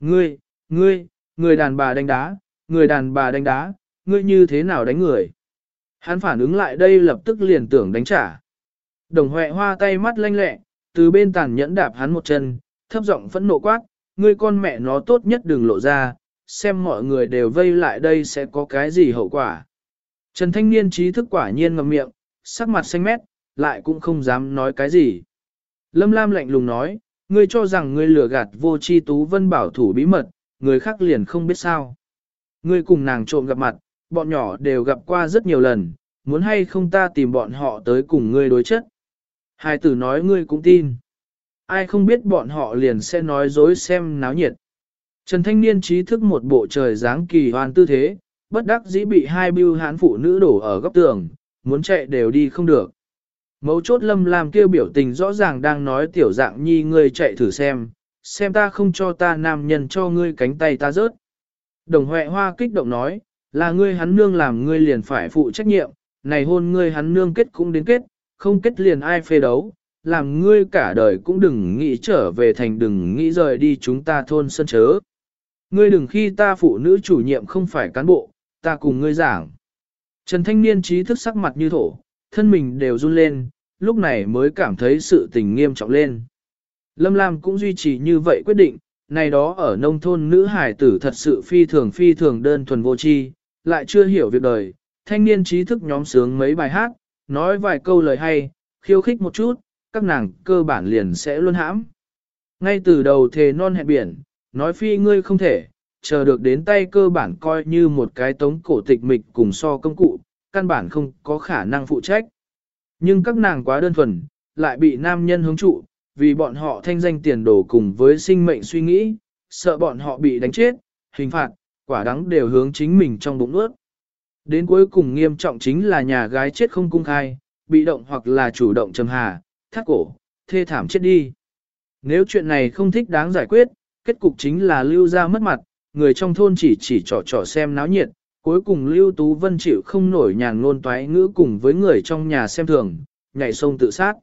ngươi, ngươi, người đàn bà đánh đá, người đàn bà đánh đá, ngươi như thế nào đánh người? Hắn phản ứng lại đây lập tức liền tưởng đánh trả. Đồng Huệ hoa tay mắt lanh lẹ, từ bên tàn nhẫn đạp hắn một chân, thấp giọng phẫn nộ quát, ngươi con mẹ nó tốt nhất đừng lộ ra, xem mọi người đều vây lại đây sẽ có cái gì hậu quả. Trần Thanh Niên trí thức quả nhiên ngậm miệng, sắc mặt xanh mét, lại cũng không dám nói cái gì. Lâm Lam lạnh lùng nói, ngươi cho rằng ngươi lừa gạt vô chi tú vân bảo thủ bí mật, người khác liền không biết sao. Ngươi cùng nàng trộm gặp mặt, bọn nhỏ đều gặp qua rất nhiều lần, muốn hay không ta tìm bọn họ tới cùng ngươi đối chất. Hai tử nói ngươi cũng tin. Ai không biết bọn họ liền sẽ nói dối xem náo nhiệt. Trần Thanh Niên trí thức một bộ trời dáng kỳ hoàn tư thế, bất đắc dĩ bị hai bưu hán phụ nữ đổ ở góc tường, muốn chạy đều đi không được. Mấu chốt lâm làm kêu biểu tình rõ ràng đang nói tiểu dạng nhi ngươi chạy thử xem, xem ta không cho ta nam nhân cho ngươi cánh tay ta rớt. Đồng Huệ Hoa kích động nói, là ngươi hắn nương làm ngươi liền phải phụ trách nhiệm, này hôn ngươi hắn nương kết cũng đến kết, không kết liền ai phê đấu, làm ngươi cả đời cũng đừng nghĩ trở về thành đừng nghĩ rời đi chúng ta thôn sân chớ. Ngươi đừng khi ta phụ nữ chủ nhiệm không phải cán bộ, ta cùng ngươi giảng. Trần Thanh Niên trí thức sắc mặt như thổ, thân mình đều run lên, lúc này mới cảm thấy sự tình nghiêm trọng lên. Lâm Lam cũng duy trì như vậy quyết định, này đó ở nông thôn nữ hải tử thật sự phi thường phi thường đơn thuần vô tri, lại chưa hiểu việc đời, thanh niên trí thức nhóm sướng mấy bài hát, nói vài câu lời hay, khiêu khích một chút, các nàng cơ bản liền sẽ luôn hãm. Ngay từ đầu thề non hẹn biển, nói phi ngươi không thể, chờ được đến tay cơ bản coi như một cái tống cổ tịch mịch cùng so công cụ, căn bản không có khả năng phụ trách. Nhưng các nàng quá đơn thuần, lại bị nam nhân hướng trụ, vì bọn họ thanh danh tiền đồ cùng với sinh mệnh suy nghĩ, sợ bọn họ bị đánh chết, hình phạt, quả đắng đều hướng chính mình trong bụng ướt. Đến cuối cùng nghiêm trọng chính là nhà gái chết không cung khai, bị động hoặc là chủ động trầm hà, thắt cổ, thê thảm chết đi. Nếu chuyện này không thích đáng giải quyết, kết cục chính là lưu ra mất mặt, người trong thôn chỉ chỉ trò trò xem náo nhiệt, cuối cùng lưu tú vân chịu không nổi nhàn ngôn toái ngữ cùng với người trong nhà xem thường, nhảy sông tự sát.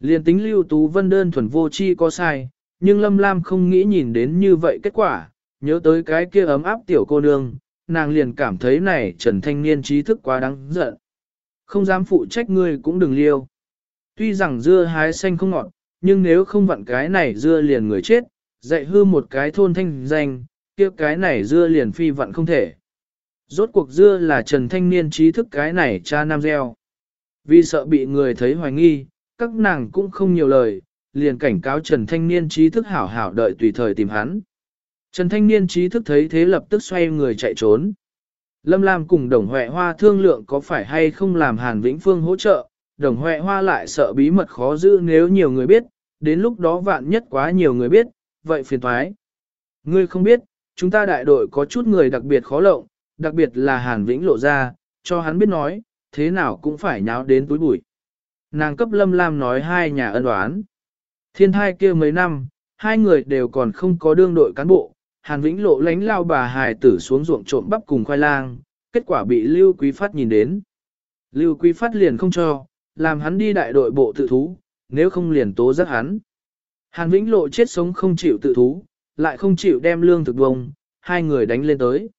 Liên tính lưu tú vân đơn thuần vô chi có sai, nhưng Lâm Lam không nghĩ nhìn đến như vậy kết quả, nhớ tới cái kia ấm áp tiểu cô nương, nàng liền cảm thấy này trần thanh niên trí thức quá đáng giận. Không dám phụ trách ngươi cũng đừng liêu. Tuy rằng dưa hái xanh không ngọt, nhưng nếu không vặn cái này dưa liền người chết, dạy hư một cái thôn thanh danh, kia cái này dưa liền phi vặn không thể. Rốt cuộc dưa là trần thanh niên trí thức cái này cha nam gieo. Vì sợ bị người thấy hoài nghi, các nàng cũng không nhiều lời, liền cảnh cáo Trần Thanh Niên trí thức hảo hảo đợi tùy thời tìm hắn. Trần Thanh Niên trí thức thấy thế lập tức xoay người chạy trốn. Lâm Lam cùng Đồng Huệ Hoa thương lượng có phải hay không làm Hàn Vĩnh Phương hỗ trợ, Đồng Huệ Hoa lại sợ bí mật khó giữ nếu nhiều người biết, đến lúc đó vạn nhất quá nhiều người biết, vậy phiền thoái. Ngươi không biết, chúng ta đại đội có chút người đặc biệt khó lộng, đặc biệt là Hàn Vĩnh lộ ra, cho hắn biết nói, thế nào cũng phải nháo đến túi bụi. Nàng cấp Lâm Lam nói hai nhà ân oán. Thiên thai kia mấy năm, hai người đều còn không có đương đội cán bộ, Hàn Vĩnh lộ lánh lao bà hài tử xuống ruộng trộm bắp cùng khoai lang, kết quả bị Lưu Quý Phát nhìn đến. Lưu Quý Phát liền không cho, làm hắn đi đại đội bộ tự thú, nếu không liền tố giác hắn. Hàn Vĩnh lộ chết sống không chịu tự thú, lại không chịu đem lương thực bông, hai người đánh lên tới.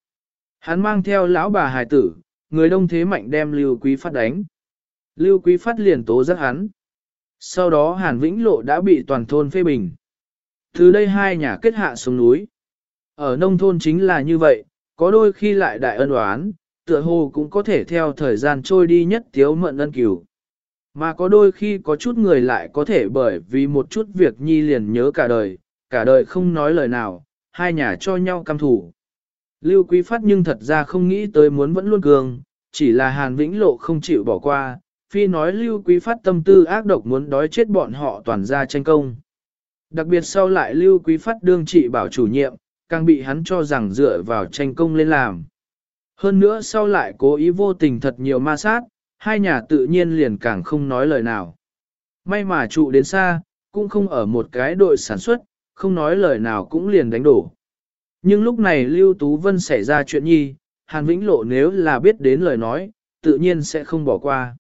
Hắn mang theo lão bà hài tử, người đông thế mạnh đem Lưu Quý Phát đánh. Lưu Quý Phát liền tố giác hắn. Sau đó Hàn Vĩnh Lộ đã bị toàn thôn phê bình. Từ đây hai nhà kết hạ xuống núi. Ở nông thôn chính là như vậy, có đôi khi lại đại ân oán, tựa hồ cũng có thể theo thời gian trôi đi nhất tiếu mận ân cửu. Mà có đôi khi có chút người lại có thể bởi vì một chút việc nhi liền nhớ cả đời, cả đời không nói lời nào, hai nhà cho nhau căm thủ. Lưu Quý Phát nhưng thật ra không nghĩ tới muốn vẫn luôn cường, chỉ là Hàn Vĩnh Lộ không chịu bỏ qua, phi nói Lưu Quý Phát tâm tư ác độc muốn đói chết bọn họ toàn ra tranh công. Đặc biệt sau lại Lưu Quý Phát đương trị bảo chủ nhiệm, càng bị hắn cho rằng dựa vào tranh công lên làm. Hơn nữa sau lại cố ý vô tình thật nhiều ma sát, hai nhà tự nhiên liền càng không nói lời nào. May mà trụ đến xa, cũng không ở một cái đội sản xuất, không nói lời nào cũng liền đánh đổ. Nhưng lúc này Lưu Tú Vân xảy ra chuyện nhi, Hàn Vĩnh Lộ nếu là biết đến lời nói, tự nhiên sẽ không bỏ qua.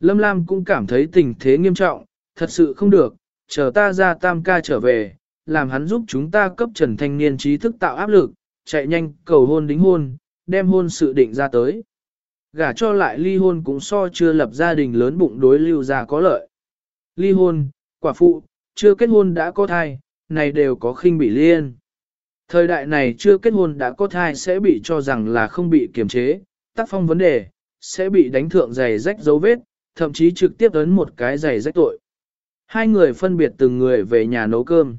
Lâm Lam cũng cảm thấy tình thế nghiêm trọng, thật sự không được, chờ ta ra tam ca trở về, làm hắn giúp chúng ta cấp trần thanh niên trí thức tạo áp lực, chạy nhanh cầu hôn đính hôn, đem hôn sự định ra tới. Gả cho lại ly hôn cũng so chưa lập gia đình lớn bụng đối lưu ra có lợi. Ly hôn, quả phụ, chưa kết hôn đã có thai, này đều có khinh bị liên. Thời đại này chưa kết hôn đã có thai sẽ bị cho rằng là không bị kiềm chế, tác phong vấn đề, sẽ bị đánh thượng giày rách dấu vết, thậm chí trực tiếp ấn một cái giày rách tội. Hai người phân biệt từng người về nhà nấu cơm.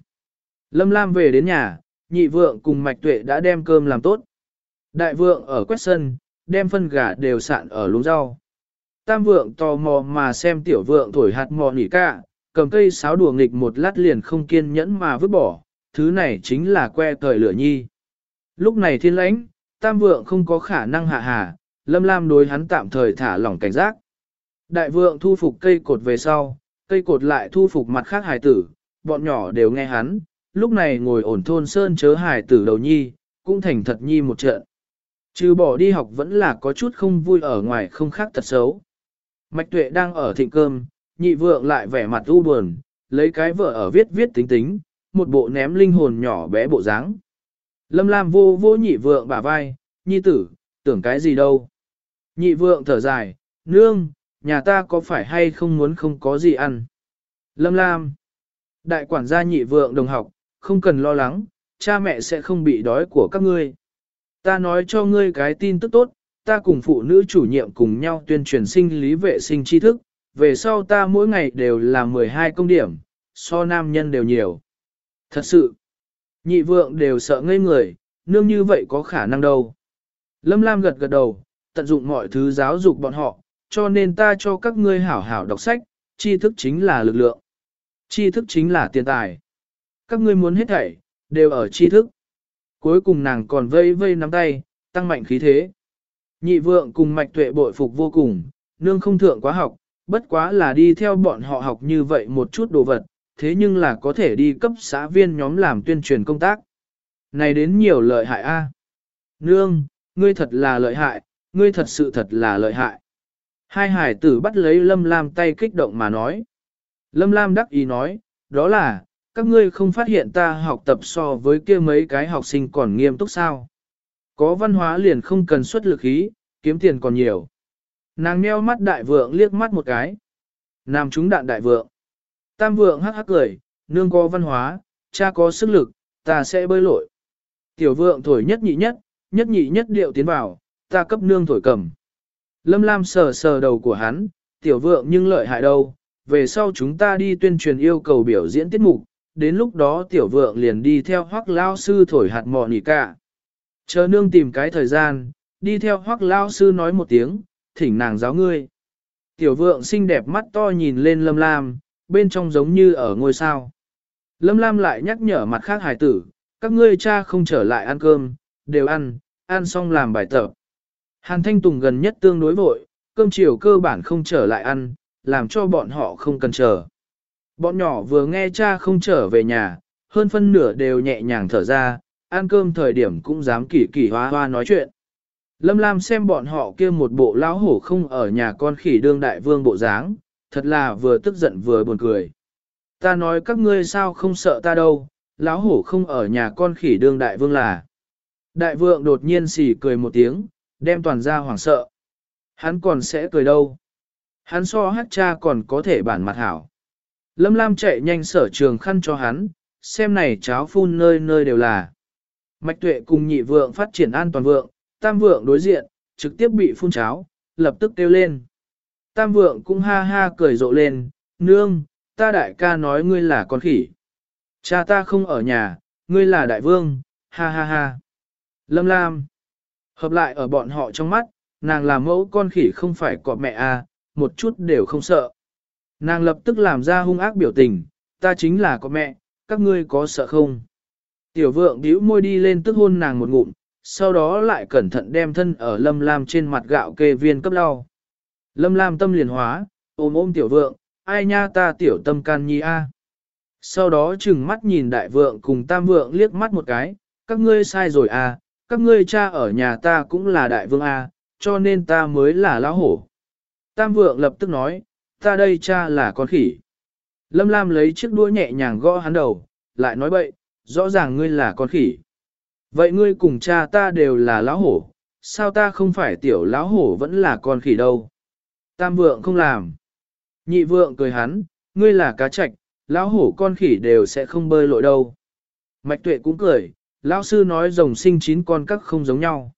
Lâm Lam về đến nhà, nhị vượng cùng mạch tuệ đã đem cơm làm tốt. Đại vượng ở quét sân, đem phân gà đều sạn ở lúng rau. Tam vượng tò mò mà xem tiểu vượng thổi hạt mò nỉ cả, cầm cây sáo đùa nghịch một lát liền không kiên nhẫn mà vứt bỏ, thứ này chính là que thời lửa nhi. Lúc này thiên lãnh, tam vượng không có khả năng hạ hà, lâm lam đối hắn tạm thời thả lỏng cảnh giác. Đại vượng thu phục cây cột về sau, cây cột lại thu phục mặt khác hài tử, bọn nhỏ đều nghe hắn, lúc này ngồi ổn thôn sơn chớ hài tử đầu nhi, cũng thành thật nhi một trận. Trừ bỏ đi học vẫn là có chút không vui ở ngoài không khác thật xấu. Mạch tuệ đang ở thịnh cơm, nhị vượng lại vẻ mặt u buồn, lấy cái vợ ở viết viết tính tính, một bộ ném linh hồn nhỏ bé bộ dáng. Lâm Lam vô vô nhị vượng bả vai, nhi tử, tưởng cái gì đâu. Nhị vượng thở dài, nương, nhà ta có phải hay không muốn không có gì ăn. Lâm Lam, đại quản gia nhị vượng đồng học, không cần lo lắng, cha mẹ sẽ không bị đói của các ngươi. Ta nói cho ngươi cái tin tức tốt, ta cùng phụ nữ chủ nhiệm cùng nhau tuyên truyền sinh lý vệ sinh tri thức, về sau ta mỗi ngày đều là 12 công điểm, so nam nhân đều nhiều. Thật sự, nhị vượng đều sợ ngây người, nương như vậy có khả năng đâu. Lâm Lam gật gật đầu, tận dụng mọi thứ giáo dục bọn họ, cho nên ta cho các ngươi hảo hảo đọc sách, tri thức chính là lực lượng. Tri thức chính là tiền tài. Các ngươi muốn hết thảy, đều ở tri thức. Cuối cùng nàng còn vây vây nắm tay, tăng mạnh khí thế. Nhị vượng cùng mạch tuệ bội phục vô cùng, nương không thượng quá học, bất quá là đi theo bọn họ học như vậy một chút đồ vật, thế nhưng là có thể đi cấp xã viên nhóm làm tuyên truyền công tác. Này đến nhiều lợi hại a. À? Nương, ngươi thật là lợi hại, ngươi thật sự thật là lợi hại. Hai hải tử bắt lấy Lâm Lam tay kích động mà nói. Lâm Lam đắc ý nói, đó là, các ngươi không phát hiện ta học tập so với kia mấy cái học sinh còn nghiêm túc sao. Có văn hóa liền không cần xuất lực ý kiếm tiền còn nhiều. Nàng meo mắt đại vượng liếc mắt một cái. Nam chúng đạn đại vượng. Tam vượng hắc hắc cười, nương có văn hóa, cha có sức lực, ta sẽ bơi lội. Tiểu vượng thổi nhất nhị nhất, nhất nhị nhất điệu tiến vào, ta cấp nương thổi cầm. Lâm Lam sờ sờ đầu của hắn, tiểu vượng nhưng lợi hại đâu, về sau chúng ta đi tuyên truyền yêu cầu biểu diễn tiết mục, đến lúc đó tiểu vượng liền đi theo hoắc lao sư thổi hạt mò nỉ cả. Chờ nương tìm cái thời gian, đi theo hoắc lao sư nói một tiếng, thỉnh nàng giáo ngươi. Tiểu vượng xinh đẹp mắt to nhìn lên lâm lam, bên trong giống như ở ngôi sao. Lâm lam lại nhắc nhở mặt khác hài tử, các ngươi cha không trở lại ăn cơm, đều ăn, ăn xong làm bài tập. Hàn Thanh Tùng gần nhất tương đối vội, cơm chiều cơ bản không trở lại ăn, làm cho bọn họ không cần chờ. Bọn nhỏ vừa nghe cha không trở về nhà, hơn phân nửa đều nhẹ nhàng thở ra, ăn cơm thời điểm cũng dám kỳ kỳ hoa hoa nói chuyện. Lâm Lam xem bọn họ kia một bộ lão hổ không ở nhà con khỉ đương đại vương bộ dáng, thật là vừa tức giận vừa buồn cười. Ta nói các ngươi sao không sợ ta đâu, lão hổ không ở nhà con khỉ đương đại vương là. Đại vượng đột nhiên xỉ cười một tiếng, đem toàn ra hoảng sợ. Hắn còn sẽ cười đâu. Hắn so hát cha còn có thể bản mặt hảo. Lâm Lam chạy nhanh sở trường khăn cho hắn, xem này cháo phun nơi nơi đều là. Mạch tuệ cùng nhị vượng phát triển an toàn vượng, tam vượng đối diện, trực tiếp bị phun cháo, lập tức kêu lên. Tam vượng cũng ha ha cười rộ lên, nương, ta đại ca nói ngươi là con khỉ. Cha ta không ở nhà, ngươi là đại vương, ha ha ha. Lâm Lam, hợp lại ở bọn họ trong mắt, nàng là mẫu con khỉ không phải cọp mẹ à, một chút đều không sợ. Nàng lập tức làm ra hung ác biểu tình, ta chính là cọp mẹ, các ngươi có sợ không? Tiểu vượng bĩu môi đi lên tức hôn nàng một ngụm, sau đó lại cẩn thận đem thân ở lâm lam trên mặt gạo kê viên cấp lau. Lâm lam tâm liền hóa, ôm ôm tiểu vượng, ai nha ta tiểu tâm can nhi a. Sau đó chừng mắt nhìn đại vượng cùng tam vượng liếc mắt một cái, các ngươi sai rồi à, các ngươi cha ở nhà ta cũng là đại vương a, cho nên ta mới là lão hổ. Tam vượng lập tức nói, ta đây cha là con khỉ. Lâm Lam lấy chiếc đũa nhẹ nhàng gõ hắn đầu, lại nói bậy, rõ ràng ngươi là con khỉ. Vậy ngươi cùng cha ta đều là lão hổ, sao ta không phải tiểu lão hổ vẫn là con khỉ đâu? Tam vượng không làm. Nhị vượng cười hắn, ngươi là cá trạch, lão hổ con khỉ đều sẽ không bơi lội đâu. Mạch tuệ cũng cười, lão sư nói rồng sinh chín con các không giống nhau.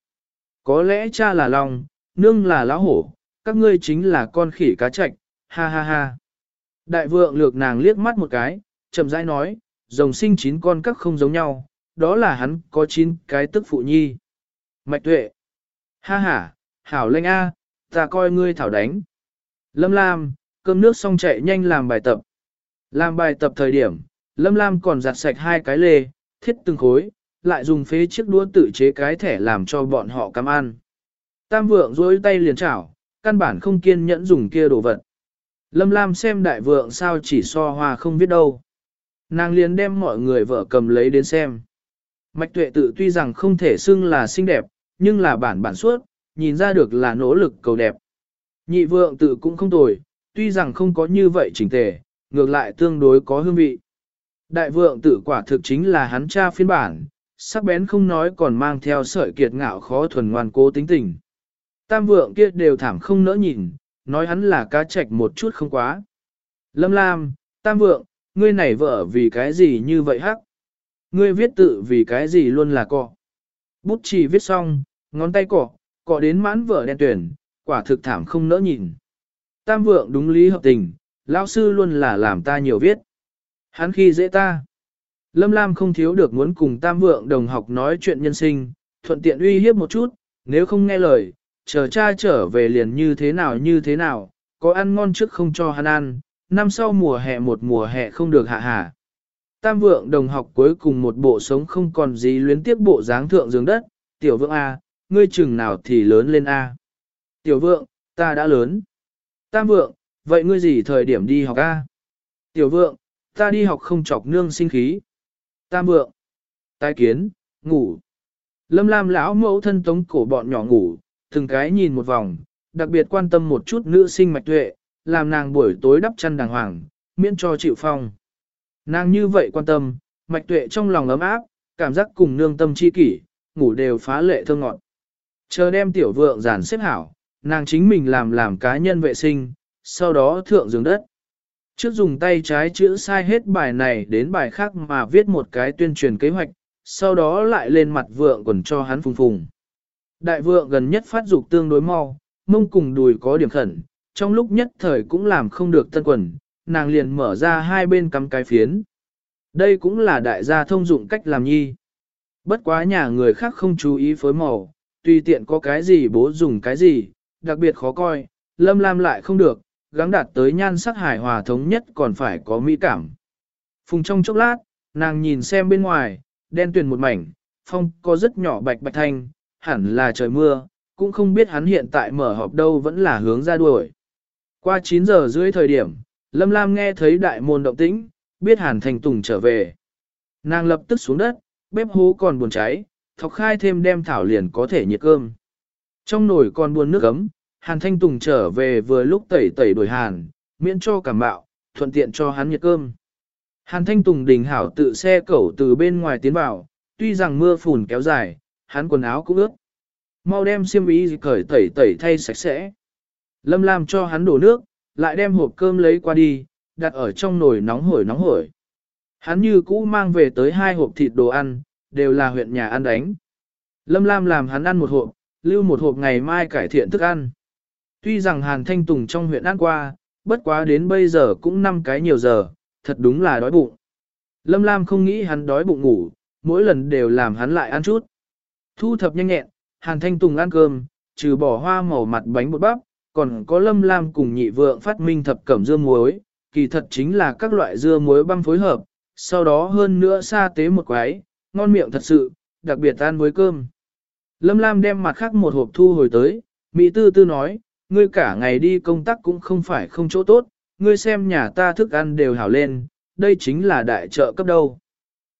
Có lẽ cha là long, nương là lão hổ, các ngươi chính là con khỉ cá trạch, ha ha ha. Đại vượng lược nàng liếc mắt một cái, chậm rãi nói, rồng sinh chín con các không giống nhau, đó là hắn có chín cái tức phụ nhi. Mạch tuệ, ha ha, hảo lanh a, ta coi ngươi thảo đánh. Lâm Lam, cơm nước xong chạy nhanh làm bài tập. Làm bài tập thời điểm, Lâm Lam còn giặt sạch hai cái lê, thiết từng khối, lại dùng phế chiếc đũa tự chế cái thẻ làm cho bọn họ cắm ăn. Tam vượng dối tay liền chảo, căn bản không kiên nhẫn dùng kia đồ vật. Lâm Lam xem đại vượng sao chỉ so hoa không biết đâu. Nàng liền đem mọi người vợ cầm lấy đến xem. Mạch tuệ tự tuy rằng không thể xưng là xinh đẹp, nhưng là bản bản suốt, nhìn ra được là nỗ lực cầu đẹp. Nhị vượng tự cũng không tồi, tuy rằng không có như vậy chỉnh tề, ngược lại tương đối có hương vị. Đại vượng tự quả thực chính là hắn cha phiên bản, sắc bén không nói còn mang theo sợi kiệt ngạo khó thuần ngoan cố tính tình. Tam vượng kia đều thảm không nỡ nhìn, nói hắn là cá trạch một chút không quá. Lâm Lam, Tam vượng, ngươi này vợ vì cái gì như vậy hắc? Ngươi viết tự vì cái gì luôn là cọ. Bút chỉ viết xong, ngón tay cọ, cọ đến mãn vợ đen tuyển, quả thực thảm không nỡ nhìn. Tam vượng đúng lý hợp tình, lão sư luôn là làm ta nhiều viết. Hắn khi dễ ta. Lâm Lam không thiếu được muốn cùng tam vượng đồng học nói chuyện nhân sinh, thuận tiện uy hiếp một chút, nếu không nghe lời, chờ cha trở về liền như thế nào như thế nào, có ăn ngon trước không cho hắn ăn, năm sau mùa hè một mùa hè không được hạ hạ. Tam vượng đồng học cuối cùng một bộ sống không còn gì luyến tiếp bộ dáng thượng giường đất, tiểu vượng A, ngươi chừng nào thì lớn lên A. Tiểu vượng, ta đã lớn. Tam vượng, vậy ngươi gì thời điểm đi học A? Tiểu vượng, ta đi học không chọc nương sinh khí. Tam vượng, tai kiến, ngủ. Lâm Lam lão mẫu thân tống cổ bọn nhỏ ngủ, từng cái nhìn một vòng, đặc biệt quan tâm một chút nữ sinh mạch tuệ, làm nàng buổi tối đắp chăn đàng hoàng, miễn cho chịu phong. Nàng như vậy quan tâm, mạch tuệ trong lòng ấm áp, cảm giác cùng nương tâm chi kỷ, ngủ đều phá lệ thơ ngọt. Chờ đem tiểu vượng giản xếp hảo, nàng chính mình làm làm cá nhân vệ sinh, sau đó thượng giường đất. Trước dùng tay trái chữ sai hết bài này đến bài khác mà viết một cái tuyên truyền kế hoạch, sau đó lại lên mặt vượng quần cho hắn phùng phùng. Đại vượng gần nhất phát dục tương đối mau, mông cùng đùi có điểm khẩn, trong lúc nhất thời cũng làm không được tân quần, nàng liền mở ra hai bên cắm cái phiến. Đây cũng là đại gia thông dụng cách làm nhi. Bất quá nhà người khác không chú ý phối màu, tùy tiện có cái gì bố dùng cái gì, đặc biệt khó coi, lâm lam lại không được, gắng đạt tới nhan sắc hài hòa thống nhất còn phải có mỹ cảm. Phùng trong chốc lát, nàng nhìn xem bên ngoài, đen tuyền một mảnh, phong có rất nhỏ bạch bạch thanh, hẳn là trời mưa, cũng không biết hắn hiện tại mở họp đâu vẫn là hướng ra đuổi. Qua 9 giờ rưỡi thời điểm, Lâm Lam nghe thấy đại môn động tĩnh, biết Hàn Thành Tùng trở về. Nàng lập tức xuống đất, bếp hố còn buồn cháy, thọc khai thêm đem thảo liền có thể nhiệt cơm. Trong nồi còn buồn nước ấm, Hàn Thanh Tùng trở về vừa lúc tẩy tẩy đổi hàn, miễn cho cảm bạo, thuận tiện cho hắn nhiệt cơm. Hàn Thanh Tùng đình hảo tự xe cẩu từ bên ngoài tiến vào, tuy rằng mưa phùn kéo dài, hắn quần áo cũng ướt. Mau đem xiêm y cởi tẩy tẩy thay sạch sẽ. Lâm Lam cho hắn đổ nước, lại đem hộp cơm lấy qua đi, đặt ở trong nồi nóng hổi nóng hổi. Hắn như cũ mang về tới hai hộp thịt đồ ăn, đều là huyện nhà ăn đánh. Lâm Lam làm hắn ăn một hộp, lưu một hộp ngày mai cải thiện thức ăn. Tuy rằng Hàn Thanh Tùng trong huyện ăn qua, bất quá đến bây giờ cũng năm cái nhiều giờ, thật đúng là đói bụng. Lâm Lam không nghĩ hắn đói bụng ngủ, mỗi lần đều làm hắn lại ăn chút. Thu thập nhanh nhẹn, Hàn Thanh Tùng ăn cơm, trừ bỏ hoa màu mặt bánh bột bắp, còn có Lâm Lam cùng nhị vượng phát minh thập cẩm dưa muối, kỳ thật chính là các loại dưa muối băm phối hợp, sau đó hơn nữa sa tế một quái, ngon miệng thật sự, đặc biệt ăn với cơm. Lâm Lam đem mặt khác một hộp thu hồi tới, Mỹ Tư Tư nói, ngươi cả ngày đi công tác cũng không phải không chỗ tốt, ngươi xem nhà ta thức ăn đều hảo lên, đây chính là đại trợ cấp đâu.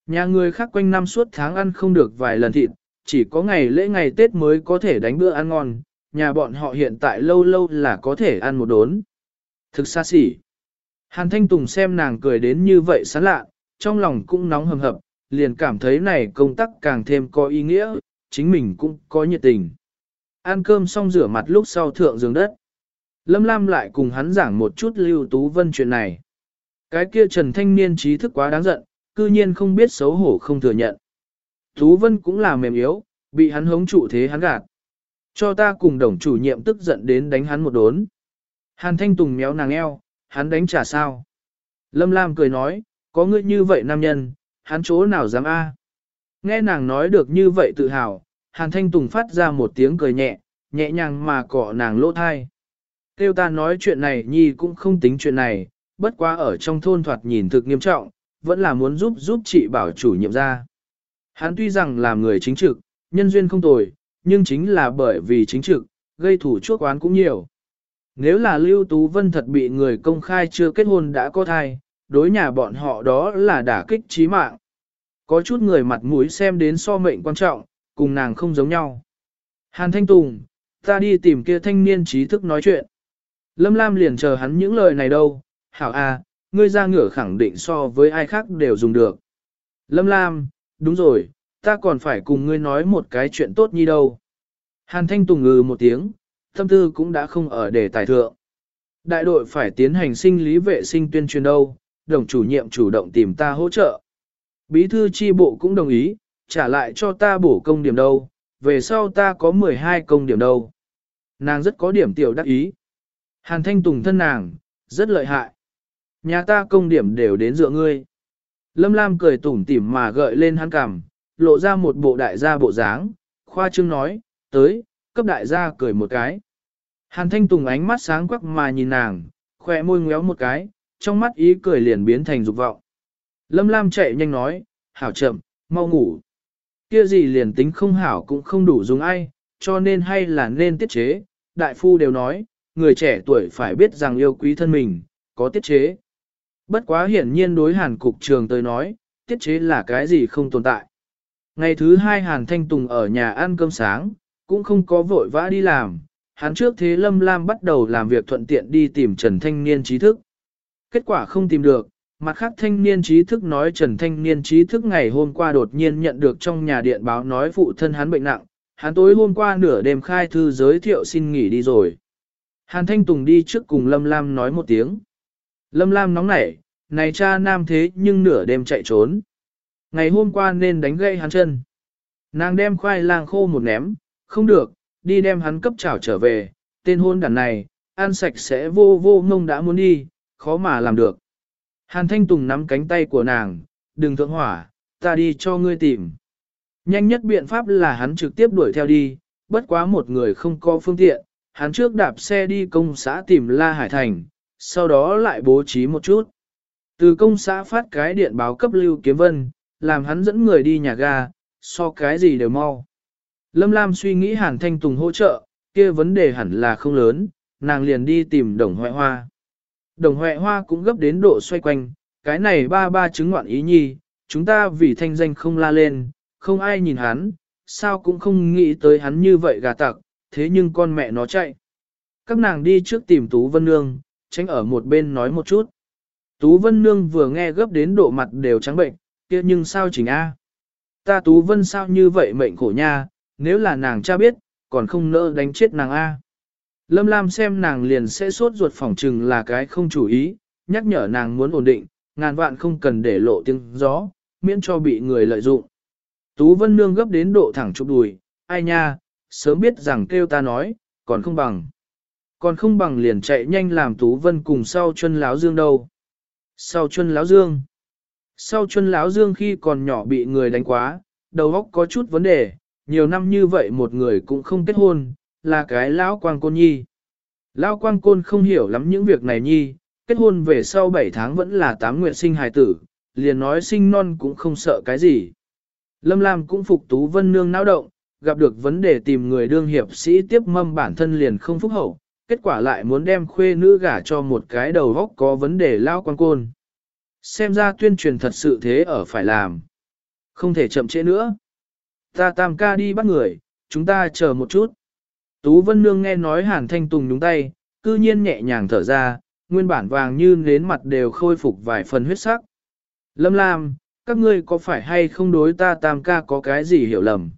Nhà người khác quanh năm suốt tháng ăn không được vài lần thịt, chỉ có ngày lễ ngày Tết mới có thể đánh bữa ăn ngon, nhà bọn họ hiện tại lâu lâu là có thể ăn một đốn. Thực xa xỉ. Hàn Thanh Tùng xem nàng cười đến như vậy sán lạ, trong lòng cũng nóng hầm hập, liền cảm thấy này công tác càng thêm có ý nghĩa, chính mình cũng có nhiệt tình. Ăn cơm xong rửa mặt lúc sau thượng giường đất. Lâm Lam lại cùng hắn giảng một chút Lưu Tú Vân chuyện này. Cái kia Trần Thanh Niên trí thức quá đáng giận, cư nhiên không biết xấu hổ không thừa nhận. Tú Vân cũng là mềm yếu, bị hắn hống trụ thế hắn gạt. Cho ta cùng đồng chủ nhiệm tức giận đến đánh hắn một đốn. Hàn Thanh Tùng méo nàng eo, hắn đánh trả sao. Lâm Lam cười nói, có ngươi như vậy nam nhân, hắn chỗ nào dám a? Nghe nàng nói được như vậy tự hào, Hàn Thanh Tùng phát ra một tiếng cười nhẹ, nhẹ nhàng mà cọ nàng lỗ thai. Tiêu ta nói chuyện này nhi cũng không tính chuyện này, bất quá ở trong thôn thoạt nhìn thực nghiêm trọng, vẫn là muốn giúp giúp chị bảo chủ nhiệm ra. Hắn tuy rằng là người chính trực, nhân duyên không tồi, nhưng chính là bởi vì chính trực, gây thủ chuốc oán cũng nhiều. Nếu là Lưu Tú Vân thật bị người công khai chưa kết hôn đã có thai, đối nhà bọn họ đó là đả kích chí mạng. Có chút người mặt mũi xem đến so mệnh quan trọng, cùng nàng không giống nhau. Hàn Thanh Tùng, ta đi tìm kia thanh niên trí thức nói chuyện. Lâm Lam liền chờ hắn những lời này đâu, hảo a, ngươi ra ngửa khẳng định so với ai khác đều dùng được. Lâm Lam, đúng rồi, ta còn phải cùng ngươi nói một cái chuyện tốt như đâu. Hàn Thanh Tùng ngừ một tiếng, tâm tư cũng đã không ở đề tài thượng. Đại đội phải tiến hành sinh lý vệ sinh tuyên truyền đâu, đồng chủ nhiệm chủ động tìm ta hỗ trợ. Bí thư chi bộ cũng đồng ý, trả lại cho ta bổ công điểm đâu, về sau ta có 12 công điểm đâu. Nàng rất có điểm tiểu đắc ý. Hàn Thanh Tùng thân nàng, rất lợi hại. Nhà ta công điểm đều đến dựa ngươi. Lâm Lam cười tủm tỉm mà gợi lên hắn cằm, lộ ra một bộ đại gia bộ dáng, khoa trương nói, tới, cấp đại gia cười một cái. Hàn Thanh Tùng ánh mắt sáng quắc mà nhìn nàng, khỏe môi ngéo một cái, trong mắt ý cười liền biến thành dục vọng. Lâm Lam chạy nhanh nói, hảo chậm, mau ngủ. Kia gì liền tính không hảo cũng không đủ dùng ai, cho nên hay là nên tiết chế. Đại phu đều nói, người trẻ tuổi phải biết rằng yêu quý thân mình, có tiết chế. Bất quá hiển nhiên đối hàn cục trường tới nói, tiết chế là cái gì không tồn tại. Ngày thứ hai hàn thanh tùng ở nhà ăn cơm sáng, cũng không có vội vã đi làm. Hắn trước thế Lâm Lam bắt đầu làm việc thuận tiện đi tìm Trần Thanh Niên trí thức. Kết quả không tìm được, mặt khác thanh niên trí thức nói Trần Thanh Niên trí thức ngày hôm qua đột nhiên nhận được trong nhà điện báo nói phụ thân hắn bệnh nặng, hắn tối hôm qua nửa đêm khai thư giới thiệu xin nghỉ đi rồi. Hàn Thanh Tùng đi trước cùng Lâm Lam nói một tiếng. Lâm Lam nóng nảy, này cha nam thế nhưng nửa đêm chạy trốn. Ngày hôm qua nên đánh gãy hắn chân. Nàng đem khoai lang khô một ném, không được, đi đem hắn cấp trảo trở về, tên hôn đàn này, ăn sạch sẽ vô vô ngông đã muốn đi, khó mà làm được. Hàn Thanh Tùng nắm cánh tay của nàng, đừng thượng hỏa, ta đi cho ngươi tìm. Nhanh nhất biện pháp là hắn trực tiếp đuổi theo đi, bất quá một người không có phương tiện, hắn trước đạp xe đi công xã tìm La Hải Thành, sau đó lại bố trí một chút. Từ công xã phát cái điện báo cấp Lưu Kiếm Vân, làm hắn dẫn người đi nhà ga, so cái gì đều mau. Lâm Lam suy nghĩ Hàn Thanh Tùng hỗ trợ, kia vấn đề hẳn là không lớn, nàng liền đi tìm đồng hoại hoa. Đồng Huệ Hoa cũng gấp đến độ xoay quanh, cái này ba ba chứng ngoạn ý nhi, chúng ta vì thanh danh không la lên, không ai nhìn hắn, sao cũng không nghĩ tới hắn như vậy gà tặc, thế nhưng con mẹ nó chạy. Các nàng đi trước tìm Tú Vân Nương, tránh ở một bên nói một chút. Tú Vân Nương vừa nghe gấp đến độ mặt đều trắng bệnh, kia nhưng sao chỉnh A. Ta Tú Vân sao như vậy mệnh khổ nha, nếu là nàng cha biết, còn không nỡ đánh chết nàng A. Lâm Lam xem nàng liền sẽ sốt ruột phỏng trừng là cái không chủ ý, nhắc nhở nàng muốn ổn định, ngàn vạn không cần để lộ tiếng gió, miễn cho bị người lợi dụng. Tú Vân Nương gấp đến độ thẳng chụp đùi, ai nha, sớm biết rằng kêu ta nói, còn không bằng. Còn không bằng liền chạy nhanh làm Tú Vân cùng sau chân láo dương đâu. Sau chân láo dương. Sau chân láo dương khi còn nhỏ bị người đánh quá, đầu óc có chút vấn đề, nhiều năm như vậy một người cũng không kết hôn, là cái lão quang côn nhi. Lão quang côn không hiểu lắm những việc này nhi, kết hôn về sau 7 tháng vẫn là tám nguyện sinh hài tử, liền nói sinh non cũng không sợ cái gì. Lâm Lam cũng phục Tú Vân Nương náo động, gặp được vấn đề tìm người đương hiệp sĩ tiếp mâm bản thân liền không phúc hậu, kết quả lại muốn đem khuê nữ gả cho một cái đầu góc có vấn đề lao quan côn. Xem ra tuyên truyền thật sự thế ở phải làm. Không thể chậm trễ nữa. Ta tam ca đi bắt người, chúng ta chờ một chút. Tú Vân Nương nghe nói Hàn Thanh Tùng nhúng tay, cư nhiên nhẹ nhàng thở ra, nguyên bản vàng như nến mặt đều khôi phục vài phần huyết sắc. Lâm Lam, các ngươi có phải hay không đối ta tam ca có cái gì hiểu lầm?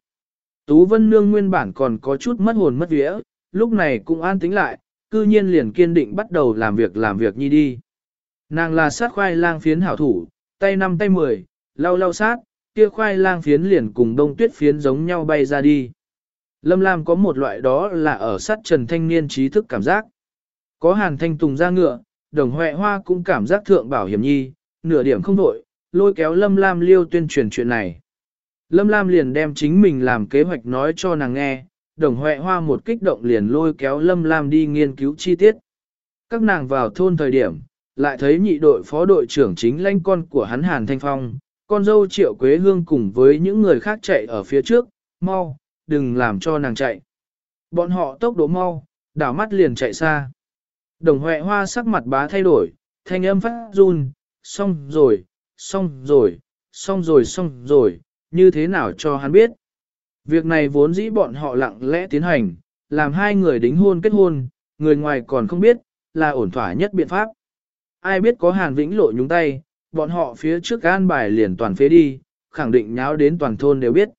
Tú Vân Nương nguyên bản còn có chút mất hồn mất vía, lúc này cũng an tính lại, cư nhiên liền kiên định bắt đầu làm việc làm việc nhi đi. Nàng là sát khoai lang phiến hảo thủ, tay năm tay mười, lau lau sát, kia khoai lang phiến liền cùng đông tuyết phiến giống nhau bay ra đi. Lâm Lam có một loại đó là ở sát trần thanh niên trí thức cảm giác. Có hàn thanh tùng ra ngựa, đồng huệ hoa cũng cảm giác thượng bảo hiểm nhi, nửa điểm không đổi, lôi kéo Lâm Lam liêu tuyên truyền chuyện này. Lâm Lam liền đem chính mình làm kế hoạch nói cho nàng nghe, đồng huệ hoa một kích động liền lôi kéo Lâm Lam đi nghiên cứu chi tiết. Các nàng vào thôn thời điểm, lại thấy nhị đội phó đội trưởng chính lãnh con của hắn Hàn Thanh Phong, con dâu Triệu Quế Hương cùng với những người khác chạy ở phía trước, mau, đừng làm cho nàng chạy. Bọn họ tốc độ mau, đảo mắt liền chạy xa. Đồng Huệ Hoa sắc mặt bá thay đổi, thanh âm phát run, xong rồi, xong rồi, xong rồi xong rồi, như thế nào cho hắn biết. Việc này vốn dĩ bọn họ lặng lẽ tiến hành, làm hai người đính hôn kết hôn, người ngoài còn không biết, là ổn thỏa nhất biện pháp. Ai biết có Hàn Vĩnh lộ nhúng tay, bọn họ phía trước an bài liền toàn phế đi, khẳng định nháo đến toàn thôn đều biết.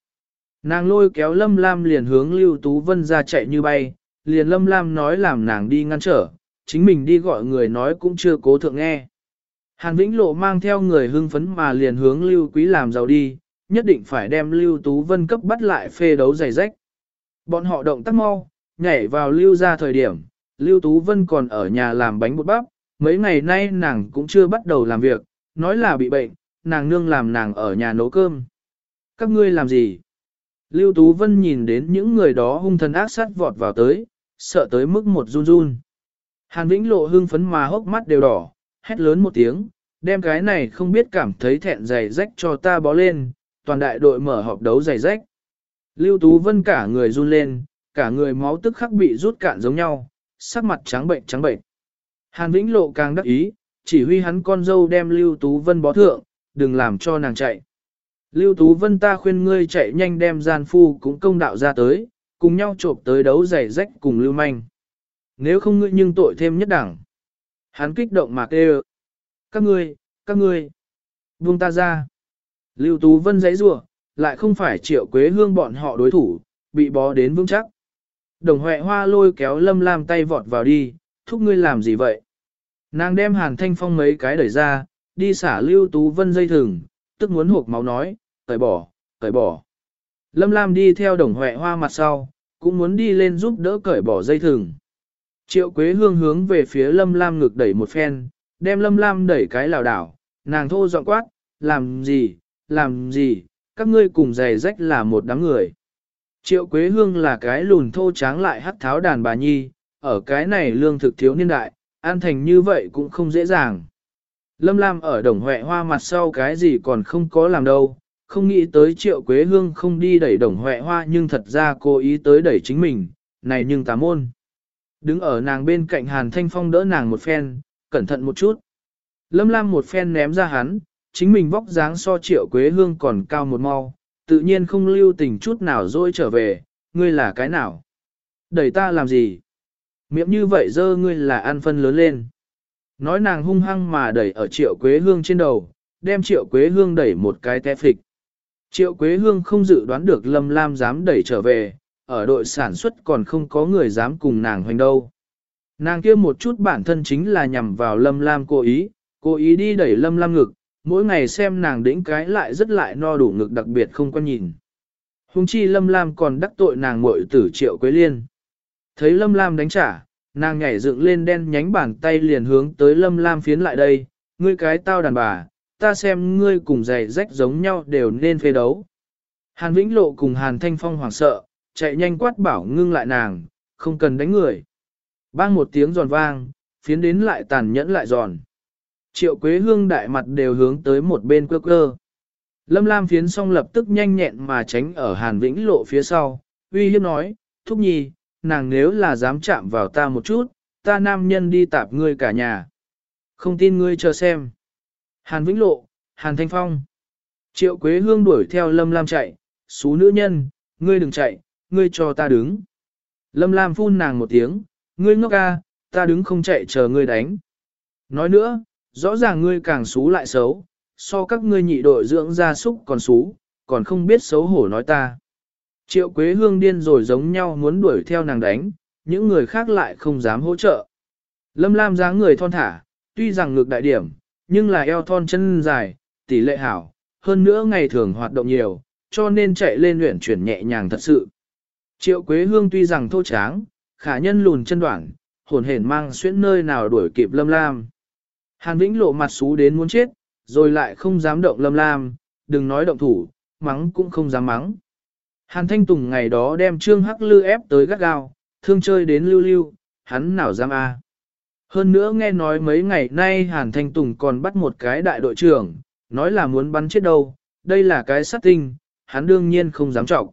Nàng lôi kéo Lâm Lam liền hướng Lưu Tú Vân ra chạy như bay, liền Lâm Lam nói làm nàng đi ngăn trở, chính mình đi gọi người nói cũng chưa cố thượng nghe. Hàn Vĩnh Lộ mang theo người hưng phấn mà liền hướng Lưu Quý làm giàu đi, nhất định phải đem Lưu Tú Vân cấp bắt lại phê đấu giày rách. Bọn họ động tác mau, nhảy vào Lưu ra thời điểm, Lưu Tú Vân còn ở nhà làm bánh bột bắp, mấy ngày nay nàng cũng chưa bắt đầu làm việc, nói là bị bệnh, nàng nương làm nàng ở nhà nấu cơm. Các ngươi làm gì? Lưu Tú Vân nhìn đến những người đó hung thần ác sát vọt vào tới, sợ tới mức một run run. Hàn Vĩnh Lộ hưng phấn mà hốc mắt đều đỏ, hét lớn một tiếng, đem cái này không biết cảm thấy thẹn giày rách cho ta bó lên, toàn đại đội mở họp đấu giày rách. Lưu Tú Vân cả người run lên, cả người máu tức khắc bị rút cạn giống nhau, sắc mặt trắng bệnh trắng bệnh. Hàn Vĩnh Lộ càng đắc ý, chỉ huy hắn con dâu đem Lưu Tú Vân bó thượng, đừng làm cho nàng chạy. Lưu Tú Vân ta khuyên ngươi chạy nhanh đem gian phu cũng công đạo ra tới, cùng nhau trộm tới đấu giày rách cùng Lưu Manh. Nếu không ngươi nhưng tội thêm nhất đẳng. Hắn kích động mà kêu. Các ngươi, các ngươi, buông ta ra. Lưu Tú Vân giấy rủa lại không phải triệu quế hương bọn họ đối thủ, bị bó đến vững chắc. Đồng Huệ Hoa lôi kéo Lâm Lam tay vọt vào đi, thúc ngươi làm gì vậy? Nàng đem Hàn Thanh Phong mấy cái đẩy ra, đi xả Lưu Tú Vân dây thừng, tức muốn hộp máu nói, cởi bỏ, cởi bỏ. Lâm Lam đi theo đồng Huệ Hoa mặt sau, cũng muốn đi lên giúp đỡ cởi bỏ dây thừng. Triệu Quế Hương hướng về phía Lâm Lam ngực đẩy một phen, đem Lâm Lam đẩy cái lảo đảo, nàng thô dọn quát, làm gì, làm gì, các ngươi cùng giày rách là một đám người. Triệu Quế Hương là cái lùn thô tráng lại hắt tháo đàn bà nhi, ở cái này lương thực thiếu niên đại, an thành như vậy cũng không dễ dàng. Lâm Lam ở đồng huệ hoa mặt sau cái gì còn không có làm đâu, không nghĩ tới triệu quế hương không đi đẩy đồng huệ hoa nhưng thật ra cô ý tới đẩy chính mình, này nhưng tà môn. Đứng ở nàng bên cạnh Hàn Thanh Phong đỡ nàng một phen, cẩn thận một chút. Lâm Lam một phen ném ra hắn, chính mình vóc dáng so triệu quế hương còn cao một mau, tự nhiên không lưu tình chút nào dôi trở về, ngươi là cái nào? Đẩy ta làm gì? Miệng như vậy dơ ngươi là ăn phân lớn lên. Nói nàng hung hăng mà đẩy ở triệu quế hương trên đầu, đem triệu quế hương đẩy một cái té phịch. Triệu quế hương không dự đoán được lâm lam dám đẩy trở về, ở đội sản xuất còn không có người dám cùng nàng hoành đâu. Nàng kia một chút bản thân chính là nhằm vào lâm lam cố ý, cố ý đi đẩy lâm lam ngực, mỗi ngày xem nàng đĩnh cái lại rất lại no đủ ngực đặc biệt không quan nhìn. Hùng chi lâm lam còn đắc tội nàng muội tử triệu quế liên. Thấy lâm lam đánh trả, nàng nhảy dựng lên đen nhánh bàn tay liền hướng tới lâm lam phiến lại đây, ngươi cái tao đàn bà, ta xem ngươi cùng giày rách giống nhau đều nên phê đấu. Hàn Vĩnh Lộ cùng Hàn Thanh Phong hoảng sợ, chạy nhanh quát bảo ngưng lại nàng, không cần đánh người. Bang một tiếng giòn vang, phiến đến lại tàn nhẫn lại giòn. Triệu Quế Hương đại mặt đều hướng tới một bên quơ cơ. Lâm Lam phiến xong lập tức nhanh nhẹn mà tránh ở Hàn Vĩnh Lộ phía sau, uy hiếp nói, thúc nhi, nàng nếu là dám chạm vào ta một chút, ta nam nhân đi tạp ngươi cả nhà. Không tin ngươi chờ xem. Hàn Vĩnh Lộ, Hàn Thanh Phong. Triệu Quế Hương đuổi theo Lâm Lam chạy, xú nữ nhân, ngươi đừng chạy, ngươi cho ta đứng. Lâm Lam phun nàng một tiếng, ngươi ngốc ca, ta đứng không chạy chờ ngươi đánh. Nói nữa, rõ ràng ngươi càng xú lại xấu, so các ngươi nhị đội dưỡng gia súc còn xú, còn không biết xấu hổ nói ta. Triệu Quế Hương điên rồi giống nhau muốn đuổi theo nàng đánh, những người khác lại không dám hỗ trợ. Lâm Lam dáng người thon thả, tuy rằng ngược đại điểm, nhưng là eo thon chân dài, tỷ lệ hảo, hơn nữa ngày thường hoạt động nhiều, cho nên chạy lên luyện chuyển nhẹ nhàng thật sự. Triệu Quế Hương tuy rằng thô tráng, khả nhân lùn chân đoạn, hồn hển mang xuyễn nơi nào đuổi kịp Lâm Lam. Hàn Vĩnh lộ mặt xú đến muốn chết, rồi lại không dám động Lâm Lam, đừng nói động thủ, mắng cũng không dám mắng. Hàn Thanh Tùng ngày đó đem Trương Hắc Lư ép tới gắt gao, thương chơi đến lưu lưu, hắn nào dám a? Hơn nữa nghe nói mấy ngày nay Hàn Thanh Tùng còn bắt một cái đại đội trưởng, nói là muốn bắn chết đâu, đây là cái sát tinh, hắn đương nhiên không dám trọng.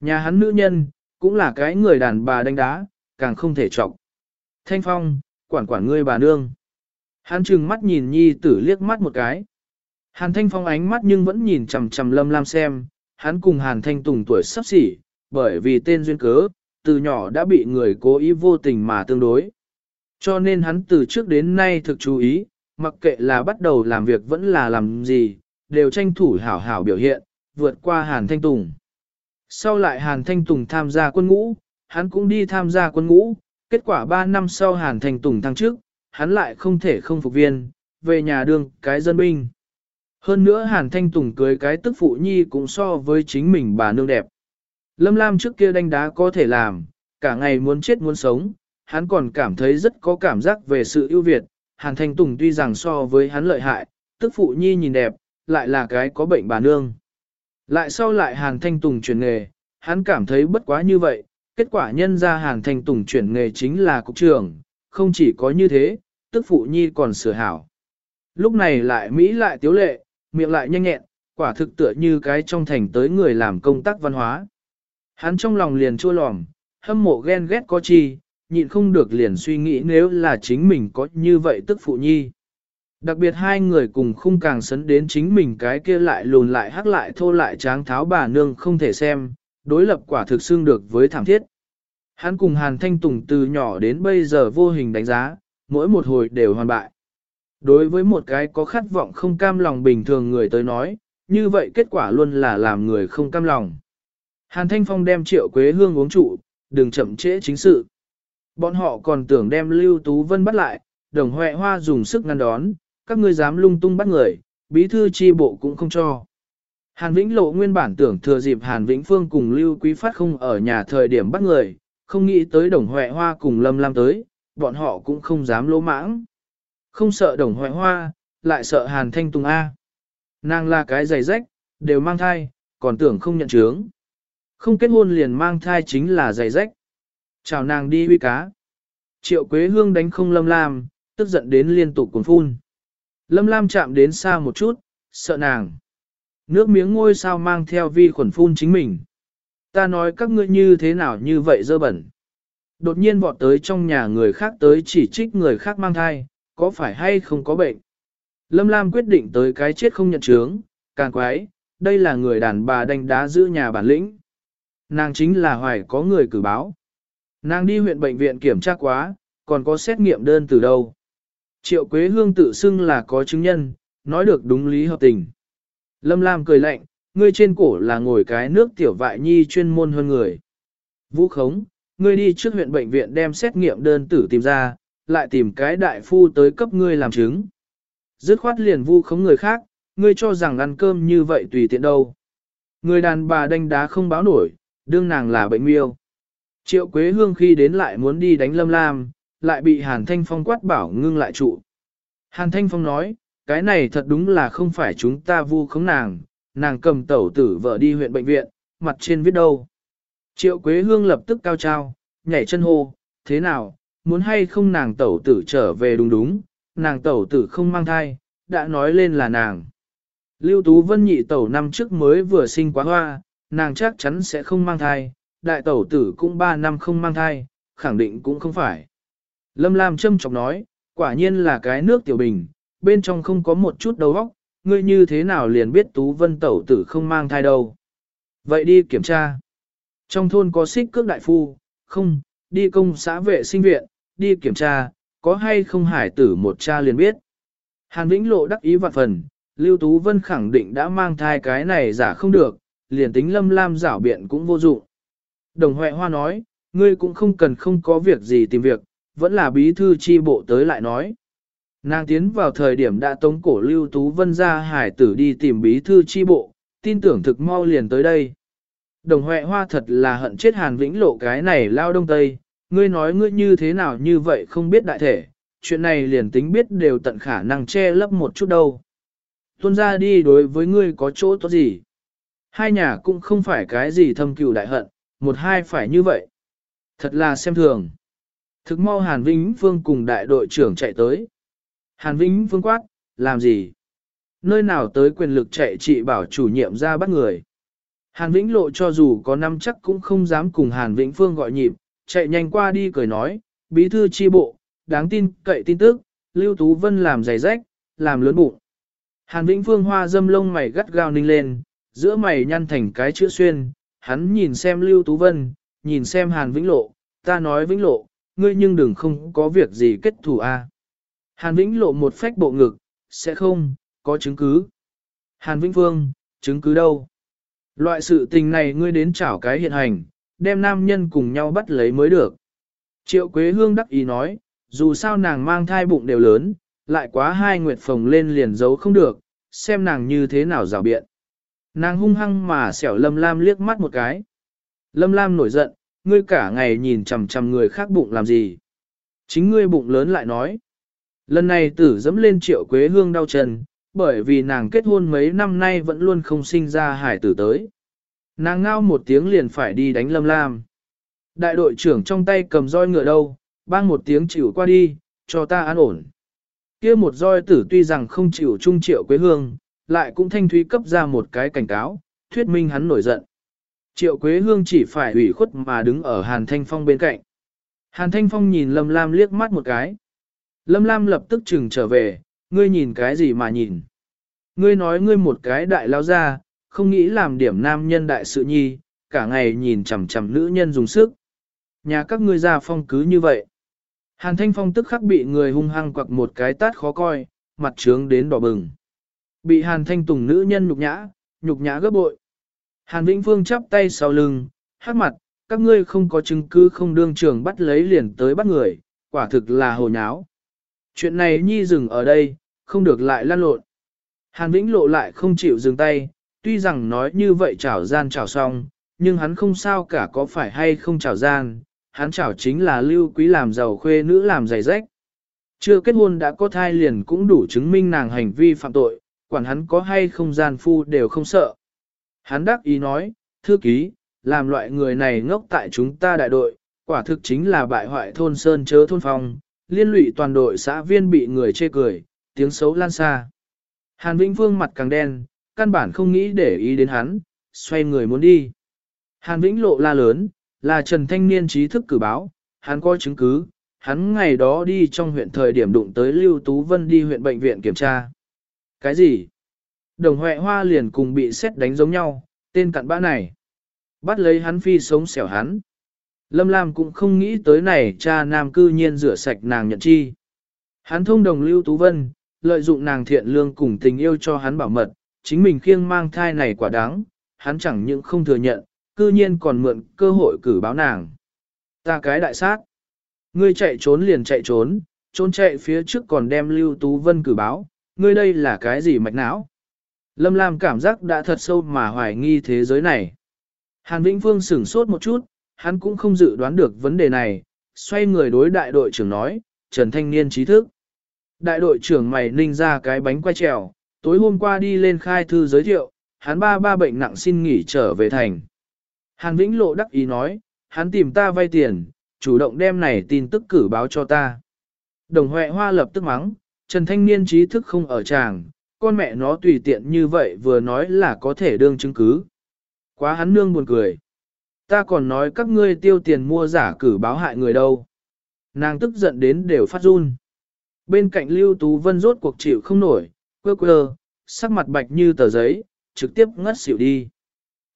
Nhà hắn nữ nhân, cũng là cái người đàn bà đánh đá, càng không thể trọng. Thanh Phong, quản quản ngươi bà nương. Hắn trừng mắt nhìn nhi tử liếc mắt một cái. Hàn Thanh Phong ánh mắt nhưng vẫn nhìn chằm chằm Lâm Lam xem, hắn cùng Hàn Thanh Tùng tuổi sắp xỉ, bởi vì tên duyên cớ, từ nhỏ đã bị người cố ý vô tình mà tương đối. Cho nên hắn từ trước đến nay thực chú ý, mặc kệ là bắt đầu làm việc vẫn là làm gì, đều tranh thủ hảo hảo biểu hiện, vượt qua Hàn Thanh Tùng. Sau lại Hàn Thanh Tùng tham gia quân ngũ, hắn cũng đi tham gia quân ngũ, kết quả 3 năm sau Hàn Thanh Tùng thăng chức, hắn lại không thể không phục viên, về nhà đương cái dân binh. Hơn nữa Hàn Thanh Tùng cưới cái tức phụ nhi cũng so với chính mình bà nương đẹp. Lâm Lam trước kia đánh đá có thể làm, cả ngày muốn chết muốn sống, hắn còn cảm thấy rất có cảm giác về sự ưu việt. Hàn Thanh Tùng tuy rằng so với hắn lợi hại, tức phụ nhi nhìn đẹp, lại là cái có bệnh bà nương. Lại sau lại Hàn Thanh Tùng chuyển nghề, hắn cảm thấy bất quá như vậy, kết quả nhân ra Hàn Thanh Tùng chuyển nghề chính là cục trưởng, không chỉ có như thế, tức phụ nhi còn sửa hảo. Lúc này lại Mỹ lại tiếu lệ, miệng lại nhanh nhẹn, quả thực tựa như cái trong thành tới người làm công tác văn hóa. Hắn trong lòng liền chua lòm, hâm mộ ghen ghét có chi, nhịn không được liền suy nghĩ nếu là chính mình có như vậy tức phụ nhi. Đặc biệt hai người cùng khung càng sấn đến chính mình cái kia lại lùn lại hắc lại thô lại tráng tháo bà nương không thể xem, đối lập quả thực xương được với thảm thiết. Hắn cùng Hàn Thanh Tùng từ nhỏ đến bây giờ vô hình đánh giá, mỗi một hồi đều hoàn bại. Đối với một cái có khát vọng không cam lòng bình thường người tới nói, như vậy kết quả luôn là làm người không cam lòng. Hàn Thanh Phong đem triệu quế hương uống trụ, đừng chậm trễ chính sự. Bọn họ còn tưởng đem Lưu Tú Vân bắt lại, đồng huệ hoa dùng sức ngăn đón, các ngươi dám lung tung bắt người, bí thư chi bộ cũng không cho. Hàn Vĩnh Lộ nguyên bản tưởng thừa dịp Hàn Vĩnh Phương cùng Lưu Quý Phát không ở nhà thời điểm bắt người, không nghĩ tới đồng huệ hoa cùng Lâm Lam tới, bọn họ cũng không dám lỗ mãng. Không sợ đồng hoại hoa, lại sợ hàn thanh tùng A. Nàng là cái giày rách, đều mang thai, còn tưởng không nhận chướng. Không kết hôn liền mang thai chính là giày rách. Chào nàng đi huy cá. Triệu Quế Hương đánh không Lâm Lam, tức giận đến liên tục cuốn phun. Lâm Lam chạm đến xa một chút, sợ nàng. Nước miếng ngôi sao mang theo vi khuẩn phun chính mình. Ta nói các ngươi như thế nào như vậy dơ bẩn. Đột nhiên vọt tới trong nhà người khác tới chỉ trích người khác mang thai, có phải hay không có bệnh? Lâm Lam quyết định tới cái chết không nhận chướng, càng quái, đây là người đàn bà đánh đá giữ nhà bản lĩnh. Nàng chính là hoài có người cử báo. Nàng đi huyện bệnh viện kiểm tra quá, còn có xét nghiệm đơn từ đâu. Triệu Quế Hương tự xưng là có chứng nhân, nói được đúng lý hợp tình. Lâm Lam cười lạnh, ngươi trên cổ là ngồi cái nước tiểu vại nhi chuyên môn hơn người. Vũ khống, ngươi đi trước huyện bệnh viện đem xét nghiệm đơn tử tìm ra, lại tìm cái đại phu tới cấp ngươi làm chứng. Dứt khoát liền vu khống người khác, ngươi cho rằng ăn cơm như vậy tùy tiện đâu. Người đàn bà đánh đá không báo nổi, đương nàng là bệnh miêu. Triệu Quế Hương khi đến lại muốn đi đánh Lâm Lam, lại bị Hàn Thanh Phong quát bảo ngưng lại trụ. Hàn Thanh Phong nói, cái này thật đúng là không phải chúng ta vu khống nàng, nàng cầm tẩu tử vợ đi huyện bệnh viện, mặt trên viết đâu. Triệu Quế Hương lập tức cao trao, nhảy chân hô, thế nào, muốn hay không nàng tẩu tử trở về đúng đúng, nàng tẩu tử không mang thai, đã nói lên là nàng. Lưu Tú Vân nhị tẩu năm trước mới vừa sinh quá hoa, nàng chắc chắn sẽ không mang thai, đại tẩu tử cũng ba năm không mang thai, khẳng định cũng không phải. Lâm Lam châm chọc nói, quả nhiên là cái nước tiểu bình, bên trong không có một chút đầu óc, ngươi như thế nào liền biết Tú Vân tẩu tử không mang thai đâu. Vậy đi kiểm tra. Trong thôn có xích cước đại phu, không, đi công xã vệ sinh viện, đi kiểm tra, có hay không hải tử một cha liền biết. Hàn Vĩnh Lộ đắc ý vạn phần, Lưu Tú Vân khẳng định đã mang thai cái này giả không được, liền tính lâm lam giảo biện cũng vô dụng. Đồng Huệ Hoa nói, ngươi cũng không cần không có việc gì tìm việc, vẫn là bí thư chi bộ tới lại nói. Nàng tiến vào thời điểm đã tống cổ Lưu Tú Vân ra hải tử đi tìm bí thư chi bộ, tin tưởng thực mau liền tới đây. Đồng Huệ Hoa thật là hận chết Hàn Vĩnh Lộ cái này lao đông tây, ngươi nói ngươi như thế nào như vậy không biết đại thể, chuyện này liền tính biết đều tận khả năng che lấp một chút đâu. Tuân ra đi đối với ngươi có chỗ tốt gì. Hai nhà cũng không phải cái gì thâm cừu đại hận, một hai phải như vậy. Thật là xem thường. Thực mau Hàn Vĩnh Phương cùng đại đội trưởng chạy tới. Hàn Vĩnh Phương quát, làm gì? Nơi nào tới quyền lực chạy trị bảo chủ nhiệm ra bắt người. Hàn Vĩnh Lộ cho dù có năm chắc cũng không dám cùng Hàn Vĩnh Phương gọi nhịp, chạy nhanh qua đi cười nói, bí thư chi bộ, đáng tin cậy tin tức, Lưu Tú Vân làm giày rách, làm lớn bụng. Hàn Vĩnh Phương hoa dâm lông mày gắt gao ninh lên, giữa mày nhăn thành cái chữ xuyên, hắn nhìn xem Lưu Tú Vân, nhìn xem Hàn Vĩnh Lộ, ta nói Vĩnh Lộ, ngươi nhưng đừng không có việc gì kết thủ a. Hàn Vĩnh Lộ một phách bộ ngực, sẽ không, có chứng cứ. Hàn Vĩnh Phương, chứng cứ đâu? Loại sự tình này ngươi đến chảo cái hiện hành, đem nam nhân cùng nhau bắt lấy mới được. Triệu Quế Hương đắc ý nói, dù sao nàng mang thai bụng đều lớn, lại quá hai nguyệt phồng lên liền giấu không được, xem nàng như thế nào rào biện. Nàng hung hăng mà xẻo Lâm Lam liếc mắt một cái. Lâm Lam nổi giận, ngươi cả ngày nhìn chằm chằm người khác bụng làm gì. Chính ngươi bụng lớn lại nói. Lần này tử dẫm lên triệu quế hương đau chân, bởi vì nàng kết hôn mấy năm nay vẫn luôn không sinh ra hải tử tới. Nàng ngao một tiếng liền phải đi đánh Lâm Lam. Đại đội trưởng trong tay cầm roi ngựa đâu, bang một tiếng chịu qua đi, cho ta an ổn. kia một roi tử tuy rằng không chịu trung triệu quế hương, lại cũng thanh thúy cấp ra một cái cảnh cáo, thuyết minh hắn nổi giận. Triệu Quế Hương chỉ phải ủy khuất mà đứng ở Hàn Thanh Phong bên cạnh. Hàn Thanh Phong nhìn Lâm Lam liếc mắt một cái. Lâm Lam lập tức chừng trở về, ngươi nhìn cái gì mà nhìn. Ngươi nói ngươi một cái đại lao ra, không nghĩ làm điểm nam nhân đại sự nhi, cả ngày nhìn chằm chằm nữ nhân dùng sức. Nhà các ngươi ra phong cứ như vậy. Hàn Thanh Phong tức khắc bị người hung hăng quặc một cái tát khó coi, mặt trướng đến đỏ bừng. Bị Hàn Thanh Tùng nữ nhân nhục nhã, nhục nhã gấp bội. Hàn Vĩnh Phương chắp tay sau lưng, hát mặt, các ngươi không có chứng cứ không đương trường bắt lấy liền tới bắt người, quả thực là hồ nháo. Chuyện này nhi dừng ở đây, không được lại lan lộn. Hàn Vĩnh lộ lại không chịu dừng tay, tuy rằng nói như vậy chảo gian chảo xong, nhưng hắn không sao cả có phải hay không chảo gian, hắn chảo chính là lưu quý làm giàu khuê nữ làm giày rách. Chưa kết hôn đã có thai liền cũng đủ chứng minh nàng hành vi phạm tội, quản hắn có hay không gian phu đều không sợ. Hắn đắc ý nói, thư ký, làm loại người này ngốc tại chúng ta đại đội, quả thực chính là bại hoại thôn sơn chớ thôn phong, liên lụy toàn đội xã viên bị người chê cười, tiếng xấu lan xa. Hàn Vĩnh vương mặt càng đen, căn bản không nghĩ để ý đến hắn, xoay người muốn đi. Hàn Vĩnh lộ la lớn, là Trần Thanh Niên trí thức cử báo, hắn có chứng cứ, hắn ngày đó đi trong huyện thời điểm đụng tới Lưu Tú Vân đi huyện bệnh viện kiểm tra. Cái gì? Đồng Huệ Hoa liền cùng bị xét đánh giống nhau, tên cặn bã này. Bắt lấy hắn phi sống xẻo hắn. Lâm Lam cũng không nghĩ tới này cha nam cư nhiên rửa sạch nàng nhận chi. Hắn thông đồng Lưu Tú Vân, lợi dụng nàng thiện lương cùng tình yêu cho hắn bảo mật, chính mình khiêng mang thai này quả đáng, hắn chẳng những không thừa nhận, cư nhiên còn mượn cơ hội cử báo nàng. Ta cái đại sát. Ngươi chạy trốn liền chạy trốn, trốn chạy phía trước còn đem Lưu Tú Vân cử báo, ngươi đây là cái gì mạch não? Lâm Lam cảm giác đã thật sâu mà hoài nghi thế giới này. Hàn Vĩnh Phương sửng sốt một chút, hắn cũng không dự đoán được vấn đề này, xoay người đối đại đội trưởng nói, Trần Thanh Niên trí thức. Đại đội trưởng mày ninh ra cái bánh quay trèo, tối hôm qua đi lên khai thư giới thiệu, hắn ba ba bệnh nặng xin nghỉ trở về thành. Hàn Vĩnh Lộ đắc ý nói, hắn tìm ta vay tiền, chủ động đem này tin tức cử báo cho ta. Đồng Huệ Hoa lập tức mắng, Trần Thanh Niên trí thức không ở tràng, con mẹ nó tùy tiện như vậy vừa nói là có thể đương chứng cứ. Quá hắn nương buồn cười. Ta còn nói các ngươi tiêu tiền mua giả cử báo hại người đâu. Nàng tức giận đến đều phát run. Bên cạnh Lưu Tú Vân rốt cuộc chịu không nổi, quơ quơ, sắc mặt bạch như tờ giấy, trực tiếp ngất xỉu đi.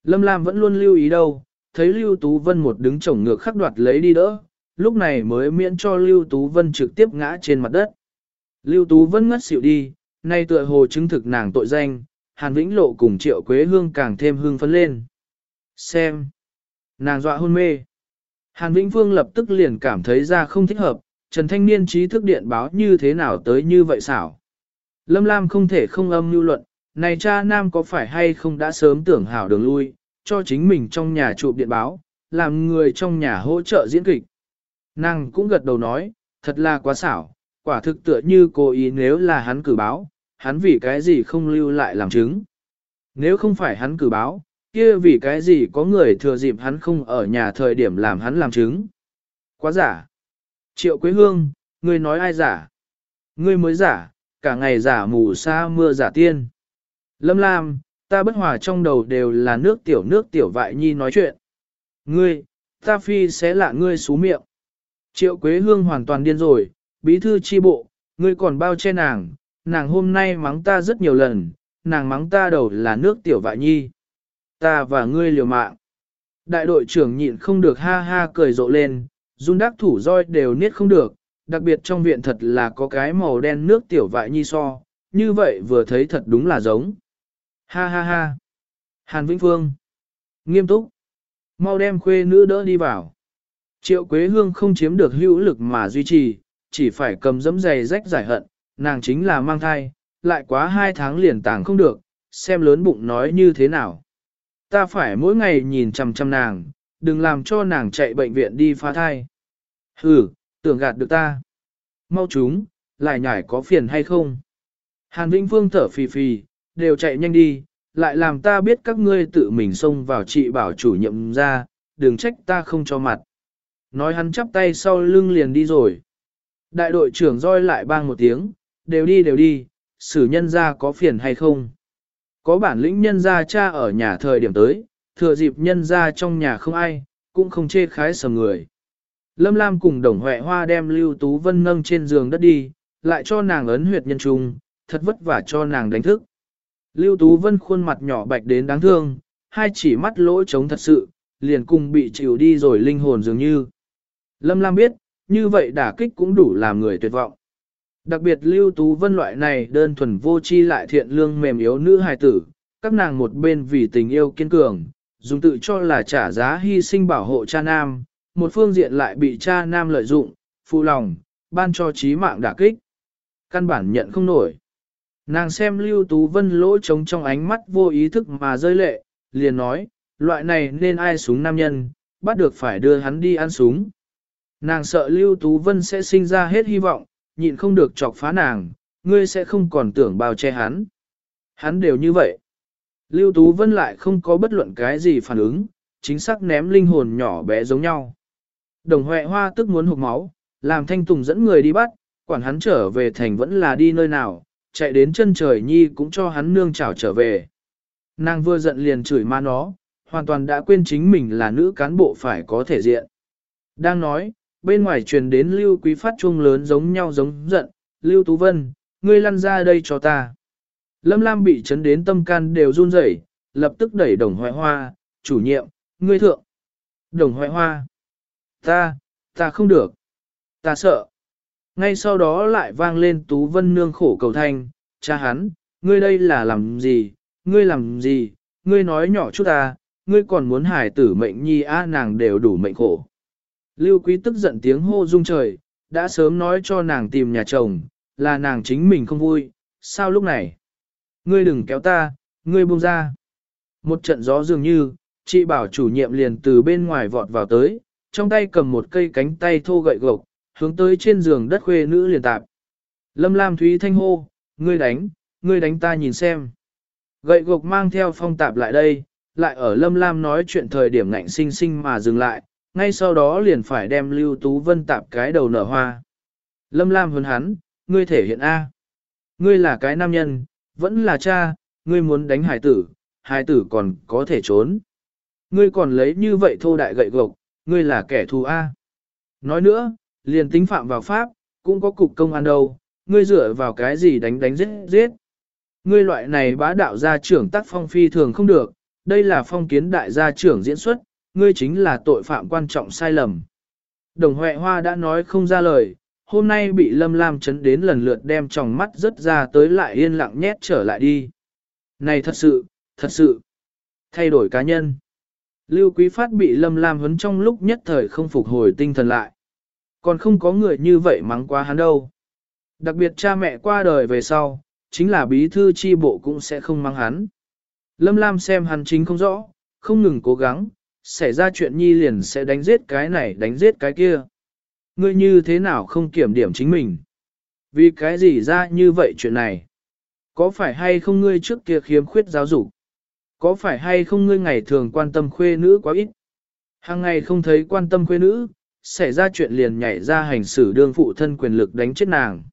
Lâm Lam vẫn luôn lưu ý đâu, thấy Lưu Tú Vân một đứng chổng ngược khắc đoạt lấy đi đỡ, lúc này mới miễn cho Lưu Tú Vân trực tiếp ngã trên mặt đất. Lưu Tú vẫn ngất xỉu đi, Nay tựa hồ chứng thực nàng tội danh, Hàn Vĩnh Lộ cùng Triệu Quế Hương càng thêm hương phấn lên. Xem. Nàng dọa hôn mê. Hàn Vĩnh Phương lập tức liền cảm thấy ra không thích hợp, Trần Thanh Niên trí thức điện báo như thế nào tới như vậy xảo. Lâm Lam không thể không âm lưu luận, này cha nam có phải hay không đã sớm tưởng hảo đường lui, cho chính mình trong nhà chụp điện báo, làm người trong nhà hỗ trợ diễn kịch. Nàng cũng gật đầu nói, thật là quá xảo, quả thực tựa như cô ý nếu là hắn cử báo, hắn vì cái gì không lưu lại làm chứng. Nếu không phải hắn cử báo, kia vì cái gì có người thừa dịp hắn không ở nhà thời điểm làm hắn làm chứng. Quá giả. Triệu Quế Hương, ngươi nói ai giả? Ngươi mới giả, cả ngày giả mù sa mưa giả tiên. Lâm Lam, ta bất hòa trong đầu đều là nước tiểu nước tiểu vại nhi nói chuyện. Ngươi, ta phi sẽ lạ ngươi xú miệng. Triệu Quế Hương hoàn toàn điên rồi, bí thư chi bộ, ngươi còn bao che nàng, nàng hôm nay mắng ta rất nhiều lần, nàng mắng ta đầu là nước tiểu vại nhi. Ta và ngươi liều mạng. Đại đội trưởng nhịn không được ha ha cười rộ lên, run đắc thủ roi đều niết không được, đặc biệt trong viện thật là có cái màu đen nước tiểu vại nhi so, như vậy vừa thấy thật đúng là giống. Ha ha ha. Hàn Vĩnh Phương. Nghiêm túc. Mau đem khuê nữ đỡ đi vào. Triệu Quế Hương không chiếm được hữu lực mà duy trì, chỉ phải cầm dẫm giày rách giải hận, nàng chính là mang thai, lại quá hai tháng liền tàng không được, xem lớn bụng nói như thế nào. Ta phải mỗi ngày nhìn chằm chằm nàng, đừng làm cho nàng chạy bệnh viện đi phá thai. Hừ, tưởng gạt được ta. Mau chúng, lại nhảy có phiền hay không? Hàn Vĩnh Phương thở phì phì, đều chạy nhanh đi, lại làm ta biết các ngươi tự mình xông vào trị bảo chủ nhiệm ra, đừng trách ta không cho mặt. Nói hắn chắp tay sau lưng liền đi rồi. Đại đội trưởng roi lại bang một tiếng, đều đi đều đi, xử nhân ra có phiền hay không. Có bản lĩnh nhân ra cha ở nhà thời điểm tới, thừa dịp nhân ra trong nhà không ai, cũng không chê khái sầm người. Lâm Lam cùng đồng huệ hoa đem Lưu Tú Vân nâng trên giường đất đi, lại cho nàng ấn huyệt nhân trung, thật vất vả cho nàng đánh thức. Lưu Tú Vân khuôn mặt nhỏ bạch đến đáng thương, hai chỉ mắt lỗ trống thật sự, liền cùng bị chịu đi rồi linh hồn dường như. Lâm Lam biết, như vậy đả kích cũng đủ làm người tuyệt vọng. Đặc biệt Lưu Tú Vân loại này đơn thuần vô chi lại thiện lương mềm yếu nữ hài tử, các nàng một bên vì tình yêu kiên cường, dùng tự cho là trả giá hy sinh bảo hộ cha nam, một phương diện lại bị cha nam lợi dụng, phụ lòng, ban cho trí mạng đả kích. Căn bản nhận không nổi. Nàng xem Lưu Tú Vân lỗ trống trong ánh mắt vô ý thức mà rơi lệ, liền nói, loại này nên ai súng nam nhân, bắt được phải đưa hắn đi ăn súng. Nàng sợ Lưu Tú Vân sẽ sinh ra hết hy vọng, nhịn không được chọc phá nàng, ngươi sẽ không còn tưởng bao che hắn. Hắn đều như vậy. Lưu Tú Vân lại không có bất luận cái gì phản ứng, chính xác ném linh hồn nhỏ bé giống nhau. Đồng Huệ Hoa tức muốn hụt máu, làm Thanh Tùng dẫn người đi bắt, quản hắn trở về thành vẫn là đi nơi nào, chạy đến chân trời nhi cũng cho hắn nương chảo trở về. Nàng vừa giận liền chửi ma nó, hoàn toàn đã quên chính mình là nữ cán bộ phải có thể diện. Đang nói, bên ngoài truyền đến Lưu Quý Phát chuông lớn giống nhau giống giận, Lưu Tú Vân, ngươi lăn ra đây cho ta. Lâm Lam bị chấn đến tâm can đều run rẩy, lập tức đẩy đồng hoại hoa, chủ nhiệm, ngươi thượng. Đồng hoại hoa. Ta, ta không được. Ta sợ. Ngay sau đó lại vang lên Tú Vân nương khổ cầu thanh, cha hắn, ngươi đây là làm gì, ngươi làm gì, ngươi nói nhỏ chút ta, ngươi còn muốn hải tử mệnh nhi a nàng đều đủ mệnh khổ. Lưu Quý tức giận tiếng hô rung trời, đã sớm nói cho nàng tìm nhà chồng, là nàng chính mình không vui, sao lúc này? Ngươi đừng kéo ta, ngươi buông ra. Một trận gió dường như, chị bảo chủ nhiệm liền từ bên ngoài vọt vào tới, trong tay cầm một cây cánh tay thô gậy gộc, hướng tới trên giường đất khuê nữ liền tạp. Lâm Lam Thúy thanh hô, ngươi đánh, ngươi đánh ta nhìn xem. Gậy gộc mang theo phong tạp lại đây, lại ở Lâm Lam nói chuyện thời điểm ngạnh sinh sinh mà dừng lại, ngay sau đó liền phải đem Lưu Tú Vân tạp cái đầu nở hoa. Lâm Lam hơn hắn, ngươi thể hiện A. Ngươi là cái nam nhân, vẫn là cha, ngươi muốn đánh hải tử, hải tử còn có thể trốn. Ngươi còn lấy như vậy thô đại gậy gộc, ngươi là kẻ thù A. Nói nữa, liền tính phạm vào pháp, cũng có cục công an đâu, ngươi dựa vào cái gì đánh đánh giết giết. Ngươi loại này bá đạo gia trưởng tác phong phi thường không được, đây là phong kiến đại gia trưởng diễn xuất, ngươi chính là tội phạm quan trọng sai lầm. Đồng Huệ Hoa đã nói không ra lời, hôm nay bị Lâm Lam chấn đến lần lượt đem tròng mắt rớt ra tới lại yên lặng nhét trở lại đi. Này thật sự, thật sự, thay đổi cá nhân. Lưu Quý Phát bị Lâm Lam huấn trong lúc nhất thời không phục hồi tinh thần lại. Còn không có người như vậy mắng quá hắn đâu. Đặc biệt cha mẹ qua đời về sau, chính là bí thư chi bộ cũng sẽ không mắng hắn. Lâm Lam xem hắn chính không rõ, không ngừng cố gắng, xảy ra chuyện nhi liền sẽ đánh giết cái này đánh giết cái kia. Ngươi như thế nào không kiểm điểm chính mình? Vì cái gì ra như vậy chuyện này? Có phải hay không ngươi trước kia khiếm khuyết giáo dục? Có phải hay không ngươi ngày thường quan tâm khuê nữ quá ít? Hàng ngày không thấy quan tâm khuê nữ, xảy ra chuyện liền nhảy ra hành xử đương phụ thân quyền lực đánh chết nàng.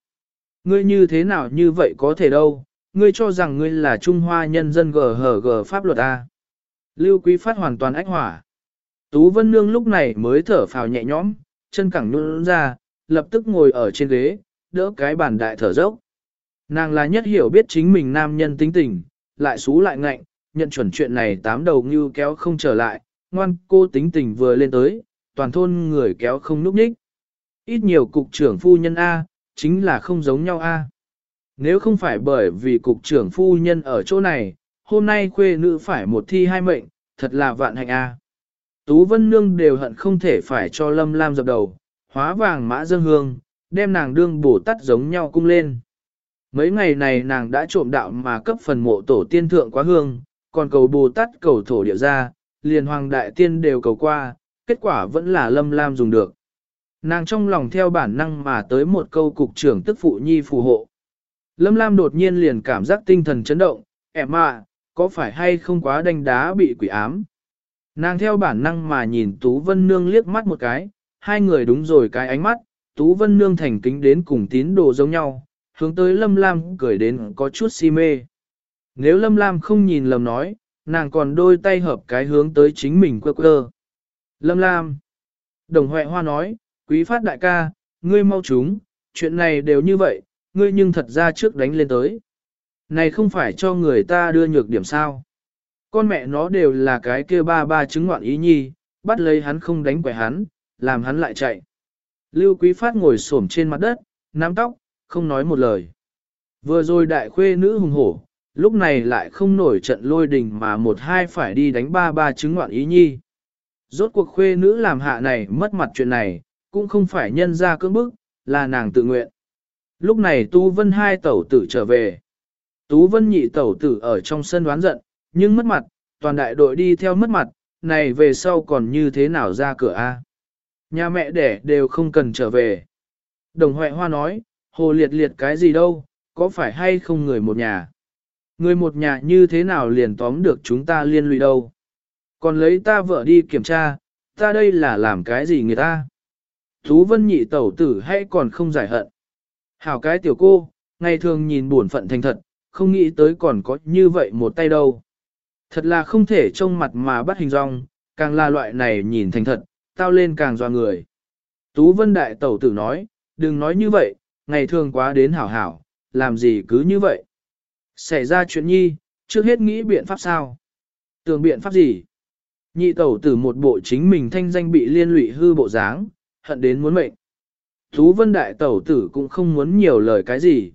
Ngươi như thế nào như vậy có thể đâu, ngươi cho rằng ngươi là Trung Hoa nhân dân GHG pháp luật A. Lưu Quý Phát hoàn toàn ách hỏa. Tú Vân Nương lúc này mới thở phào nhẹ nhõm, chân cẳng nhún ra, lập tức ngồi ở trên ghế, đỡ cái bàn đại thở dốc. Nàng là nhất hiểu biết chính mình nam nhân tính tình, lại xú lại ngạnh, nhận chuẩn chuyện này tám đầu như kéo không trở lại, ngoan cô tính tình vừa lên tới, toàn thôn người kéo không núp nhích. Ít nhiều cục trưởng phu nhân A, chính là không giống nhau A. Nếu không phải bởi vì cục trưởng phu nhân ở chỗ này, hôm nay khuê nữ phải một thi hai mệnh, thật là vạn hạnh A. Tú Vân Nương đều hận không thể phải cho Lâm Lam dập đầu, hóa vàng mã dân hương, đem nàng đương bổ tắt giống nhau cung lên. Mấy ngày này nàng đã trộm đạo mà cấp phần mộ tổ tiên thượng quá hương, còn cầu Bồ Tát cầu thổ địa ra, liền hoàng đại tiên đều cầu qua, kết quả vẫn là Lâm Lam dùng được. Nàng trong lòng theo bản năng mà tới một câu cục trưởng tức phụ nhi phù hộ. Lâm Lam đột nhiên liền cảm giác tinh thần chấn động, em à, có phải hay không quá đánh đá bị quỷ ám? Nàng theo bản năng mà nhìn Tú Vân Nương liếc mắt một cái, hai người đúng rồi cái ánh mắt, Tú Vân Nương thành kính đến cùng tín đồ giống nhau, hướng tới Lâm Lam cười đến có chút si mê. Nếu Lâm Lam không nhìn lầm nói, nàng còn đôi tay hợp cái hướng tới chính mình quơ quơ. Lâm Lam. Đồng Huệ Hoa nói, quý phát đại ca, ngươi mau chúng, chuyện này đều như vậy, ngươi nhưng thật ra trước đánh lên tới. Này không phải cho người ta đưa nhược điểm sao. Con mẹ nó đều là cái kia ba ba chứng ngoạn ý nhi, bắt lấy hắn không đánh quẻ hắn, làm hắn lại chạy. Lưu Quý Phát ngồi xổm trên mặt đất, nắm tóc, không nói một lời. Vừa rồi đại khuê nữ hùng hổ, lúc này lại không nổi trận lôi đình mà một hai phải đi đánh ba ba chứng ngoạn ý nhi. Rốt cuộc khuê nữ làm hạ này mất mặt chuyện này, cũng không phải nhân ra cưỡng bức, là nàng tự nguyện. Lúc này Tu Vân hai tẩu tử trở về. Tú Vân nhị tẩu tử ở trong sân đoán giận, nhưng mất mặt, toàn đại đội đi theo mất mặt, này về sau còn như thế nào ra cửa a? Nhà mẹ đẻ đều không cần trở về. Đồng Huệ Hoa nói, hồ liệt liệt cái gì đâu, có phải hay không người một nhà? Người một nhà như thế nào liền tóm được chúng ta liên lụy đâu? Còn lấy ta vợ đi kiểm tra, ta đây là làm cái gì người ta? Thú vân nhị tẩu tử hay còn không giải hận? Hảo cái tiểu cô, ngày thường nhìn buồn phận thành thật, không nghĩ tới còn có như vậy một tay đâu. Thật là không thể trông mặt mà bắt hình rong, càng là loại này nhìn thành thật, tao lên càng doa người. Tú Vân Đại Tẩu Tử nói, đừng nói như vậy, ngày thường quá đến hảo hảo, làm gì cứ như vậy. Xảy ra chuyện nhi, trước hết nghĩ biện pháp sao? Tưởng biện pháp gì? Nhị tẩu tử một bộ chính mình thanh danh bị liên lụy hư bộ dáng, hận đến muốn mệnh. Tú vân đại tẩu tử cũng không muốn nhiều lời cái gì.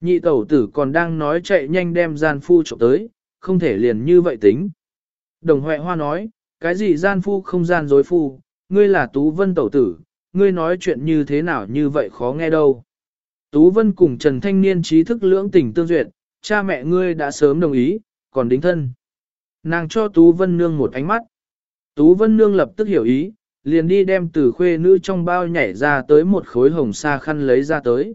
Nhị tẩu tử còn đang nói chạy nhanh đem gian phu trộm tới, không thể liền như vậy tính. Đồng Huệ Hoa nói, cái gì gian phu không gian dối phu, ngươi là Tú Vân tẩu tử, ngươi nói chuyện như thế nào như vậy khó nghe đâu. Tú Vân cùng Trần Thanh Niên trí thức lưỡng tình tương duyệt, cha mẹ ngươi đã sớm đồng ý, còn đính thân. Nàng cho Tú Vân Nương một ánh mắt. Tú Vân Nương lập tức hiểu ý, liền đi đem từ khuê nữ trong bao nhảy ra tới một khối hồng sa khăn lấy ra tới.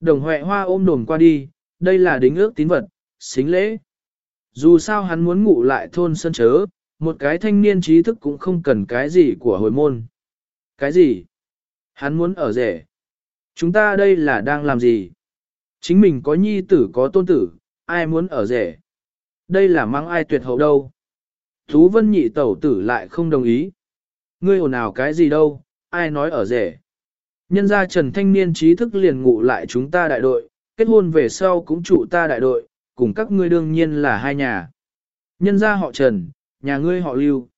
Đồng Huệ Hoa ôm đồm qua đi, đây là đính ước tín vật, xính lễ. Dù sao hắn muốn ngủ lại thôn sân chớ, một cái thanh niên trí thức cũng không cần cái gì của hồi môn. Cái gì? Hắn muốn ở rể. Chúng ta đây là đang làm gì? Chính mình có nhi tử có tôn tử, ai muốn ở rể? Đây là mang ai tuyệt hậu đâu? Thú vân nhị tẩu tử lại không đồng ý. Ngươi ồn ào cái gì đâu, ai nói ở rể? Nhân gia trần thanh niên trí thức liền ngụ lại chúng ta đại đội, kết hôn về sau cũng trụ ta đại đội, cùng các ngươi đương nhiên là hai nhà. Nhân gia họ trần, nhà ngươi họ lưu.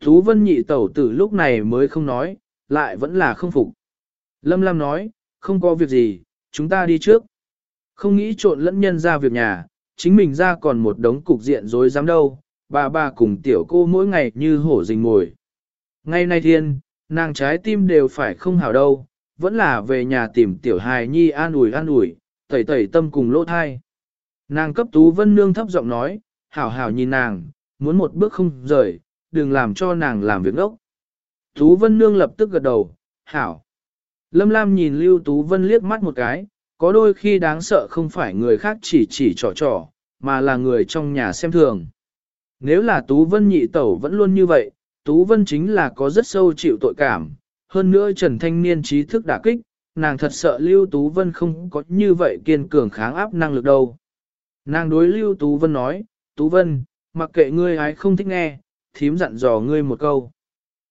Thú vân nhị tẩu tử lúc này mới không nói, lại vẫn là không phục. Lâm Lam nói, không có việc gì, chúng ta đi trước. Không nghĩ trộn lẫn nhân ra việc nhà, chính mình ra còn một đống cục diện rối dám đâu, bà bà cùng tiểu cô mỗi ngày như hổ rình mồi. Ngay nay thiên, nàng trái tim đều phải không hảo đâu, vẫn là về nhà tìm tiểu hài nhi an ủi an ủi, tẩy tẩy tâm cùng lỗ thai. Nàng cấp Tú Vân Nương thấp giọng nói, hảo hảo nhìn nàng, muốn một bước không rời, đừng làm cho nàng làm việc ốc. Tú Vân Nương lập tức gật đầu, hảo. Lâm Lam nhìn Lưu Tú Vân liếc mắt một cái, có đôi khi đáng sợ không phải người khác chỉ chỉ trò trò, mà là người trong nhà xem thường. Nếu là Tú Vân nhị tẩu vẫn luôn như vậy, Tú Vân chính là có rất sâu chịu tội cảm, hơn nữa Trần Thanh Niên trí thức đả kích, nàng thật sợ Lưu Tú Vân không có như vậy kiên cường kháng áp năng lực đâu. Nàng đối Lưu Tú Vân nói, Tú Vân, mặc kệ ngươi ai không thích nghe, thím dặn dò ngươi một câu.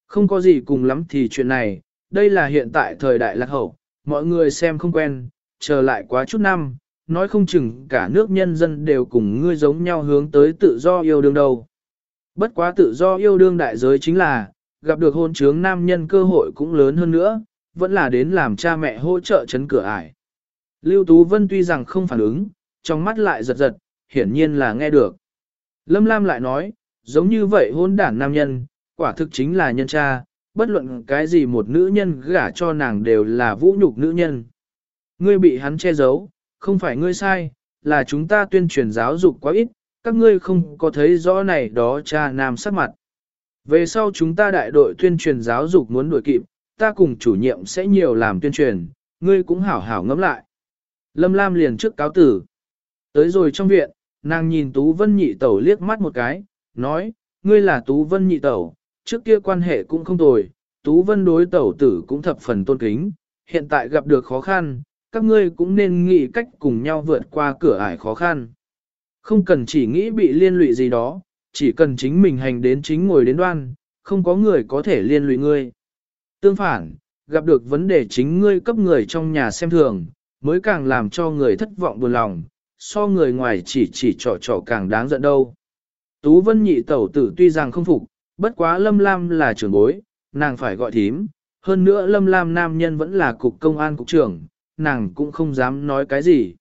Không có gì cùng lắm thì chuyện này, đây là hiện tại thời đại lạc hậu, mọi người xem không quen, chờ lại quá chút năm, nói không chừng cả nước nhân dân đều cùng ngươi giống nhau hướng tới tự do yêu đương đâu. Bất quá tự do yêu đương đại giới chính là, gặp được hôn trướng nam nhân cơ hội cũng lớn hơn nữa, vẫn là đến làm cha mẹ hỗ trợ chấn cửa ải. Lưu Tú Vân tuy rằng không phản ứng, trong mắt lại giật giật, hiển nhiên là nghe được. Lâm Lam lại nói, giống như vậy hôn đản nam nhân, quả thực chính là nhân cha, bất luận cái gì một nữ nhân gả cho nàng đều là vũ nhục nữ nhân. Ngươi bị hắn che giấu, không phải ngươi sai, là chúng ta tuyên truyền giáo dục quá ít, các ngươi không có thấy rõ này đó cha nam sắc mặt. Về sau chúng ta đại đội tuyên truyền giáo dục muốn đuổi kịp, ta cùng chủ nhiệm sẽ nhiều làm tuyên truyền, ngươi cũng hảo hảo ngẫm lại. Lâm Lam liền trước cáo tử. Tới rồi trong viện, nàng nhìn Tú Vân nhị tẩu liếc mắt một cái, nói, ngươi là Tú Vân nhị tẩu, trước kia quan hệ cũng không tồi, Tú Vân đối tẩu tử cũng thập phần tôn kính, hiện tại gặp được khó khăn, các ngươi cũng nên nghĩ cách cùng nhau vượt qua cửa ải khó khăn. Không cần chỉ nghĩ bị liên lụy gì đó, chỉ cần chính mình hành đến chính ngồi đến đoan, không có người có thể liên lụy ngươi. Tương phản, gặp được vấn đề chính ngươi cấp người trong nhà xem thường, mới càng làm cho người thất vọng buồn lòng, so người ngoài chỉ chỉ trò trò càng đáng giận đâu. Tú Vân nhị tẩu tử tuy rằng không phục, bất quá Lâm Lam là trưởng bối, nàng phải gọi thím, hơn nữa Lâm Lam nam nhân vẫn là cục công an cục trưởng, nàng cũng không dám nói cái gì.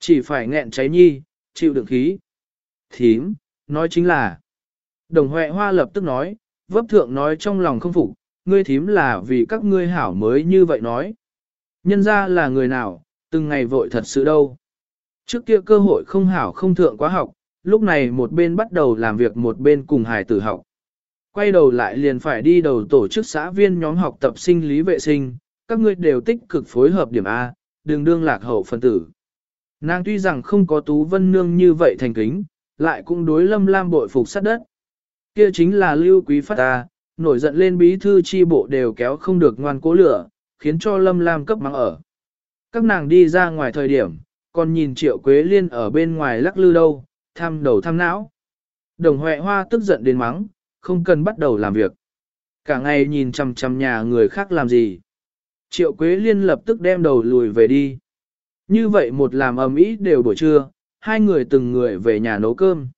Chỉ phải nghẹn cháy nhi, chịu đựng khí. Thím, nói chính là. Đồng Huệ Hoa lập tức nói, vấp thượng nói trong lòng không phục, ngươi thím là vì các ngươi hảo mới như vậy nói. Nhân ra là người nào, từng ngày vội thật sự đâu. Trước kia cơ hội không hảo không thượng quá học, lúc này một bên bắt đầu làm việc một bên cùng hài tử học. Quay đầu lại liền phải đi đầu tổ chức xã viên nhóm học tập sinh lý vệ sinh, các ngươi đều tích cực phối hợp điểm A, đừng đương lạc hậu phân tử. Nàng tuy rằng không có tú vân nương như vậy thành kính, lại cũng đối lâm lam bội phục sát đất. Kia chính là lưu quý phát ta, nổi giận lên bí thư chi bộ đều kéo không được ngoan cố lửa, khiến cho lâm lam cấp mắng ở. Các nàng đi ra ngoài thời điểm, còn nhìn triệu quế liên ở bên ngoài lắc lư đâu, tham đầu tham não. Đồng Huệ Hoa tức giận đến mắng, không cần bắt đầu làm việc. Cả ngày nhìn chằm chằm nhà người khác làm gì. Triệu Quế Liên lập tức đem đầu lùi về đi. Như vậy một làm ầm ĩ đều buổi trưa, hai người từng người về nhà nấu cơm.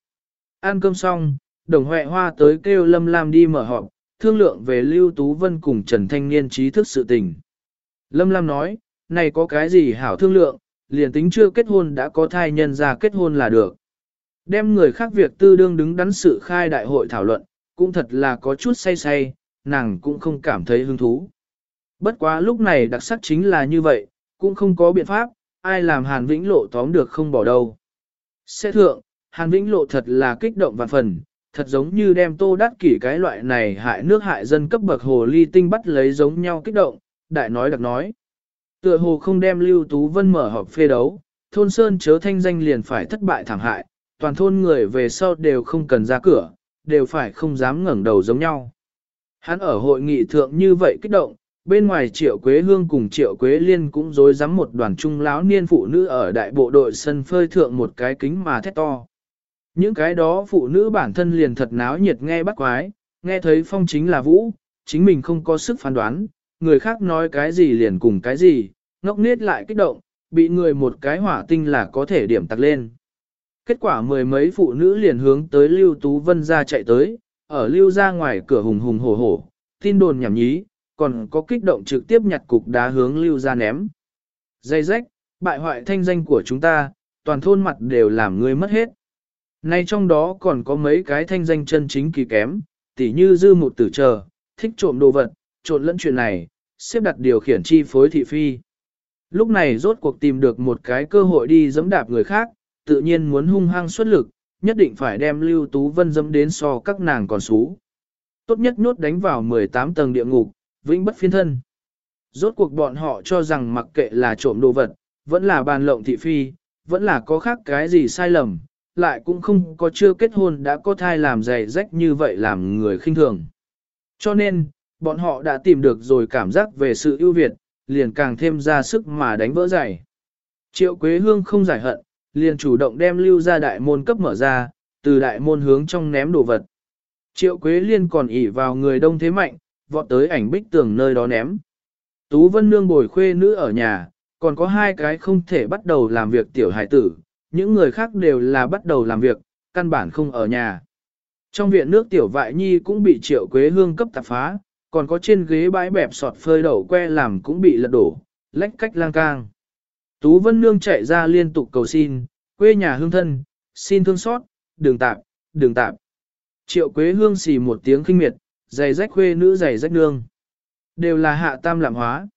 Ăn cơm xong, đồng Huệ Hoa tới kêu Lâm Lam đi mở họp, thương lượng về Lưu Tú Vân cùng Trần Thanh Niên trí thức sự tình. Lâm Lam nói, này có cái gì hảo thương lượng, liền tính chưa kết hôn đã có thai nhân ra kết hôn là được. Đem người khác việc tư đương đứng đắn sự khai đại hội thảo luận, cũng thật là có chút say say, nàng cũng không cảm thấy hứng thú. Bất quá lúc này đặc sắc chính là như vậy, cũng không có biện pháp, ai làm Hàn Vĩnh Lộ tóm được không bỏ đâu. Sẽ thượng, Hàn Vĩnh Lộ thật là kích động vạn phần, thật giống như đem tô đắt kỷ cái loại này hại nước hại dân cấp bậc hồ ly tinh bắt lấy giống nhau kích động, đại nói đặc nói. Tựa hồ không đem Lưu Tú Vân mở họp phê đấu, thôn Sơn chớ thanh danh liền phải thất bại thảm hại, toàn thôn người về sau đều không cần ra cửa, đều phải không dám ngẩng đầu giống nhau. Hắn ở hội nghị thượng như vậy kích động, bên ngoài triệu quế hương cùng triệu quế liên cũng dối rắm một đoàn trung lão niên phụ nữ ở đại bộ đội sân phơi thượng một cái kính mà thét to. Những cái đó phụ nữ bản thân liền thật náo nhiệt nghe bắt quái, nghe thấy phong chính là vũ, chính mình không có sức phán đoán, người khác nói cái gì liền cùng cái gì, ngốc nết lại kích động, bị người một cái hỏa tinh là có thể điểm tặc lên. Kết quả mười mấy phụ nữ liền hướng tới Lưu Tú Vân ra chạy tới, ở Lưu ra ngoài cửa hùng hùng hổ hổ, tin đồn nhảm nhí, còn có kích động trực tiếp nhặt cục đá hướng lưu ra ném. Dây rách, bại hoại thanh danh của chúng ta, toàn thôn mặt đều làm ngươi mất hết. Nay trong đó còn có mấy cái thanh danh chân chính kỳ kém, tỉ như dư một tử chờ, thích trộm đồ vật, trộn lẫn chuyện này, xếp đặt điều khiển chi phối thị phi. Lúc này rốt cuộc tìm được một cái cơ hội đi dẫm đạp người khác, tự nhiên muốn hung hăng xuất lực, nhất định phải đem Lưu Tú Vân dẫm đến so các nàng còn xú. Tốt nhất nhốt đánh vào 18 tầng địa ngục, vĩnh bất phiên thân. Rốt cuộc bọn họ cho rằng mặc kệ là trộm đồ vật, vẫn là bàn lộng thị phi, vẫn là có khác cái gì sai lầm, lại cũng không có chưa kết hôn đã có thai làm dày rách như vậy làm người khinh thường. Cho nên, bọn họ đã tìm được rồi cảm giác về sự ưu việt, liền càng thêm ra sức mà đánh vỡ giày. Triệu Quế Hương không giải hận, liền chủ động đem lưu ra đại môn cấp mở ra, từ đại môn hướng trong ném đồ vật. Triệu Quế Liên còn ỉ vào người đông thế mạnh, vọt tới ảnh bích tường nơi đó ném. Tú Vân Nương bồi khuê nữ ở nhà, còn có hai cái không thể bắt đầu làm việc tiểu hải tử, những người khác đều là bắt đầu làm việc, căn bản không ở nhà. Trong viện nước tiểu vại nhi cũng bị triệu quế hương cấp tạp phá, còn có trên ghế bãi bẹp sọt phơi đậu que làm cũng bị lật đổ, lách cách lang cang. Tú Vân Nương chạy ra liên tục cầu xin, quê nhà hương thân, xin thương xót, đường tạp, đường tạp. Triệu quế hương xì một tiếng kinh miệt, giày rách khuê nữ giày rách nương. Đều là hạ tam lạm hóa.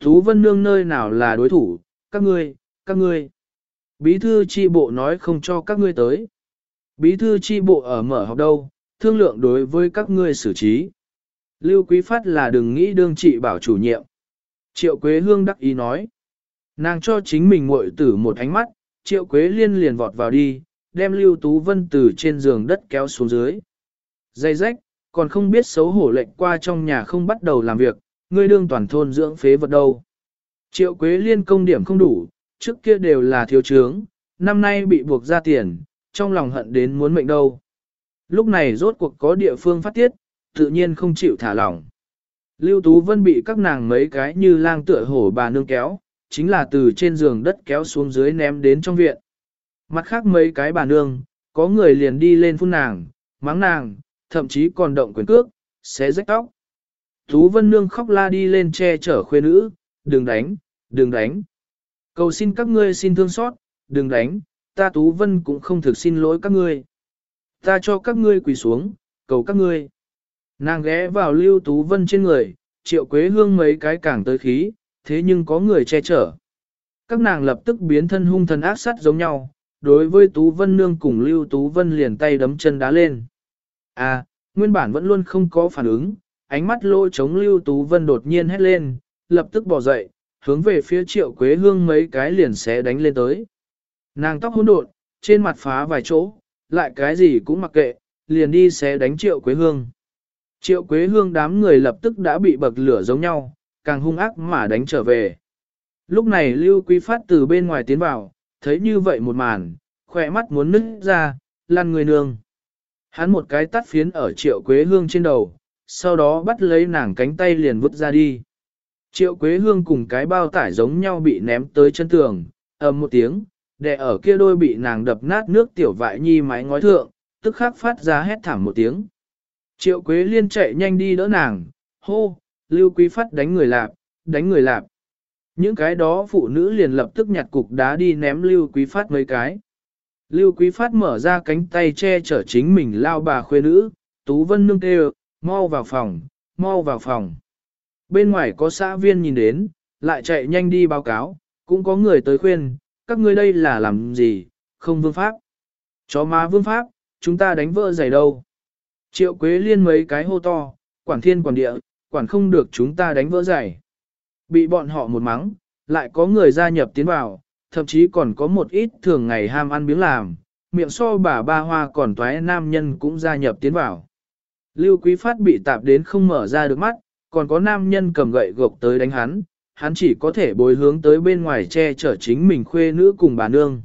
thú Vân Nương nơi nào là đối thủ, các ngươi, các ngươi. Bí thư chi bộ nói không cho các ngươi tới. Bí thư chi bộ ở mở học đâu, thương lượng đối với các ngươi xử trí. Lưu Quý Phát là đừng nghĩ đương trị bảo chủ nhiệm. Triệu Quế Hương đắc ý nói. Nàng cho chính mình muội tử một ánh mắt, Triệu Quế Liên liền vọt vào đi, đem Lưu Tú Vân từ trên giường đất kéo xuống dưới. Dây rách, còn không biết xấu hổ lệnh qua trong nhà không bắt đầu làm việc, ngươi đương toàn thôn dưỡng phế vật đâu. Triệu Quế Liên công điểm không đủ, trước kia đều là thiếu trướng, năm nay bị buộc ra tiền, trong lòng hận đến muốn mệnh đâu. Lúc này rốt cuộc có địa phương phát tiết, tự nhiên không chịu thả lỏng. Lưu Tú Vân bị các nàng mấy cái như lang tựa hổ bà nương kéo, chính là từ trên giường đất kéo xuống dưới ném đến trong viện. Mặt khác mấy cái bà nương, có người liền đi lên phun nàng, mắng nàng, thậm chí còn động quyền cước, xé rách tóc. Tú Vân Nương khóc la đi lên che chở khuê nữ, đừng đánh, đừng đánh. Cầu xin các ngươi xin thương xót, đừng đánh, ta Tú Vân cũng không thực xin lỗi các ngươi. Ta cho các ngươi quỳ xuống, cầu các ngươi. Nàng ghé vào lưu Tú Vân trên người, triệu quế hương mấy cái càng tới khí, thế nhưng có người che chở. Các nàng lập tức biến thân hung thần ác sát giống nhau, đối với Tú Vân Nương cùng Lưu Tú Vân liền tay đấm chân đá lên. À, nguyên bản vẫn luôn không có phản ứng, ánh mắt lôi chống Lưu Tú Vân đột nhiên hét lên, lập tức bỏ dậy, hướng về phía triệu quế hương mấy cái liền xé đánh lên tới. Nàng tóc hỗn độn, trên mặt phá vài chỗ, lại cái gì cũng mặc kệ, liền đi xé đánh triệu quế hương. Triệu quế hương đám người lập tức đã bị bậc lửa giống nhau, càng hung ác mà đánh trở về. Lúc này Lưu Quý Phát từ bên ngoài tiến vào, thấy như vậy một màn, khỏe mắt muốn nứt ra, lăn người nương. Hắn một cái tắt phiến ở triệu quế hương trên đầu, sau đó bắt lấy nàng cánh tay liền vứt ra đi. Triệu Quế Hương cùng cái bao tải giống nhau bị ném tới chân tường, ầm một tiếng, đè ở kia đôi bị nàng đập nát nước tiểu vại nhi mái ngói thượng, tức khắc phát ra hét thảm một tiếng. Triệu Quế Liên chạy nhanh đi đỡ nàng, hô, Lưu Quý Phát đánh người lạp, đánh người lạp. Những cái đó phụ nữ liền lập tức nhặt cục đá đi ném Lưu Quý Phát mấy cái. Lưu Quý Phát mở ra cánh tay che chở chính mình lao bà khuê nữ, Tú Vân nương kêu, mau vào phòng, mau vào phòng. Bên ngoài có xã viên nhìn đến, lại chạy nhanh đi báo cáo, cũng có người tới khuyên, các ngươi đây là làm gì, không vương pháp. Chó má vương pháp, chúng ta đánh vỡ giày đâu. Triệu Quế Liên mấy cái hô to, quản thiên quản địa, quản không được chúng ta đánh vỡ giày. Bị bọn họ một mắng, lại có người gia nhập tiến vào, thậm chí còn có một ít thường ngày ham ăn biếng làm, miệng so bà ba hoa còn toái nam nhân cũng gia nhập tiến vào. Lưu Quý Phát bị tạp đến không mở ra được mắt, còn có nam nhân cầm gậy gộc tới đánh hắn, hắn chỉ có thể bồi hướng tới bên ngoài che chở chính mình khuê nữ cùng bà nương.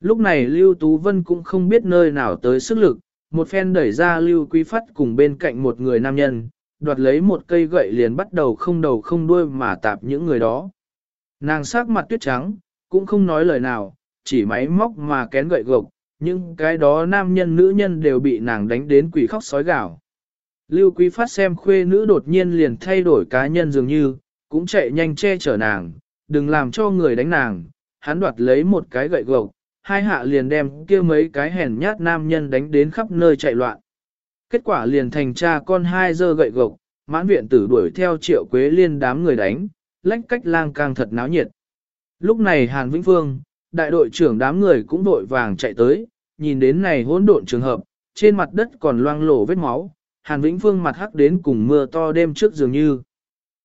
Lúc này Lưu Tú Vân cũng không biết nơi nào tới sức lực, một phen đẩy ra Lưu Quý Phát cùng bên cạnh một người nam nhân, đoạt lấy một cây gậy liền bắt đầu không đầu không đuôi mà tạp những người đó. Nàng sắc mặt tuyết trắng, cũng không nói lời nào, chỉ máy móc mà kén gậy gộc, nhưng cái đó nam nhân nữ nhân đều bị nàng đánh đến quỷ khóc sói gạo. Lưu Quý Phát xem khuê nữ đột nhiên liền thay đổi cá nhân dường như, cũng chạy nhanh che chở nàng, đừng làm cho người đánh nàng, hắn đoạt lấy một cái gậy gộc, hai hạ liền đem kia mấy cái hèn nhát nam nhân đánh đến khắp nơi chạy loạn. Kết quả liền thành cha con hai dơ gậy gộc, mãn viện tử đuổi theo triệu quế liên đám người đánh, lách cách lang càng thật náo nhiệt. Lúc này Hàn Vĩnh Phương, đại đội trưởng đám người cũng đội vàng chạy tới, nhìn đến này hỗn độn trường hợp, trên mặt đất còn loang lổ vết máu, Hàn Vĩnh Phương mặt hắc đến cùng mưa to đêm trước dường như.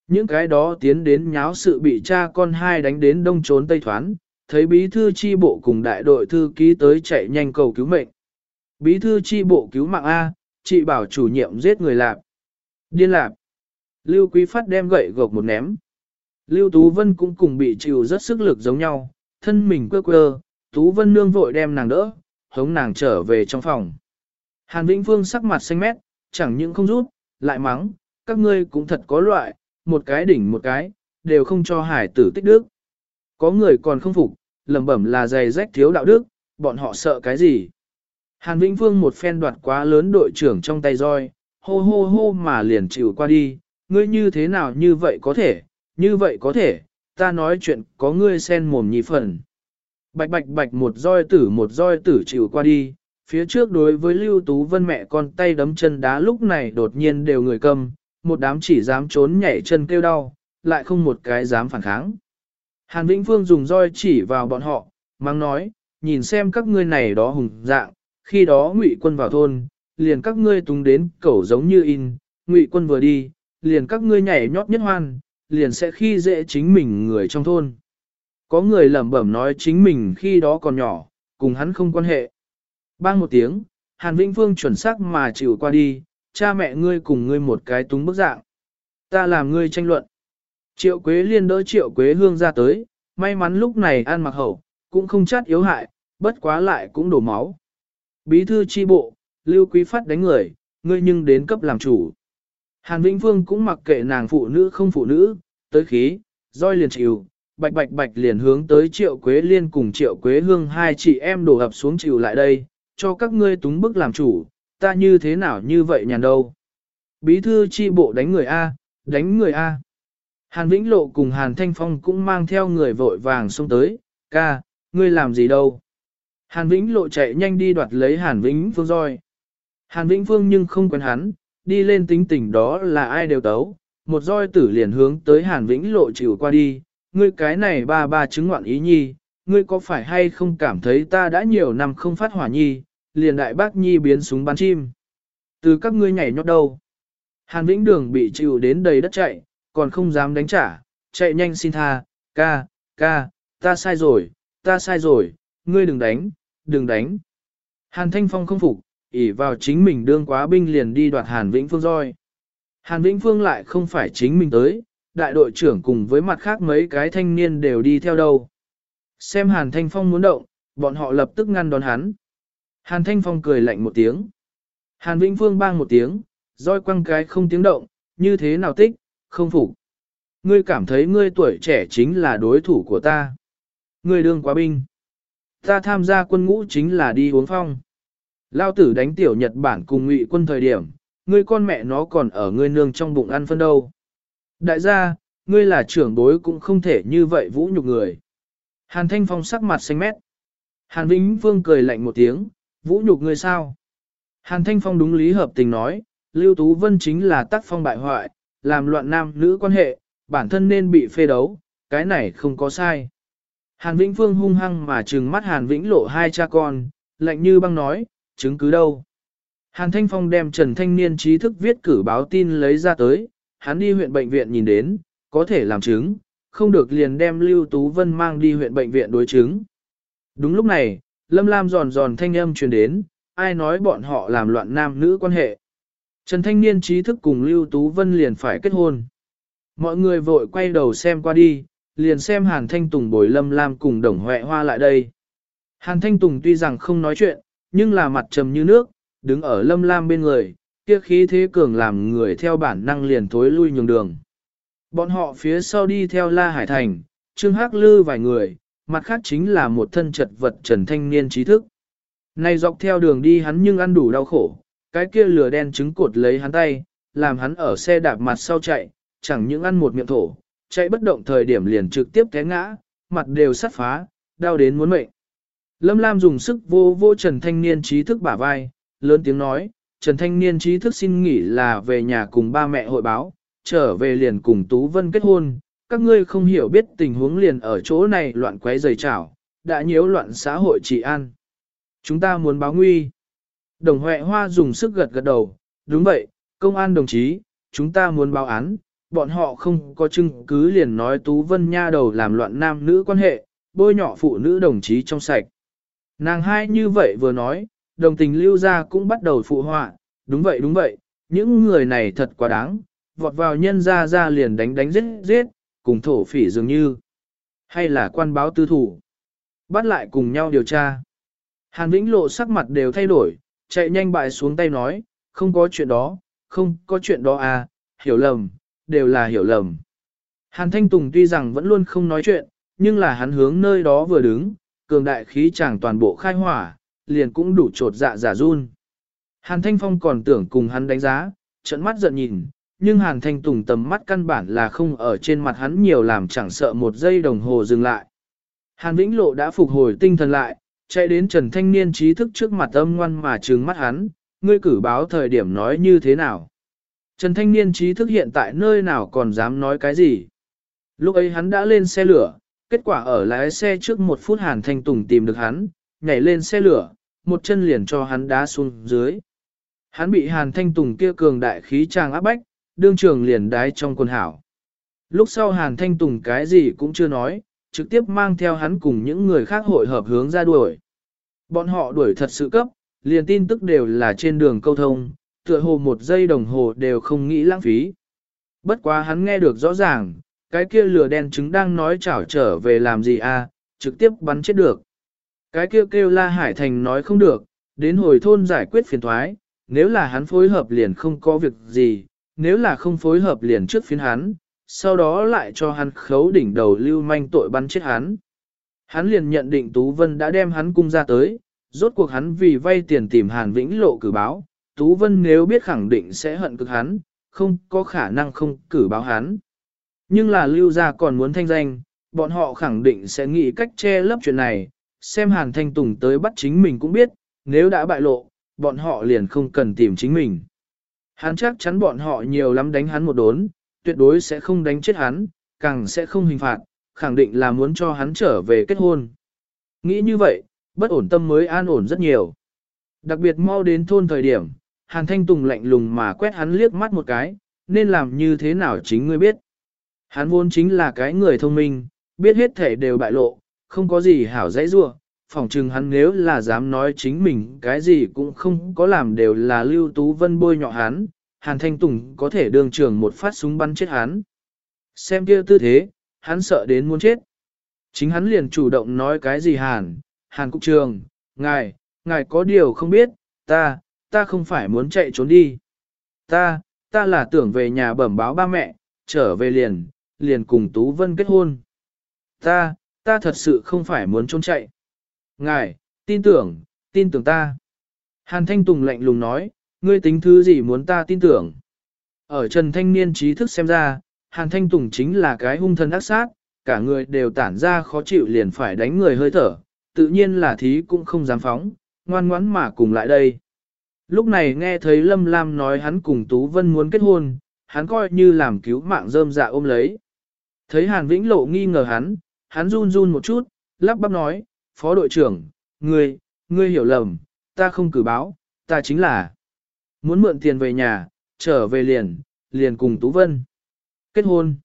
Những cái đó tiến đến nháo sự bị cha con hai đánh đến đông trốn tây thoán, thấy bí thư chi bộ cùng đại đội thư ký tới chạy nhanh cầu cứu mệnh. Bí thư chi bộ cứu mạng A, chị bảo chủ nhiệm giết người lạp. Điên lạp. Lưu Quý Phát đem gậy gộc một ném. Lưu Tú Vân cũng cùng bị chịu rất sức lực giống nhau, thân mình quơ quơ, Tú Vân nương vội đem nàng đỡ, hống nàng trở về trong phòng. Hàn Vĩnh Phương sắc mặt xanh mét, chẳng những không rút, lại mắng, các ngươi cũng thật có loại, một cái đỉnh một cái, đều không cho hải tử tích đức. Có người còn không phục, lẩm bẩm là giày rách thiếu đạo đức, bọn họ sợ cái gì. Hàn Vĩnh Phương một phen đoạt quá lớn đội trưởng trong tay roi, hô hô hô mà liền chịu qua đi, ngươi như thế nào như vậy có thể, như vậy có thể, ta nói chuyện có ngươi sen mồm nhì phần. Bạch bạch bạch một roi tử một roi tử chịu qua đi, phía trước đối với Lưu Tú Vân mẹ con tay đấm chân đá lúc này đột nhiên đều người cầm, một đám chỉ dám trốn nhảy chân kêu đau, lại không một cái dám phản kháng. Hàn Vĩnh Phương dùng roi chỉ vào bọn họ, mang nói, nhìn xem các ngươi này đó hùng dạng, khi đó ngụy quân vào thôn, liền các ngươi tung đến cẩu giống như in, ngụy quân vừa đi, liền các ngươi nhảy nhót nhất hoan, liền sẽ khi dễ chính mình người trong thôn. Có người lẩm bẩm nói chính mình khi đó còn nhỏ, cùng hắn không quan hệ. Bang một tiếng, Hàn Vĩnh Phương chuẩn xác mà chịu qua đi, cha mẹ ngươi cùng ngươi một cái túng bức dạng. Ta làm ngươi tranh luận. Triệu Quế Liên đỡ Triệu Quế Hương ra tới, may mắn lúc này ăn mặc hậu, cũng không chát yếu hại, bất quá lại cũng đổ máu. Bí thư chi bộ, Lưu Quý Phát đánh người, ngươi nhưng đến cấp làm chủ. Hàn Vĩnh Phương cũng mặc kệ nàng phụ nữ không phụ nữ, tới khí, roi liền chịu, bạch bạch bạch liền hướng tới Triệu Quế Liên cùng Triệu Quế Hương hai chị em đổ ập xuống chịu lại đây, cho các ngươi túng bức làm chủ, ta như thế nào như vậy nhàn đâu. Bí thư chi bộ đánh người A, đánh người A. Hàn Vĩnh Lộ cùng Hàn Thanh Phong cũng mang theo người vội vàng xông tới, ca, ngươi làm gì đâu. Hàn Vĩnh Lộ chạy nhanh đi đoạt lấy Hàn Vĩnh Phương roi. Hàn Vĩnh Phương nhưng không quen hắn, đi lên tính tình đó là ai đều tấu, một roi tử liền hướng tới Hàn Vĩnh Lộ chịu qua đi, ngươi cái này ba ba chứng ngoạn ý nhi, ngươi có phải hay không cảm thấy ta đã nhiều năm không phát hỏa nhi, liền đại bác nhi biến súng bắn chim. Từ các ngươi nhảy nhót đâu. Hàn Vĩnh Đường bị chịu đến đầy đất chạy, còn không dám đánh trả, chạy nhanh xin tha, ca, ca, ta sai rồi, ta sai rồi, ngươi đừng đánh, đừng đánh. Hàn Thanh Phong không phục, ỉ vào chính mình đương quá binh liền đi đoạt Hàn Vĩnh Phương roi. Hàn Vĩnh Phương lại không phải chính mình tới, đại đội trưởng cùng với mặt khác mấy cái thanh niên đều đi theo đâu. Xem Hàn Thanh Phong muốn động, bọn họ lập tức ngăn đón hắn. Hàn Thanh Phong cười lạnh một tiếng. Hàn Vĩnh Phương bang một tiếng, roi quăng cái không tiếng động, như thế nào tích, không phục. Ngươi cảm thấy ngươi tuổi trẻ chính là đối thủ của ta. Ngươi đương quá binh. Ta tham gia quân ngũ chính là đi uống phong. Lao tử đánh tiểu Nhật Bản cùng ngụy quân thời điểm, ngươi con mẹ nó còn ở ngươi nương trong bụng ăn phân đâu. Đại gia, ngươi là trưởng bối cũng không thể như vậy vũ nhục người. Hàn Thanh Phong sắc mặt xanh mét. Hàn Vĩnh Vương cười lạnh một tiếng, vũ nhục ngươi sao? Hàn Thanh Phong đúng lý hợp tình nói, Lưu Tú Vân chính là tác phong bại hoại, làm loạn nam nữ quan hệ, bản thân nên bị phê đấu, cái này không có sai. Hàn Vĩnh Phương hung hăng mà trừng mắt Hàn Vĩnh lộ hai cha con, lạnh như băng nói, chứng cứ đâu. Hàn Thanh Phong đem Trần Thanh Niên trí thức viết cử báo tin lấy ra tới, hắn đi huyện bệnh viện nhìn đến, có thể làm chứng, không được liền đem Lưu Tú Vân mang đi huyện bệnh viện đối chứng. Đúng lúc này, Lâm Lam giòn giòn thanh âm truyền đến, ai nói bọn họ làm loạn nam nữ quan hệ. Trần Thanh Niên trí thức cùng Lưu Tú Vân liền phải kết hôn. Mọi người vội quay đầu xem qua đi, liền xem Hàn Thanh Tùng bồi Lâm Lam cùng Đồng Huệ Hoa lại đây. Hàn Thanh Tùng tuy rằng không nói chuyện, nhưng là mặt trầm như nước, đứng ở Lâm Lam bên người, kia khí thế cường làm người theo bản năng liền thối lui nhường đường. Bọn họ phía sau đi theo La Hải Thành, Trương Hắc Lư vài người, mặt khác chính là một thân chật vật Trần Thanh Niên trí thức. Này dọc theo đường đi hắn nhưng ăn đủ đau khổ, cái kia lửa đen trứng cột lấy hắn tay, làm hắn ở xe đạp mặt sau chạy, chẳng những ăn một miệng thổ, chạy bất động thời điểm liền trực tiếp té ngã, mặt đều sắt phá, đau đến muốn mệnh. Lâm Lam dùng sức vô vô Trần Thanh Niên trí thức bả vai, lớn tiếng nói, Trần Thanh Niên trí thức xin nghỉ là về nhà cùng ba mẹ hội báo, trở về liền cùng Tú Vân kết hôn, các ngươi không hiểu biết tình huống liền ở chỗ này loạn quấy rầy chảo, đã nhiễu loạn xã hội trị an. Chúng ta muốn báo nguy. Đồng Huệ Hoa dùng sức gật gật đầu, đúng vậy, công an đồng chí, chúng ta muốn báo án, bọn họ không có chứng cứ liền nói Tú Vân Nha đầu làm loạn nam nữ quan hệ, bôi nhọ phụ nữ đồng chí trong sạch. Nàng hai như vậy vừa nói, đồng tình lưu ra cũng bắt đầu phụ họa, đúng vậy đúng vậy, những người này thật quá đáng, vọt vào nhân ra ra liền đánh đánh giết giết, cùng thổ phỉ dường như. Hay là quan báo tư thủ. Bắt lại cùng nhau điều tra. Hàn Vĩnh Lộ sắc mặt đều thay đổi, chạy nhanh bại xuống tay nói, không có chuyện đó, không có chuyện đó à, hiểu lầm, đều là hiểu lầm. Hàn Thanh Tùng tuy rằng vẫn luôn không nói chuyện, nhưng là hắn hướng nơi đó vừa đứng, cường đại khí chàng toàn bộ khai hỏa, liền cũng đủ trột dạ giả run. Hàn Thanh Phong còn tưởng cùng hắn đánh giá, trận mắt giận nhìn, nhưng Hàn Thanh Tùng tầm mắt căn bản là không ở trên mặt hắn nhiều làm chẳng sợ một giây đồng hồ dừng lại. Hàn Vĩnh Lộ đã phục hồi tinh thần lại, chạy đến Trần Thanh Niên trí thức trước mặt âm ngoan mà trừng mắt hắn, ngươi cử báo thời điểm nói như thế nào. Trần Thanh Niên trí thức hiện tại nơi nào còn dám nói cái gì. Lúc ấy hắn đã lên xe lửa, kết quả ở lái xe trước một phút Hàn Thanh Tùng tìm được hắn, nhảy lên xe lửa, một chân liền cho hắn đá xuống dưới. Hắn bị Hàn Thanh Tùng kia cường đại khí trang áp bách, đương trường liền đái trong quần hảo. Lúc sau Hàn Thanh Tùng cái gì cũng chưa nói, trực tiếp mang theo hắn cùng những người khác hội hợp hướng ra đuổi. Bọn họ đuổi thật sự cấp, liền tin tức đều là trên đường câu thông, tựa hồ một giây đồng hồ đều không nghĩ lãng phí. Bất quá hắn nghe được rõ ràng, cái kia lửa đen trứng đang nói chảo trở về làm gì à, trực tiếp bắn chết được. Cái kia kêu la hải thành nói không được, đến hồi thôn giải quyết phiền thoái, nếu là hắn phối hợp liền không có việc gì, nếu là không phối hợp liền trước phiến hắn, sau đó lại cho hắn khấu đỉnh đầu lưu manh tội bắn chết hắn. Hắn liền nhận định Tú Vân đã đem hắn cung ra tới, rốt cuộc hắn vì vay tiền tìm Hàn Vĩnh Lộ cử báo, Tú Vân nếu biết khẳng định sẽ hận cực hắn, không có khả năng không cử báo hắn. Nhưng là lưu gia còn muốn thanh danh, bọn họ khẳng định sẽ nghĩ cách che lấp chuyện này, xem Hàn Thanh Tùng tới bắt chính mình cũng biết, nếu đã bại lộ, bọn họ liền không cần tìm chính mình. Hắn chắc chắn bọn họ nhiều lắm đánh hắn một đốn, tuyệt đối sẽ không đánh chết hắn, càng sẽ không hình phạt, khẳng định là muốn cho hắn trở về kết hôn. Nghĩ như vậy, bất ổn tâm mới an ổn rất nhiều. Đặc biệt mau đến thôn thời điểm, Hàn Thanh Tùng lạnh lùng mà quét hắn liếc mắt một cái, nên làm như thế nào chính ngươi biết. Hắn vốn chính là cái người thông minh, biết hết thể đều bại lộ, không có gì hảo dãy rua, phỏng chừng hắn nếu là dám nói chính mình cái gì cũng không có làm đều là Lưu Tú Vân bôi nhọ hắn, Hàn Thanh Tùng có thể đường trường một phát súng bắn chết hắn. Xem kia tư thế, hắn sợ đến muốn chết. Chính hắn liền chủ động nói cái gì Hàn, Hàn Cục Trường, ngài, ngài có điều không biết, ta, ta không phải muốn chạy trốn đi. Ta, ta là tưởng về nhà bẩm báo ba mẹ, trở về liền, liền cùng Tú Vân kết hôn. Ta, ta thật sự không phải muốn trốn chạy. Ngài, tin tưởng, tin tưởng ta. Hàn Thanh Tùng lạnh lùng nói, ngươi tính thứ gì muốn ta tin tưởng. Ở Trần Thanh Niên trí thức xem ra, Hàn Thanh Tùng chính là cái hung thân ác sát, cả người đều tản ra khó chịu liền phải đánh người hơi thở, tự nhiên là thí cũng không dám phóng, ngoan ngoãn mà cùng lại đây. Lúc này nghe thấy Lâm Lam nói hắn cùng Tú Vân muốn kết hôn, hắn coi như làm cứu mạng rơm dạ ôm lấy. Thấy Hàn Vĩnh Lộ nghi ngờ hắn, hắn run run một chút, lắp bắp nói, Phó đội trưởng, ngươi, ngươi hiểu lầm, ta không cử báo, ta chính là muốn mượn tiền về nhà, trở về liền, liền cùng Tú Vân. Kết hôn.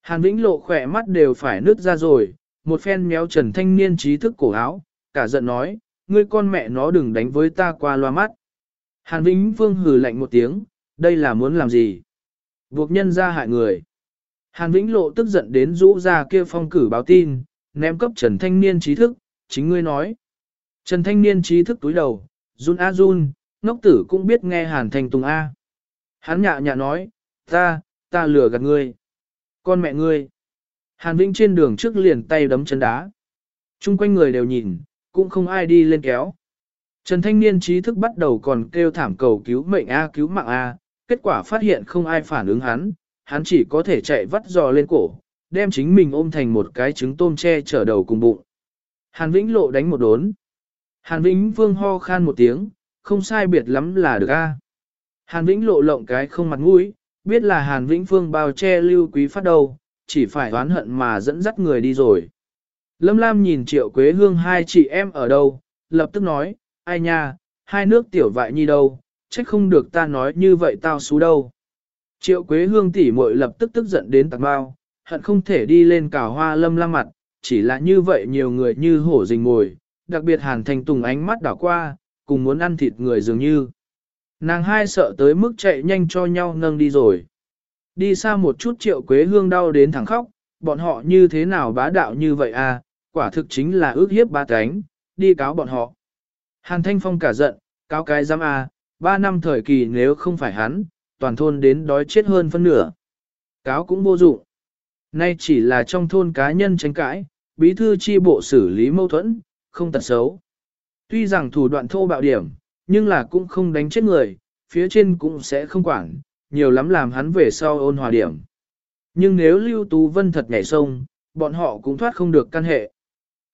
Hàn Vĩnh Lộ khỏe mắt đều phải nứt ra rồi, một phen méo trần thanh niên trí thức cổ áo, cả giận nói, ngươi con mẹ nó đừng đánh với ta qua loa mắt. Hàn Vĩnh Vương hừ lạnh một tiếng, đây là muốn làm gì? Buộc nhân ra hại người. Hàn Vĩnh Lộ tức giận đến rũ ra kia phong cử báo tin, ném cấp Trần Thanh Niên trí thức, chính ngươi nói. Trần Thanh Niên trí thức túi đầu, run a run, ngốc tử cũng biết nghe Hàn Thanh Tùng A. Hắn nhạ nhạ nói, ta, ta lừa gạt ngươi. Con mẹ ngươi. Hàn Vĩnh trên đường trước liền tay đấm chân đá. Trung quanh người đều nhìn, cũng không ai đi lên kéo. Trần Thanh Niên trí thức bắt đầu còn kêu thảm cầu cứu mệnh A cứu mạng A, kết quả phát hiện không ai phản ứng hắn, hắn chỉ có thể chạy vắt giò lên cổ, đem chính mình ôm thành một cái trứng tôm che chở đầu cùng bụng. Hàn Vĩnh Lộ đánh một đốn. Hàn Vĩnh Vương ho khan một tiếng, không sai biệt lắm là được a. Hàn Vĩnh Lộ lộng cái không mặt mũi, biết là Hàn Vĩnh Phương bao che lưu quý phát đầu, chỉ phải oán hận mà dẫn dắt người đi rồi. Lâm Lam nhìn Triệu Quế Hương hai chị em ở đâu, lập tức nói, ai nha, hai nước tiểu vại nhi đâu, trách không được ta nói như vậy tao xú đâu. Triệu Quế Hương tỷ muội lập tức tức giận đến tạc bao, hận không thể đi lên cào hoa Lâm la mặt, chỉ là như vậy nhiều người như hổ rình ngồi, đặc biệt Hàn Thành Tùng ánh mắt đảo qua, cùng muốn ăn thịt người dường như. Nàng hai sợ tới mức chạy nhanh cho nhau nâng đi rồi. Đi xa một chút triệu quế hương đau đến thẳng khóc, bọn họ như thế nào bá đạo như vậy à, quả thực chính là ước hiếp ba cánh, đi cáo bọn họ. Hàn Thanh Phong cả giận, cáo cái giam à, ba năm thời kỳ nếu không phải hắn, toàn thôn đến đói chết hơn phân nửa. Cáo cũng vô dụng. Nay chỉ là trong thôn cá nhân tranh cãi, bí thư chi bộ xử lý mâu thuẫn, không tật xấu. Tuy rằng thủ đoạn thô bạo điểm, nhưng là cũng không đánh chết người, phía trên cũng sẽ không quản, nhiều lắm làm hắn về sau ôn hòa điểm. Nhưng nếu Lưu Tú Vân thật nhảy sông, bọn họ cũng thoát không được căn hệ.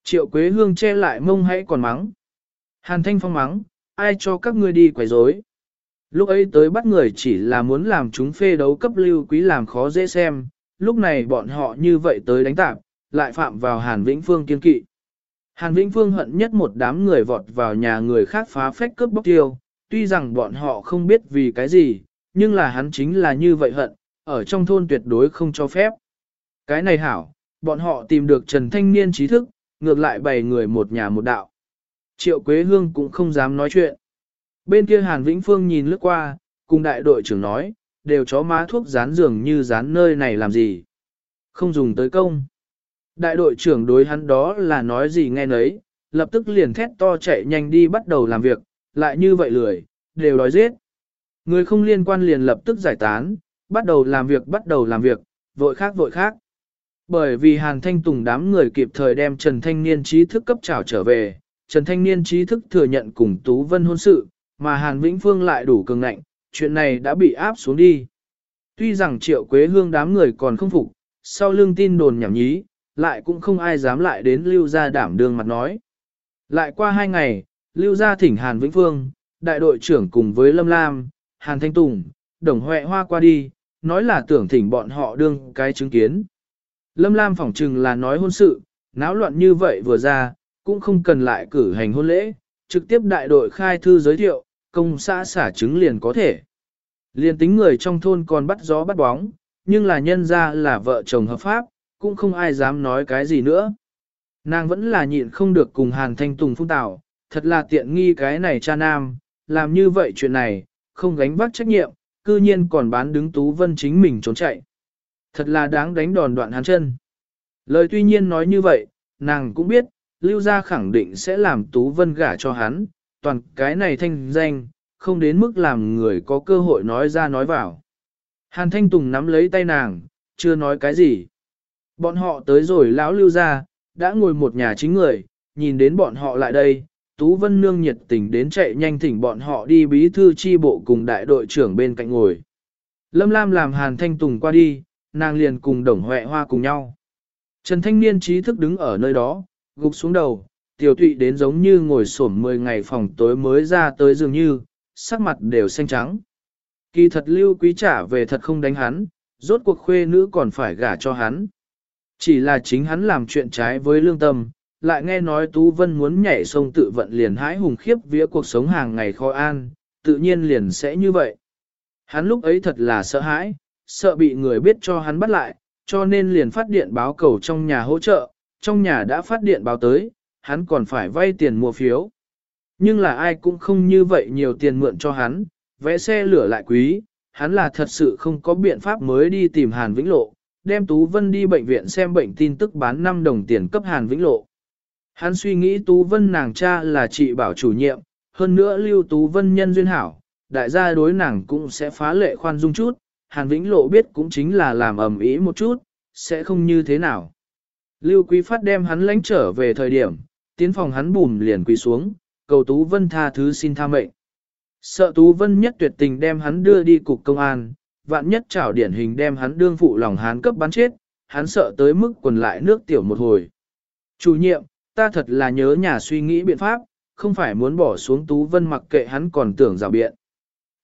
Triệu Quế Hương che lại mông hãy còn mắng. Hàn Thanh Phong mắng, ai cho các ngươi đi quấy rối? Lúc ấy tới bắt người chỉ là muốn làm chúng phê đấu cấp lưu quý làm khó dễ xem, lúc này bọn họ như vậy tới đánh tạp, lại phạm vào Hàn Vĩnh Phương kiên kỵ. Hàn Vĩnh Phương hận nhất một đám người vọt vào nhà người khác phá phách cướp bóc tiêu, tuy rằng bọn họ không biết vì cái gì, nhưng là hắn chính là như vậy hận, ở trong thôn tuyệt đối không cho phép. Cái này hảo, bọn họ tìm được Trần Thanh Niên trí thức, ngược lại bày người một nhà một đạo. Triệu Quế Hương cũng không dám nói chuyện. Bên kia Hàn Vĩnh Phương nhìn lướt qua, cùng đại đội trưởng nói, đều chó má thuốc dán giường như dán nơi này làm gì. Không dùng tới công. Đại đội trưởng đối hắn đó là nói gì nghe nấy, lập tức liền thét to chạy nhanh đi bắt đầu làm việc, lại như vậy lười, đều đói giết. Người không liên quan liền lập tức giải tán, bắt đầu làm việc bắt đầu làm việc, vội khác vội khác. Bởi vì Hàn Thanh Tùng đám người kịp thời đem Trần Thanh Niên trí thức cấp trào trở về, Trần Thanh Niên trí thức thừa nhận cùng Tú Vân hôn sự, mà Hàn Vĩnh Phương lại đủ cường ngạnh, chuyện này đã bị áp xuống đi. Tuy rằng Triệu Quế Hương đám người còn không phục, sau lưng tin đồn nhảm nhí, lại cũng không ai dám lại đến lưu gia đảm đương mặt nói. Lại qua hai ngày, lưu gia thỉnh Hàn Vĩnh Phương, đại đội trưởng cùng với Lâm Lam, Hàn Thanh Tùng, Đồng Huệ Hoa qua đi, nói là tưởng thỉnh bọn họ đương cái chứng kiến. Lâm Lam phỏng chừng là nói hôn sự, náo loạn như vậy vừa ra, cũng không cần lại cử hành hôn lễ, trực tiếp đại đội khai thư giới thiệu, công xã xả trứng liền có thể. Liền tính người trong thôn còn bắt gió bắt bóng, nhưng là nhân ra là vợ chồng hợp pháp, cũng không ai dám nói cái gì nữa. Nàng vẫn là nhịn không được cùng Hàn Thanh Tùng phung tạo, thật là tiện nghi cái này cha nam, làm như vậy chuyện này, không gánh vác trách nhiệm, cư nhiên còn bán đứng Tú Vân chính mình trốn chạy. Thật là đáng đánh đòn đoạn hắn chân. Lời tuy nhiên nói như vậy, nàng cũng biết, Lưu Gia khẳng định sẽ làm Tú Vân gả cho hắn, toàn cái này thanh danh, không đến mức làm người có cơ hội nói ra nói vào. Hàn Thanh Tùng nắm lấy tay nàng, chưa nói cái gì. Bọn họ tới rồi lão Lưu Gia, đã ngồi một nhà chính người, nhìn đến bọn họ lại đây, Tú Vân Nương nhiệt tình đến chạy nhanh thỉnh bọn họ đi bí thư chi bộ cùng đại đội trưởng bên cạnh ngồi. Lâm Lam làm Hàn Thanh Tùng qua đi, nàng liền cùng Đồng Huệ Hoa cùng nhau. Trần Thanh Niên trí thức đứng ở nơi đó, gục xuống đầu, tiểu tụy đến giống như ngồi xổm 10 ngày phòng tối mới ra tới dường như, sắc mặt đều xanh trắng. Kỳ thật lưu quý trả về thật không đánh hắn, rốt cuộc khuê nữ còn phải gả cho hắn. Chỉ là chính hắn làm chuyện trái với lương tâm, lại nghe nói Tú Vân muốn nhảy sông tự vận liền hãi hùng khiếp vía cuộc sống hàng ngày khó an, tự nhiên liền sẽ như vậy. Hắn lúc ấy thật là sợ hãi, sợ bị người biết cho hắn bắt lại, cho nên liền phát điện báo cầu trong nhà hỗ trợ, trong nhà đã phát điện báo tới, hắn còn phải vay tiền mua phiếu. Nhưng là ai cũng không như vậy nhiều tiền mượn cho hắn, vẽ xe lửa lại quý, hắn là thật sự không có biện pháp mới đi tìm Hàn Vĩnh Lộ, đem Tú Vân đi bệnh viện xem bệnh tin tức bán 5 đồng tiền cấp Hàn Vĩnh Lộ. Hắn suy nghĩ Tú Vân nàng cha là chị bảo chủ nhiệm, hơn nữa lưu Tú Vân nhân duyên hảo, đại gia đối nàng cũng sẽ phá lệ khoan dung chút, Hàn Vĩnh Lộ biết cũng chính là làm ầm ĩ một chút, sẽ không như thế nào. Lưu Quý Phát đem hắn lãnh trở về thời điểm, tiến phòng hắn bùm liền quỳ xuống, cầu Tú Vân tha thứ xin tha mệnh. Sợ Tú Vân nhất tuyệt tình đem hắn đưa đi cục công an, vạn nhất trảo điển hình đem hắn đương phụ lòng hán cấp bắn chết, hắn sợ tới mức quần lại nước tiểu một hồi. Chủ nhiệm, ta thật là nhớ nhà suy nghĩ biện pháp, không phải muốn bỏ xuống Tú Vân mặc kệ hắn còn tưởng rào biện.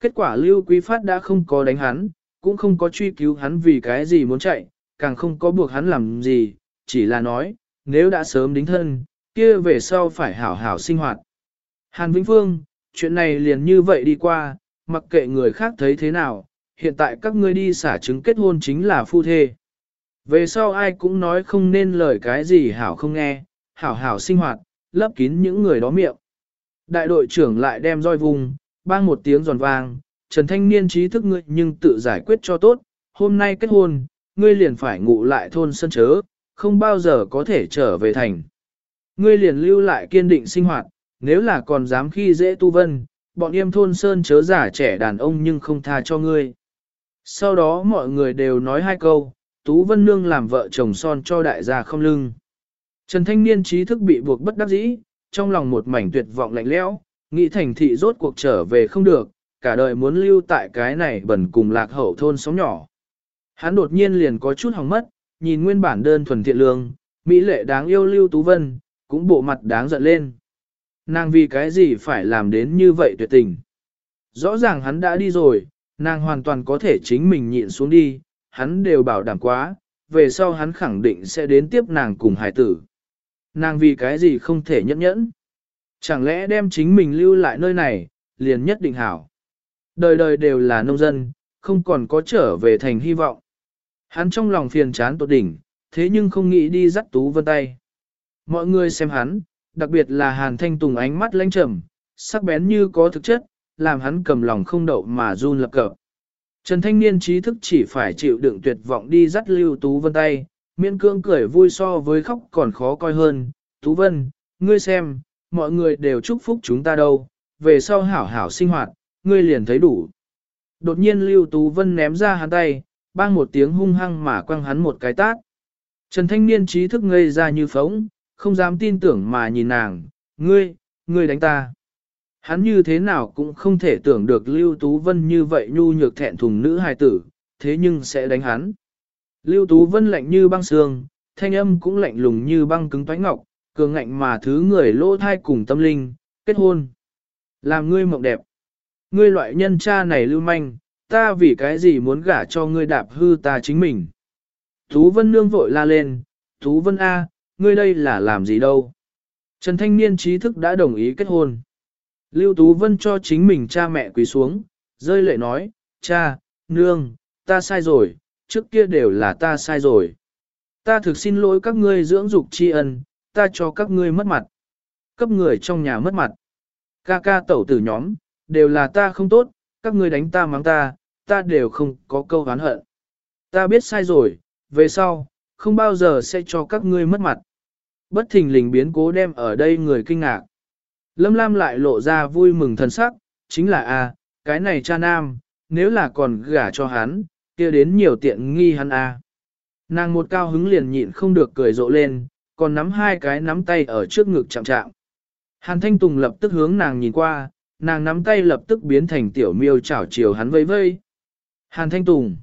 Kết quả Lưu Quý Phát đã không có đánh hắn, cũng không có truy cứu hắn vì cái gì muốn chạy, càng không có buộc hắn làm gì, chỉ là nói, nếu đã sớm đính thân, kia về sau phải hảo hảo sinh hoạt. Hàn Vĩnh Phương, chuyện này liền như vậy đi qua, mặc kệ người khác thấy thế nào, hiện tại các ngươi đi xả trứng kết hôn chính là phu thê. Về sau ai cũng nói không nên lời cái gì hảo không nghe, hảo hảo sinh hoạt, lấp kín những người đó miệng. Đại đội trưởng lại đem roi vùng, bang một tiếng giòn vang, Trần Thanh Niên trí thức ngươi nhưng tự giải quyết cho tốt, hôm nay kết hôn, ngươi liền phải ngủ lại thôn sân chớ, không bao giờ có thể trở về thành. Ngươi liền lưu lại kiên định sinh hoạt, nếu là còn dám khi dễ tu vân, bọn em thôn sơn chớ giả trẻ đàn ông nhưng không tha cho ngươi. Sau đó mọi người đều nói hai câu, Tú Vân Nương làm vợ chồng son cho đại gia không lưng. Trần Thanh Niên trí thức bị buộc bất đắc dĩ, trong lòng một mảnh tuyệt vọng lạnh lẽo, nghĩ thành thị rốt cuộc trở về không được, cả đời muốn lưu tại cái này bẩn cùng lạc hậu thôn sống nhỏ. Hắn đột nhiên liền có chút hỏng mất, nhìn nguyên bản đơn thuần thiện lương, mỹ lệ đáng yêu Lưu Tú Vân, cũng bộ mặt đáng giận lên. Nàng vì cái gì phải làm đến như vậy tuyệt tình. Rõ ràng hắn đã đi rồi, nàng hoàn toàn có thể chính mình nhịn xuống đi, hắn đều bảo đảm quá, về sau hắn khẳng định sẽ đến tiếp nàng cùng hải tử. Nàng vì cái gì không thể nhẫn nhẫn. Chẳng lẽ đem chính mình lưu lại nơi này, liền nhất định hảo. Đời đời đều là nông dân, không còn có trở về thành hy vọng. Hắn trong lòng phiền chán tột đỉnh, thế nhưng không nghĩ đi dắt Tú Vân tay. Mọi người xem hắn, đặc biệt là Hàn Thanh Tùng ánh mắt lãnh trầm, sắc bén như có thực chất, làm hắn cầm lòng không đậu mà run lập cập. Trần Thanh Niên trí thức chỉ phải chịu đựng tuyệt vọng đi dắt Lưu Tú Vân tay, miễn cương cười vui so với khóc còn khó coi hơn. Tú Vân, ngươi xem, mọi người đều chúc phúc chúng ta đâu, về sau hảo hảo sinh hoạt, ngươi liền thấy đủ. Đột nhiên Lưu Tú Vân ném ra hắn tay, bang một tiếng hung hăng mà quăng hắn một cái tát. Trần Thanh Niên trí thức ngây ra như phóng, không dám tin tưởng mà nhìn nàng, ngươi, ngươi đánh ta. Hắn như thế nào cũng không thể tưởng được Lưu Tú Vân như vậy nhu nhược thẹn thùng nữ hài tử, thế nhưng sẽ đánh hắn. Lưu Tú Vân lạnh như băng sương, thanh âm cũng lạnh lùng như băng cứng toái ngọc, cường ngạnh mà thứ người lỗ thai cùng tâm linh, kết hôn. Làm ngươi mộng đẹp. Ngươi loại nhân cha này lưu manh, ta vì cái gì muốn gả cho ngươi đạp hư ta chính mình. Tú Vân nương vội la lên, Tú Vân A, ngươi đây là làm gì đâu. Trần Thanh Niên trí thức đã đồng ý kết hôn. Lưu Tú Vân cho chính mình cha mẹ quỳ xuống, rơi lệ nói, cha, nương, ta sai rồi, trước kia đều là ta sai rồi. Ta thực xin lỗi các ngươi dưỡng dục tri ân, ta cho các ngươi mất mặt. Cấp người trong nhà mất mặt. Ca ca tẩu tử nhóm, đều là ta không tốt, các ngươi đánh ta mắng ta, ta đều không có câu hán hận. Ta biết sai rồi, về sau, không bao giờ sẽ cho các ngươi mất mặt. Bất thình lình biến cố đem ở đây người kinh ngạc. Lâm Lam lại lộ ra vui mừng thần sắc, chính là a, cái này cha nam, nếu là còn gả cho hắn, kia đến nhiều tiện nghi hắn a. Nàng một cao hứng liền nhịn không được cười rộ lên, còn nắm hai cái nắm tay ở trước ngực chạm chạm. Hàn Thanh Tùng lập tức hướng nàng nhìn qua, nàng nắm tay lập tức biến thành tiểu miêu chảo chiều hắn vây vây. Hàn Thanh Tùng.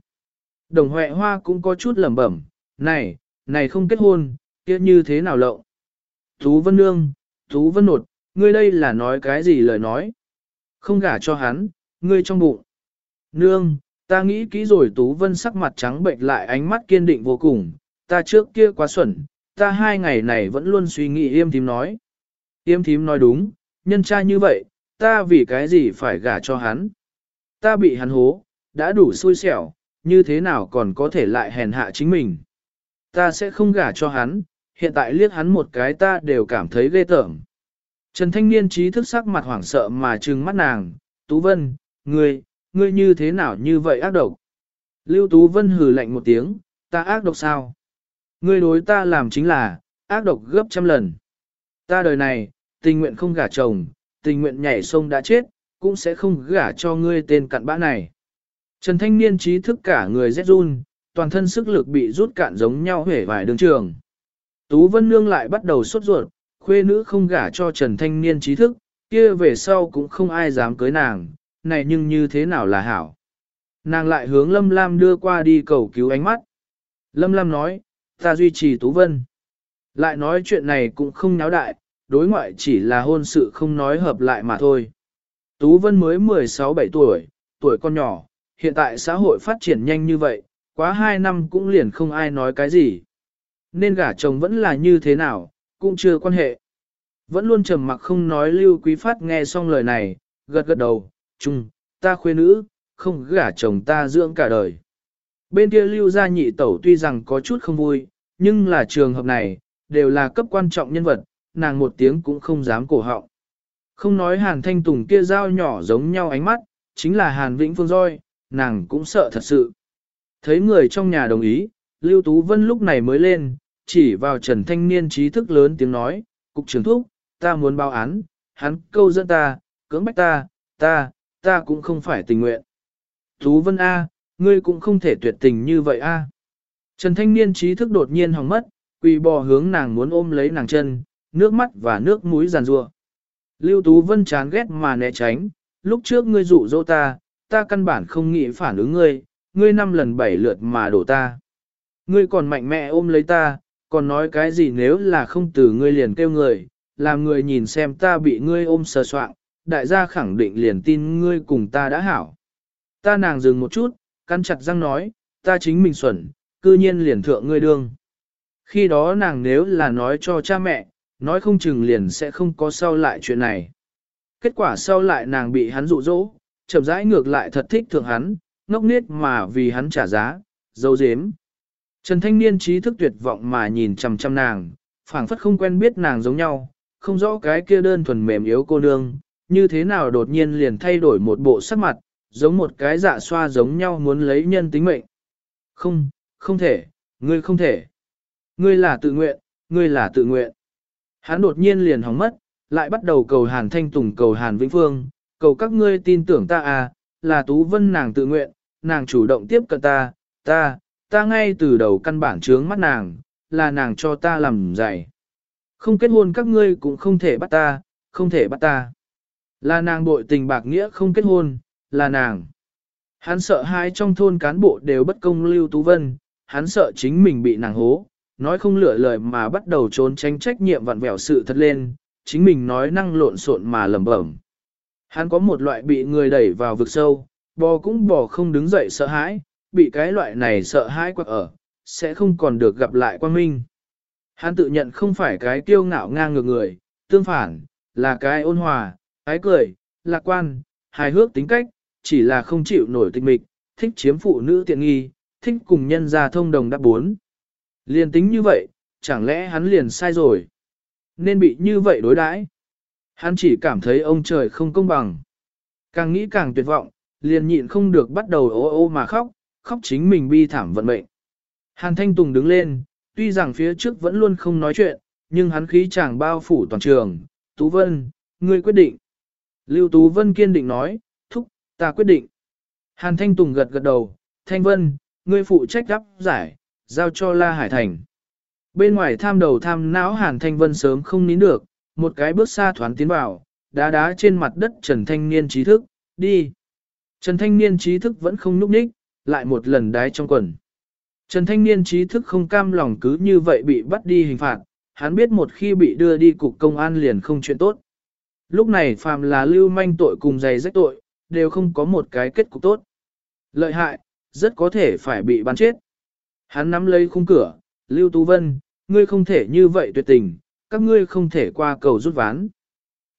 Đồng Huệ Hoa cũng có chút lẩm bẩm, này, này không kết hôn, kia như thế nào lậu. Tú Vân Nương, Tú Vân Nột, ngươi đây là nói cái gì lời nói? Không gả cho hắn, ngươi trong bụng. Nương, ta nghĩ kỹ rồi Tú Vân sắc mặt trắng bệnh lại ánh mắt kiên định vô cùng, ta trước kia quá xuẩn, ta hai ngày này vẫn luôn suy nghĩ yêm thím nói. Yêm thím nói đúng, nhân cha như vậy, ta vì cái gì phải gả cho hắn? Ta bị hắn hố, đã đủ xui xẻo, như thế nào còn có thể lại hèn hạ chính mình? Ta sẽ không gả cho hắn, hiện tại liếc hắn một cái ta đều cảm thấy ghê tởm. Trần Thanh Niên trí thức sắc mặt hoảng sợ mà trừng mắt nàng, Tú Vân, ngươi, ngươi như thế nào như vậy ác độc? Lưu Tú Vân hừ lạnh một tiếng, ta ác độc sao? Ngươi đối ta làm chính là, ác độc gấp trăm lần. Ta đời này, tình nguyện không gả chồng, tình nguyện nhảy sông đã chết, cũng sẽ không gả cho ngươi tên cặn bã này. Trần Thanh Niên trí thức cả người rét run, toàn thân sức lực bị rút cạn giống nhau hể vài đường trường. Tú Vân Nương lại bắt đầu sốt ruột, khuê nữ không gả cho Trần Thanh Niên trí thức, kia về sau cũng không ai dám cưới nàng, này nhưng như thế nào là hảo. Nàng lại hướng Lâm Lam đưa qua đi cầu cứu ánh mắt. Lâm Lam nói, ta duy trì Tú Vân. Lại nói chuyện này cũng không nháo đại, đối ngoại chỉ là hôn sự không nói hợp lại mà thôi. Tú Vân mới 16-17 tuổi, tuổi con nhỏ, hiện tại xã hội phát triển nhanh như vậy, quá hai năm cũng liền không ai nói cái gì. Nên gả chồng vẫn là như thế nào, cũng chưa quan hệ. Vẫn luôn trầm mặc không nói Lưu Quý Phát nghe xong lời này, gật gật đầu, chung, ta khuê nữ, không gả chồng ta dưỡng cả đời. Bên kia Lưu gia nhị tẩu tuy rằng có chút không vui, nhưng là trường hợp này, đều là cấp quan trọng nhân vật, nàng một tiếng cũng không dám cổ họng. Không nói Hàn Thanh Tùng kia dao nhỏ giống nhau ánh mắt, chính là Hàn Vĩnh Phương roi, nàng cũng sợ thật sự. Thấy người trong nhà đồng ý, Lưu Tú Vân lúc này mới lên, chỉ vào Trần Thanh Niên trí thức lớn tiếng nói, Cục trưởng thúc, ta muốn báo án, hắn câu dẫn ta, cưỡng bách ta, ta, ta cũng không phải tình nguyện. Tú Vân A, ngươi cũng không thể tuyệt tình như vậy A. Trần Thanh Niên trí thức đột nhiên hỏng mất, quỳ bò hướng nàng muốn ôm lấy nàng chân, nước mắt và nước mũi giàn rua. Lưu Tú Vân chán ghét mà né tránh, lúc trước ngươi dụ dỗ ta, ta căn bản không nghĩ phản ứng ngươi, ngươi năm lần bảy lượt mà đổ ta. Ngươi còn mạnh mẽ ôm lấy ta, còn nói cái gì nếu là không từ ngươi liền kêu người, làm người nhìn xem ta bị ngươi ôm sờ soạng, đại gia khẳng định liền tin ngươi cùng ta đã hảo. Ta nàng dừng một chút, căn chặt răng nói, ta chính mình xuẩn, cư nhiên liền thượng ngươi đương. Khi đó nàng nếu là nói cho cha mẹ, nói không chừng liền sẽ không có sau lại chuyện này. Kết quả sau lại nàng bị hắn dụ dỗ, chậm rãi ngược lại thật thích thượng hắn, ngốc niết mà vì hắn trả giá, dấu dếm. Trần Thanh Niên trí thức tuyệt vọng mà nhìn chằm chằm nàng, phảng phất không quen biết nàng giống nhau, không rõ cái kia đơn thuần mềm yếu cô nương, như thế nào đột nhiên liền thay đổi một bộ sắc mặt, giống một cái dạ xoa giống nhau muốn lấy nhân tính mệnh. Không, không thể, ngươi không thể. Ngươi là tự nguyện, ngươi là tự nguyện. Hắn đột nhiên liền hóng mất, lại bắt đầu cầu Hàn Thanh Tùng cầu Hàn Vĩnh Phương, cầu các ngươi tin tưởng ta à, là Tú Vân nàng tự nguyện, nàng chủ động tiếp cận ta, ta, ta ngay từ đầu căn bản trướng mắt nàng, là nàng cho ta làm dạy. Không kết hôn các ngươi cũng không thể bắt ta, không thể bắt ta. Là nàng bội tình bạc nghĩa không kết hôn, là nàng. Hắn sợ hai trong thôn cán bộ đều bất công Lưu Tú Vân, hắn sợ chính mình bị nàng hố, nói không lựa lời mà bắt đầu trốn tránh trách nhiệm vặn vẹo sự thật lên, chính mình nói năng lộn xộn mà lẩm bẩm. Hắn có một loại bị người đẩy vào vực sâu, bò cũng bò không đứng dậy sợ hãi, bị cái loại này sợ hãi quắc ở, sẽ không còn được gặp lại quan minh. Hắn tự nhận không phải cái kiêu ngạo ngang ngược người, tương phản, là cái ôn hòa, cái cười, lạc quan, hài hước tính cách, chỉ là không chịu nổi tịch mịch, thích chiếm phụ nữ tiện nghi, thích cùng nhân gia thông đồng đáp bốn. Liền tính như vậy, chẳng lẽ hắn liền sai rồi? Nên bị như vậy đối đãi? Hắn chỉ cảm thấy ông trời không công bằng. Càng nghĩ càng tuyệt vọng, liền nhịn không được bắt đầu ô ô mà khóc, khóc chính mình bi thảm vận mệnh. Hàn Thanh Tùng đứng lên, tuy rằng phía trước vẫn luôn không nói chuyện, nhưng hắn khí chàng bao phủ toàn trường. Tú Vân, ngươi quyết định. Lưu Tú Vân kiên định nói, thúc, ta quyết định. Hàn Thanh Tùng gật gật đầu, Thanh Vân, ngươi phụ trách đáp giải, giao cho La Hải Thành. Bên ngoài tham đầu tham não Hàn Thanh Vân sớm không nín được, một cái bước xa thoáng tiến vào, đá đá trên mặt đất Trần Thanh Niên trí thức, đi. Trần Thanh Niên trí thức vẫn không núp ních, lại một lần đái trong quần. Trần Thanh Niên trí thức không cam lòng cứ như vậy bị bắt đi hình phạt, hắn biết một khi bị đưa đi cục công an liền không chuyện tốt. Lúc này phàm là lưu manh tội cùng giày rách tội, đều không có một cái kết cục tốt. Lợi hại, rất có thể phải bị bắn chết. Hắn nắm lấy khung cửa, Lưu Tú Vân, ngươi không thể như vậy tuyệt tình, các ngươi không thể qua cầu rút ván.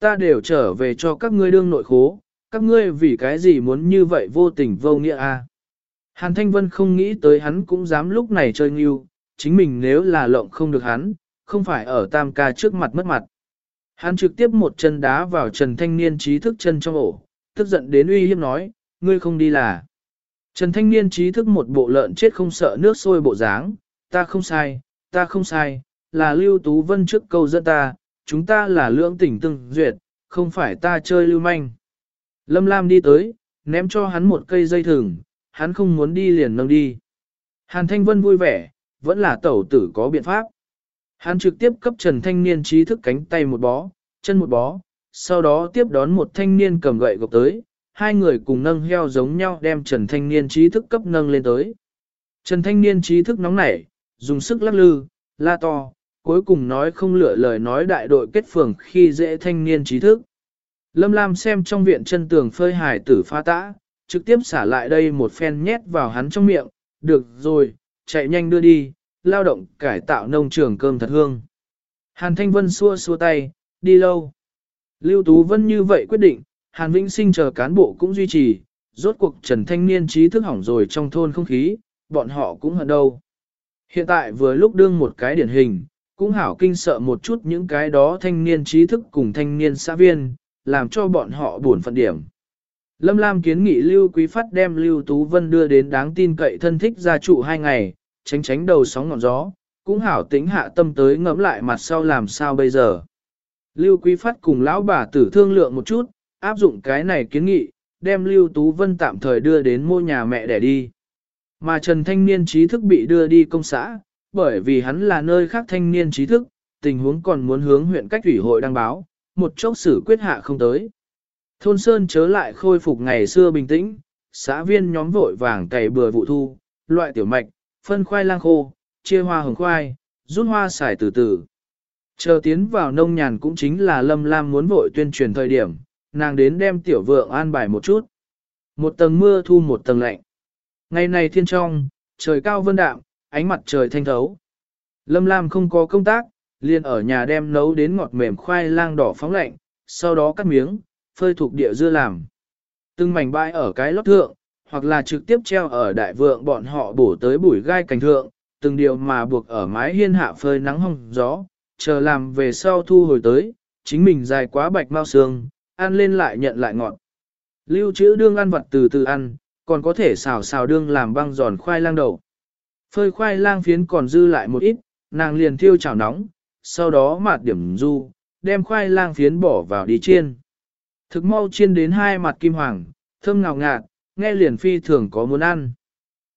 Ta đều trở về cho các ngươi đương nội khố, các ngươi vì cái gì muốn như vậy vô tình vô nghĩa a? À? Hàn Thanh Vân không nghĩ tới hắn cũng dám lúc này chơi nghiêu, chính mình nếu là lộng không được hắn, không phải ở tam ca trước mặt mất mặt. Hắn trực tiếp một chân đá vào Trần Thanh Niên trí thức chân trong ổ, tức giận đến uy hiếp nói, ngươi không đi là. Trần Thanh Niên trí thức một bộ lợn chết không sợ nước sôi bộ dáng, ta không sai, ta không sai, là Lưu Tú Vân trước câu dẫn ta, chúng ta là lưỡng tỉnh từng duyệt, không phải ta chơi lưu manh. Lâm Lam đi tới, ném cho hắn một cây dây thừng, hắn không muốn đi liền nâng đi. Hàn Thanh Vân vui vẻ, vẫn là tẩu tử có biện pháp. Hắn trực tiếp cấp Trần Thanh Niên trí thức cánh tay một bó, chân một bó, sau đó tiếp đón một thanh niên cầm gậy gộc tới, hai người cùng nâng heo giống nhau đem Trần Thanh Niên trí thức cấp nâng lên tới. Trần Thanh Niên trí thức nóng nảy, dùng sức lắc lư, la to, cuối cùng nói không lựa lời nói đại đội kết phường khi dễ thanh niên trí thức. Lâm Lam xem trong viện chân tường phơi hải tử pha tã, trực tiếp xả lại đây một phen nhét vào hắn trong miệng, được rồi, chạy nhanh đưa đi, lao động cải tạo nông trường cơm thật hương. Hàn Thanh Vân xua xua tay, đi lâu. Lưu Tú Vân như vậy quyết định, Hàn Vĩnh Sinh chờ cán bộ cũng duy trì, rốt cuộc Trần Thanh Niên trí thức hỏng rồi trong thôn không khí, bọn họ cũng hận đâu. Hiện tại vừa lúc đương một cái điển hình, cũng hảo kinh sợ một chút những cái đó thanh niên trí thức cùng thanh niên xã viên, làm cho bọn họ buồn phận điểm. Lâm Lam kiến nghị Lưu Quý Phát đem Lưu Tú Vân đưa đến đáng tin cậy thân thích gia trụ hai ngày, tránh tránh đầu sóng ngọn gió, cũng hảo tính hạ tâm tới ngẫm lại mặt sau làm sao bây giờ. Lưu Quý Phát cùng lão bà tử thương lượng một chút, áp dụng cái này kiến nghị, đem Lưu Tú Vân tạm thời đưa đến mô nhà mẹ để đi. Mà Trần Thanh Niên trí thức bị đưa đi công xã, bởi vì hắn là nơi khác thanh niên trí thức, tình huống còn muốn hướng huyện cách ủy hội đăng báo, một chốc xử quyết hạ không tới. Thôn Sơn chớ lại khôi phục ngày xưa bình tĩnh, xã viên nhóm vội vàng cày bừa vụ thu, loại tiểu mạch, phân khoai lang khô, chia hoa hồng khoai, rút hoa xài từ từ. Chờ tiến vào nông nhàn cũng chính là Lâm Lam muốn vội tuyên truyền thời điểm, nàng đến đem tiểu vượng an bài một chút. Một tầng mưa thu một tầng lạnh. Ngày này thiên trong, trời cao vân đạm, ánh mặt trời thanh thấu. Lâm Lam không có công tác, liền ở nhà đem nấu đến ngọt mềm khoai lang đỏ phóng lạnh, sau đó cắt miếng, phơi thuộc địa dưa làm. Từng mảnh bãi ở cái lót thượng, hoặc là trực tiếp treo ở đại vượng bọn họ bổ tới bụi gai cành thượng, từng điều mà buộc ở mái hiên hạ phơi nắng hong gió, chờ làm về sau thu hồi tới, chính mình dài quá bạch mau xương, ăn lên lại nhận lại ngọt. Lưu trữ đương ăn vật từ từ ăn, còn có thể xào xào đương làm băng giòn khoai lang đầu. Phơi khoai lang phiến còn dư lại một ít, nàng liền thiêu chảo nóng, sau đó mạt điểm du, đem khoai lang phiến bỏ vào đi chiên. Thực mau chiên đến hai mặt kim hoàng, thơm ngào ngạt, nghe liền phi thường có muốn ăn.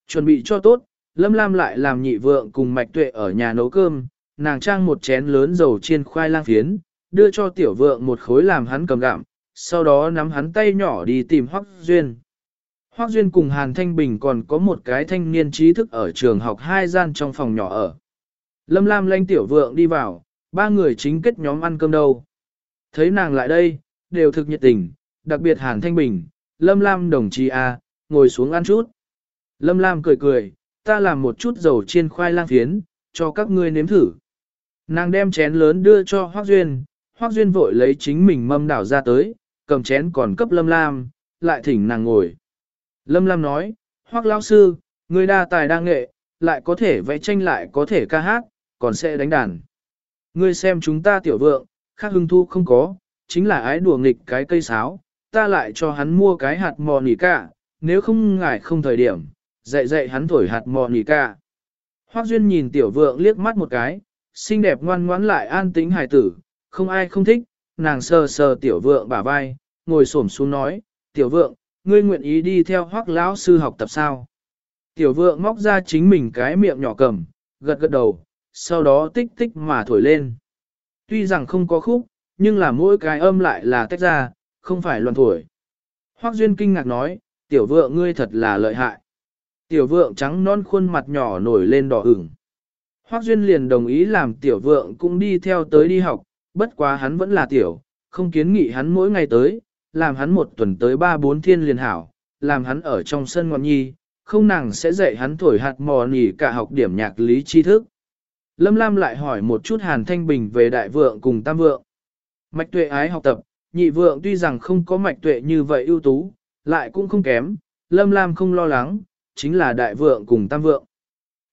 Chuẩn bị cho tốt, Lâm Lam lại làm nhị vượng cùng mạch tuệ ở nhà nấu cơm, nàng trang một chén lớn dầu chiên khoai lang phiến, đưa cho tiểu vượng một khối làm hắn cầm gặm, sau đó nắm hắn tay nhỏ đi tìm Hoắc Duyên. Hoắc Duyên cùng Hàn Thanh Bình còn có một cái thanh niên trí thức ở trường học hai gian trong phòng nhỏ ở. Lâm Lam lanh tiểu vượng đi vào, ba người chính kết nhóm ăn cơm đâu. Thấy nàng lại đây, đều thực nhiệt tình, đặc biệt Hàn Thanh Bình, Lâm Lam đồng chí A, ngồi xuống ăn chút. Lâm Lam cười cười, ta làm một chút dầu chiên khoai lang phiến, cho các ngươi nếm thử. Nàng đem chén lớn đưa cho Hoác Duyên, Hoác Duyên vội lấy chính mình mâm đảo ra tới, cầm chén còn cấp Lâm Lam, lại thỉnh nàng ngồi. Lâm Lam nói, Hoác lão sư, người đa tài đa nghệ, lại có thể vẽ tranh lại có thể ca hát, còn sẽ đánh đàn. Ngươi xem chúng ta tiểu vượng, khác hưng thu không có, chính là ái đùa nghịch cái cây sáo, ta lại cho hắn mua cái hạt mò nỉ cả, nếu không ngại không thời điểm, dạy dạy hắn thổi hạt mò nỉ cả. Hoác Duyên nhìn tiểu vượng liếc mắt một cái, xinh đẹp ngoan ngoãn lại an tĩnh hài tử, không ai không thích, nàng sờ sờ tiểu vượng bả vai, ngồi xổm xuống nói, tiểu vượng, ngươi nguyện ý đi theo hoác lão sư học tập sao? Tiểu vượng móc ra chính mình cái miệng nhỏ cầm, gật gật đầu, sau đó tích tích mà thổi lên. Tuy rằng không có khúc, nhưng là mỗi cái âm lại là tách ra, không phải loạn thổi. Hoác Duyên kinh ngạc nói, tiểu vượng ngươi thật là lợi hại. Tiểu vượng trắng non khuôn mặt nhỏ nổi lên đỏ ửng. Hoác Duyên liền đồng ý làm tiểu vượng cũng đi theo tới đi học, bất quá hắn vẫn là tiểu, không kiến nghị hắn mỗi ngày tới, làm hắn một tuần tới ba bốn thiên liền hảo, làm hắn ở trong sân ngọn nhi, không nàng sẽ dạy hắn thổi hạt mò nỉ cả học điểm nhạc lý tri thức. Lâm Lam lại hỏi một chút Hàn Thanh Bình về đại vượng cùng tam vượng. Mạch tuệ ái học tập, nhị vượng tuy rằng không có mạch tuệ như vậy ưu tú, lại cũng không kém, Lâm Lam không lo lắng, chính là đại vượng cùng tam vượng.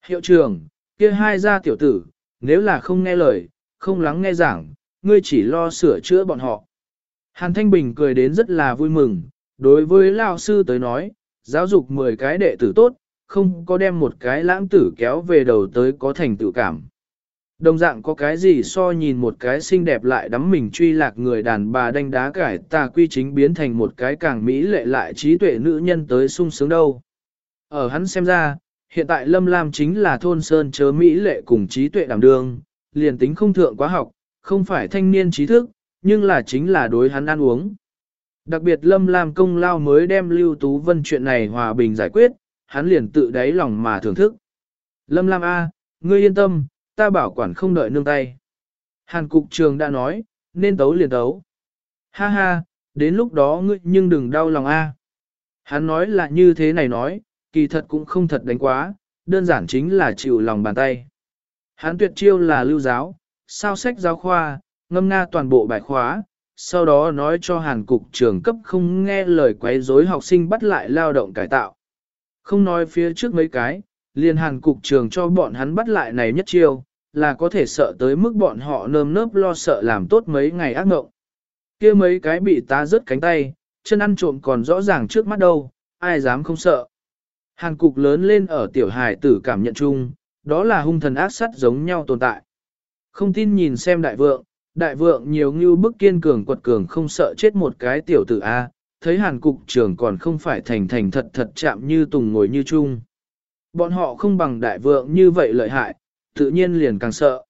Hiệu trưởng, kia hai gia tiểu tử, nếu là không nghe lời, không lắng nghe giảng, ngươi chỉ lo sửa chữa bọn họ. Hàn Thanh Bình cười đến rất là vui mừng, đối với Lao sư tới nói, giáo dục 10 cái đệ tử tốt, không có đem một cái lãng tử kéo về đầu tới có thành tựu cảm. Đồng dạng có cái gì so nhìn một cái xinh đẹp lại đắm mình truy lạc người đàn bà đánh đá cải tà quy chính biến thành một cái càng mỹ lệ lại trí tuệ nữ nhân tới sung sướng đâu. Ở hắn xem ra, hiện tại Lâm Lam chính là thôn sơn chớ mỹ lệ cùng trí tuệ đảm đương, liền tính không thượng quá học, không phải thanh niên trí thức, nhưng là chính là đối hắn ăn uống. Đặc biệt Lâm Lam công lao mới đem Lưu Tú Vân chuyện này hòa bình giải quyết, hắn liền tự đáy lòng mà thưởng thức. Lâm Lam A, ngươi yên tâm, ta bảo quản không đợi nương tay. Hàn cục trường đã nói, nên tấu liền tấu. Ha ha, đến lúc đó ngươi nhưng đừng đau lòng A. Hắn nói là như thế này nói, kỳ thật cũng không thật đánh quá, đơn giản chính là chịu lòng bàn tay. Hắn tuyệt chiêu là lưu giáo, sao sách giáo khoa, ngâm nga toàn bộ bài khóa, sau đó nói cho hàn cục trường cấp không nghe lời quấy rối học sinh bắt lại lao động cải tạo. Không nói phía trước mấy cái, liền hàn cục trường cho bọn hắn bắt lại này nhất chiêu, là có thể sợ tới mức bọn họ nơm nớp lo sợ làm tốt mấy ngày ác mộng. kia mấy cái bị tá rớt cánh tay, chân ăn trộm còn rõ ràng trước mắt đâu, ai dám không sợ. Hàn cục lớn lên ở tiểu hài tử cảm nhận chung, đó là hung thần ác sát giống nhau tồn tại. Không tin nhìn xem đại vượng, đại vượng nhiều như bức kiên cường quật cường không sợ chết một cái tiểu tử A, thấy hàn cục trưởng còn không phải thành thành thật thật chạm như tùng ngồi như chung. Bọn họ không bằng đại vượng như vậy lợi hại, tự nhiên liền càng sợ.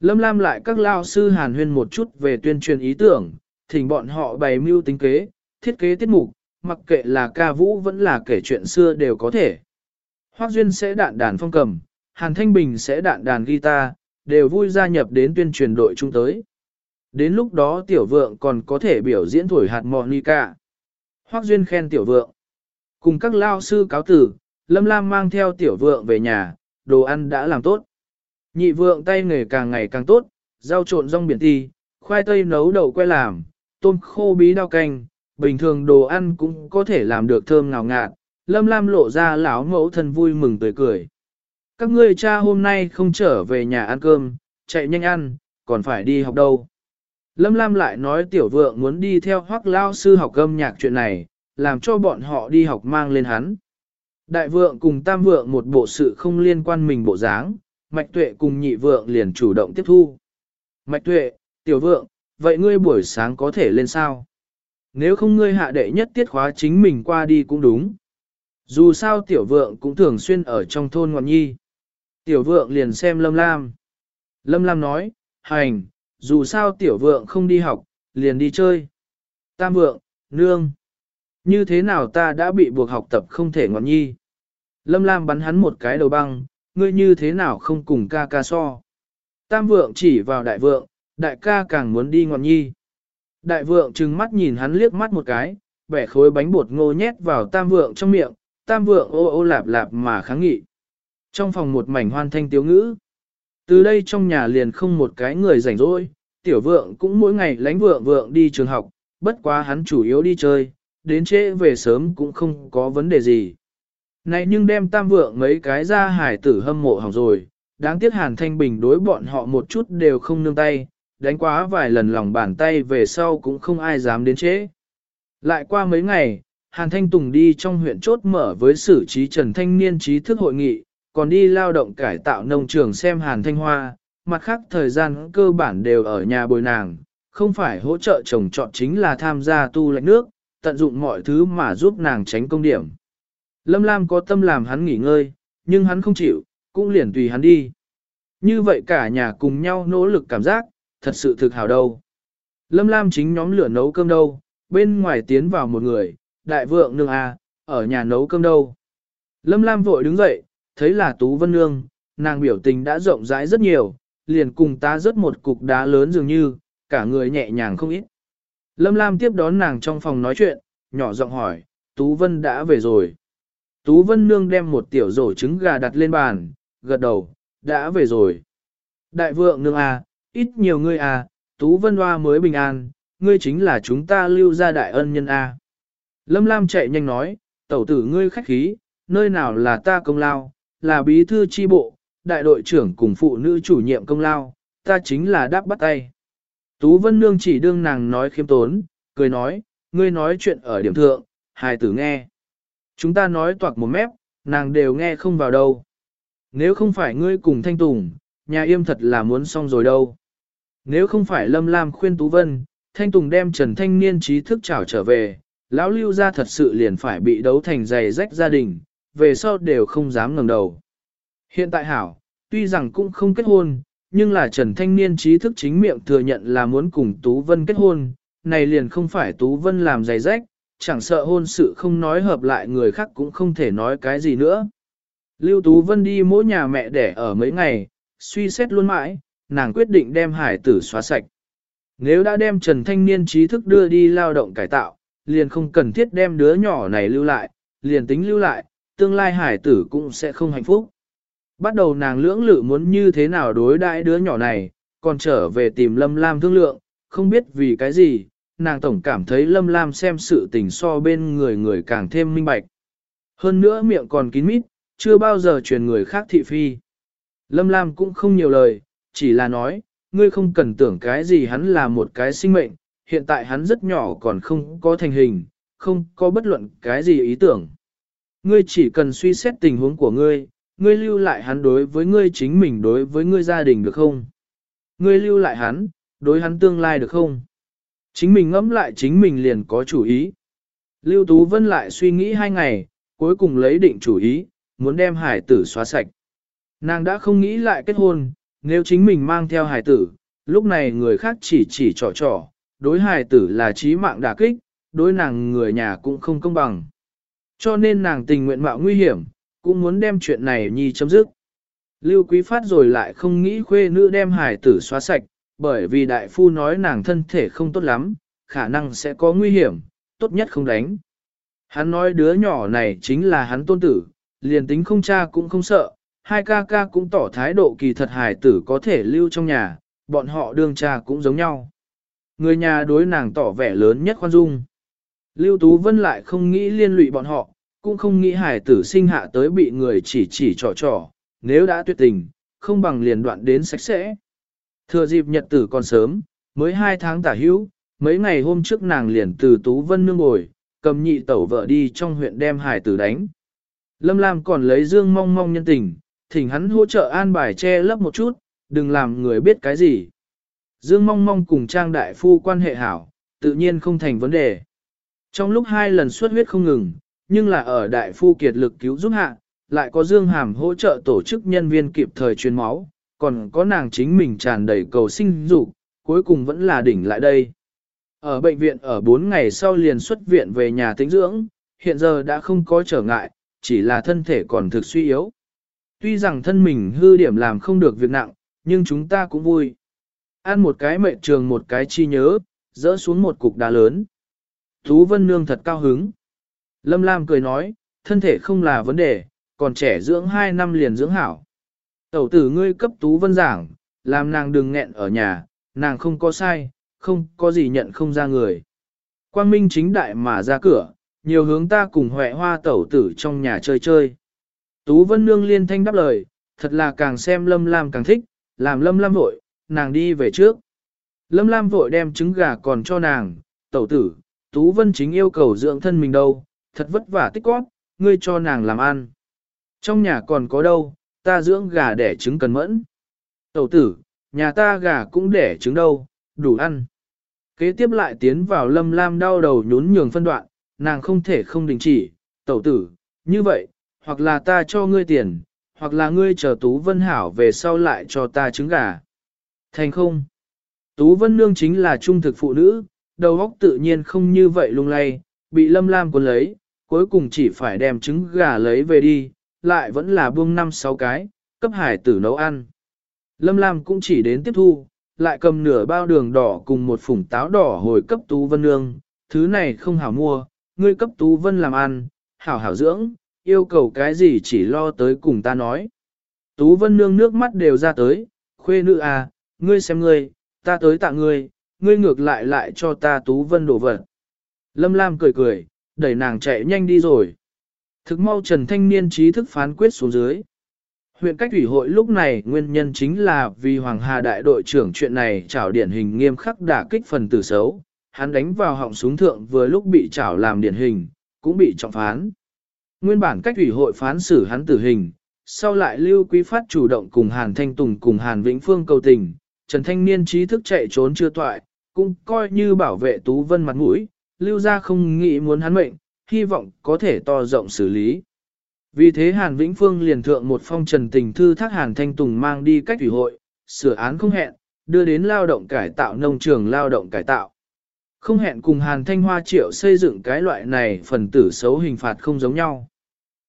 Lâm Lam lại các lao sư hàn huyên một chút về tuyên truyền ý tưởng, thỉnh bọn họ bày mưu tính kế, thiết kế tiết mục, mặc kệ là ca vũ vẫn là kể chuyện xưa đều có thể. Hoác Duyên sẽ đạn đàn phong cầm, Hàn Thanh Bình sẽ đạn đàn guitar, đều vui gia nhập đến tuyên truyền đội chung tới. Đến lúc đó tiểu vượng còn có thể biểu diễn thổi hạt Monica. Hoác Duyên khen tiểu vượng. Cùng các lao sư cáo tử, Lâm Lam mang theo tiểu vượng về nhà, đồ ăn đã làm tốt. Nhị vượng tay nghề càng ngày càng tốt, rau trộn rong biển ti, khoai tây nấu đậu que làm, tôm khô bí đao canh, bình thường đồ ăn cũng có thể làm được thơm ngào ngạt. Lâm Lam lộ ra lão mẫu thân vui mừng tươi cười. Các ngươi cha hôm nay không trở về nhà ăn cơm, chạy nhanh ăn, còn phải đi học đâu. Lâm Lam lại nói tiểu vượng muốn đi theo hoác lao sư học âm nhạc chuyện này, làm cho bọn họ đi học mang lên hắn. Đại vượng cùng tam vượng một bộ sự không liên quan mình bộ dáng, mạch tuệ cùng nhị vượng liền chủ động tiếp thu. Mạch tuệ, tiểu vượng, vậy ngươi buổi sáng có thể lên sao? Nếu không ngươi hạ đệ nhất tiết khóa chính mình qua đi cũng đúng. Dù sao tiểu vượng cũng thường xuyên ở trong thôn ngọn nhi. Tiểu vượng liền xem Lâm Lam. Lâm Lam nói, hành, dù sao tiểu vượng không đi học, liền đi chơi. Tam vượng, nương. Như thế nào ta đã bị buộc học tập không thể ngọn nhi. Lâm Lam bắn hắn một cái đầu băng, ngươi như thế nào không cùng ca ca so. Tam vượng chỉ vào đại vượng, đại ca càng muốn đi ngọn nhi. Đại vượng trừng mắt nhìn hắn liếc mắt một cái, bẻ khối bánh bột ngô nhét vào tam vượng trong miệng, tam vượng ô ô lạp lạp mà kháng nghị. Trong phòng một mảnh hoan thanh tiếu ngữ. Từ đây trong nhà liền không một cái người rảnh rỗi, tiểu vượng cũng mỗi ngày lánh vượng vượng đi trường học, bất quá hắn chủ yếu đi chơi, đến trễ về sớm cũng không có vấn đề gì. Này nhưng đem tam vượng mấy cái ra hải tử hâm mộ hỏng rồi, đáng tiếc Hàn Thanh Bình đối bọn họ một chút đều không nương tay, đánh quá vài lần lòng bàn tay về sau cũng không ai dám đến trễ. Lại qua mấy ngày, Hàn Thanh Tùng đi trong huyện chốt mở với sử trí Trần Thanh Niên trí thức hội nghị, còn đi lao động cải tạo nông trường xem Hàn Thanh Hoa, mặt khác thời gian cơ bản đều ở nhà bồi nàng, không phải hỗ trợ chồng chọn chính là tham gia tu lạnh nước, tận dụng mọi thứ mà giúp nàng tránh công điểm. Lâm Lam có tâm làm hắn nghỉ ngơi, nhưng hắn không chịu, cũng liền tùy hắn đi. Như vậy cả nhà cùng nhau nỗ lực cảm giác, thật sự thực hào đâu. Lâm Lam chính nhóm lửa nấu cơm đâu, bên ngoài tiến vào một người, đại vượng nương à, ở nhà nấu cơm đâu. Lâm Lam vội đứng dậy, thấy là Tú Vân Nương, nàng biểu tình đã rộng rãi rất nhiều, liền cùng ta rớt một cục đá lớn dường như, cả người nhẹ nhàng không ít. Lâm Lam tiếp đón nàng trong phòng nói chuyện, nhỏ giọng hỏi, Tú Vân đã về rồi. Tú Vân Nương đem một tiểu rổ trứng gà đặt lên bàn, gật đầu, đã về rồi. Đại vượng nương à, ít nhiều ngươi à, Tú Vân Hoa mới bình an, ngươi chính là chúng ta lưu ra đại ân nhân à. Lâm Lam chạy nhanh nói, tẩu tử ngươi khách khí, nơi nào là ta công lao, là bí thư chi bộ, đại đội trưởng cùng phụ nữ chủ nhiệm công lao, ta chính là đáp bắt tay. Tú Vân Nương chỉ đương nàng nói khiêm tốn, cười nói, ngươi nói chuyện ở điểm thượng, hài tử nghe. Chúng ta nói toạc một mép, nàng đều nghe không vào đâu. Nếu không phải ngươi cùng Thanh Tùng, nhà yêm thật là muốn xong rồi đâu. Nếu không phải Lâm Lam khuyên Tú Vân, Thanh Tùng đem Trần Thanh Niên trí thức trảo trở về, lão lưu ra thật sự liền phải bị đấu thành giày rách gia đình, về sau đều không dám ngẩng đầu. Hiện tại hảo, tuy rằng cũng không kết hôn, nhưng là Trần Thanh Niên trí thức chính miệng thừa nhận là muốn cùng Tú Vân kết hôn, này liền không phải Tú Vân làm giày rách, chẳng sợ hôn sự không nói hợp lại người khác cũng không thể nói cái gì nữa. Lưu Tú Vân đi mỗi nhà mẹ đẻ ở mấy ngày, suy xét luôn mãi, nàng quyết định đem hải tử xóa sạch. Nếu đã đem Trần Thanh Niên trí thức đưa đi lao động cải tạo, liền không cần thiết đem đứa nhỏ này lưu lại, liền tính lưu lại, tương lai hải tử cũng sẽ không hạnh phúc. Bắt đầu nàng lưỡng lự muốn như thế nào đối đãi đứa nhỏ này, còn trở về tìm Lâm Lam thương lượng, không biết vì cái gì, nàng tổng cảm thấy Lâm Lam xem sự tình so bên người người càng thêm minh bạch. Hơn nữa miệng còn kín mít, chưa bao giờ truyền người khác thị phi. Lâm Lam cũng không nhiều lời, chỉ là nói, ngươi không cần tưởng cái gì hắn là một cái sinh mệnh, hiện tại hắn rất nhỏ còn không có thành hình, không có bất luận cái gì ý tưởng. Ngươi chỉ cần suy xét tình huống của ngươi, ngươi lưu lại hắn đối với ngươi chính mình đối với ngươi gia đình được không? Ngươi lưu lại hắn, đối hắn tương lai được không? Chính mình ngẫm lại chính mình liền có chủ ý. Lưu Tú Vân lại suy nghĩ hai ngày, cuối cùng lấy định chủ ý, muốn đem hải tử xóa sạch. Nàng đã không nghĩ lại kết hôn, nếu chính mình mang theo hải tử, lúc này người khác chỉ chỉ trò trò, đối hải tử là trí mạng đả kích, đối nàng người nhà cũng không công bằng. Cho nên nàng tình nguyện mạo nguy hiểm, cũng muốn đem chuyện này nhi chấm dứt. Lưu Quý Phát rồi lại không nghĩ khuê nữ đem hải tử xóa sạch, bởi vì đại phu nói nàng thân thể không tốt lắm, khả năng sẽ có nguy hiểm, tốt nhất không đánh. Hắn nói đứa nhỏ này chính là hắn tôn tử, liền tính không cha cũng không sợ, hai ca ca cũng tỏ thái độ kỳ thật hải tử có thể lưu trong nhà, bọn họ đương cha cũng giống nhau. Người nhà đối nàng tỏ vẻ lớn nhất khoan dung. Lưu Tú Vân lại không nghĩ liên lụy bọn họ, cũng không nghĩ hải tử sinh hạ tới bị người chỉ chỉ trò trò, nếu đã tuyệt tình, không bằng liền đoạn đến sạch sẽ. Thừa dịp nhật tử còn sớm, mới hai tháng tả hữu, mấy ngày hôm trước nàng liền từ Tú Vân nương ngồi, cầm nhị tẩu vợ đi trong huyện đem hải tử đánh. Lâm Lam còn lấy Dương mong mong nhân tình, thỉnh hắn hỗ trợ an bài che lấp một chút, đừng làm người biết cái gì. Dương mong mong cùng Trang Đại Phu quan hệ hảo, tự nhiên không thành vấn đề. Trong lúc hai lần xuất huyết không ngừng, nhưng là ở Đại Phu kiệt lực cứu giúp hạ, lại có Dương Hàm hỗ trợ tổ chức nhân viên kịp thời truyền máu, còn có nàng chính mình tràn đầy cầu sinh dục, cuối cùng vẫn là đỉnh lại đây. Ở bệnh viện ở 4 ngày sau liền xuất viện về nhà tĩnh dưỡng, hiện giờ đã không có trở ngại, chỉ là thân thể còn thực suy yếu. Tuy rằng thân mình hư điểm làm không được việc nặng, nhưng chúng ta cũng vui. Ăn một cái mệnh trường một cái chi nhớ, dỡ xuống một cục đá lớn. Tú Vân Nương thật cao hứng. Lâm Lam cười nói, thân thể không là vấn đề, còn trẻ dưỡng 2 năm liền dưỡng hảo. Tẩu tử ngươi cấp Tú Vân giảng, làm nàng đừng nghẹn ở nhà, nàng không có sai, không có gì nhận không ra người. Quang Minh chính đại mà ra cửa, nhiều hướng ta cùng huệ hoa tẩu tử trong nhà chơi chơi. Tú Vân Nương liên thanh đáp lời, thật là càng xem Lâm Lam càng thích, làm Lâm Lam vội, nàng đi về trước. Lâm Lam vội đem trứng gà còn cho nàng, tẩu tử, Tú Vân chính yêu cầu dưỡng thân mình đâu, thật vất vả tích cóp, ngươi cho nàng làm ăn. Trong nhà còn có đâu, ta dưỡng gà đẻ trứng cần mẫn. Tẩu tử, nhà ta gà cũng đẻ trứng đâu, đủ ăn. Kế tiếp lại tiến vào lâm lam đau đầu nhún nhường phân đoạn, nàng không thể không đình chỉ, tẩu tử, như vậy, hoặc là ta cho ngươi tiền, hoặc là ngươi chờ Tú Vân Hảo về sau lại cho ta trứng gà. Thành không? Tú Vân Nương chính là trung thực phụ nữ, đầu óc tự nhiên không như vậy lung lay, bị lâm lam cuốn lấy, cuối cùng chỉ phải đem trứng gà lấy về đi, lại vẫn là buông năm sáu cái, cấp hải tử nấu ăn. Lâm Lam cũng chỉ đến tiếp thu, lại cầm nửa bao đường đỏ cùng một phủng táo đỏ hồi cấp Tú Vân Nương, thứ này không hảo mua, ngươi cấp Tú Vân làm ăn, hảo hảo dưỡng, yêu cầu cái gì chỉ lo tới cùng ta nói. Tú Vân Nương nước mắt đều ra tới, khuê nữ à, ngươi xem ngươi, ta tới tạ ngươi, ngươi ngược lại lại cho ta Tú Vân đổ vật. Lâm Lam cười cười, đẩy nàng chạy nhanh đi rồi. Thực mau Trần Thanh Niên trí thức phán quyết xuống dưới. Huyện cách ủy hội lúc này nguyên nhân chính là vì Hoàng Hà đại đội trưởng chuyện này trảo điển hình nghiêm khắc đả kích phần tử xấu, hắn đánh vào họng súng thượng vừa lúc bị trảo làm điển hình, cũng bị trọng phán. Nguyên bản cách ủy hội phán xử hắn tử hình, sau lại Lưu Quý Phát chủ động cùng Hàn Thanh Tùng cùng Hàn Vĩnh Phương cầu tình, Trần Thanh Niên trí thức chạy trốn chưa toại, cũng coi như bảo vệ Tú Vân mặt mũi, Lưu ra không nghĩ muốn hắn mệnh, hy vọng có thể to rộng xử lý. Vì thế Hàn Vĩnh Phương liền thượng một phong trần tình thư thác Hàn Thanh Tùng mang đi cách ủy hội, sửa án không hẹn, đưa đến lao động cải tạo nông trường lao động cải tạo. Không hẹn cùng Hàn Thanh Hoa triệu xây dựng cái loại này phần tử xấu hình phạt không giống nhau.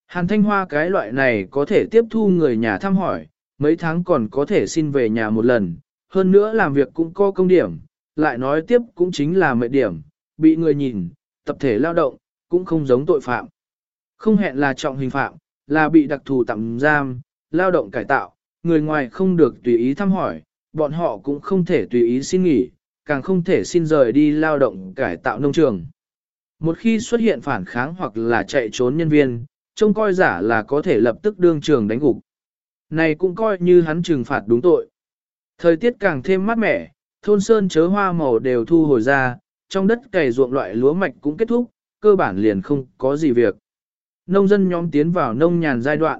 Hàn Thanh Hoa cái loại này có thể tiếp thu người nhà thăm hỏi, mấy tháng còn có thể xin về nhà một lần, hơn nữa làm việc cũng có công điểm, lại nói tiếp cũng chính là mệt điểm, bị người nhìn, tập thể lao động, cũng không giống tội phạm. Không hẹn là trọng hình phạm, là bị đặc thù tạm giam, lao động cải tạo, người ngoài không được tùy ý thăm hỏi, bọn họ cũng không thể tùy ý xin nghỉ, càng không thể xin rời đi lao động cải tạo nông trường. Một khi xuất hiện phản kháng hoặc là chạy trốn nhân viên, trông coi giả là có thể lập tức đương trường đánh gục. Này cũng coi như hắn trừng phạt đúng tội. Thời tiết càng thêm mát mẻ, thôn sơn chớ hoa màu đều thu hồi ra, trong đất cày ruộng loại lúa mạch cũng kết thúc, cơ bản liền không có gì việc. Nông dân nhóm tiến vào nông nhàn giai đoạn.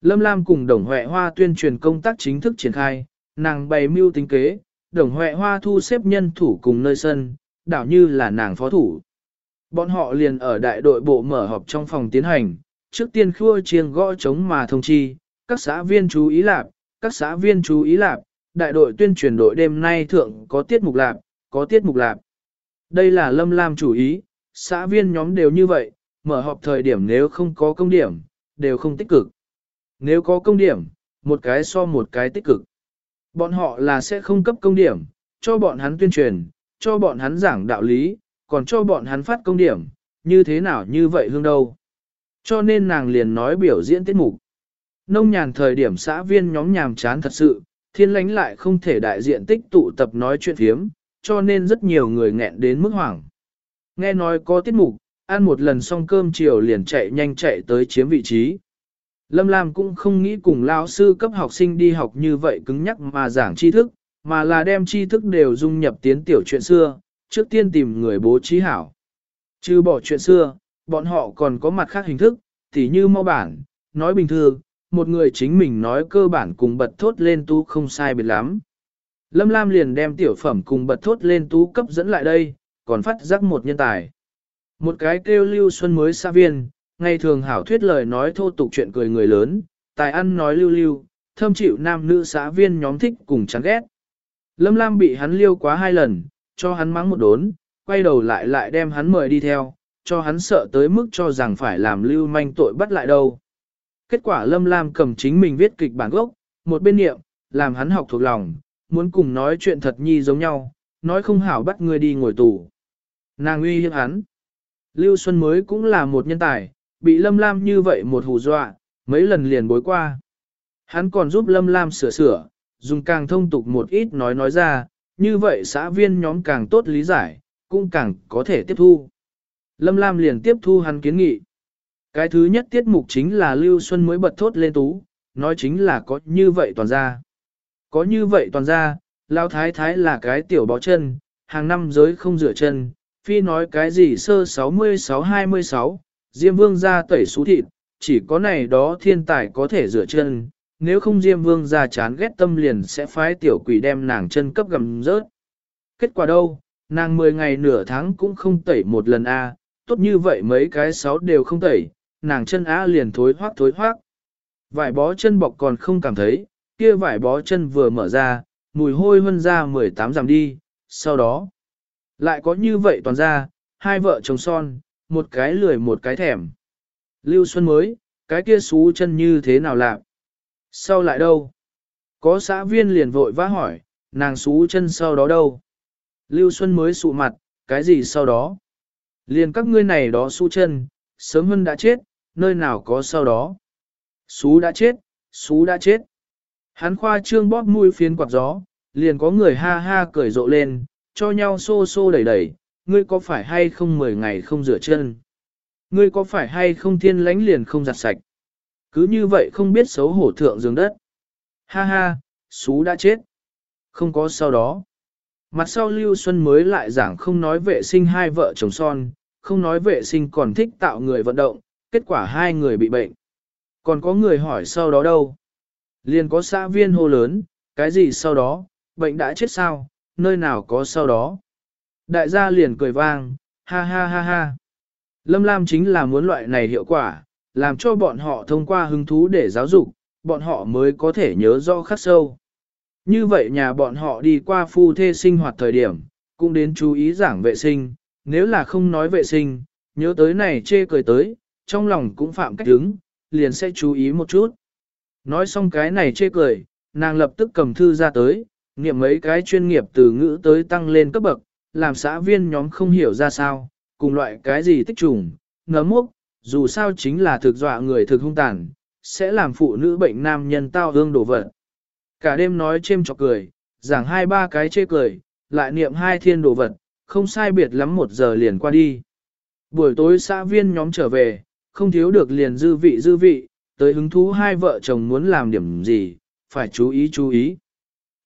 Lâm Lam cùng Đồng Huệ Hoa tuyên truyền công tác chính thức triển khai, nàng bày mưu tính kế, Đồng Huệ Hoa thu xếp nhân thủ cùng nơi sân, đảo như là nàng phó thủ. Bọn họ liền ở đại đội bộ mở họp trong phòng tiến hành, trước tiên khua chiêng gõ trống mà thông chi, các xã viên chú ý lạp, các xã viên chú ý lạp, đại đội tuyên truyền đội đêm nay thượng có tiết mục lạp, có tiết mục lạp. Đây là Lâm Lam chủ ý, xã viên nhóm đều như vậy, mở họp thời điểm nếu không có công điểm, đều không tích cực. Nếu có công điểm, một cái so một cái tích cực. Bọn họ là sẽ không cấp công điểm, cho bọn hắn tuyên truyền, cho bọn hắn giảng đạo lý, còn cho bọn hắn phát công điểm, như thế nào như vậy hương đâu. Cho nên nàng liền nói biểu diễn tiết mục. Nông nhàn thời điểm xã viên nhóm nhàm chán thật sự, thiên lánh lại không thể đại diện tích tụ tập nói chuyện thiếm, cho nên rất nhiều người nghẹn đến mức hoảng. Nghe nói có tiết mục, ăn một lần xong cơm chiều liền chạy nhanh chạy tới chiếm vị trí. Lâm Lam cũng không nghĩ cùng lao sư cấp học sinh đi học như vậy cứng nhắc mà giảng tri thức, mà là đem tri thức đều dung nhập tiến tiểu chuyện xưa, trước tiên tìm người bố trí hảo. Chứ bỏ chuyện xưa, bọn họ còn có mặt khác hình thức, tỉ như mau bản, nói bình thường, một người chính mình nói cơ bản cùng bật thốt lên tú không sai biệt lắm. Lâm Lam liền đem tiểu phẩm cùng bật thốt lên tú cấp dẫn lại đây, còn phát giác một nhân tài. Một cái kêu lưu xuân mới xa viên, ngày thường hảo thuyết lời nói thô tục chuyện cười người lớn, tài ăn nói lưu lưu, thâm chịu nam nữ xã viên nhóm thích cùng chán ghét. Lâm Lam bị hắn liêu quá hai lần, cho hắn mắng một đốn, quay đầu lại lại đem hắn mời đi theo, cho hắn sợ tới mức cho rằng phải làm lưu manh tội bắt lại đâu. Kết quả Lâm Lam cầm chính mình viết kịch bản gốc, một bên niệm, làm hắn học thuộc lòng, muốn cùng nói chuyện thật nhi giống nhau, nói không hảo bắt người đi ngồi tù. Nàng uy hiếp hắn. Lưu Xuân mới cũng là một nhân tài, bị Lâm Lam như vậy một hù dọa, mấy lần liền bối qua. Hắn còn giúp Lâm Lam sửa sửa, dùng càng thông tục một ít nói nói ra, như vậy xã viên nhóm càng tốt lý giải, cũng càng có thể tiếp thu. Lâm Lam liền tiếp thu hắn kiến nghị. Cái thứ nhất tiết mục chính là Lưu Xuân mới bật thốt lên tú, nói chính là có như vậy toàn ra. Có như vậy toàn ra, Lao Thái Thái là cái tiểu bó chân, hàng năm giới không rửa chân, phi nói cái gì sơ 66-26, Diêm Vương ra tẩy xú thịt, chỉ có này đó thiên tài có thể rửa chân, nếu không Diêm Vương ra chán ghét tâm liền sẽ phái tiểu quỷ đem nàng chân cấp gầm rớt. Kết quả đâu, nàng 10 ngày nửa tháng cũng không tẩy một lần a, tốt như vậy mấy cái sáu đều không tẩy, nàng chân á liền thối hoác thối hoác. Vải bó chân bọc còn không cảm thấy, kia vải bó chân vừa mở ra, mùi hôi hơn ra 18 giảm đi, sau đó lại có như vậy toàn ra, hai vợ chồng son, một cái lười một cái thèm. Lưu Xuân mới, cái kia xú chân như thế nào lạc? Sau lại đâu? Có xã viên liền vội vã hỏi, nàng xú chân sau đó đâu? Lưu Xuân mới sụ mặt, cái gì sau đó? Liền các ngươi này đó xú chân, sớm hơn đã chết, nơi nào có sau đó? Xú đã chết, xú đã chết. Hắn khoa trương bóp mũi phiến quạt gió, liền có người ha ha cười rộ lên, cho nhau xô xô đẩy đẩy, ngươi có phải hay không 10 ngày không rửa chân? Ngươi có phải hay không thiên lánh liền không giặt sạch? Cứ như vậy không biết xấu hổ thượng giường đất. Ha ha, xú đã chết. Không có sau đó. Mặt sau Lưu Xuân mới lại giảng không nói vệ sinh hai vợ chồng son, không nói vệ sinh còn thích tạo người vận động, kết quả hai người bị bệnh. Còn có người hỏi sau đó đâu? Liền có xã viên hô lớn, cái gì sau đó, bệnh đã chết sao, nơi nào có sau đó? Đại gia liền cười vang, ha ha ha ha. Lâm Lam chính là muốn loại này hiệu quả, làm cho bọn họ thông qua hứng thú để giáo dục, bọn họ mới có thể nhớ rõ khắc sâu. Như vậy nhà bọn họ đi qua phu thê sinh hoạt thời điểm, cũng đến chú ý giảng vệ sinh, nếu là không nói vệ sinh, nhớ tới này chê cười tới, trong lòng cũng phạm cách đứng, liền sẽ chú ý một chút. Nói xong cái này chê cười, nàng lập tức cầm thư ra tới, niệm mấy cái chuyên nghiệp từ ngữ tới tăng lên cấp bậc, làm xã viên nhóm không hiểu ra sao, cùng loại cái gì tích trùng, ngấm mốc, dù sao chính là thực dọa người thực hung tàn, sẽ làm phụ nữ bệnh nam nhân tao hương đổ vật. Cả đêm nói chêm chọc cười, giảng hai ba cái chê cười, lại niệm hai thiên đồ vật, không sai biệt lắm một giờ liền qua đi. Buổi tối xã viên nhóm trở về, không thiếu được liền dư vị dư vị, tới hứng thú hai vợ chồng muốn làm điểm gì, phải chú ý chú ý.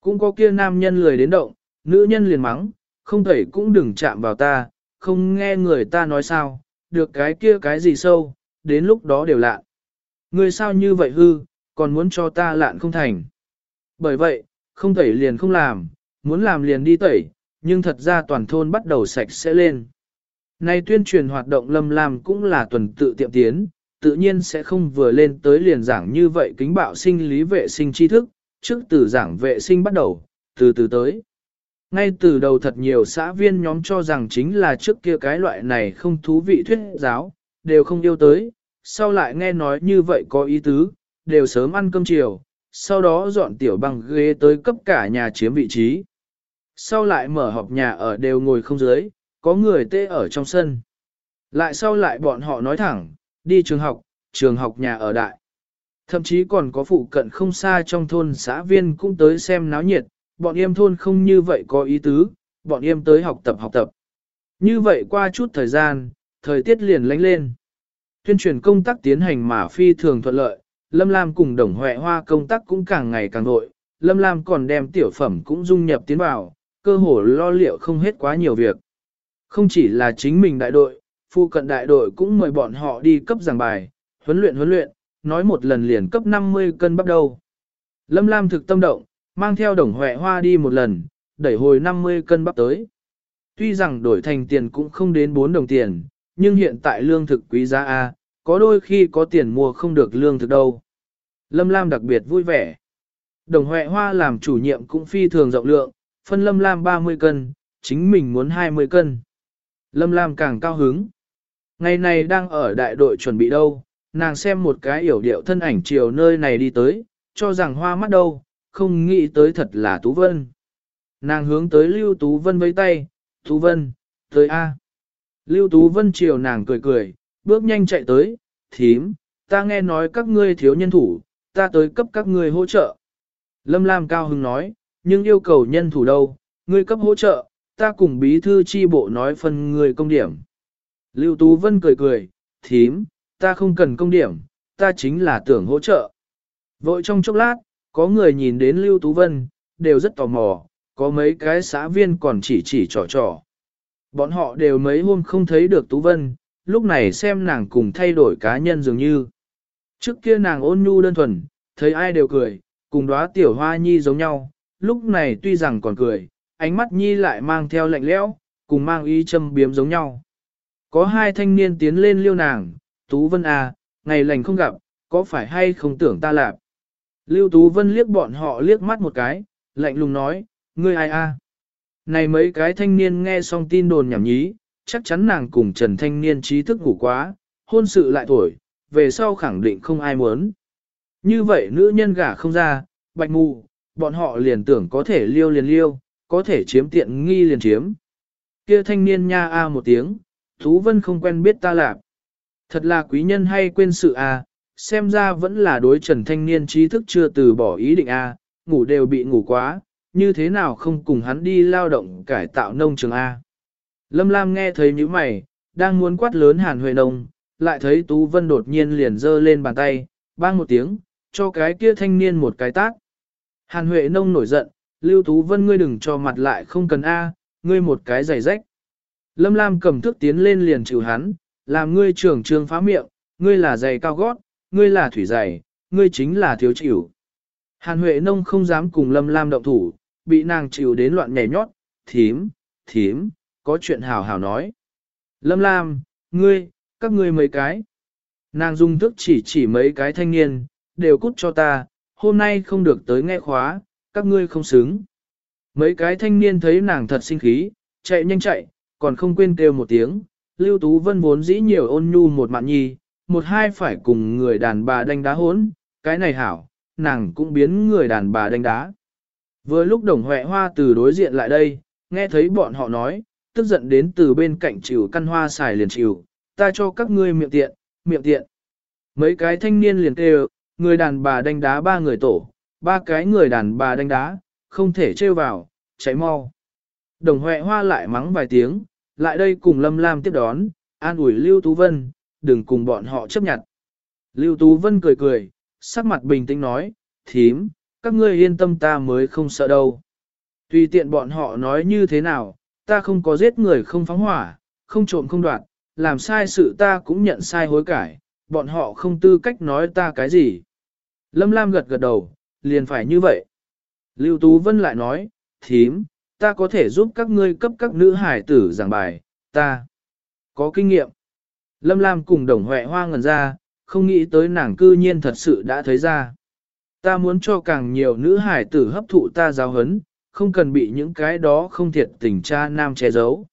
Cũng có kia nam nhân lười đến động, nữ nhân liền mắng, không thể cũng đừng chạm vào ta, không nghe người ta nói sao, được cái kia cái gì sâu, đến lúc đó đều lạ. Người sao như vậy hư, còn muốn cho ta lạn không thành. Bởi vậy, không tẩy liền không làm, muốn làm liền đi tẩy, nhưng thật ra toàn thôn bắt đầu sạch sẽ lên. Nay tuyên truyền hoạt động lâm lam cũng là tuần tự tiệm tiến, tự nhiên sẽ không vừa lên tới liền giảng như vậy kính bạo sinh lý vệ sinh tri thức, trước từ giảng vệ sinh bắt đầu, từ từ tới. Ngay từ đầu thật nhiều xã viên nhóm cho rằng chính là trước kia cái loại này không thú vị thuyết giáo, đều không yêu tới, sau lại nghe nói như vậy có ý tứ, đều sớm ăn cơm chiều, sau đó dọn tiểu bằng ghế tới cấp cả nhà chiếm vị trí. Sau lại mở họp nhà ở đều ngồi không dưới, có người tê ở trong sân. Lại sau lại bọn họ nói thẳng, đi trường học, trường học nhà ở đại. Thậm chí còn có phụ cận không xa trong thôn xã viên cũng tới xem náo nhiệt, bọn em thôn không như vậy có ý tứ, bọn em tới học tập học tập. Như vậy qua chút thời gian, thời tiết liền lánh lên. Tuyên truyền công tác tiến hành mà phi thường thuận lợi, Lâm Lam cùng đồng huệ hoa công tác cũng càng ngày càng nội, Lâm Lam còn đem tiểu phẩm cũng dung nhập tiến vào, cơ hồ lo liệu không hết quá nhiều việc. Không chỉ là chính mình đại đội, phụ cận đại đội cũng mời bọn họ đi cấp giảng bài, huấn luyện huấn luyện, nói một lần liền cấp 50 cân bắt đầu. Lâm Lam thực tâm động, mang theo đồng huệ hoa đi một lần, đẩy hồi 50 cân bắp tới. Tuy rằng đổi thành tiền cũng không đến 4 đồng tiền, nhưng hiện tại lương thực quý giá A, có đôi khi có tiền mua không được lương thực đâu. Lâm Lam đặc biệt vui vẻ. Đồng Huệ Hoa làm chủ nhiệm cũng phi thường rộng lượng, phân Lâm Lam 30 cân, chính mình muốn 20 cân. Lâm Lam càng cao hứng. Ngày này đang ở đại đội chuẩn bị đâu, nàng xem một cái yểu điệu thân ảnh chiều nơi này đi tới, cho rằng hoa mắt đâu, không nghĩ tới thật là Tú Vân. Nàng hướng tới Lưu Tú Vân với tay, Tú Vân, tới A. Lưu Tú Vân chiều nàng cười cười, bước nhanh chạy tới, thím, ta nghe nói các ngươi thiếu nhân thủ, ta tới cấp các ngươi hỗ trợ. Lâm Lam cao hứng nói, nhưng yêu cầu nhân thủ đâu, ngươi cấp hỗ trợ, ta cùng bí thư chi bộ nói phân người công điểm. Lưu Tú Vân cười cười, thím, ta không cần công điểm, ta chính là tưởng hỗ trợ. Vội trong chốc lát, có người nhìn đến Lưu Tú Vân, đều rất tò mò, có mấy cái xã viên còn chỉ chỉ trò trò. Bọn họ đều mấy hôm không thấy được Tú Vân, lúc này xem nàng cùng thay đổi cá nhân dường như. Trước kia nàng ôn nhu đơn thuần, thấy ai đều cười, cùng đóa tiểu hoa nhi giống nhau, lúc này tuy rằng còn cười, ánh mắt nhi lại mang theo lạnh lẽo, cùng mang ý châm biếm giống nhau. Có hai thanh niên tiến lên liêu nàng, Tú Vân à, ngày lành không gặp, có phải hay không tưởng ta lạp. Lưu Tú Vân liếc bọn họ liếc mắt một cái, lạnh lùng nói, ngươi ai a? Này mấy cái thanh niên nghe xong tin đồn nhảm nhí, chắc chắn nàng cùng Trần thanh niên trí thức ngủ quá, hôn sự lại tuổi, về sau khẳng định không ai muốn. Như vậy nữ nhân gả không ra, bạch mù, bọn họ liền tưởng có thể liêu liền liêu, có thể chiếm tiện nghi liền chiếm. Kia thanh niên nha a một tiếng, Tú Vân không quen biết ta lạp. Thật là quý nhân hay quên sự a, xem ra vẫn là đối trần thanh niên trí thức chưa từ bỏ ý định a, ngủ đều bị ngủ quá, như thế nào không cùng hắn đi lao động cải tạo nông trường a. Lâm Lam nghe thấy những mày, đang muốn quát lớn Hàn Huệ Nông, lại thấy Tú Vân đột nhiên liền giơ lên bàn tay, bang một tiếng, cho cái kia thanh niên một cái tác. Hàn Huệ Nông nổi giận, Lưu Tú Vân ngươi đừng cho mặt lại không cần A, ngươi một cái giày rách. Lâm Lam cầm thước tiến lên liền chịu hắn, làm ngươi trưởng trường phá miệng, ngươi là giày cao gót, ngươi là thủy giày, ngươi chính là thiếu chịu. Hàn Huệ Nông không dám cùng Lâm Lam động thủ, bị nàng chịu đến loạn nhảy nhót, thím, thím, có chuyện hào hào nói. Lâm Lam, ngươi, các ngươi mấy cái. Nàng dung thức chỉ chỉ mấy cái thanh niên, đều cút cho ta, hôm nay không được tới nghe khóa, các ngươi không xứng. Mấy cái thanh niên thấy nàng thật sinh khí, chạy nhanh chạy, còn không quên kêu một tiếng, Lưu Tú Vân vốn dĩ nhiều ôn nhu một mạn nhi, một hai phải cùng người đàn bà đánh đá hốn, cái này hảo, nàng cũng biến người đàn bà đánh đá. Vừa lúc đồng huệ hoa từ đối diện lại đây, nghe thấy bọn họ nói, tức giận đến từ bên cạnh chịu căn hoa xài liền chịu, ta cho các ngươi miệng tiện, miệng tiện. Mấy cái thanh niên liền kêu, người đàn bà đánh đá ba người tổ, ba cái người đàn bà đánh đá, không thể trêu vào, chạy mau. Đồng Huệ Hoa lại mắng vài tiếng, lại đây cùng Lâm Lam tiếp đón, an ủi Lưu Tú Vân, đừng cùng bọn họ chấp nhận. Lưu Tú Vân cười cười, sắc mặt bình tĩnh nói, thím, các ngươi yên tâm ta mới không sợ đâu. Tùy tiện bọn họ nói như thế nào, ta không có giết người không phóng hỏa, không trộm không đoạt, làm sai sự ta cũng nhận sai hối cải, bọn họ không tư cách nói ta cái gì. Lâm Lam gật gật đầu, liền phải như vậy. Lưu Tú Vân lại nói, thím, ta có thể giúp các ngươi cấp các nữ hải tử giảng bài, ta có kinh nghiệm. Lâm Lam cùng đồng huệ hoa ngần ra, không nghĩ tới nàng cư nhiên thật sự đã thấy ra. Ta muốn cho càng nhiều nữ hải tử hấp thụ ta giáo hấn, không cần bị những cái đó không thiệt tình cha nam che giấu.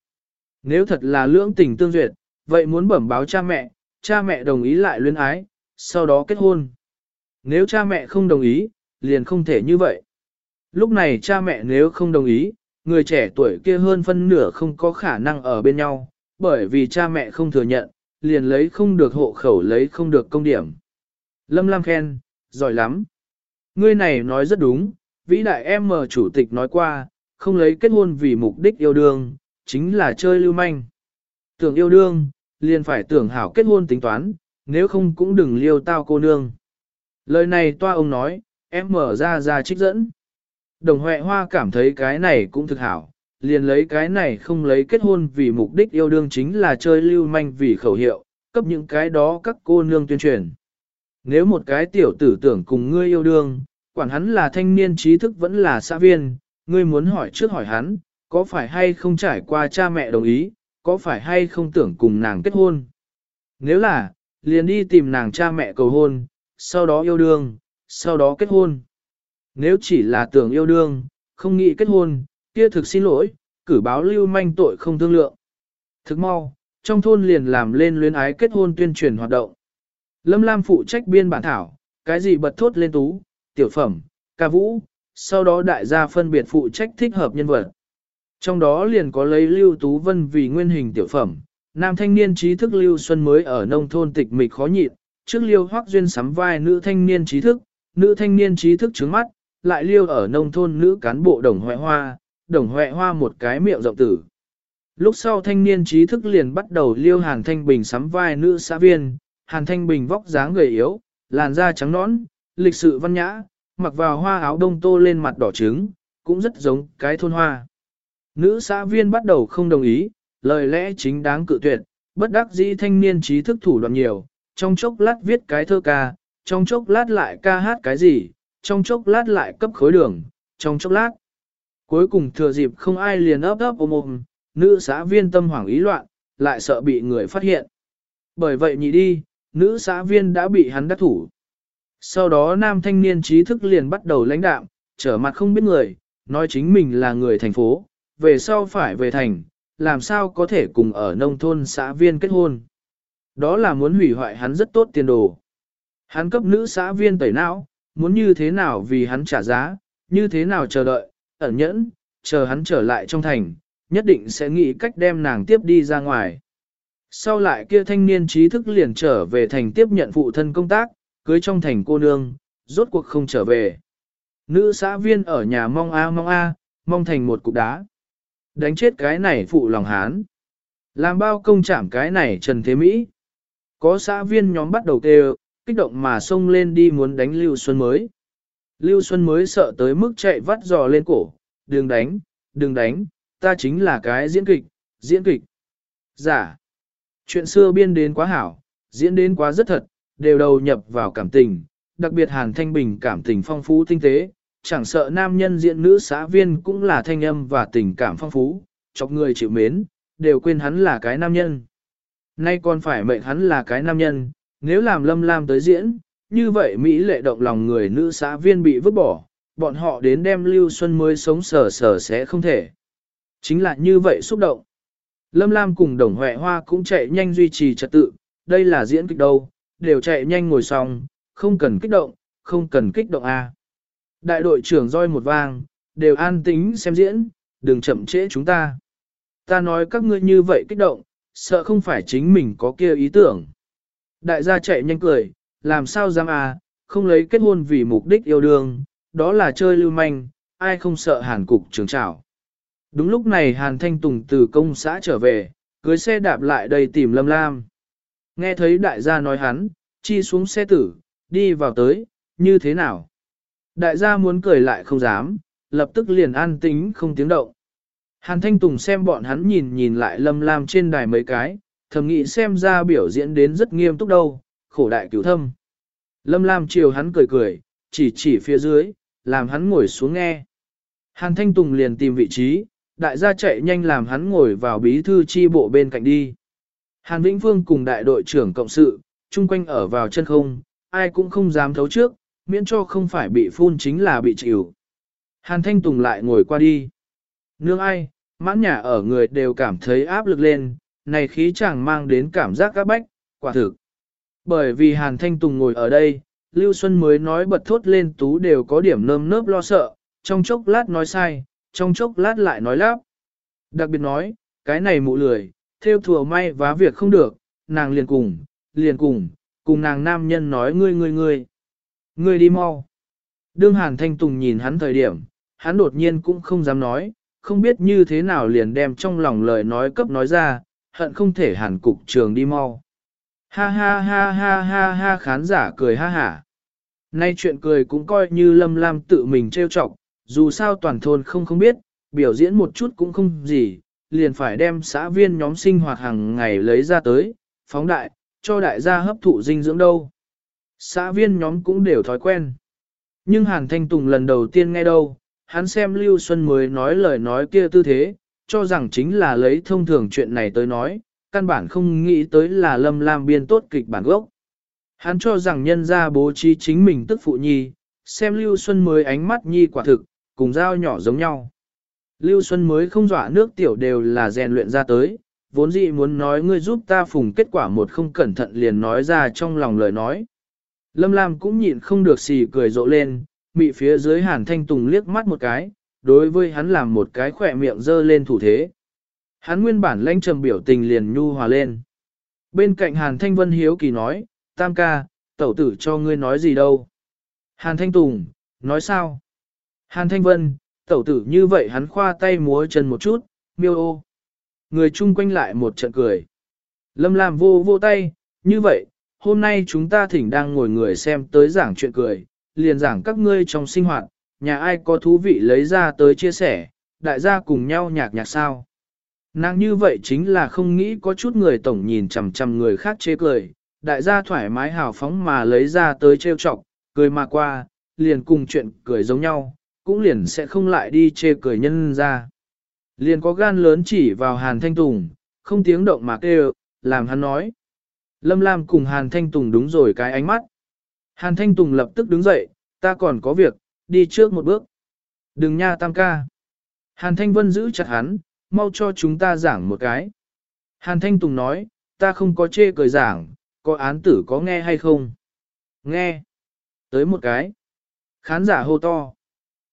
Nếu thật là lưỡng tình tương duyệt, vậy muốn bẩm báo cha mẹ, cha mẹ đồng ý lại luyến ái, sau đó kết hôn. Nếu cha mẹ không đồng ý, liền không thể như vậy. Lúc này cha mẹ nếu không đồng ý, người trẻ tuổi kia hơn phân nửa không có khả năng ở bên nhau, bởi vì cha mẹ không thừa nhận, liền lấy không được hộ khẩu lấy không được công điểm. Lâm Lam khen, giỏi lắm. Ngươi này nói rất đúng, vĩ đại em mở chủ tịch nói qua, không lấy kết hôn vì mục đích yêu đương, chính là chơi lưu manh. Tưởng yêu đương, liền phải tưởng hảo kết hôn tính toán, nếu không cũng đừng liêu tao cô nương. Lời này toa ông nói, em mở ra ra trích dẫn. Đồng Huệ Hoa cảm thấy cái này cũng thực hảo, liền lấy cái này không lấy kết hôn vì mục đích yêu đương chính là chơi lưu manh vì khẩu hiệu, cấp những cái đó các cô nương tuyên truyền. Nếu một cái tiểu tử tưởng cùng ngươi yêu đương, quản hắn là thanh niên trí thức vẫn là xã viên, ngươi muốn hỏi trước hỏi hắn, có phải hay không trải qua cha mẹ đồng ý, có phải hay không tưởng cùng nàng kết hôn. Nếu là, liền đi tìm nàng cha mẹ cầu hôn, sau đó yêu đương, sau đó kết hôn. Nếu chỉ là tưởng yêu đương, không nghĩ kết hôn, kia thực xin lỗi, cử báo lưu manh tội không thương lượng. Thực mau, trong thôn liền làm lên luyến ái kết hôn tuyên truyền hoạt động. Lâm Lam phụ trách biên bản thảo, cái gì bật thốt lên tú, tiểu phẩm, ca vũ, sau đó đại gia phân biệt phụ trách thích hợp nhân vật. Trong đó liền có lấy Lưu Tú Vân vì nguyên hình tiểu phẩm, nam thanh niên trí thức Lưu Xuân mới ở nông thôn tịch mịch khó nhịn, trước Lưu Hoắc Duyên sắm vai nữ thanh niên trí thức, nữ thanh niên trí thức trứng mắt, lại liêu ở nông thôn nữ cán bộ đồng hoẹ hoa, đồng hoẹ hoa một cái miệng rộng tử. Lúc sau thanh niên trí thức liền bắt đầu liêu Hàn Thanh Bình sắm vai nữ xã viên, Hàn Thanh Bình vóc dáng gầy yếu, làn da trắng nõn, lịch sự văn nhã, mặc vào hoa áo đông tô lên mặt đỏ trứng, cũng rất giống cái thôn hoa. Nữ xã viên bắt đầu không đồng ý, lời lẽ chính đáng cự tuyệt, bất đắc dĩ thanh niên trí thức thủ đoạn nhiều, trong chốc lát viết cái thơ ca, trong chốc lát lại ca hát cái gì, trong chốc lát lại cấp khối đường, trong chốc lát. Cuối cùng thừa dịp không ai liền ấp ấp ôm ôm, nữ xã viên tâm hoảng ý loạn, lại sợ bị người phát hiện. Bởi vậy nhị đi, nữ xã viên đã bị hắn đắc thủ. Sau đó nam thanh niên trí thức liền bắt đầu lãnh đạm, trở mặt không biết người, nói chính mình là người thành phố, về sau phải về thành, làm sao có thể cùng ở nông thôn xã viên kết hôn. Đó là muốn hủy hoại hắn rất tốt tiền đồ. Hắn cấp nữ xã viên tẩy não, muốn như thế nào vì hắn trả giá, như thế nào chờ đợi, ẩn nhẫn, chờ hắn trở lại trong thành, nhất định sẽ nghĩ cách đem nàng tiếp đi ra ngoài. Sau lại kia thanh niên trí thức liền trở về thành tiếp nhận phụ thân công tác, cưới trong thành cô nương, rốt cuộc không trở về. Nữ xã viên ở nhà mong a mong a, mong thành một cục đá. Đánh chết cái này phụ lòng hán. Làm bao công chạm cái này Trần Thế Mỹ. Có xã viên nhóm bắt đầu kêu, kích động mà xông lên đi muốn đánh Lưu Xuân mới. Lưu Xuân mới sợ tới mức chạy vắt giò lên cổ, đừng đánh, đừng đánh, ta chính là cái diễn kịch, diễn kịch. Giả. Chuyện xưa biên đến quá hảo, diễn đến quá rất thật, đều đầu nhập vào cảm tình, đặc biệt Hàn Thanh Bình cảm tình phong phú tinh tế, chẳng sợ nam nhân diễn nữ xã viên cũng là thanh âm và tình cảm phong phú, chọc người chịu mến, đều quên hắn là cái nam nhân. Nay còn phải mệnh hắn là cái nam nhân, nếu làm lâm lam tới diễn, như vậy Mỹ lệ động lòng người nữ xã viên bị vứt bỏ, bọn họ đến đem Lưu Xuân mới sống sờ sờ sẽ không thể. Chính là như vậy xúc động. Lâm Lam cùng đồng Huệ Hoa cũng chạy nhanh duy trì trật tự, đây là diễn kịch đâu, đều chạy nhanh ngồi xong, không cần kích động, không cần kích động a. Đại đội trưởng roi một vang, đều an tính xem diễn, đừng chậm trễ chúng ta. Ta nói các ngươi như vậy kích động, sợ không phải chính mình có kia ý tưởng. Đại gia chạy nhanh cười, làm sao dám à, không lấy kết hôn vì mục đích yêu đương, đó là chơi lưu manh, ai không sợ hàn cục trường trảo. Đúng lúc này hàn thanh tùng từ công xã trở về, cưới xe đạp lại đây tìm lâm lam. Nghe thấy đại gia nói hắn, chi xuống xe tử, đi vào tới, như thế nào? Đại gia muốn cười lại không dám, lập tức liền an tính không tiếng động. Hàn Thanh Tùng xem bọn hắn nhìn nhìn lại lâm lam trên đài mấy cái, thầm nghĩ xem ra biểu diễn đến rất nghiêm túc đâu, khổ đại cứu thâm. Lâm lam chiều hắn cười cười, chỉ chỉ phía dưới, làm hắn ngồi xuống nghe. Hàn Thanh Tùng liền tìm vị trí, đại gia chạy nhanh làm hắn ngồi vào bí thư chi bộ bên cạnh đi. Hàn Vĩnh Phương cùng đại đội trưởng cộng sự, chung quanh ở vào chân không, ai cũng không dám thấu trước, miễn cho không phải bị phun chính là bị chịu. Hàn Thanh Tùng lại ngồi qua đi. Nương ai, mãn nhà ở người đều cảm thấy áp lực lên, này khí chẳng mang đến cảm giác các bách, quả thực. Bởi vì Hàn Thanh Tùng ngồi ở đây, Lưu Xuân mới nói bật thốt lên tú đều có điểm nơm nớp lo sợ, trong chốc lát nói sai, trong chốc lát lại nói lắp. Đặc biệt nói, cái này mụ lười, theo thừa may vá việc không được, nàng liền cùng, liền cùng, cùng nàng nam nhân nói ngươi ngươi ngươi. Ngươi đi mau. Đương Hàn Thanh Tùng nhìn hắn thời điểm, hắn đột nhiên cũng không dám nói, không biết như thế nào liền đem trong lòng lời nói cấp nói ra, hận không thể hàn cục trường đi mau. Ha ha ha ha ha ha khán giả cười ha hả. Nay chuyện cười cũng coi như Lâm Lam tự mình trêu chọc, dù sao toàn thôn không không biết, biểu diễn một chút cũng không gì, liền phải đem xã viên nhóm sinh hoạt hàng ngày lấy ra tới, phóng đại, cho đại gia hấp thụ dinh dưỡng đâu. Xã viên nhóm cũng đều thói quen. Nhưng Hàn Thanh Tùng lần đầu tiên nghe đâu, hắn xem Lưu Xuân mới nói lời nói kia tư thế, cho rằng chính là lấy thông thường chuyện này tới nói, căn bản không nghĩ tới là Lâm Lam biên tốt kịch bản gốc. Hắn cho rằng nhân ra bố trí chính mình tức phụ nhi, xem Lưu Xuân mới ánh mắt nhi quả thực, cùng dao nhỏ giống nhau. Lưu Xuân mới không dọa nước tiểu đều là rèn luyện ra tới, vốn dĩ muốn nói ngươi giúp ta phùng kết quả một không cẩn thận liền nói ra trong lòng lời nói. Lâm Lam cũng nhịn không được xì cười rộ lên, mị phía dưới hàn thanh tùng liếc mắt một cái, đối với hắn làm một cái khỏe miệng dơ lên thủ thế. Hắn nguyên bản lãnh trầm biểu tình liền nhu hòa lên. Bên cạnh hàn thanh vân hiếu kỳ nói, tam ca, tẩu tử cho ngươi nói gì đâu. Hàn thanh tùng, nói sao? Hàn thanh vân, tẩu tử như vậy hắn khoa tay múa chân một chút, miêu ô. Người chung quanh lại một trận cười. Lâm làm vô vô tay, như vậy, hôm nay chúng ta thỉnh đang ngồi người xem tới giảng chuyện cười, liền giảng các ngươi trong sinh hoạt, nhà ai có thú vị lấy ra tới chia sẻ, đại gia cùng nhau nhạc nhạc sao. Nàng như vậy chính là không nghĩ có chút người tổng nhìn chằm chằm người khác chê cười, đại gia thoải mái hào phóng mà lấy ra tới trêu chọc, cười mà qua, liền cùng chuyện cười giống nhau, cũng liền sẽ không lại đi chê cười nhân ra. Liền có gan lớn chỉ vào Hàn Thanh Tùng, không tiếng động mà kêu, làm hắn nói. Lâm Lam cùng Hàn Thanh Tùng đúng rồi cái ánh mắt. Hàn Thanh Tùng lập tức đứng dậy, ta còn có việc, đi trước một bước. Đừng nha tam ca. Hàn Thanh Vân giữ chặt hắn, mau cho chúng ta giảng một cái. Hàn Thanh Tùng nói, ta không có chê cười giảng, có án tử có nghe hay không? Nghe. Tới một cái. Khán giả hô to.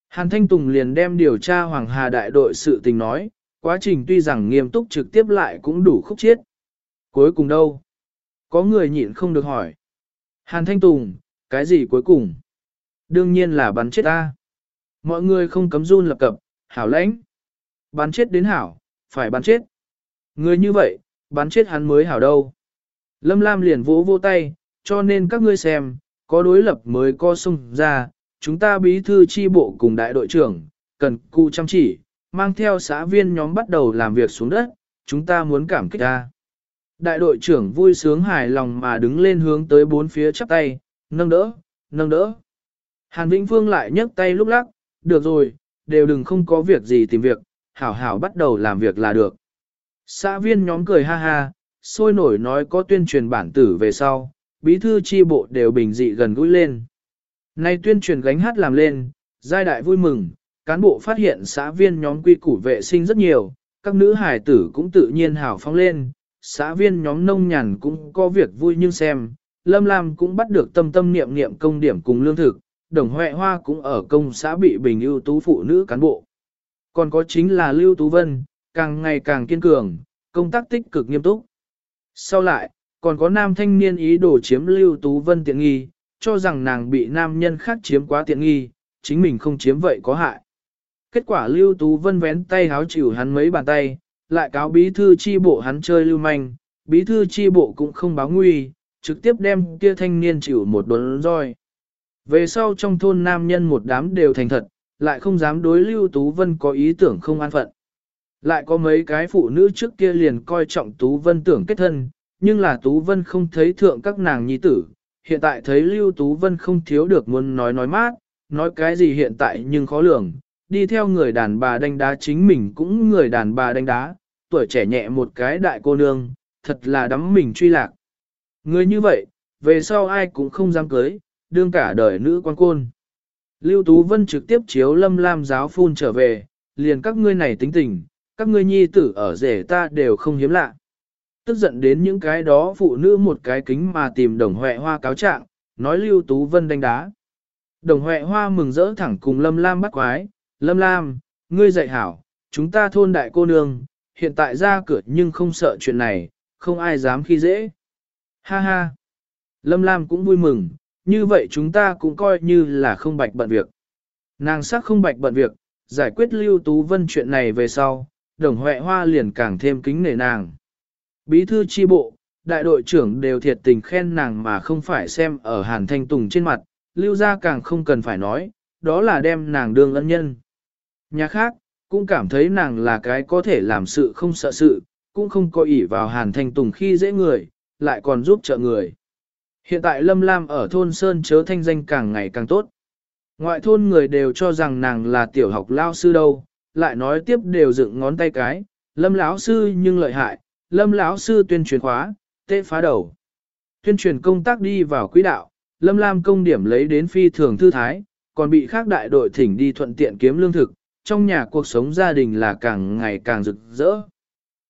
Hàn Thanh Tùng liền đem điều tra Hoàng Hà đại đội sự tình nói, quá trình tuy rằng nghiêm túc trực tiếp lại cũng đủ khúc chiết. Cuối cùng đâu? Có người nhịn không được hỏi. Hàn Thanh Tùng, cái gì cuối cùng? Đương nhiên là bắn chết ta. Mọi người không cấm run lập cập, hảo lãnh. Bắn chết đến hảo, phải bắn chết. Người như vậy, bắn chết hắn mới hảo đâu. Lâm Lam liền vỗ vô tay, cho nên các ngươi xem, có đối lập mới có sung ra, chúng ta bí thư chi bộ cùng đại đội trưởng, cần cụ chăm chỉ, mang theo xã viên nhóm bắt đầu làm việc xuống đất, chúng ta muốn cảm kích ta. Đại đội trưởng vui sướng hài lòng mà đứng lên hướng tới bốn phía chắp tay, nâng đỡ, nâng đỡ. Hàn Vĩnh Phương lại nhấc tay lúc lắc, được rồi, đều đừng không có việc gì tìm việc, hảo hảo bắt đầu làm việc là được. Xã viên nhóm cười ha ha, sôi nổi nói có tuyên truyền bản tử về sau, bí thư chi bộ đều bình dị gần gũi lên. Nay tuyên truyền gánh hát làm lên, giai đại vui mừng, cán bộ phát hiện xã viên nhóm quy củ vệ sinh rất nhiều, các nữ hài tử cũng tự nhiên hào phóng lên, xã viên nhóm nông nhàn cũng có việc vui nhưng xem, Lâm Lam cũng bắt được tâm tâm niệm niệm công điểm cùng lương thực, đồng huệ hoa cũng ở công xã bị bình ưu tú phụ nữ cán bộ. Còn có chính là Lưu Tú Vân, càng ngày càng kiên cường, công tác tích cực nghiêm túc. Sau lại, còn có nam thanh niên ý đồ chiếm Lưu Tú Vân tiện nghi, cho rằng nàng bị nam nhân khác chiếm quá tiện nghi, chính mình không chiếm vậy có hại. Kết quả Lưu Tú Vân vén tay háo chịu hắn mấy bàn tay, lại cáo bí thư chi bộ hắn chơi lưu manh, bí thư chi bộ cũng không báo nguy, trực tiếp đem kia thanh niên chịu một đốn roi. Về sau trong thôn nam nhân một đám đều thành thật, lại không dám đối Lưu Tú Vân có ý tưởng không an phận. Lại có mấy cái phụ nữ trước kia liền coi trọng Tú Vân tưởng kết thân, nhưng là Tú Vân không thấy thượng các nàng nhi tử, hiện tại thấy Lưu Tú Vân không thiếu được muốn nói nói mát, nói cái gì hiện tại nhưng khó lường, đi theo người đàn bà đánh đá chính mình cũng người đàn bà đánh đá, tuổi trẻ nhẹ một cái đại cô nương, thật là đắm mình truy lạc. Người như vậy, về sau ai cũng không dám cưới, đương cả đời nữ quan côn. Lưu Tú Vân trực tiếp chiếu lâm lam giáo phun trở về, liền các ngươi này tính tình, các ngươi nhi tử ở rể ta đều không hiếm lạ. Tức giận đến những cái đó phụ nữ một cái kính mà tìm đồng huệ hoa cáo trạng, nói Lưu Tú Vân đánh đá. Đồng huệ hoa mừng rỡ thẳng cùng lâm lam bắt quái, lâm lam, ngươi dạy hảo, chúng ta thôn đại cô nương, hiện tại ra cửa nhưng không sợ chuyện này, không ai dám khi dễ. Ha ha! Lâm Lam cũng vui mừng, như vậy chúng ta cũng coi như là không bạch bận việc. Nàng sắc không bạch bận việc, giải quyết Lưu Tú Vân chuyện này về sau, đồng huệ hoa liền càng thêm kính nể nàng. Bí thư chi bộ, đại đội trưởng đều thiệt tình khen nàng mà không phải xem ở Hàn Thanh Tùng trên mặt, Lưu ra càng không cần phải nói, đó là đem nàng đương ân nhân. Nhà khác, cũng cảm thấy nàng là cái có thể làm sự không sợ sự, cũng không có ỷ vào Hàn Thanh Tùng khi dễ người, lại còn giúp trợ người. Hiện tại Lâm Lam ở thôn Sơn chớ thanh danh càng ngày càng tốt. Ngoại thôn người đều cho rằng nàng là tiểu học lao sư đâu, lại nói tiếp đều dựng ngón tay cái, Lâm lão sư nhưng lợi hại, Lâm lão sư tuyên truyền khóa, tệ phá đầu. Tuyên truyền công tác đi vào quỹ đạo, Lâm Lam công điểm lấy đến phi thường thư thái, còn bị khác đại đội thỉnh đi thuận tiện kiếm lương thực, trong nhà cuộc sống gia đình là càng ngày càng rực rỡ.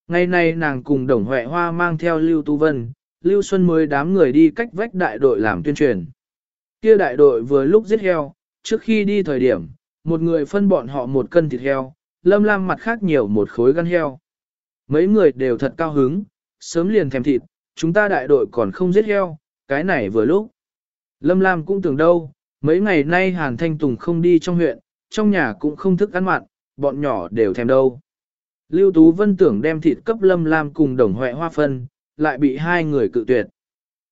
Ngày nay nàng cùng Đồng Huệ Hoa mang theo Lưu Tu Vân, Lưu Xuân mới đám người đi cách vách đại đội làm tuyên truyền. Kia đại đội vừa lúc giết heo, trước khi đi thời điểm, một người phân bọn họ một cân thịt heo, lâm lam mặt khác nhiều một khối gan heo. Mấy người đều thật cao hứng, sớm liền thèm thịt, chúng ta đại đội còn không giết heo, cái này vừa lúc. Lâm Lam cũng tưởng đâu, mấy ngày nay Hàn Thanh Tùng không đi trong huyện, trong nhà cũng không thức ăn mặn, bọn nhỏ đều thèm đâu. Lưu Tú Vân tưởng đem thịt cấp Lâm Lam cùng đồng huệ hoa phân, lại bị hai người cự tuyệt.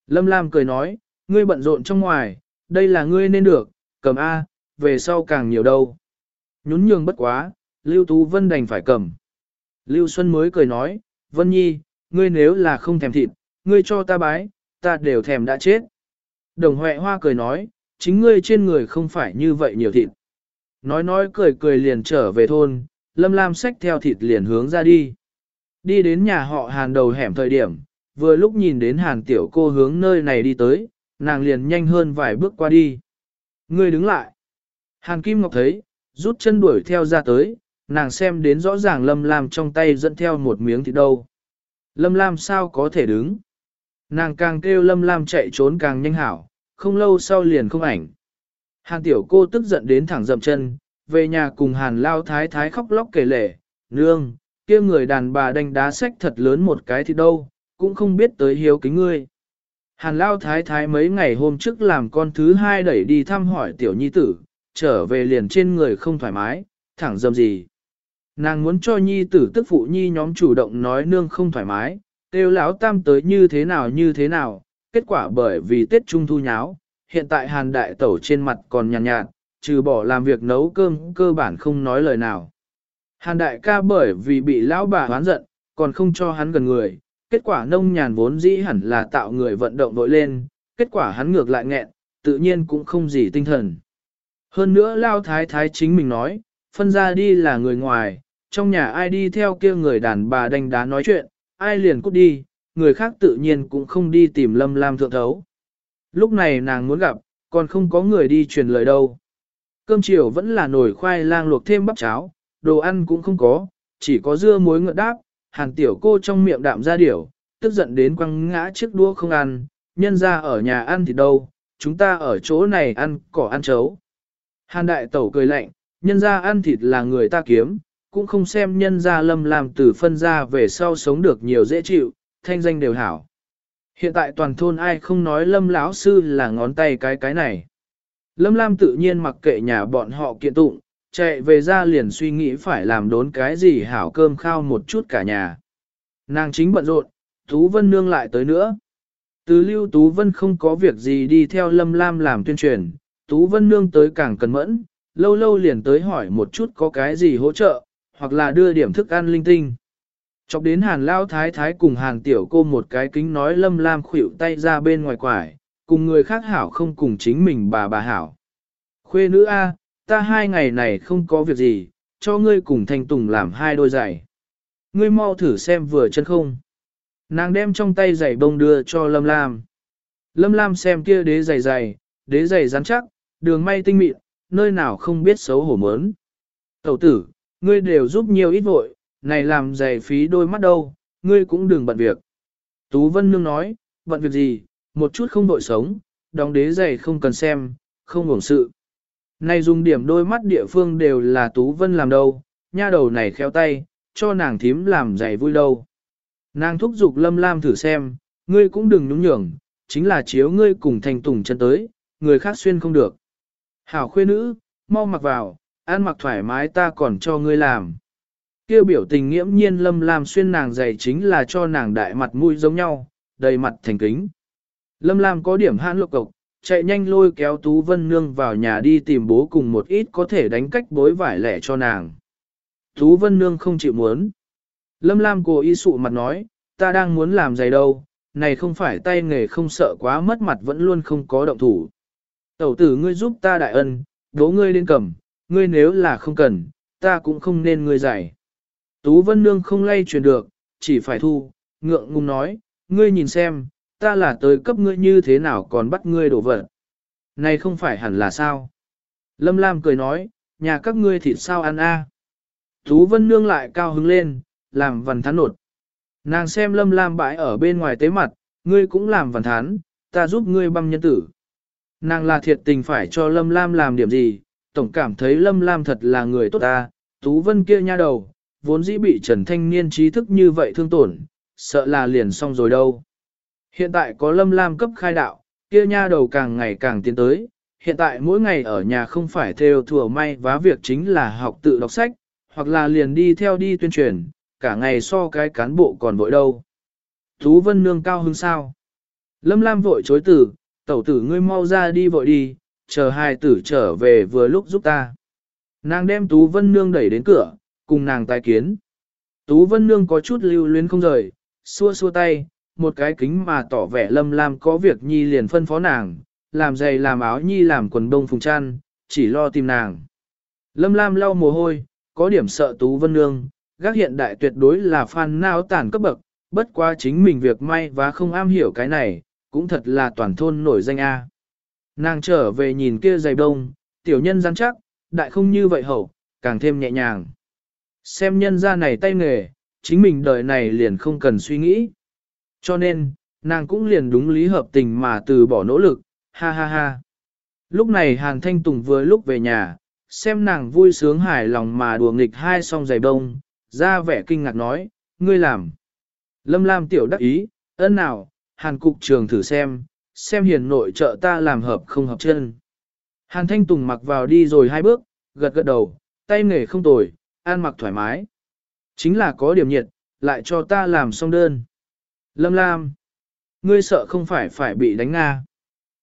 Lâm Lam cười nói, ngươi bận rộn trong ngoài, đây là ngươi nên được, cầm A, về sau càng nhiều đâu. Nhún nhường bất quá, Lưu Tú Vân đành phải cầm. Lưu Xuân mới cười nói, Vân Nhi, ngươi nếu là không thèm thịt, ngươi cho ta bái, ta đều thèm đã chết. Đồng Huệ Hoa cười nói, chính ngươi trên người không phải như vậy nhiều thịt. Nói nói cười cười liền trở về thôn, Lâm Lam xách theo thịt liền hướng ra đi. Đi đến nhà họ hàn đầu hẻm thời điểm, vừa lúc nhìn đến hàn tiểu cô hướng nơi này đi tới, nàng liền nhanh hơn vài bước qua đi. Ngươi đứng lại. Hàn Kim Ngọc thấy, rút chân đuổi theo ra tới, nàng xem đến rõ ràng Lâm Lam trong tay dẫn theo một miếng thịt đâu. Lâm Lam sao có thể đứng? Nàng càng kêu Lâm Lam chạy trốn càng nhanh hảo, không lâu sau liền không ảnh. Hàn tiểu cô tức giận đến thẳng dậm chân, về nhà cùng hàn lao thái thái khóc lóc kể lể, nương, kia người đàn bà đánh đá sách thật lớn một cái thì đâu, cũng không biết tới hiếu kính ngươi. Hàn lao thái thái mấy ngày hôm trước làm con thứ hai đẩy đi thăm hỏi tiểu nhi tử, trở về liền trên người không thoải mái, thẳng dầm gì. Nàng muốn cho nhi tử tức phụ nhi nhóm chủ động nói nương không thoải mái, kêu lão tam tới như thế nào như thế nào, kết quả bởi vì Tết Trung thu nháo, hiện tại hàn đại tẩu trên mặt còn nhàn nhạt, nhạt, trừ bỏ làm việc nấu cơm cơ bản không nói lời nào. Hàn đại ca bởi vì bị lão bà hoán giận, còn không cho hắn gần người, kết quả nông nhàn vốn dĩ hẳn là tạo người vận động đội lên, kết quả hắn ngược lại nghẹn, tự nhiên cũng không gì tinh thần. Hơn nữa lao thái thái chính mình nói, phân ra đi là người ngoài, trong nhà ai đi theo kia người đàn bà đánh đá nói chuyện, ai liền cút đi, người khác tự nhiên cũng không đi tìm lâm lam thượng thấu. Lúc này nàng muốn gặp, còn không có người đi truyền lời đâu. Cơm chiều vẫn là nồi khoai lang luộc thêm bắp cháo, đồ ăn cũng không có, chỉ có dưa muối ngợt đáp, hàn tiểu cô trong miệng đạm ra điểu, tức giận đến quăng ngã chiếc đũa không ăn, nhân ra ở nhà ăn thì đâu, chúng ta ở chỗ này ăn cỏ ăn chấu. Hàn đại tẩu cười lạnh, nhân ra ăn thịt là người ta kiếm, cũng không xem nhân ra lâm làm từ phân ra về sau sống được nhiều dễ chịu, thanh danh đều hảo. Hiện tại toàn thôn ai không nói lâm lão sư là ngón tay cái cái này. Lâm Lam tự nhiên mặc kệ nhà bọn họ kiện tụng, chạy về ra liền suy nghĩ phải làm đốn cái gì hảo cơm khao một chút cả nhà. Nàng chính bận rộn, Tú Vân Nương lại tới nữa. Từ lưu Tú Vân không có việc gì đi theo Lâm Lam làm tuyên truyền, Tú Vân Nương tới càng cần mẫn, lâu lâu liền tới hỏi một chút có cái gì hỗ trợ, hoặc là đưa điểm thức ăn linh tinh. Chọc đến hàn lao thái thái cùng hàn tiểu cô một cái kính nói Lâm Lam khuỵu tay ra bên ngoài quải, cùng người khác hảo không cùng chính mình bà bà hảo. Khuê nữ A, ta hai ngày này không có việc gì, cho ngươi cùng Thanh Tùng làm hai đôi giày. Ngươi mau thử xem vừa chân không. Nàng đem trong tay giày bông đưa cho Lâm Lam. Lâm Lam xem kia đế giày giày, đế giày rắn chắc, đường may tinh mịn, nơi nào không biết xấu hổ mớn. Tẩu tử, ngươi đều giúp nhiều ít vội, này làm giày phí đôi mắt đâu, ngươi cũng đừng bận việc. Tú Vân Nương nói, bận việc gì, một chút không vội sống, đóng đế giày không cần xem, không hưởng sự. Này dùng điểm đôi mắt địa phương đều là Tú Vân làm đâu, nha đầu này khéo tay, cho nàng thím làm giày vui đâu. Nàng thúc giục Lâm Lam thử xem, ngươi cũng đừng nhúng nhường, chính là chiếu ngươi cùng thành tùng chân tới, người khác xuyên không được. Hảo khuê nữ, mau mặc vào, ăn mặc thoải mái ta còn cho ngươi làm. Kêu biểu tình nghiễm nhiên Lâm Lam xuyên nàng giày chính là cho nàng đại mặt mũi giống nhau, đầy mặt thành kính. Lâm Lam có điểm hãn lục cộc, chạy nhanh lôi kéo Tú Vân Nương vào nhà đi tìm bố cùng một ít có thể đánh cách bối vải lẻ cho nàng. Tú Vân Nương không chịu muốn. Lâm Lam cố ý sụ mặt nói, ta đang muốn làm giày đâu, này không phải tay nghề không sợ quá mất mặt vẫn luôn không có động thủ. Tẩu tử ngươi giúp ta đại ân, đố ngươi lên cầm, ngươi nếu là không cần, ta cũng không nên ngươi giải. Tú Vân Nương không lay chuyển được, chỉ phải thu, ngượng ngùng nói, ngươi nhìn xem, ta là tới cấp ngươi như thế nào còn bắt ngươi đổ vật. Này không phải hẳn là sao? Lâm Lam cười nói, nhà các ngươi thịt sao ăn a? Tú Vân Nương lại cao hứng lên, làm vần thán nột. Nàng xem Lâm Lam bãi ở bên ngoài tế mặt, ngươi cũng làm vần thán, ta giúp ngươi băm nhân tử. Nàng là thiệt tình phải cho Lâm Lam làm điểm gì, tổng cảm thấy Lâm Lam thật là người tốt ta, Tú Vân kia nha đầu, vốn dĩ bị Trần Thanh Niên trí thức như vậy thương tổn, sợ là liền xong rồi đâu. Hiện tại có lâm lam cấp khai đạo, kia nha đầu càng ngày càng tiến tới, hiện tại mỗi ngày ở nhà không phải theo thừa may vá việc chính là học tự đọc sách, hoặc là liền đi theo đi tuyên truyền, cả ngày so cái cán bộ còn vội đâu. Thú Vân Nương cao hứng sao? Lâm Lam vội chối tử, tẩu tử ngươi mau ra đi vội đi, chờ hai tử trở về vừa lúc giúp ta. Nàng đem Tú Vân Nương đẩy đến cửa, cùng nàng tai kiến. Tú Vân Nương có chút lưu luyến không rời, xua xua tay, một cái kính mà tỏ vẻ lâm lam có việc nhi liền phân phó nàng, làm giày làm áo nhi làm quần đông phùng chăn, chỉ lo tìm nàng. Lâm lam lau mồ hôi, có điểm sợ Tú Vân Nương, gác hiện đại tuyệt đối là phan nao tản cấp bậc, bất quá chính mình việc may và không am hiểu cái này, cũng thật là toàn thôn nổi danh A. Nàng trở về nhìn kia giày đông, tiểu nhân rắn chắc, đại không như vậy hậu, càng thêm nhẹ nhàng. Xem nhân ra này tay nghề, chính mình đời này liền không cần suy nghĩ. Cho nên, nàng cũng liền đúng lý hợp tình mà từ bỏ nỗ lực, ha ha ha. Lúc này Hàn Thanh Tùng vừa lúc về nhà, xem nàng vui sướng hài lòng mà đùa nghịch hai song giày bông, ra vẻ kinh ngạc nói, ngươi làm. Lâm Lam tiểu đắc ý, ơn nào, Hàn cục trường thử xem, xem hiền nội trợ ta làm hợp không hợp chân. Hàn Thanh Tùng mặc vào đi rồi hai bước, gật gật đầu, tay nghề không tồi, an mặc thoải mái. Chính là có điểm nhiệt, lại cho ta làm xong đơn. Lâm Lam, ngươi sợ không phải phải bị đánh Nga.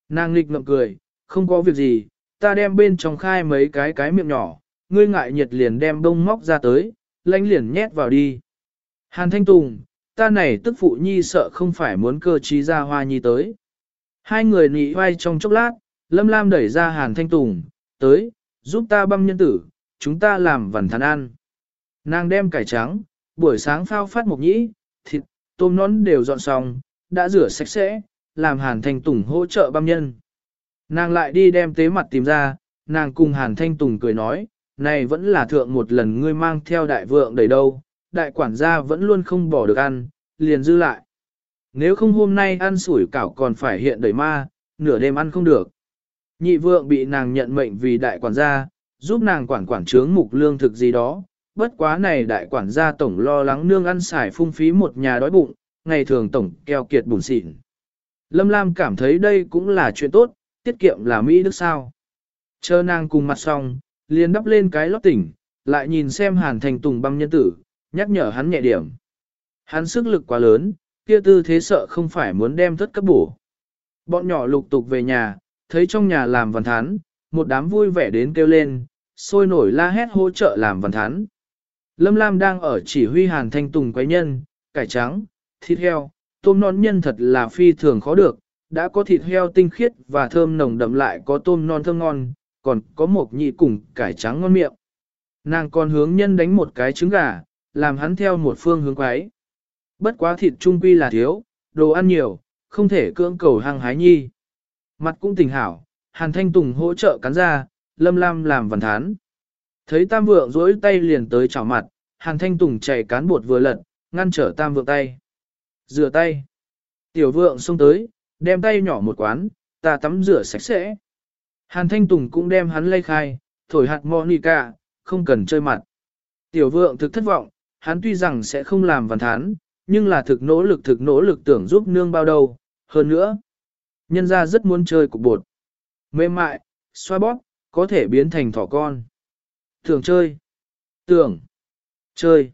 Nàng nghịch ngậm cười, không có việc gì, ta đem bên trong khai mấy cái cái miệng nhỏ, ngươi ngại nhiệt liền đem đông móc ra tới, lánh liền nhét vào đi. Hàn Thanh Tùng, ta này tức phụ nhi sợ không phải muốn cơ trí ra hoa nhi tới. Hai người nị vai trong chốc lát, Lâm Lam đẩy ra Hàn Thanh Tùng, tới, giúp ta băm nhân tử, chúng ta làm vần thắn ăn. Nàng đem cải trắng, buổi sáng phao phát mộc nhĩ, thịt, tôm nón đều dọn xong, đã rửa sạch sẽ, làm hàn Thanh tùng hỗ trợ băm nhân. Nàng lại đi đem tế mặt tìm ra, nàng cùng Hàn Thanh Tùng cười nói, này vẫn là thượng một lần ngươi mang theo đại vượng đầy đâu, đại quản gia vẫn luôn không bỏ được ăn, liền dư lại. Nếu không hôm nay ăn sủi cảo còn phải hiện đầy ma, nửa đêm ăn không được. Nhị vượng bị nàng nhận mệnh vì đại quản gia, giúp nàng quản quản trướng mục lương thực gì đó, bất quá này đại quản gia tổng lo lắng nương ăn xài phung phí một nhà đói bụng, ngày thường tổng keo kiệt bùn xịn. Lâm Lam cảm thấy đây cũng là chuyện tốt, tiết kiệm là Mỹ đức sao. Chờ nàng cùng mặt xong, liền đắp lên cái lót tỉnh, lại nhìn xem hàn thành tùng băng nhân tử, nhắc nhở hắn nhẹ điểm. Hắn sức lực quá lớn, kia tư thế sợ không phải muốn đem thất cấp bổ. Bọn nhỏ lục tục về nhà, thấy trong nhà làm văn thán, một đám vui vẻ đến kêu lên, sôi nổi la hét hỗ trợ làm văn thán. Lâm Lam đang ở chỉ huy hàn thanh tùng quấy nhân, cải trắng, thịt heo, tôm non nhân thật là phi thường khó được, đã có thịt heo tinh khiết và thơm nồng đậm lại có tôm non thơm ngon, còn có một nhị cùng cải trắng ngon miệng. Nàng còn hướng nhân đánh một cái trứng gà, làm hắn theo một phương hướng quái. Bất quá thịt trung quy là thiếu, đồ ăn nhiều, không thể cưỡng cầu hàng hái nhi. Mặt cũng tình hảo, Hàn Thanh Tùng hỗ trợ cắn ra, Lâm Lam làm vần thán. Thấy Tam Vượng dối tay liền tới chảo mặt, Hàn Thanh Tùng chạy cán bột vừa lật, ngăn trở Tam Vượng tay. Rửa tay. Tiểu Vượng xông tới, đem tay nhỏ một quán, ta tắm rửa sạch sẽ. Hàn Thanh Tùng cũng đem hắn lây khai, thổi hạt Monica, không cần chơi mặt. Tiểu Vượng thực thất vọng, hắn tuy rằng sẽ không làm văn thán, nhưng là thực nỗ lực thực nỗ lực tưởng giúp nương bao đầu, hơn nữa. Nhân ra rất muốn chơi cục bột. Mềm mại, xoa bóp, có thể biến thành thỏ con. Tưởng chơi. Tưởng. Chơi.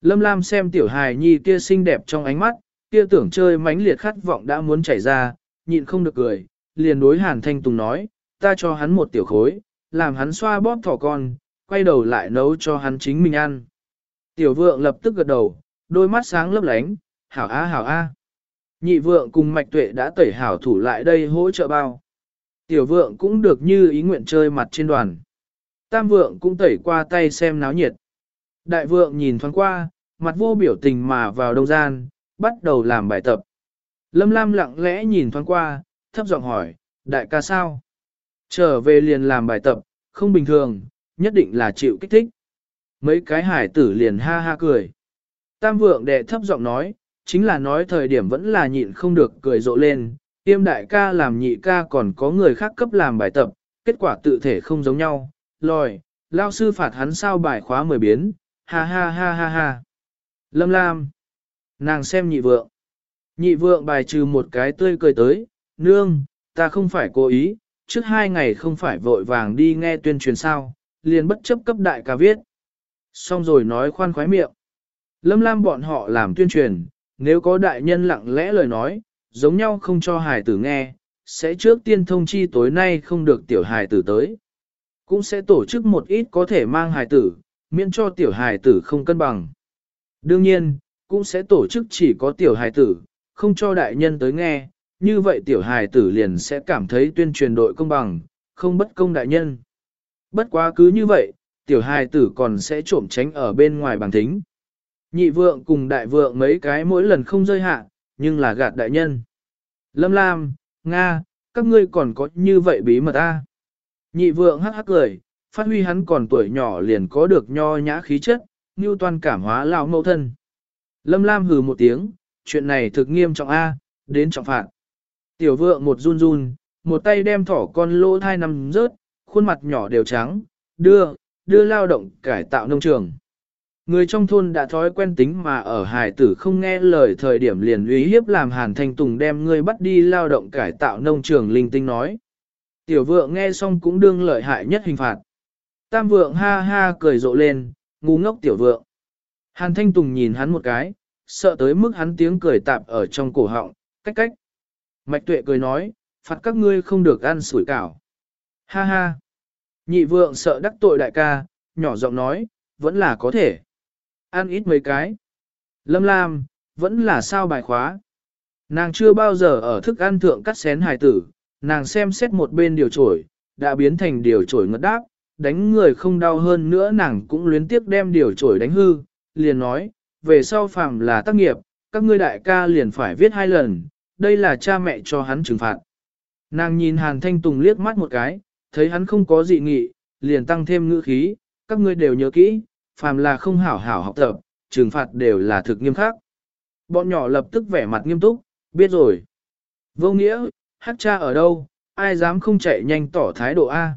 Lâm Lam xem tiểu hài nhi kia xinh đẹp trong ánh mắt, kia tưởng chơi mãnh liệt khát vọng đã muốn chảy ra, nhịn không được cười, liền đối Hàn Thanh Tùng nói, ta cho hắn một tiểu khối, làm hắn xoa bóp thỏ con, quay đầu lại nấu cho hắn chính mình ăn. Tiểu vượng lập tức gật đầu, đôi mắt sáng lấp lánh, hảo a hảo a. Nhị vượng cùng mạch tuệ đã tẩy hảo thủ lại đây hỗ trợ bao. Tiểu vượng cũng được như ý nguyện chơi mặt trên đoàn. Tam vượng cũng tẩy qua tay xem náo nhiệt. Đại vượng nhìn thoáng qua, mặt vô biểu tình mà vào đông gian, bắt đầu làm bài tập. Lâm Lam lặng lẽ nhìn thoáng qua, thấp giọng hỏi, đại ca sao? Trở về liền làm bài tập, không bình thường, nhất định là chịu kích thích. Mấy cái hải tử liền ha ha cười. Tam vượng đệ thấp giọng nói, chính là nói thời điểm vẫn là nhịn không được cười rộ lên, tiêm đại ca làm nhị ca còn có người khác cấp làm bài tập, kết quả tự thể không giống nhau, lòi, lao sư phạt hắn sao bài khóa mười biến, ha ha ha ha ha. Lâm Lam, nàng xem nhị vượng, nhị vượng bài trừ một cái tươi cười tới, nương, ta không phải cố ý, trước hai ngày không phải vội vàng đi nghe tuyên truyền sao, liền bất chấp cấp đại ca viết. Xong rồi nói khoan khoái miệng. Lâm Lam bọn họ làm tuyên truyền, nếu có đại nhân lặng lẽ lời nói, giống nhau không cho hài tử nghe, sẽ trước tiên thông chi tối nay không được tiểu hài tử tới. Cũng sẽ tổ chức một ít có thể mang hài tử, miễn cho tiểu hài tử không cân bằng. Đương nhiên, cũng sẽ tổ chức chỉ có tiểu hài tử, không cho đại nhân tới nghe, như vậy tiểu hài tử liền sẽ cảm thấy tuyên truyền đội công bằng, không bất công đại nhân. Bất quá cứ như vậy, tiểu hài tử còn sẽ trộm tránh ở bên ngoài bằng thính. Nhị vượng cùng đại vượng mấy cái mỗi lần không rơi hạ, nhưng là gạt đại nhân. Lâm Lam, Nga, các ngươi còn có như vậy bí mật a? Nhị vượng hắc hắc cười, phát huy hắn còn tuổi nhỏ liền có được nho nhã khí chất, như toàn cảm hóa lão mẫu thân. Lâm Lam hừ một tiếng, chuyện này thực nghiêm trọng a, đến trọng phạt. Tiểu vượng một run run, một tay đem thỏ con lỗ thai nằm rớt, khuôn mặt nhỏ đều trắng, đưa, đưa lao động cải tạo nông trường. Người trong thôn đã thói quen tính mà ở hải tử không nghe lời thời điểm liền uy hiếp làm Hàn Thanh Tùng đem ngươi bắt đi lao động cải tạo nông trường linh tinh nói. Tiểu vượng nghe xong cũng đương lợi hại nhất hình phạt. Tam vượng ha ha cười rộ lên, ngu ngốc tiểu vượng. Hàn Thanh Tùng nhìn hắn một cái, sợ tới mức hắn tiếng cười tạp ở trong cổ họng, cách cách. Mạch tuệ cười nói, phạt các ngươi không được ăn sủi cảo. Ha ha. Nhị vượng sợ đắc tội đại ca, nhỏ giọng nói, vẫn là có thể. Ăn ít mấy cái. Lâm Lam, vẫn là sao bài khóa. Nàng chưa bao giờ ở thức ăn thượng cắt xén hài tử, nàng xem xét một bên điều trổi, đã biến thành điều trổi ngất đáp, đánh người không đau hơn nữa nàng cũng luyến tiếc đem điều trổi đánh hư, liền nói, về sau phàm là tác nghiệp, các ngươi đại ca liền phải viết hai lần, đây là cha mẹ cho hắn trừng phạt. Nàng nhìn Hàn Thanh Tùng liếc mắt một cái, thấy hắn không có dị nghị, liền tăng thêm ngữ khí, các ngươi đều nhớ kỹ, phàm là không hảo hảo học tập, trừng phạt đều là thực nghiêm khắc. Bọn nhỏ lập tức vẻ mặt nghiêm túc, biết rồi. Vô nghĩa, hát cha ở đâu, ai dám không chạy nhanh tỏ thái độ A.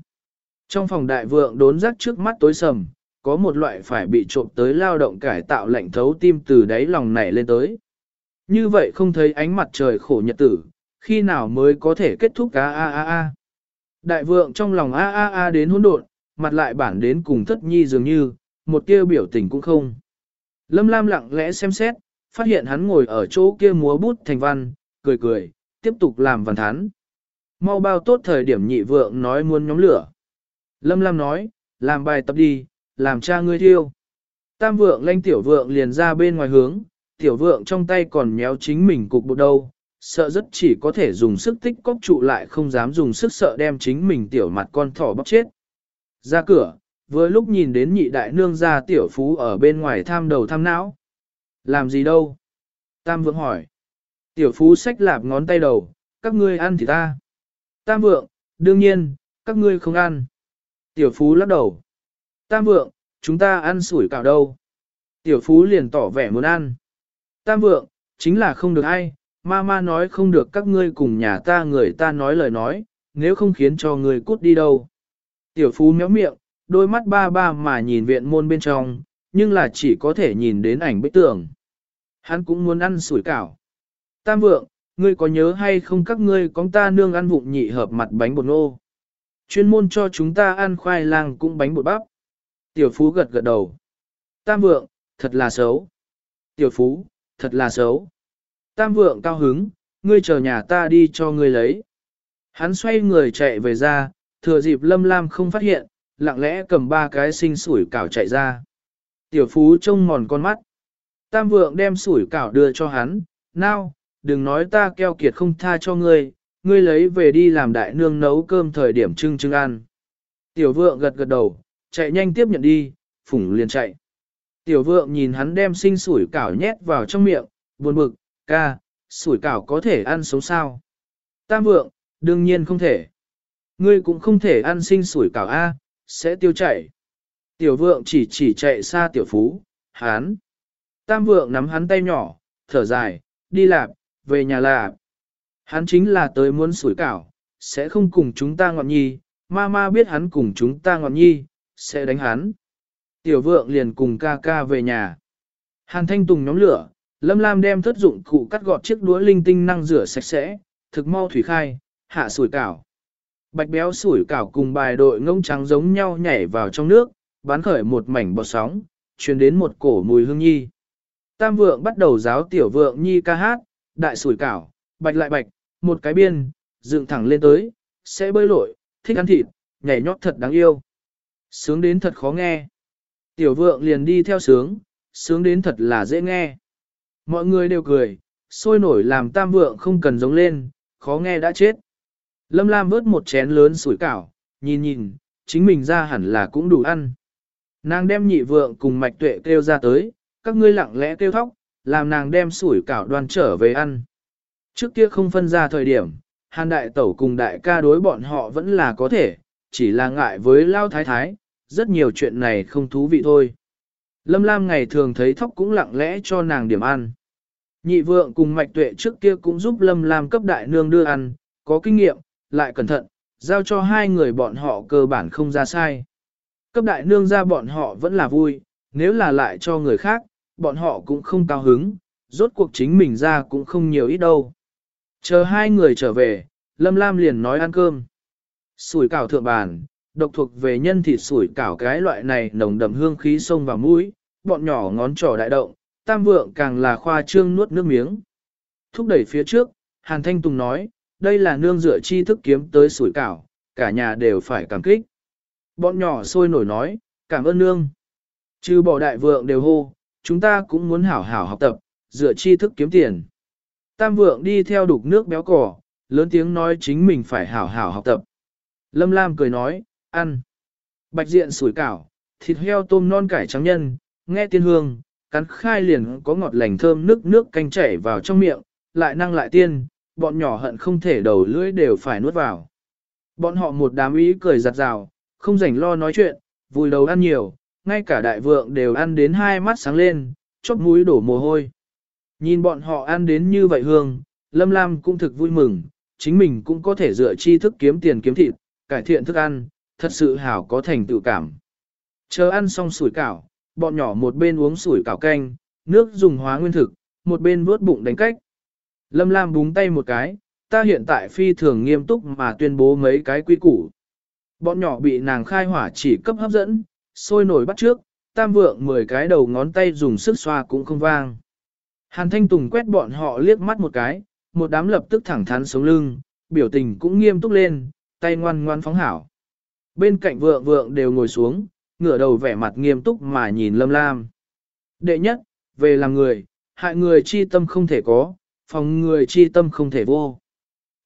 Trong phòng đại vượng đốn rắc trước mắt tối sầm, có một loại phải bị trộm tới lao động cải tạo lạnh thấu tim từ đáy lòng này lên tới. Như vậy không thấy ánh mặt trời khổ nhật tử, khi nào mới có thể kết thúc cá a a a. Đại vượng trong lòng a a a đến hỗn độn, mặt lại bản đến cùng thất nhi dường như, một kia biểu tình cũng không. Lâm Lam lặng lẽ xem xét, phát hiện hắn ngồi ở chỗ kia múa bút thành văn, cười cười, tiếp tục làm văn thán. Mau bao tốt thời điểm nhị vượng nói muốn nhóm lửa. Lâm Lam nói, làm bài tập đi, làm cha ngươi thiêu. Tam vượng lanh tiểu vượng liền ra bên ngoài hướng, tiểu vượng trong tay còn méo chính mình cục bột đâu, sợ rất chỉ có thể dùng sức tích cóc trụ lại không dám dùng sức sợ đem chính mình tiểu mặt con thỏ bóc chết. Ra cửa, vừa lúc nhìn đến nhị đại nương ra tiểu phú ở bên ngoài tham đầu tham não. Làm gì đâu? Tam vượng hỏi. Tiểu phú xách lạp ngón tay đầu, các ngươi ăn thì ta. Tam vượng, đương nhiên, các ngươi không ăn. Tiểu phú lắc đầu. Tam vượng, chúng ta ăn sủi cảo đâu. Tiểu phú liền tỏ vẻ muốn ăn. Tam vượng, chính là không được ai, ma ma nói không được các ngươi cùng nhà ta người ta nói lời nói, nếu không khiến cho người cút đi đâu. Tiểu phú méo miệng, đôi mắt ba ba mà nhìn viện môn bên trong, nhưng là chỉ có thể nhìn đến ảnh bích tường. Hắn cũng muốn ăn sủi cảo. Tam vượng, ngươi có nhớ hay không các ngươi có ta nương ăn vụng nhị hợp mặt bánh bột ngô. Chuyên môn cho chúng ta ăn khoai lang cũng bánh bột bắp. Tiểu phú gật gật đầu. Tam vượng, thật là xấu. Tiểu phú, thật là xấu. Tam vượng cao hứng, ngươi chờ nhà ta đi cho ngươi lấy. Hắn xoay người chạy về ra, thừa dịp lâm lam không phát hiện, lặng lẽ cầm ba cái sinh sủi cảo chạy ra. Tiểu phú trông mòn con mắt. Tam vượng đem sủi cảo đưa cho hắn, nào, đừng nói ta keo kiệt không tha cho ngươi, ngươi lấy về đi làm đại nương nấu cơm thời điểm trưng trưng ăn. Tiểu vượng gật gật đầu, chạy nhanh tiếp nhận đi, phủng liền chạy. Tiểu vượng nhìn hắn đem sinh sủi cảo nhét vào trong miệng, buồn bực, ca, sủi cảo có thể ăn sống sao? Tam vượng, đương nhiên không thể. Ngươi cũng không thể ăn sinh sủi cảo A, sẽ tiêu chảy. Tiểu vượng chỉ chỉ chạy xa tiểu phú, hắn. Tam vượng nắm hắn tay nhỏ, thở dài, đi lạp, về nhà là Hắn chính là tới muốn sủi cảo, sẽ không cùng chúng ta ngọn nhi, ma ma biết hắn cùng chúng ta ngọn nhi, sẽ đánh hắn. Tiểu vượng liền cùng ca ca về nhà. Hàn thanh tùng nhóm lửa, lâm lam đem thất dụng cụ cắt gọt chiếc đũa linh tinh năng rửa sạch sẽ, thực mau thủy khai, hạ sủi cảo. Bạch béo sủi cảo cùng bài đội ngông trắng giống nhau nhảy vào trong nước, bắn khởi một mảnh bọt sóng, truyền đến một cổ mùi hương nhi. Tam vượng bắt đầu giáo tiểu vượng nhi ca hát, đại sủi cảo, bạch lại bạch, một cái biên, dựng thẳng lên tới, sẽ bơi lội, thích ăn thịt, nhảy nhót thật đáng yêu. Sướng đến thật khó nghe. Tiểu vượng liền đi theo sướng, sướng đến thật là dễ nghe. Mọi người đều cười, sôi nổi làm tam vượng không cần giống lên, khó nghe đã chết. Lâm Lam vớt một chén lớn sủi cảo, nhìn nhìn, chính mình ra hẳn là cũng đủ ăn. Nàng đem nhị vượng cùng mạch tuệ kêu ra tới, các ngươi lặng lẽ kêu thóc, làm nàng đem sủi cảo đoan trở về ăn. Trước kia không phân ra thời điểm, hàn đại tẩu cùng đại ca đối bọn họ vẫn là có thể, chỉ là ngại với lao thái thái, rất nhiều chuyện này không thú vị thôi. Lâm Lam ngày thường thấy thóc cũng lặng lẽ cho nàng điểm ăn. Nhị vượng cùng mạch tuệ trước kia cũng giúp Lâm Lam cấp đại nương đưa ăn, có kinh nghiệm, lại cẩn thận, giao cho hai người bọn họ cơ bản không ra sai. Cấp đại nương ra bọn họ vẫn là vui, nếu là lại cho người khác, bọn họ cũng không cao hứng, rốt cuộc chính mình ra cũng không nhiều ít đâu. Chờ hai người trở về, Lâm Lam liền nói ăn cơm. Sủi cảo thượng bàn, độc thuộc về nhân thịt sủi cảo cái loại này nồng đậm hương khí sông vào mũi, bọn nhỏ ngón trỏ đại động, tam vượng càng là khoa trương nuốt nước miếng. Thúc đẩy phía trước, Hàn Thanh Tùng nói, đây là nương dựa chi thức kiếm tới sủi cảo, cả nhà đều phải cảm kích. Bọn nhỏ sôi nổi nói, cảm ơn nương. Trừ bỏ đại vượng đều hô, chúng ta cũng muốn hảo hảo học tập, dựa tri thức kiếm tiền. Tam vượng đi theo đục nước béo cỏ, lớn tiếng nói chính mình phải hảo hảo học tập. Lâm Lam cười nói, ăn. Bạch diện sủi cảo, thịt heo tôm non cải trắng nhân, nghe tiên hương, cắn khai liền có ngọt lành thơm nước nước canh chảy vào trong miệng, lại năng lại tiên, bọn nhỏ hận không thể đầu lưỡi đều phải nuốt vào. Bọn họ một đám ý cười giặt rào, không rảnh lo nói chuyện, vùi đầu ăn nhiều, ngay cả đại vượng đều ăn đến hai mắt sáng lên, chóp mũi đổ mồ hôi. Nhìn bọn họ ăn đến như vậy hương, Lâm Lam cũng thực vui mừng, chính mình cũng có thể dựa chi thức kiếm tiền kiếm thịt, cải thiện thức ăn, thật sự hảo có thành tựu cảm. Chờ ăn xong sủi cảo, bọn nhỏ một bên uống sủi cảo canh, nước dùng hóa nguyên thực, một bên vuốt bụng đánh cách. Lâm Lam búng tay một cái, ta hiện tại phi thường nghiêm túc mà tuyên bố mấy cái quy củ. Bọn nhỏ bị nàng khai hỏa chỉ cấp hấp dẫn, sôi nổi bắt trước, tam vượng 10 cái đầu ngón tay dùng sức xoa cũng không vang. Hàn Thanh Tùng quét bọn họ liếc mắt một cái, một đám lập tức thẳng thắn sống lưng, biểu tình cũng nghiêm túc lên, tay ngoan ngoan phóng hảo. Bên cạnh vượng vượng đều ngồi xuống, ngửa đầu vẻ mặt nghiêm túc mà nhìn Lâm Lam. Đệ nhất, về làm người, hại người chi tâm không thể có, phòng người chi tâm không thể vô.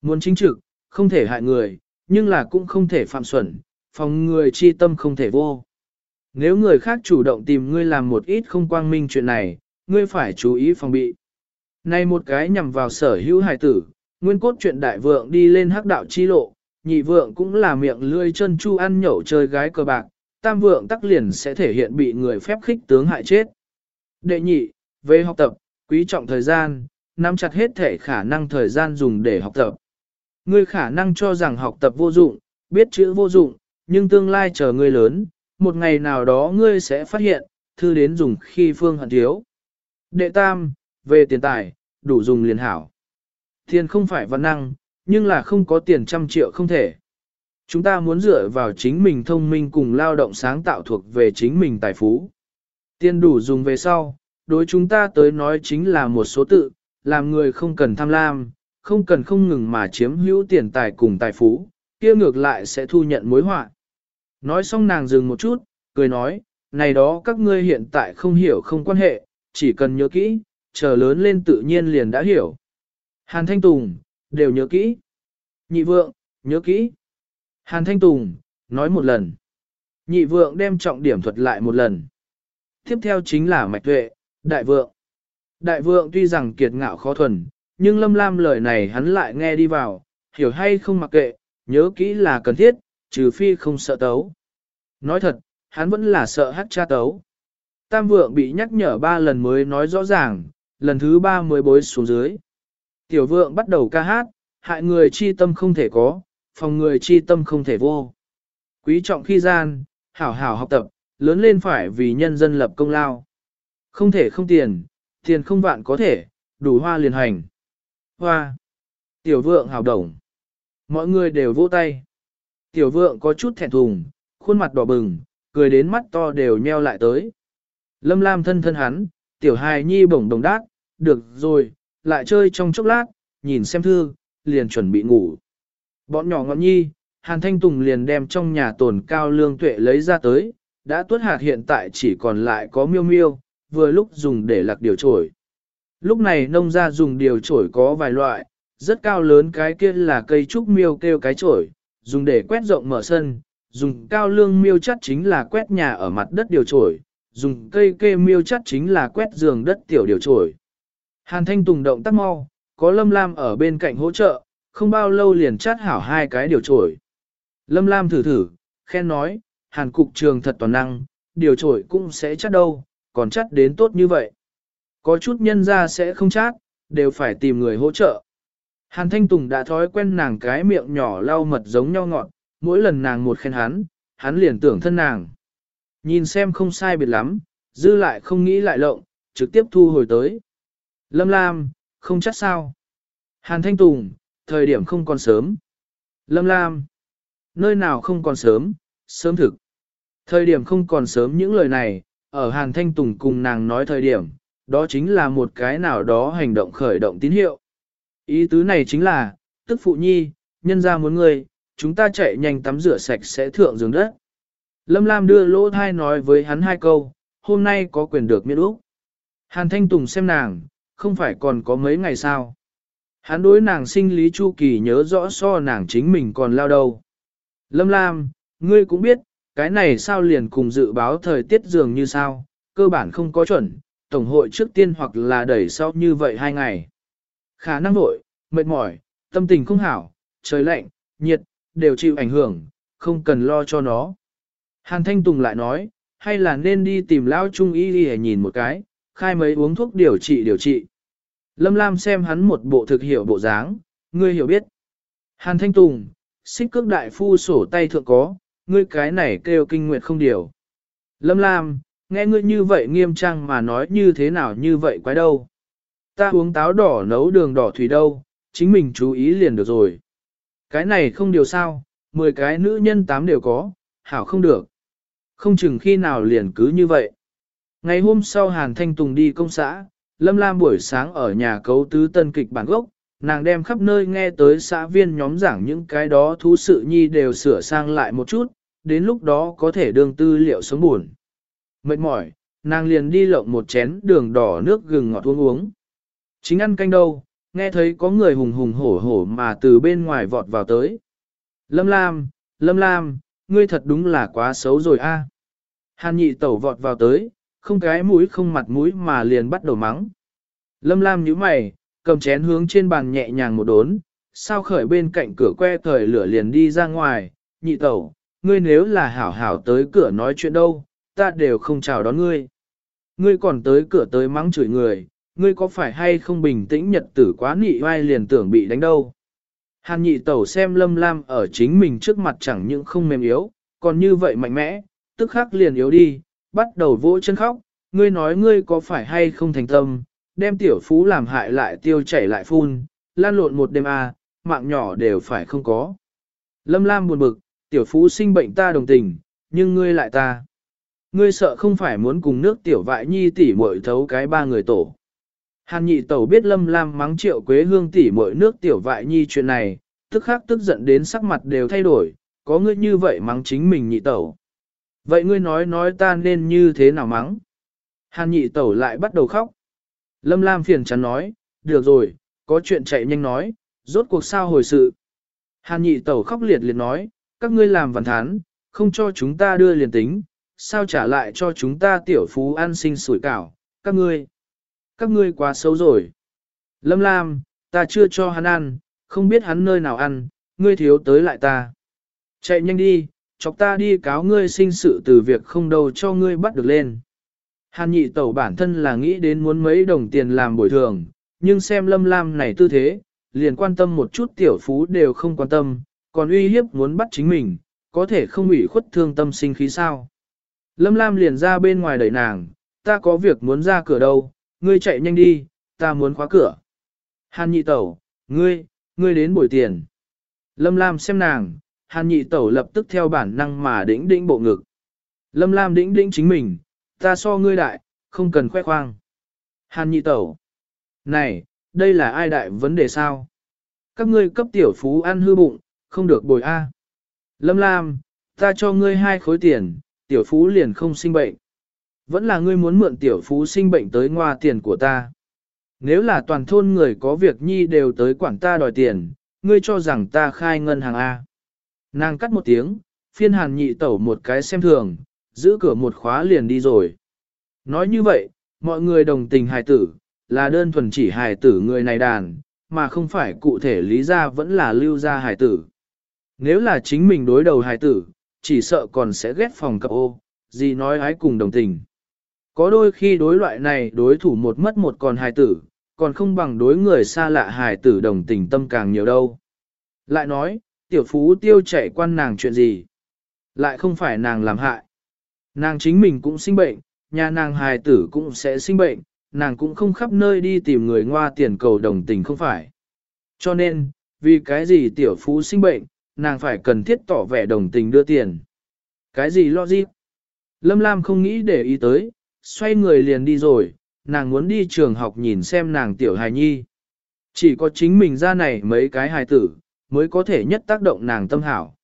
Muốn chính trực, không thể hại người, nhưng là cũng không thể phạm xuẩn, phòng người chi tâm không thể vô. Nếu người khác chủ động tìm ngươi làm một ít không quang minh chuyện này, ngươi phải chú ý phòng bị. Này một cái nhằm vào sở hữu hài tử, nguyên cốt chuyện đại vượng đi lên hắc đạo chi lộ, nhị vượng cũng là miệng lươi chân chu ăn nhậu chơi gái cờ bạc, tam vượng tắc liền sẽ thể hiện bị người phép khích tướng hại chết. Đệ nhị, về học tập, quý trọng thời gian, nắm chặt hết thể khả năng thời gian dùng để học tập. Ngươi khả năng cho rằng học tập vô dụng, biết chữ vô dụng, nhưng tương lai chờ ngươi lớn, một ngày nào đó ngươi sẽ phát hiện, thư đến dùng khi phương hận thiếu. Đệ tam, về tiền tài, đủ dùng liền hảo. Tiền không phải văn năng, nhưng là không có tiền trăm triệu không thể. Chúng ta muốn dựa vào chính mình thông minh cùng lao động sáng tạo thuộc về chính mình tài phú. Tiền đủ dùng về sau, đối chúng ta tới nói chính là một số tự, làm người không cần tham lam, không cần không ngừng mà chiếm hữu tiền tài cùng tài phú, kia ngược lại sẽ thu nhận mối họa. Nói xong nàng dừng một chút, cười nói, này đó các ngươi hiện tại không hiểu không quan hệ, chỉ cần nhớ kỹ, chờ lớn lên tự nhiên liền đã hiểu. Hàn Thanh Tùng, đều nhớ kỹ. Nhị vượng, nhớ kỹ. Hàn Thanh Tùng, nói một lần. Nhị vượng đem trọng điểm thuật lại một lần. Tiếp theo chính là mạch tuệ, đại vượng. Đại vượng tuy rằng kiệt ngạo khó thuần, nhưng lâm lam lời này hắn lại nghe đi vào, hiểu hay không mặc kệ, nhớ kỹ là cần thiết, trừ phi không sợ tấu. Nói thật, hắn vẫn là sợ hát cha tấu. Tam vượng bị nhắc nhở ba lần mới nói rõ ràng, lần thứ ba mới bối xuống dưới. Tiểu vượng bắt đầu ca hát, hại người chi tâm không thể có, phòng người chi tâm không thể vô. Quý trọng khi gian, hảo hảo học tập, lớn lên phải vì nhân dân lập công lao. Không thể không tiền, tiền không vạn có thể, đủ hoa liền hành. Hoa. Tiểu vượng hào đồng. Mọi người đều vỗ tay. Tiểu vượng có chút thẹn thùng, khuôn mặt đỏ bừng, cười đến mắt to đều nheo lại tới. Lâm Lam thân thân hắn, tiểu hài nhi bổng đồng đát, được rồi, lại chơi trong chốc lát, nhìn xem thư, liền chuẩn bị ngủ. Bọn nhỏ ngọn nhi, Hàn Thanh Tùng liền đem trong nhà tồn cao lương tuệ lấy ra tới, đã tuốt hạt hiện tại chỉ còn lại có miêu miêu, vừa lúc dùng để lạc điều trổi. Lúc này nông gia dùng điều trổi có vài loại, rất cao lớn cái kia là cây trúc miêu kêu cái trổi, dùng để quét rộng mở sân, dùng cao lương miêu chắt chính là quét nhà ở mặt đất điều trổi, dùng cây kê miêu chắt chính là quét giường đất tiểu điều trổi. Hàn Thanh Tùng động tác mau, có Lâm Lam ở bên cạnh hỗ trợ, không bao lâu liền chát hảo hai cái điều trổi. Lâm Lam thử thử, khen nói, Hàn Cục Trường thật toàn năng, điều trổi cũng sẽ chát đâu, còn chát đến tốt như vậy. Có chút nhân ra sẽ không chát, đều phải tìm người hỗ trợ. Hàn Thanh Tùng đã thói quen nàng cái miệng nhỏ lau mật giống nhau ngọt, mỗi lần nàng một khen hắn, hắn liền tưởng thân nàng. Nhìn xem không sai biệt lắm, dư lại không nghĩ lại lộng, trực tiếp thu hồi tới. Lâm Lam, không chắc sao. Hàn Thanh Tùng, thời điểm không còn sớm. Lâm Lam, nơi nào không còn sớm, sớm thực. Thời điểm không còn sớm những lời này, ở Hàn Thanh Tùng cùng nàng nói thời điểm, đó chính là một cái nào đó hành động khởi động tín hiệu. Ý tứ này chính là, tức phụ nhi, nhân ra muốn ngươi chúng ta chạy nhanh tắm rửa sạch sẽ thượng giường đất. Lâm Lam đưa lỗ thai nói với hắn hai câu, hôm nay có quyền được miễn úc. Hàn Thanh Tùng xem nàng, không phải còn có mấy ngày sao. Hắn đối nàng sinh lý chu kỳ nhớ rõ so nàng chính mình còn lao đầu. Lâm Lam, ngươi cũng biết, cái này sao liền cùng dự báo thời tiết dường như sao, cơ bản không có chuẩn, tổng hội trước tiên hoặc là đẩy sau như vậy hai ngày. Khả năng vội, mệt mỏi, tâm tình không hảo, trời lạnh, nhiệt, đều chịu ảnh hưởng, không cần lo cho nó. Hàn Thanh Tùng lại nói, hay là nên đi tìm lão trung y đi nhìn một cái, khai mấy uống thuốc điều trị điều trị. Lâm Lam xem hắn một bộ thực hiểu bộ dáng, ngươi hiểu biết. Hàn Thanh Tùng, xích cước đại phu sổ tay thượng có, ngươi cái này kêu kinh nguyệt không điều. Lâm Lam, nghe ngươi như vậy nghiêm trang mà nói như thế nào như vậy quái đâu. Ta uống táo đỏ nấu đường đỏ thủy đâu, chính mình chú ý liền được rồi. Cái này không điều sao, 10 cái nữ nhân 8 đều có, hảo không được. Không chừng khi nào liền cứ như vậy. Ngày hôm sau Hàn Thanh Tùng đi công xã, Lâm Lam buổi sáng ở nhà cấu tứ tân kịch bản gốc, nàng đem khắp nơi nghe tới xã viên nhóm giảng những cái đó thú sự nhi đều sửa sang lại một chút, đến lúc đó có thể đương tư liệu sống buồn. Mệt mỏi, nàng liền đi lộng một chén đường đỏ nước gừng ngọt uống uống. Chính ăn canh đâu, nghe thấy có người hùng hùng hổ hổ mà từ bên ngoài vọt vào tới. Lâm Lam, Lâm Lam, ngươi thật đúng là quá xấu rồi a. Hàn nhị tẩu vọt vào tới, không cái mũi không mặt mũi mà liền bắt đầu mắng. Lâm Lam nhíu mày, cầm chén hướng trên bàn nhẹ nhàng một đốn, sao khởi bên cạnh cửa que thời lửa liền đi ra ngoài, nhị tẩu, ngươi nếu là hảo hảo tới cửa nói chuyện đâu, ta đều không chào đón ngươi. Ngươi còn tới cửa tới mắng chửi người, ngươi có phải hay không bình tĩnh nhật tử quá nị vai liền tưởng bị đánh đâu. Hàn nhị tẩu xem lâm lam ở chính mình trước mặt chẳng những không mềm yếu, còn như vậy mạnh mẽ, tức khắc liền yếu đi, bắt đầu vỗ chân khóc, ngươi nói ngươi có phải hay không thành tâm, đem tiểu phú làm hại lại tiêu chảy lại phun, lan lộn một đêm à, mạng nhỏ đều phải không có. Lâm Lam buồn bực, tiểu phú sinh bệnh ta đồng tình, nhưng ngươi lại ta. Ngươi sợ không phải muốn cùng nước tiểu vại nhi tỉ muội thấu cái ba người tổ. Hàn nhị tẩu biết Lâm Lam mắng triệu quế hương tỉ mọi nước tiểu vại nhi chuyện này, tức khắc tức giận đến sắc mặt đều thay đổi, có ngươi như vậy mắng chính mình nhị tẩu. Vậy ngươi nói nói ta nên như thế nào mắng? Hàn nhị tẩu lại bắt đầu khóc. Lâm Lam phiền chắn nói, được rồi, có chuyện chạy nhanh nói, rốt cuộc sao hồi sự. Hàn nhị tẩu khóc liệt liệt nói, các ngươi làm văn thán, không cho chúng ta đưa liền tính, sao trả lại cho chúng ta tiểu phú ăn sinh sủi cảo, các ngươi. Các ngươi quá xấu rồi. Lâm Lam, ta chưa cho hắn ăn, không biết hắn nơi nào ăn, ngươi thiếu tới lại ta. Chạy nhanh đi, chọc ta đi cáo ngươi sinh sự từ việc không đâu cho ngươi bắt được lên. Hàn nhị tẩu bản thân là nghĩ đến muốn mấy đồng tiền làm bồi thường, nhưng xem lâm lam này tư thế, liền quan tâm một chút tiểu phú đều không quan tâm, còn uy hiếp muốn bắt chính mình, có thể không ủy khuất thương tâm sinh khí sao. Lâm lam liền ra bên ngoài đẩy nàng, ta có việc muốn ra cửa đâu, ngươi chạy nhanh đi, ta muốn khóa cửa. Hàn nhị tẩu, ngươi, ngươi đến bồi tiền. Lâm lam xem nàng, hàn nhị tẩu lập tức theo bản năng mà đĩnh đĩnh bộ ngực. Lâm lam đĩnh đĩnh chính mình, ta so ngươi đại, không cần khoe khoang. Hàn nhị tẩu. Này, đây là ai đại vấn đề sao? Các ngươi cấp tiểu phú ăn hư bụng, không được bồi A. Lâm Lam, ta cho ngươi hai khối tiền, tiểu phú liền không sinh bệnh. Vẫn là ngươi muốn mượn tiểu phú sinh bệnh tới ngoa tiền của ta. Nếu là toàn thôn người có việc nhi đều tới quản ta đòi tiền, ngươi cho rằng ta khai ngân hàng A. Nàng cắt một tiếng, phiên hàn nhị tẩu một cái xem thường, giữ cửa một khóa liền đi rồi. Nói như vậy, mọi người đồng tình hài tử, là đơn thuần chỉ hài tử người này đàn, mà không phải cụ thể lý ra vẫn là lưu ra hài tử. Nếu là chính mình đối đầu hài tử, chỉ sợ còn sẽ ghét phòng cặp ô, gì nói ái cùng đồng tình. Có đôi khi đối loại này đối thủ một mất một còn hài tử, còn không bằng đối người xa lạ hài tử đồng tình tâm càng nhiều đâu. Lại nói, tiểu phú tiêu chạy quan nàng chuyện gì? Lại không phải nàng làm hại. Nàng chính mình cũng sinh bệnh, nhà nàng hài tử cũng sẽ sinh bệnh, nàng cũng không khắp nơi đi tìm người ngoa tiền cầu đồng tình không phải. Cho nên, vì cái gì tiểu phú sinh bệnh, nàng phải cần thiết tỏ vẻ đồng tình đưa tiền. Cái gì lo gì? Lâm Lam không nghĩ để ý tới, xoay người liền đi rồi, nàng muốn đi trường học nhìn xem nàng tiểu hài nhi. Chỉ có chính mình ra này mấy cái hài tử, mới có thể nhất tác động nàng tâm hảo.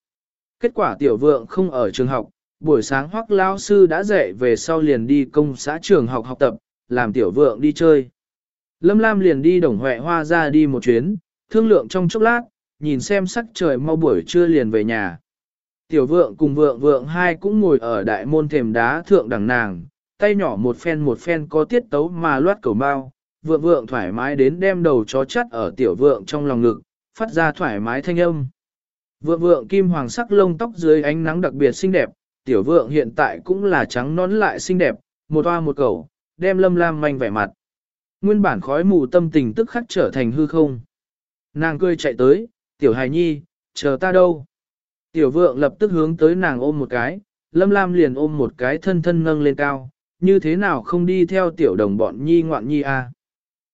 Kết quả tiểu vượng không ở trường học, buổi sáng hoắc lao sư đã dạy về sau liền đi công xã trường học học tập, làm tiểu vượng đi chơi. Lâm Lam liền đi đồng huệ hoa ra đi một chuyến, thương lượng trong chốc lát, nhìn xem sắc trời mau buổi trưa liền về nhà. Tiểu vượng cùng vượng vượng hai cũng ngồi ở đại môn thềm đá thượng đằng nàng, tay nhỏ một phen một phen có tiết tấu mà loát cầu bao, vượng vượng thoải mái đến đem đầu chó chắt ở tiểu vượng trong lòng ngực, phát ra thoải mái thanh âm. Vượng vượng kim hoàng sắc lông tóc dưới ánh nắng đặc biệt xinh đẹp, tiểu vượng hiện tại cũng là trắng nón lại xinh đẹp, một hoa một cầu, đem lâm lam manh vẻ mặt. Nguyên bản khói mù tâm tình tức khắc trở thành hư không. Nàng cười chạy tới, tiểu hài nhi, chờ ta đâu. Tiểu vượng lập tức hướng tới nàng ôm một cái, lâm lam liền ôm một cái thân thân nâng lên cao, như thế nào không đi theo tiểu đồng bọn nhi ngoạn nhi a?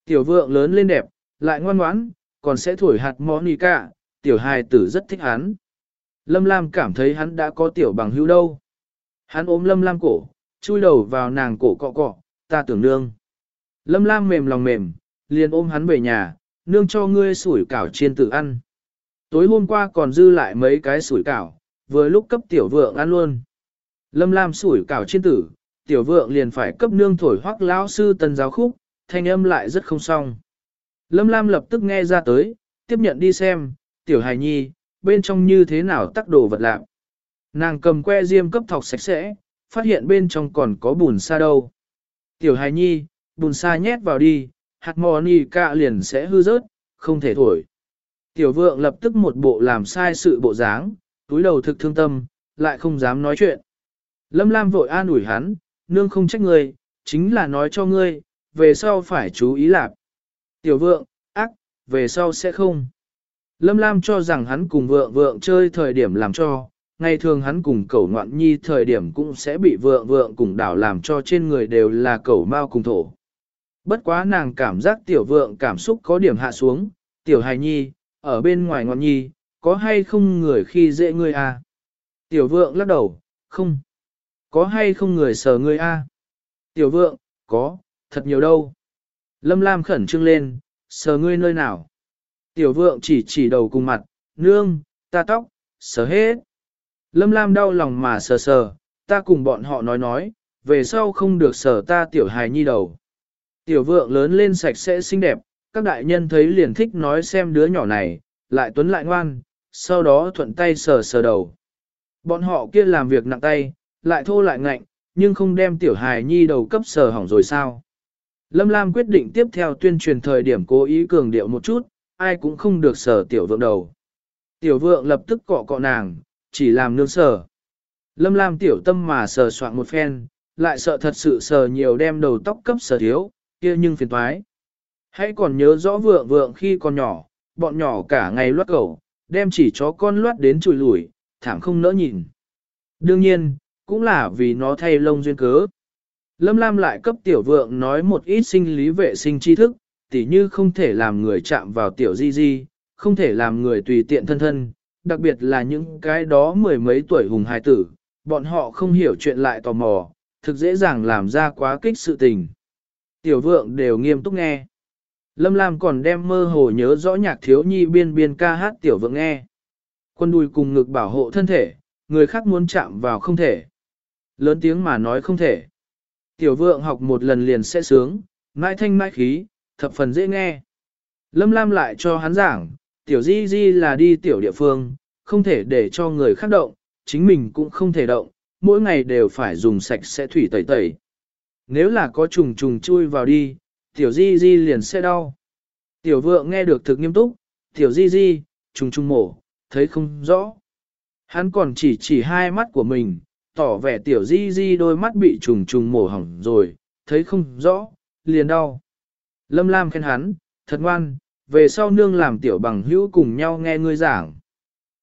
Tiểu vượng lớn lên đẹp, lại ngoan ngoãn, còn sẽ thổi hạt Monica, tiểu hài tử rất thích hắn. Lâm Lam cảm thấy hắn đã có tiểu bằng hữu đâu. Hắn ôm Lâm Lam cổ, chui đầu vào nàng cổ cọ cọ, ta tưởng nương. Lâm Lam mềm lòng mềm, liền ôm hắn về nhà, nương cho ngươi sủi cảo chiên tự ăn. Tối hôm qua còn dư lại mấy cái sủi cảo, vừa lúc cấp tiểu vượng ăn luôn. Lâm Lam sủi cảo chiên tử, tiểu vượng liền phải cấp nương thổi hoắc lão sư tần giáo khúc, thanh âm lại rất không xong. Lâm Lam lập tức nghe ra tới, tiếp nhận đi xem, tiểu hài nhi, bên trong như thế nào tắc đồ vật lạc. Nàng cầm que diêm cấp thọc sạch sẽ, phát hiện bên trong còn có bùn sa đâu. Tiểu hài nhi, bùn sa nhét vào đi, hạt mò nì cạ liền sẽ hư rớt, không thể thổi. Tiểu vượng lập tức một bộ làm sai sự bộ dáng, túi đầu thực thương tâm, lại không dám nói chuyện. Lâm Lam vội an ủi hắn, nương không trách ngươi, chính là nói cho ngươi, về sau phải chú ý lạp. Tiểu vượng, ác, về sau sẽ không. Lâm Lam cho rằng hắn cùng vượng vượng chơi thời điểm làm cho, ngày thường hắn cùng cẩu ngoạn nhi thời điểm cũng sẽ bị vượng vượng cùng đảo làm cho trên người đều là cẩu mau cùng thổ. Bất quá nàng cảm giác tiểu vượng cảm xúc có điểm hạ xuống, tiểu hài nhi, ở bên ngoài ngoạn nhi, có hay không người khi dễ ngươi à? Tiểu vượng lắc đầu, không. Có hay không người sờ ngươi à? Tiểu vượng, có, thật nhiều đâu. Lâm Lam khẩn trương lên, sờ ngươi nơi nào? Tiểu vượng chỉ chỉ đầu cùng mặt, nương, ta tóc, sờ hết. Lâm Lam đau lòng mà sờ sờ, ta cùng bọn họ nói nói, về sau không được sờ ta tiểu hài nhi đầu. Tiểu vượng lớn lên sạch sẽ xinh đẹp, các đại nhân thấy liền thích nói xem đứa nhỏ này, lại tuấn lại ngoan, sau đó thuận tay sờ sờ đầu. Bọn họ kia làm việc nặng tay, lại thô lại ngạnh, nhưng không đem tiểu hài nhi đầu cấp sờ hỏng rồi sao. Lâm Lam quyết định tiếp theo tuyên truyền thời điểm cố ý cường điệu một chút, ai cũng không được sờ tiểu vượng đầu. Tiểu vượng lập tức cọ cọ nàng, chỉ làm nương sờ. Lâm Lam tiểu tâm mà sờ soạn một phen, lại sợ thật sự sờ nhiều đem đầu tóc cấp sờ thiếu, kia nhưng phiền toái. Hãy còn nhớ rõ vượng vượng khi còn nhỏ, bọn nhỏ cả ngày loát cẩu, đem chỉ chó con loát đến chùi lủi, thảm không nỡ nhìn. Đương nhiên, cũng là vì nó thay lông duyên cớ. Lâm Lam lại cấp tiểu vượng nói một ít sinh lý vệ sinh tri thức, tỉ như không thể làm người chạm vào tiểu di di, không thể làm người tùy tiện thân thân, đặc biệt là những cái đó mười mấy tuổi hùng hài tử, bọn họ không hiểu chuyện lại tò mò, thực dễ dàng làm ra quá kích sự tình. Tiểu vượng đều nghiêm túc nghe. Lâm Lam còn đem mơ hồ nhớ rõ nhạc thiếu nhi biên biên ca hát tiểu vượng nghe. Quân đùi cùng ngực bảo hộ thân thể, người khác muốn chạm vào không thể. Lớn tiếng mà nói không thể. Tiểu vượng học một lần liền sẽ sướng, mãi thanh mãi khí, thập phần dễ nghe. Lâm Lam lại cho hắn giảng, tiểu di di là đi tiểu địa phương, không thể để cho người khác động, chính mình cũng không thể động, mỗi ngày đều phải dùng sạch sẽ thủy tẩy tẩy. Nếu là có trùng trùng chui vào đi, tiểu di di liền sẽ đau. Tiểu vượng nghe được thực nghiêm túc, tiểu di di, trùng trùng mổ, thấy không rõ. Hắn còn chỉ chỉ hai mắt của mình, tỏ vẻ tiểu di di đôi mắt bị trùng trùng mổ hỏng rồi, thấy không rõ, liền đau. Lâm Lam khen hắn, thật ngoan, về sau nương làm tiểu bằng hữu cùng nhau nghe ngươi giảng.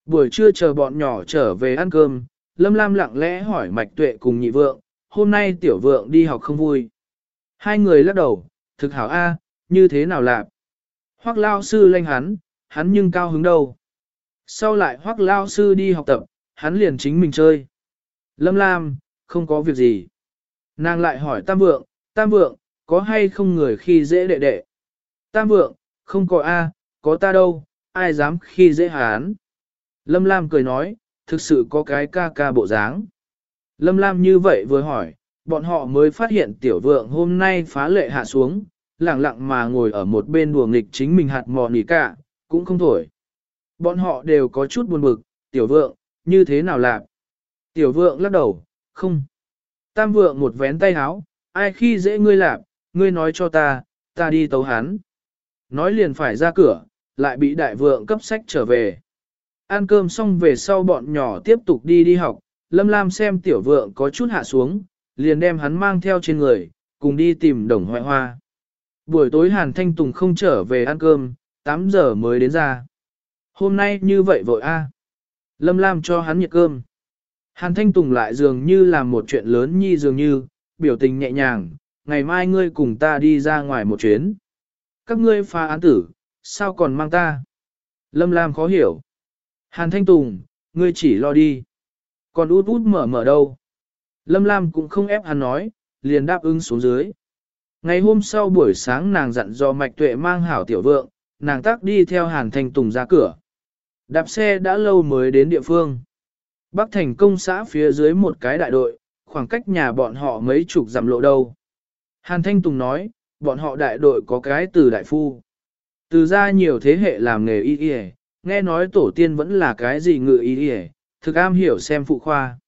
Buổi trưa chờ bọn nhỏ trở về ăn cơm, Lâm Lam lặng lẽ hỏi Mạch Tuệ cùng nhị vượng, hôm nay tiểu vượng đi học không vui. Hai người lắc đầu, thực hảo A, như thế nào lạp? Hoác lao sư lanh hắn, hắn nhưng cao hứng đâu. Sau lại hoác lao sư đi học tập, hắn liền chính mình chơi. Lâm Lam, không có việc gì. Nàng lại hỏi Tam Vượng, Tam Vượng, có hay không người khi dễ đệ đệ? Tam Vượng, không có A, có ta đâu, ai dám khi dễ hắn? Lâm Lam cười nói, thực sự có cái ca ca bộ dáng. Lâm Lam như vậy vừa hỏi, bọn họ mới phát hiện tiểu vượng hôm nay phá lệ hạ xuống, lặng lặng mà ngồi ở một bên đùa nghịch chính mình hạt mò nỉ cả, cũng không thổi. Bọn họ đều có chút buồn bực, tiểu vượng, như thế nào lạc? Tiểu vượng lắc đầu, không. Tam vượng một vén tay háo, ai khi dễ ngươi lạp, ngươi nói cho ta, ta đi tấu hắn. Nói liền phải ra cửa, lại bị đại vượng cấp sách trở về. Ăn cơm xong về sau bọn nhỏ tiếp tục đi đi học, Lâm Lam xem tiểu vượng có chút hạ xuống, liền đem hắn mang theo trên người, cùng đi tìm đồng hoại hoa. Buổi tối Hàn Thanh Tùng không trở về ăn cơm, 8 giờ mới đến ra. Hôm nay như vậy vội a. Lâm Lam cho hắn nhiệt cơm. Hàn Thanh Tùng lại dường như làm một chuyện lớn nhi dường như, biểu tình nhẹ nhàng, ngày mai ngươi cùng ta đi ra ngoài một chuyến. Các ngươi phá án tử, sao còn mang ta? Lâm Lam khó hiểu. Hàn Thanh Tùng, ngươi chỉ lo đi. Còn út út mở mở đâu? Lâm Lam cũng không ép hắn nói, liền đáp ứng xuống dưới. Ngày hôm sau buổi sáng nàng dặn do Mạch Tuệ mang hảo tiểu vượng, nàng tác đi theo Hàn Thanh Tùng ra cửa. Đạp xe đã lâu mới đến địa phương. Bắc thành công xã phía dưới một cái đại đội, khoảng cách nhà bọn họ mấy chục dặm lộ đâu. Hàn Thanh Tùng nói, bọn họ đại đội có cái từ đại phu. Từ ra nhiều thế hệ làm nghề y y, nghe nói tổ tiên vẫn là cái gì ngự y y, thực am hiểu xem phụ khoa.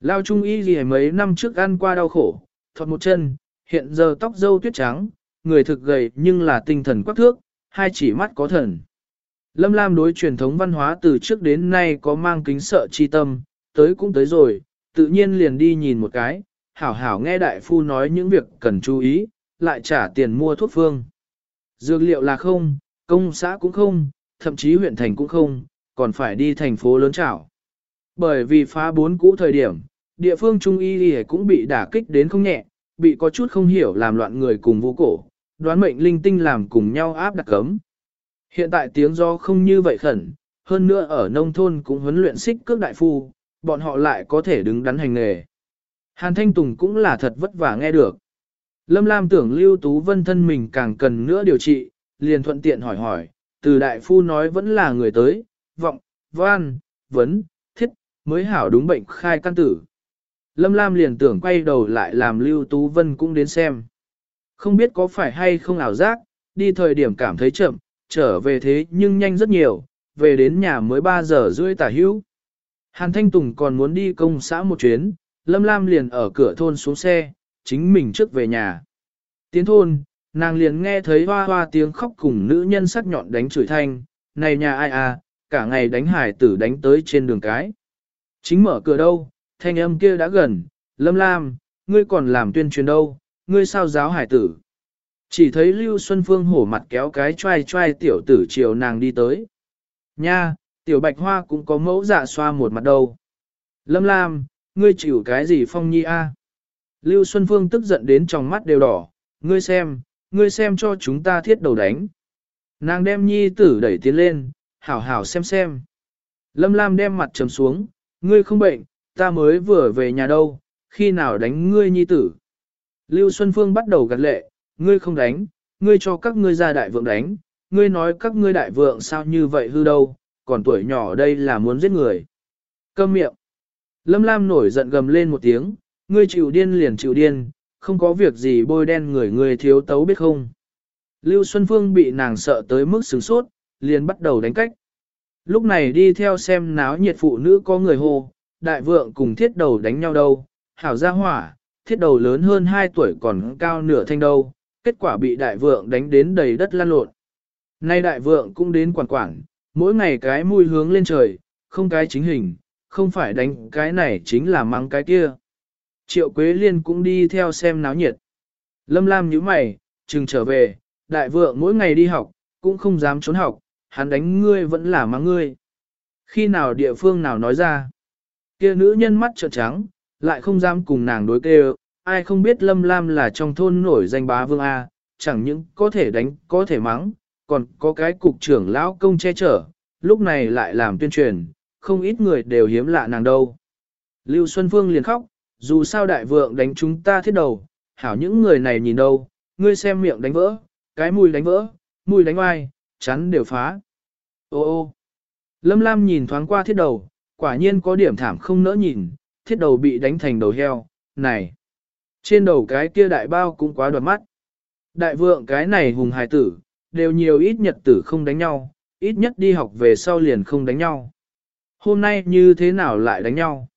Lao trung y y mấy năm trước ăn qua đau khổ, thọt một chân, hiện giờ tóc dâu tuyết trắng, người thực gầy nhưng là tinh thần quắc thước, hai chỉ mắt có thần. Lâm Lam đối truyền thống văn hóa từ trước đến nay có mang kính sợ chi tâm, tới cũng tới rồi, tự nhiên liền đi nhìn một cái, hảo hảo nghe đại phu nói những việc cần chú ý, lại trả tiền mua thuốc phương. Dược liệu là không, công xã cũng không, thậm chí huyện thành cũng không, còn phải đi thành phố lớn trảo. Bởi vì phá bốn cũ thời điểm, địa phương trung y cũng bị đả kích đến không nhẹ, bị có chút không hiểu làm loạn người cùng vô cổ, đoán mệnh linh tinh làm cùng nhau áp đặt cấm. Hiện tại tiếng do không như vậy khẩn, hơn nữa ở nông thôn cũng huấn luyện xích cước đại phu, bọn họ lại có thể đứng đắn hành nghề. Hàn Thanh Tùng cũng là thật vất vả nghe được. Lâm Lam tưởng Lưu Tú Vân thân mình càng cần nữa điều trị, liền thuận tiện hỏi hỏi, từ đại phu nói vẫn là người tới, vọng, van, vấn, thiết, mới hảo đúng bệnh khai căn tử. Lâm Lam liền tưởng quay đầu lại làm Lưu Tú Vân cũng đến xem. Không biết có phải hay không ảo giác, đi thời điểm cảm thấy chậm, trở về thế nhưng nhanh rất nhiều, về đến nhà mới 3 giờ rưỡi tả hữu. Hàn Thanh Tùng còn muốn đi công xã một chuyến, Lâm Lam liền ở cửa thôn xuống xe, chính mình trước về nhà. Tiến thôn, nàng liền nghe thấy hoa hoa tiếng khóc cùng nữ nhân sắc nhọn đánh chửi thanh, này nhà ai à, cả ngày đánh hải tử đánh tới trên đường cái. Chính mở cửa đâu, thanh âm kia đã gần, Lâm Lam, ngươi còn làm tuyên truyền đâu, ngươi sao giáo hải tử. Chỉ thấy Lưu Xuân Phương hổ mặt kéo cái trai trai tiểu tử chiều nàng đi tới. Nha, tiểu bạch hoa cũng có mẫu dạ xoa một mặt đâu. Lâm Lam, ngươi chịu cái gì phong nhi a? Lưu Xuân Phương tức giận đến trong mắt đều đỏ, ngươi xem, ngươi xem cho chúng ta thiết đầu đánh. Nàng đem nhi tử đẩy tiến lên, hảo hảo xem xem. Lâm Lam đem mặt trầm xuống, ngươi không bệnh, ta mới vừa về nhà đâu, khi nào đánh ngươi nhi tử. Lưu Xuân Phương bắt đầu gật lệ, ngươi không đánh, ngươi cho các ngươi ra đại vượng đánh, ngươi nói các ngươi đại vượng sao như vậy hư đâu, còn tuổi nhỏ đây là muốn giết người. Câm miệng. Lâm Lam nổi giận gầm lên một tiếng, ngươi chịu điên liền chịu điên, không có việc gì bôi đen người người thiếu tấu biết không. Lưu Xuân Phương bị nàng sợ tới mức sửng sốt, liền bắt đầu đánh cách. Lúc này đi theo xem náo nhiệt phụ nữ có người hô, đại vượng cùng thiết đầu đánh nhau đâu, hảo gia hỏa, thiết đầu lớn hơn 2 tuổi còn cao nửa thanh đâu, kết quả bị đại vượng đánh đến đầy đất lan lộn. Nay đại vượng cũng đến quản quản, mỗi ngày cái mùi hướng lên trời, không cái chính hình, không phải đánh cái này chính là mắng cái kia. Triệu Quế Liên cũng đi theo xem náo nhiệt. Lâm Lam nhíu mày, chừng trở về, đại vượng mỗi ngày đi học, cũng không dám trốn học, hắn đánh ngươi vẫn là mắng ngươi. Khi nào địa phương nào nói ra, kia nữ nhân mắt trợn trắng, lại không dám cùng nàng đối kêu, ai không biết Lâm Lam là trong thôn nổi danh bá vương A, chẳng những có thể đánh, có thể mắng, còn có cái cục trưởng lão công che chở, lúc này lại làm tuyên truyền, không ít người đều hiếm lạ nàng đâu. Lưu Xuân Phương liền khóc, dù sao đại vượng đánh chúng ta thiết đầu, hảo những người này nhìn đâu, ngươi xem miệng đánh vỡ, cái mùi đánh vỡ, mùi đánh oai, chắn đều phá. Ô ô, Lâm Lam nhìn thoáng qua thiết đầu, quả nhiên có điểm thảm không nỡ nhìn, thiết đầu bị đánh thành đầu heo, này. Trên đầu cái kia đại bao cũng quá đoạt mắt. Đại vượng cái này hùng hài tử, đều nhiều ít nhật tử không đánh nhau, ít nhất đi học về sau liền không đánh nhau. Hôm nay như thế nào lại đánh nhau?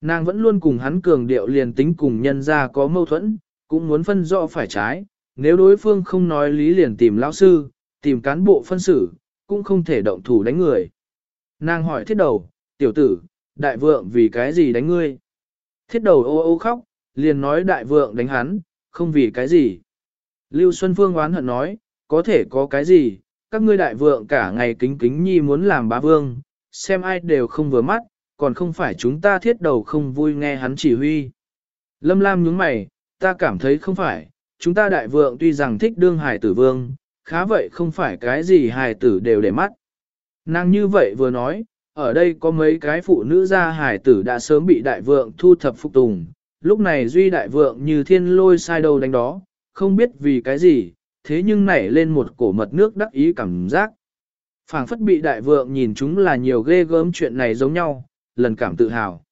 Nàng vẫn luôn cùng hắn cường điệu liền tính cùng nhân ra có mâu thuẫn, cũng muốn phân rõ phải trái, nếu đối phương không nói lý liền tìm lão sư, tìm cán bộ phân xử, cũng không thể động thủ đánh người. Nàng hỏi thiết đầu, tiểu tử, đại vượng vì cái gì đánh ngươi? Thiết đầu ô ô khóc, liền nói đại vượng đánh hắn, không vì cái gì. Lưu Xuân Phương oán hận nói, có thể có cái gì, các ngươi đại vượng cả ngày kính kính nhi muốn làm bá vương, xem ai đều không vừa mắt, còn không phải chúng ta thiết đầu không vui nghe hắn chỉ huy. Lâm Lam nhướng mày, ta cảm thấy không phải, chúng ta đại vượng tuy rằng thích đương hài tử vương, khá vậy không phải cái gì hài tử đều để mắt. Nàng như vậy vừa nói, ở đây có mấy cái phụ nữ gia hài tử đã sớm bị đại vượng thu thập phục tùng, lúc này duy đại vượng như thiên lôi sai đầu đánh đó, không biết vì cái gì, thế nhưng nảy lên một cổ mật nước đắc ý cảm giác. phảng phất bị đại vượng nhìn chúng là nhiều ghê gớm chuyện này giống nhau, lần cảm tự hào.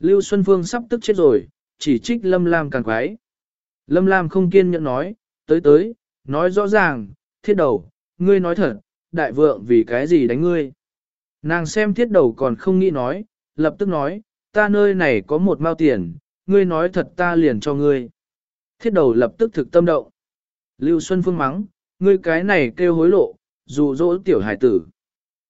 Lưu Xuân Phương sắp tức chết rồi, chỉ trích Lâm Lam càng quái. Lâm Lam không kiên nhẫn nói, tới tới, nói rõ ràng, thiết đầu, ngươi nói thật, đại vượng vì cái gì đánh ngươi. Nàng xem thiết đầu còn không nghĩ nói, lập tức nói, ta nơi này có một mao tiền, ngươi nói thật ta liền cho ngươi. Thiết đầu lập tức thực tâm động. Lưu Xuân Phương mắng, ngươi cái này kêu hối lộ, dụ dỗ tiểu hải tử.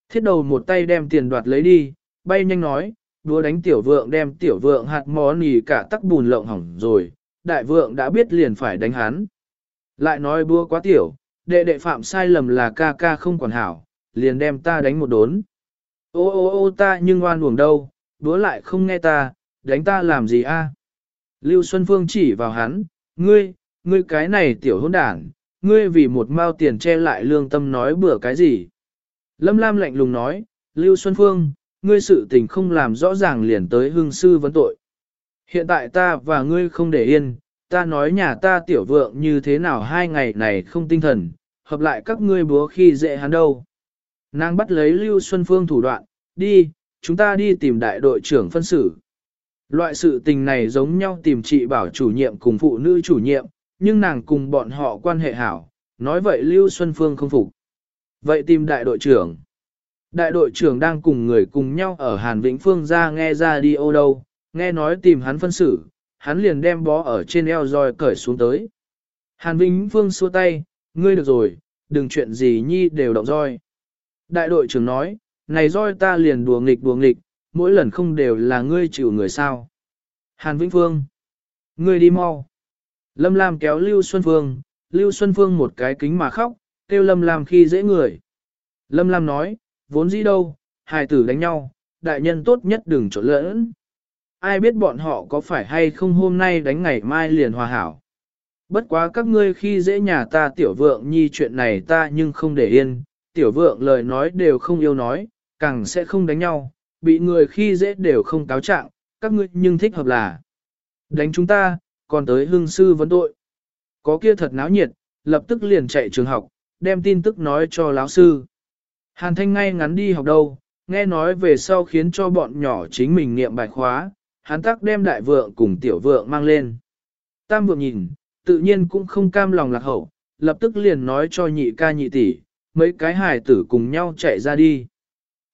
Thiết đầu một tay đem tiền đoạt lấy đi, bay nhanh nói, đua đánh tiểu vượng đem tiểu vượng hạt mó nì cả tắc bùn lộng hỏng rồi, đại vượng đã biết liền phải đánh hắn. Lại nói búa quá tiểu, đệ đệ phạm sai lầm là ca ca không còn hảo, liền đem ta đánh một đốn. Ô ô ô ta nhưng oan uổng đâu, búa lại không nghe ta, đánh ta làm gì a? Lưu Xuân Phương chỉ vào hắn, ngươi, ngươi cái này tiểu hôn đảng, ngươi vì một mao tiền che lại lương tâm nói bừa cái gì. Lâm Lam lạnh lùng nói, Lưu Xuân Phương, ngươi sự tình không làm rõ ràng liền tới hương sư vấn tội. Hiện tại ta và ngươi không để yên, ta nói nhà ta tiểu vượng như thế nào hai ngày này không tinh thần, hợp lại các ngươi búa khi dễ hắn đâu. Nàng bắt lấy Lưu Xuân Phương thủ đoạn, đi, chúng ta đi tìm đại đội trưởng phân xử. Loại sự tình này giống nhau tìm trị bảo chủ nhiệm cùng phụ nữ chủ nhiệm, nhưng nàng cùng bọn họ quan hệ hảo, nói vậy Lưu Xuân Phương không phục. Vậy tìm đại đội trưởng. Đại đội trưởng đang cùng người cùng nhau ở Hàn Vĩnh Phương ra nghe ra đi ô đâu, nghe nói tìm hắn phân xử, hắn liền đem bó ở trên eo roi cởi xuống tới. Hàn Vĩnh Phương xua tay, ngươi được rồi, đừng chuyện gì nhi đều động roi. Đại đội trưởng nói, này roi ta liền đùa nghịch đùa nghịch, mỗi lần không đều là ngươi chịu người sao. Hàn Vĩnh Phương, ngươi đi mau. Lâm Lam kéo Lưu Xuân Phương, Lưu Xuân Phương một cái kính mà khóc, kêu Lâm Lam khi dễ người. Lâm Lam nói, vốn dĩ đâu, hài tử đánh nhau, đại nhân tốt nhất đừng trộn lẫn. Ai biết bọn họ có phải hay không hôm nay đánh ngày mai liền hòa hảo. Bất quá các ngươi khi dễ nhà ta tiểu vượng nhi chuyện này ta nhưng không để yên, tiểu vượng lời nói đều không yêu nói, càng sẽ không đánh nhau, bị người khi dễ đều không cáo trạng, các ngươi nhưng thích hợp là đánh chúng ta, còn tới hương sư vấn tội. Có kia thật náo nhiệt, lập tức liền chạy trường học, đem tin tức nói cho lão sư. Hàn Thanh ngay ngắn đi học đâu, nghe nói về sau khiến cho bọn nhỏ chính mình niệm bài khóa, hắn tắc đem đại vượng cùng tiểu vượng mang lên. Tam vượng nhìn, tự nhiên cũng không cam lòng lạc hậu, lập tức liền nói cho nhị ca nhị tỷ, mấy cái hài tử cùng nhau chạy ra đi.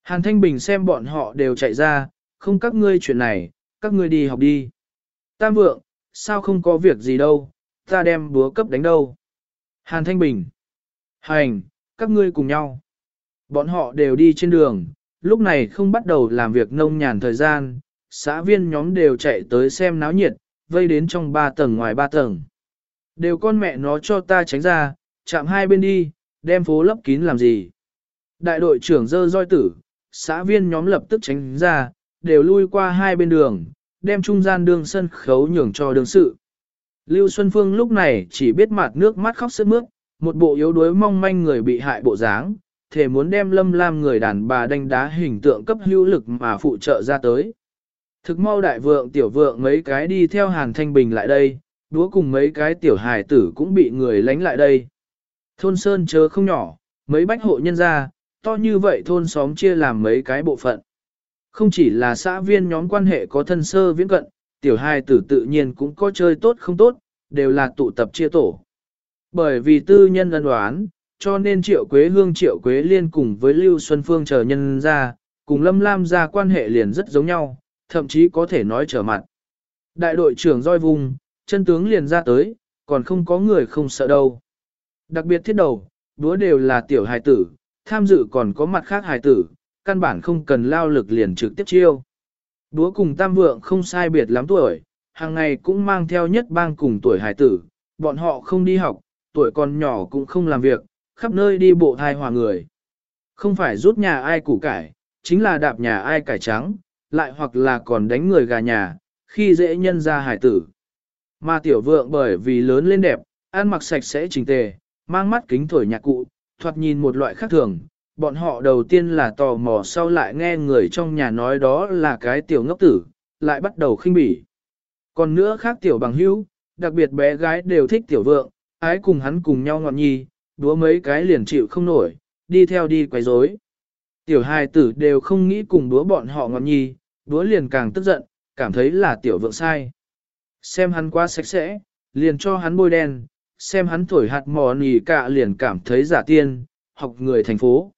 Hàn Thanh Bình xem bọn họ đều chạy ra, không các ngươi chuyện này, các ngươi đi học đi. Tam vượng, sao không có việc gì đâu, ta đem búa cấp đánh đâu. Hàn Thanh Bình. Hành, các ngươi cùng nhau. Bọn họ đều đi trên đường, lúc này không bắt đầu làm việc nông nhàn thời gian, xã viên nhóm đều chạy tới xem náo nhiệt, vây đến trong ba tầng ngoài ba tầng. Đều con mẹ nó cho ta tránh ra, chạm hai bên đi, đem phố lấp kín làm gì. Đại đội trưởng dơ roi tử, xã viên nhóm lập tức tránh ra, đều lui qua hai bên đường, đem trung gian đường sân khấu nhường cho đường sự. Lưu Xuân Phương lúc này chỉ biết mặt nước mắt khóc sướt mướt, một bộ yếu đuối mong manh người bị hại bộ dáng, thể muốn đem lâm lam người đàn bà đánh đá hình tượng cấp hữu lực mà phụ trợ ra tới. Thực mau đại vượng tiểu vượng mấy cái đi theo Hàn Thanh Bình lại đây, đúa cùng mấy cái tiểu hài tử cũng bị người lánh lại đây. Thôn Sơn chớ không nhỏ, mấy bách hộ nhân ra, to như vậy thôn xóm chia làm mấy cái bộ phận. Không chỉ là xã viên nhóm quan hệ có thân sơ viễn cận, tiểu hai tử tự nhiên cũng có chơi tốt không tốt, đều là tụ tập chia tổ. Bởi vì tư nhân ân đoán, cho nên Triệu Quế Hương Triệu Quế Liên cùng với Lưu Xuân Phương chờ nhân ra, cùng Lâm Lam ra quan hệ liền rất giống nhau, thậm chí có thể nói trở mặt. Đại đội trưởng roi vùng, chân tướng liền ra tới, còn không có người không sợ đâu. Đặc biệt thiết đầu, đúa đều là tiểu hài tử, tham dự còn có mặt khác hài tử, căn bản không cần lao lực liền trực tiếp chiêu. Đúa cùng tam vượng không sai biệt lắm tuổi, hàng ngày cũng mang theo nhất bang cùng tuổi hải tử, bọn họ không đi học, tuổi còn nhỏ cũng không làm việc, khắp nơi đi bộ thai hòa người. Không phải rút nhà ai củ cải, chính là đạp nhà ai cải trắng, lại hoặc là còn đánh người gà nhà, khi dễ nhân ra hải tử. Mà tiểu vượng bởi vì lớn lên đẹp, ăn mặc sạch sẽ chỉnh tề, mang mắt kính thổi nhạc cụ, thoạt nhìn một loại khác thường. Bọn họ đầu tiên là tò mò sau lại nghe người trong nhà nói đó là cái tiểu ngốc tử, lại bắt đầu khinh bỉ. Còn nữa khác tiểu bằng hữu, đặc biệt bé gái đều thích tiểu vượng, ái cùng hắn cùng nhau ngọn nhi, đúa mấy cái liền chịu không nổi, đi theo đi quấy rối. Tiểu hài tử đều không nghĩ cùng đúa bọn họ ngọn nhi, đúa liền càng tức giận, cảm thấy là tiểu vượng sai. Xem hắn quá sạch sẽ, liền cho hắn bôi đen, xem hắn thổi hạt mò nì cả liền cảm thấy giả tiên, học người thành phố.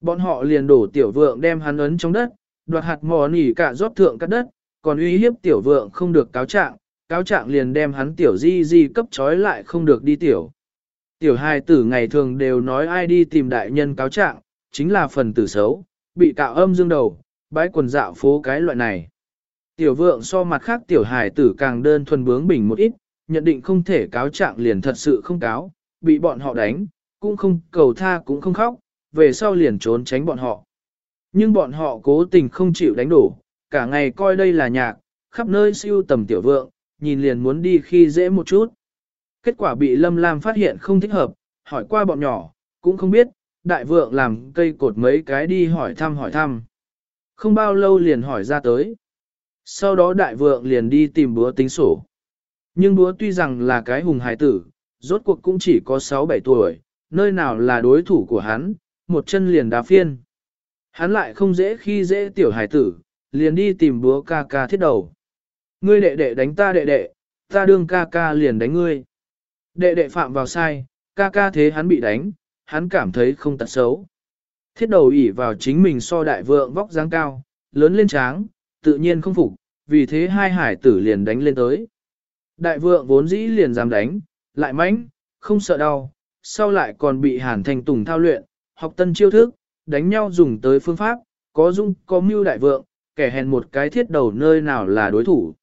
Bọn họ liền đổ tiểu vượng đem hắn ấn trong đất, đoạt hạt mò nỉ cả rót thượng cắt đất, còn uy hiếp tiểu vượng không được cáo trạng, cáo trạng liền đem hắn tiểu di di cấp trói lại không được đi tiểu. Tiểu hai tử ngày thường đều nói ai đi tìm đại nhân cáo trạng, chính là phần tử xấu, bị cạo âm dương đầu, bãi quần dạo phố cái loại này. Tiểu vượng so mặt khác tiểu hài tử càng đơn thuần bướng bỉnh một ít, nhận định không thể cáo trạng liền thật sự không cáo, bị bọn họ đánh, cũng không cầu tha cũng không khóc, về sau liền trốn tránh bọn họ. Nhưng bọn họ cố tình không chịu đánh đổ, cả ngày coi đây là nhạc, khắp nơi siêu tầm tiểu vượng, nhìn liền muốn đi khi dễ một chút. Kết quả bị Lâm Lam phát hiện không thích hợp, hỏi qua bọn nhỏ, cũng không biết, đại vượng làm cây cột mấy cái đi hỏi thăm hỏi thăm. Không bao lâu liền hỏi ra tới. Sau đó đại vượng liền đi tìm búa tính sổ. Nhưng búa tuy rằng là cái hùng hải tử, rốt cuộc cũng chỉ có 6-7 tuổi, nơi nào là đối thủ của hắn, một chân liền đá phiên. Hắn lại không dễ khi dễ tiểu hải tử, liền đi tìm búa ca ca thiết đầu. Ngươi đệ đệ đánh ta đệ đệ, ta đương ca ca liền đánh ngươi. Đệ đệ phạm vào sai, ca ca thế hắn bị đánh, hắn cảm thấy không tật xấu. Thiết đầu ỉ vào chính mình so đại vượng vóc dáng cao, lớn lên tráng, tự nhiên không phục, vì thế hai hải tử liền đánh lên tới. Đại vượng vốn dĩ liền dám đánh, lại mánh, không sợ đau, sau lại còn bị hàn thành tùng thao luyện, học tân chiêu thức, đánh nhau dùng tới phương pháp, có dung có mưu đại vượng, kẻ hèn một cái thiết đầu nơi nào là đối thủ.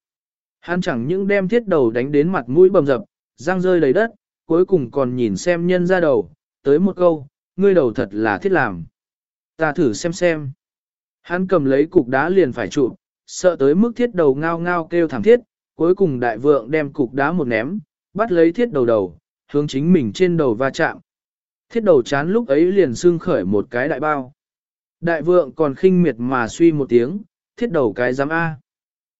Hắn chẳng những đem thiết đầu đánh đến mặt mũi bầm dập, răng rơi đầy đất, cuối cùng còn nhìn xem nhân ra đầu, tới một câu, ngươi đầu thật là thiết làm. Ta thử xem xem. Hắn cầm lấy cục đá liền phải chụp, sợ tới mức thiết đầu ngao ngao kêu thảm thiết, cuối cùng đại vượng đem cục đá một ném, bắt lấy thiết đầu đầu, hướng chính mình trên đầu va chạm. Thiết đầu chán lúc ấy liền xương khởi một cái đại bao. Đại vượng còn khinh miệt mà suy một tiếng, thiết đầu cái giám A.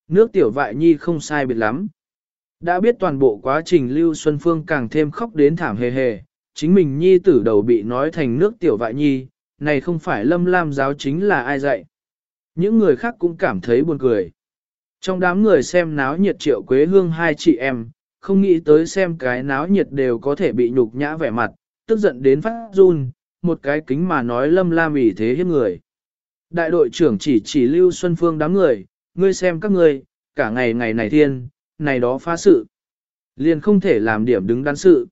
Nước tiểu vại nhi không sai biệt lắm. Đã biết toàn bộ quá trình Lưu Xuân Phương càng thêm khóc đến thảm hề hề, chính mình nhi tử đầu bị nói thành nước tiểu vại nhi, này không phải lâm lam giáo chính là ai dạy. Những người khác cũng cảm thấy buồn cười. Trong đám người xem náo nhiệt triệu quế hương hai chị em, không nghĩ tới xem cái náo nhiệt đều có thể bị nhục nhã vẻ mặt, tức giận đến phát run, một cái kính mà nói lâm lam mỉ thế hiếp người. Đại đội trưởng chỉ chỉ Lưu Xuân Phương đám người, ngươi xem các ngươi, cả ngày ngày này thiên, này đó phá sự. Liền không thể làm điểm đứng đắn sự.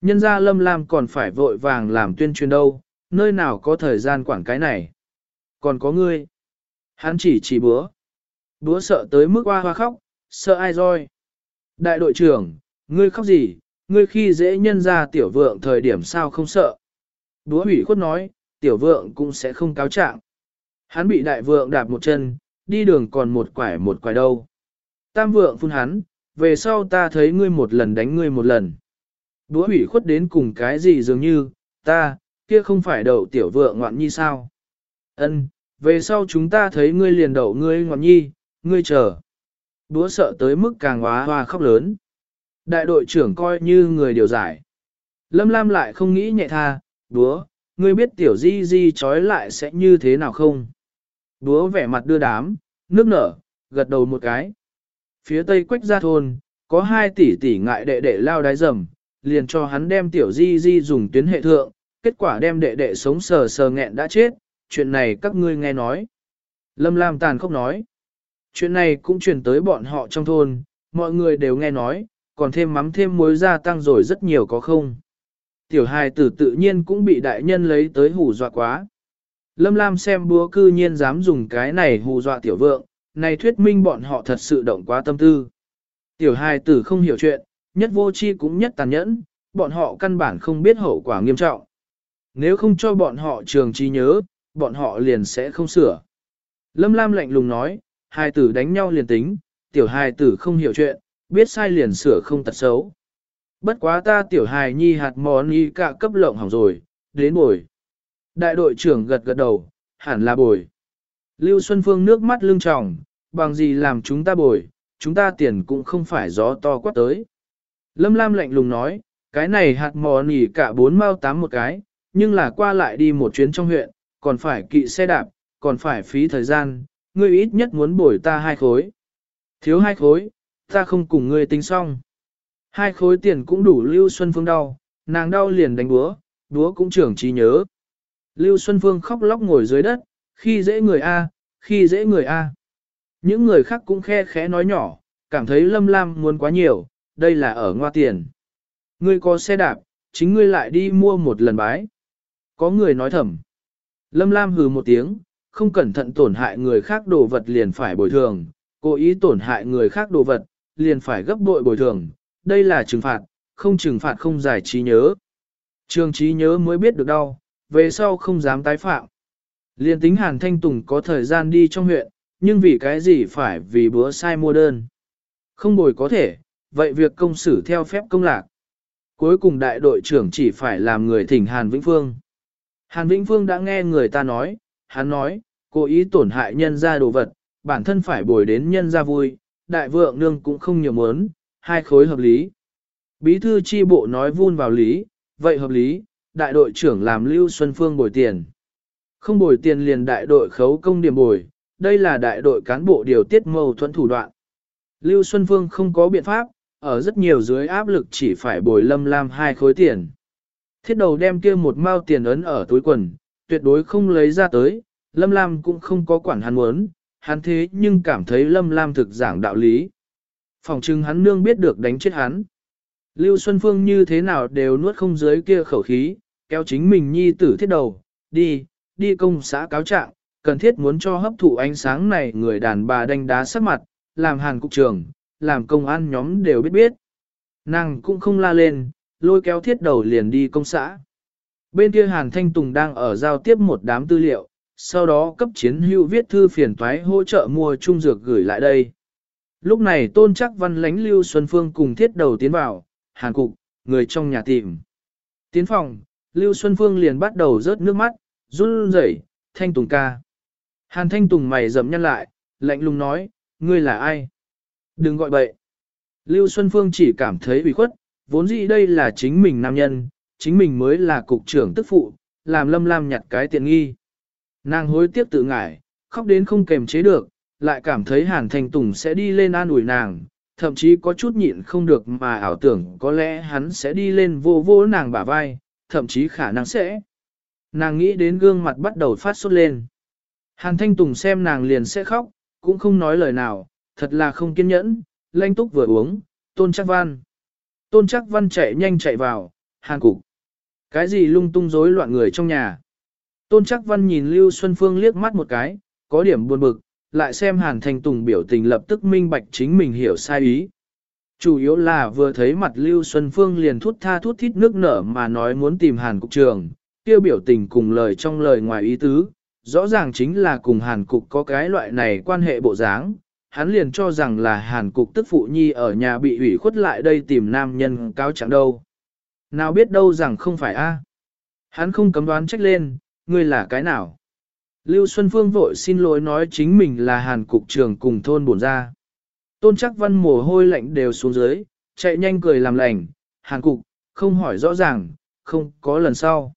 Nhân gia lâm lam còn phải vội vàng làm tuyên truyền đâu, nơi nào có thời gian quản cái này. Còn có ngươi. Hắn chỉ chỉ bữa Búa sợ tới mức hoa hoa khóc, sợ ai roi. Đại đội trưởng, ngươi khóc gì, ngươi khi dễ nhân ra tiểu vượng thời điểm sao không sợ. Búa hủy khuất nói, tiểu vượng cũng sẽ không cáo trạng. Hắn bị đại vượng đạp một chân, đi đường còn một quải một quải đâu. Tam vượng phun hắn, về sau ta thấy ngươi một lần đánh ngươi một lần. Búa hủy khuất đến cùng cái gì dường như, ta, kia không phải đậu tiểu vượng ngoạn nhi sao. Ân, về sau chúng ta thấy ngươi liền đậu ngươi ngoạn nhi, ngươi chờ. Đúa sợ tới mức càng hóa hoa khóc lớn. Đại đội trưởng coi như người điều giải. Lâm Lam lại không nghĩ nhẹ tha, đúa, ngươi biết tiểu di di trói lại sẽ như thế nào không? Đúa vẻ mặt đưa đám, nước nở, gật đầu một cái. Phía tây quách ra thôn, có hai tỷ tỷ ngại đệ đệ lao đáy rầm, liền cho hắn đem tiểu di di dùng tuyến hệ thượng, kết quả đem đệ đệ sống sờ sờ nghẹn đã chết, chuyện này các ngươi nghe nói. Lâm Lam tàn khốc nói. Chuyện này cũng truyền tới bọn họ trong thôn, mọi người đều nghe nói, còn thêm mắm thêm muối gia tăng rồi rất nhiều có không. Tiểu hài tử tự nhiên cũng bị đại nhân lấy tới hù dọa quá. Lâm Lam xem búa cư nhiên dám dùng cái này hù dọa tiểu vượng, này thuyết minh bọn họ thật sự động quá tâm tư. Tiểu hài tử không hiểu chuyện, nhất vô chi cũng nhất tàn nhẫn, bọn họ căn bản không biết hậu quả nghiêm trọng. Nếu không cho bọn họ trường trí nhớ, bọn họ liền sẽ không sửa. Lâm Lam lạnh lùng nói, hai tử đánh nhau liền tính, tiểu hài tử không hiểu chuyện, biết sai liền sửa không tật xấu. Bất quá ta tiểu hài nhi hạt món y cả cấp lộng hỏng rồi, đến bồi. Đại đội trưởng gật gật đầu, hẳn là bồi. Lưu Xuân Phương nước mắt lưng tròng, bằng gì làm chúng ta bồi, chúng ta tiền cũng không phải gió to quát tới. Lâm Lam lạnh lùng nói, cái này hạt mò nỉ cả bốn mao tám một cái, nhưng là qua lại đi một chuyến trong huyện, còn phải kỵ xe đạp, còn phải phí thời gian, ngươi ít nhất muốn bồi ta hai khối. Thiếu hai khối, ta không cùng ngươi tính xong. Hai khối tiền cũng đủ Lưu Xuân Phương đau, nàng đau liền đánh búa, búa cũng trưởng trí nhớ. Lưu Xuân Phương khóc lóc ngồi dưới đất, khi dễ người A, khi dễ người A. Những người khác cũng khe khẽ nói nhỏ, cảm thấy Lâm Lam muốn quá nhiều, đây là ở ngoa tiền. Ngươi có xe đạp, chính ngươi lại đi mua một lần bái. Có người nói thầm. Lâm Lam hừ một tiếng, không cẩn thận tổn hại người khác đồ vật liền phải bồi thường, cố ý tổn hại người khác đồ vật, liền phải gấp bội bồi thường. Đây là trừng phạt, không trừng phạt không giải trí nhớ. Trường trí nhớ mới biết được đau, về sau không dám tái phạm. Liên tính Hàn Thanh Tùng có thời gian đi trong huyện, nhưng vì cái gì phải vì bữa sai mua đơn. Không bồi có thể, vậy việc công xử theo phép công lạc. Cuối cùng đại đội trưởng chỉ phải làm người thỉnh Hàn Vĩnh Phương. Hàn Vĩnh Phương đã nghe người ta nói, hắn nói, cố ý tổn hại nhân ra đồ vật, bản thân phải bồi đến nhân ra vui, đại vượng nương cũng không nhiều muốn, hai khối hợp lý. Bí thư chi bộ nói vun vào lý, vậy hợp lý, đại đội trưởng làm Lưu Xuân Phương bồi tiền. Không bồi tiền liền đại đội khấu công điểm bồi, đây là đại đội cán bộ điều tiết mâu thuẫn thủ đoạn. Lưu Xuân Phương không có biện pháp, ở rất nhiều dưới áp lực chỉ phải bồi lâm lam hai khối tiền. Thiết đầu đem kia một mao tiền ấn ở túi quần, tuyệt đối không lấy ra tới, lâm lam cũng không có quản hắn muốn, hắn thế nhưng cảm thấy lâm lam thực giảng đạo lý. Phòng trưng hắn nương biết được đánh chết hắn. Lưu Xuân Phương như thế nào đều nuốt không dưới kia khẩu khí, kéo chính mình nhi tử thiết đầu, đi, đi công xã cáo trạng, cần thiết muốn cho hấp thụ ánh sáng này người đàn bà đánh đá sắc mặt, làm hàn cục trưởng làm công an nhóm đều biết biết. Nàng cũng không la lên, lôi kéo thiết đầu liền đi công xã. Bên kia Hàn Thanh Tùng đang ở giao tiếp một đám tư liệu, sau đó cấp chiến hữu viết thư phiền toái hỗ trợ mua trung dược gửi lại đây. Lúc này tôn chắc văn lánh Lưu Xuân Phương cùng thiết đầu tiến vào, Hàn Cục, người trong nhà tìm. Tiến phòng, Lưu Xuân Phương liền bắt đầu rớt nước mắt, run rẩy, Thanh Tùng ca. Hàn Thanh Tùng mày rậm nhăn lại, lạnh lùng nói, ngươi là ai? Đừng gọi bậy. Lưu Xuân Phương chỉ cảm thấy ủy khuất, vốn dĩ đây là chính mình nam nhân, chính mình mới là cục trưởng tức phụ, làm lâm lam nhặt cái tiện nghi. Nàng hối tiếc tự ngại, khóc đến không kềm chế được, lại cảm thấy Hàn Thanh Tùng sẽ đi lên an ủi nàng, thậm chí có chút nhịn không được mà ảo tưởng có lẽ hắn sẽ đi lên vô vô nàng bả vai, thậm chí khả năng sẽ. Nàng nghĩ đến gương mặt bắt đầu phát sốt lên. Hàn Thanh Tùng xem nàng liền sẽ khóc, cũng không nói lời nào, thật là không kiên nhẫn, lanh túc vừa uống, tôn chắc văn. Tôn chắc văn chạy nhanh chạy vào, hàn cục. Cái gì lung tung rối loạn người trong nhà. Tôn chắc văn nhìn Lưu Xuân Phương liếc mắt một cái, có điểm buồn bực, lại xem hàn thanh tùng biểu tình lập tức minh bạch chính mình hiểu sai ý. Chủ yếu là vừa thấy mặt Lưu Xuân Phương liền thút tha thút thít nước nở mà nói muốn tìm hàn cục trường, kêu biểu tình cùng lời trong lời ngoài ý tứ, rõ ràng chính là cùng hàn cục có cái loại này quan hệ bộ dáng, hắn liền cho rằng là hàn cục tức phụ nhi ở nhà bị ủy khuất lại đây tìm nam nhân cáo chẳng đâu. Nào biết đâu rằng không phải a Hắn không cấm đoán trách lên, ngươi là cái nào? Lưu Xuân Phương vội xin lỗi nói chính mình là hàn cục trưởng cùng thôn bổn ra. Tôn chắc văn mồ hôi lạnh đều xuống dưới, chạy nhanh cười làm lành, hàn cục, không hỏi rõ ràng, không có lần sau.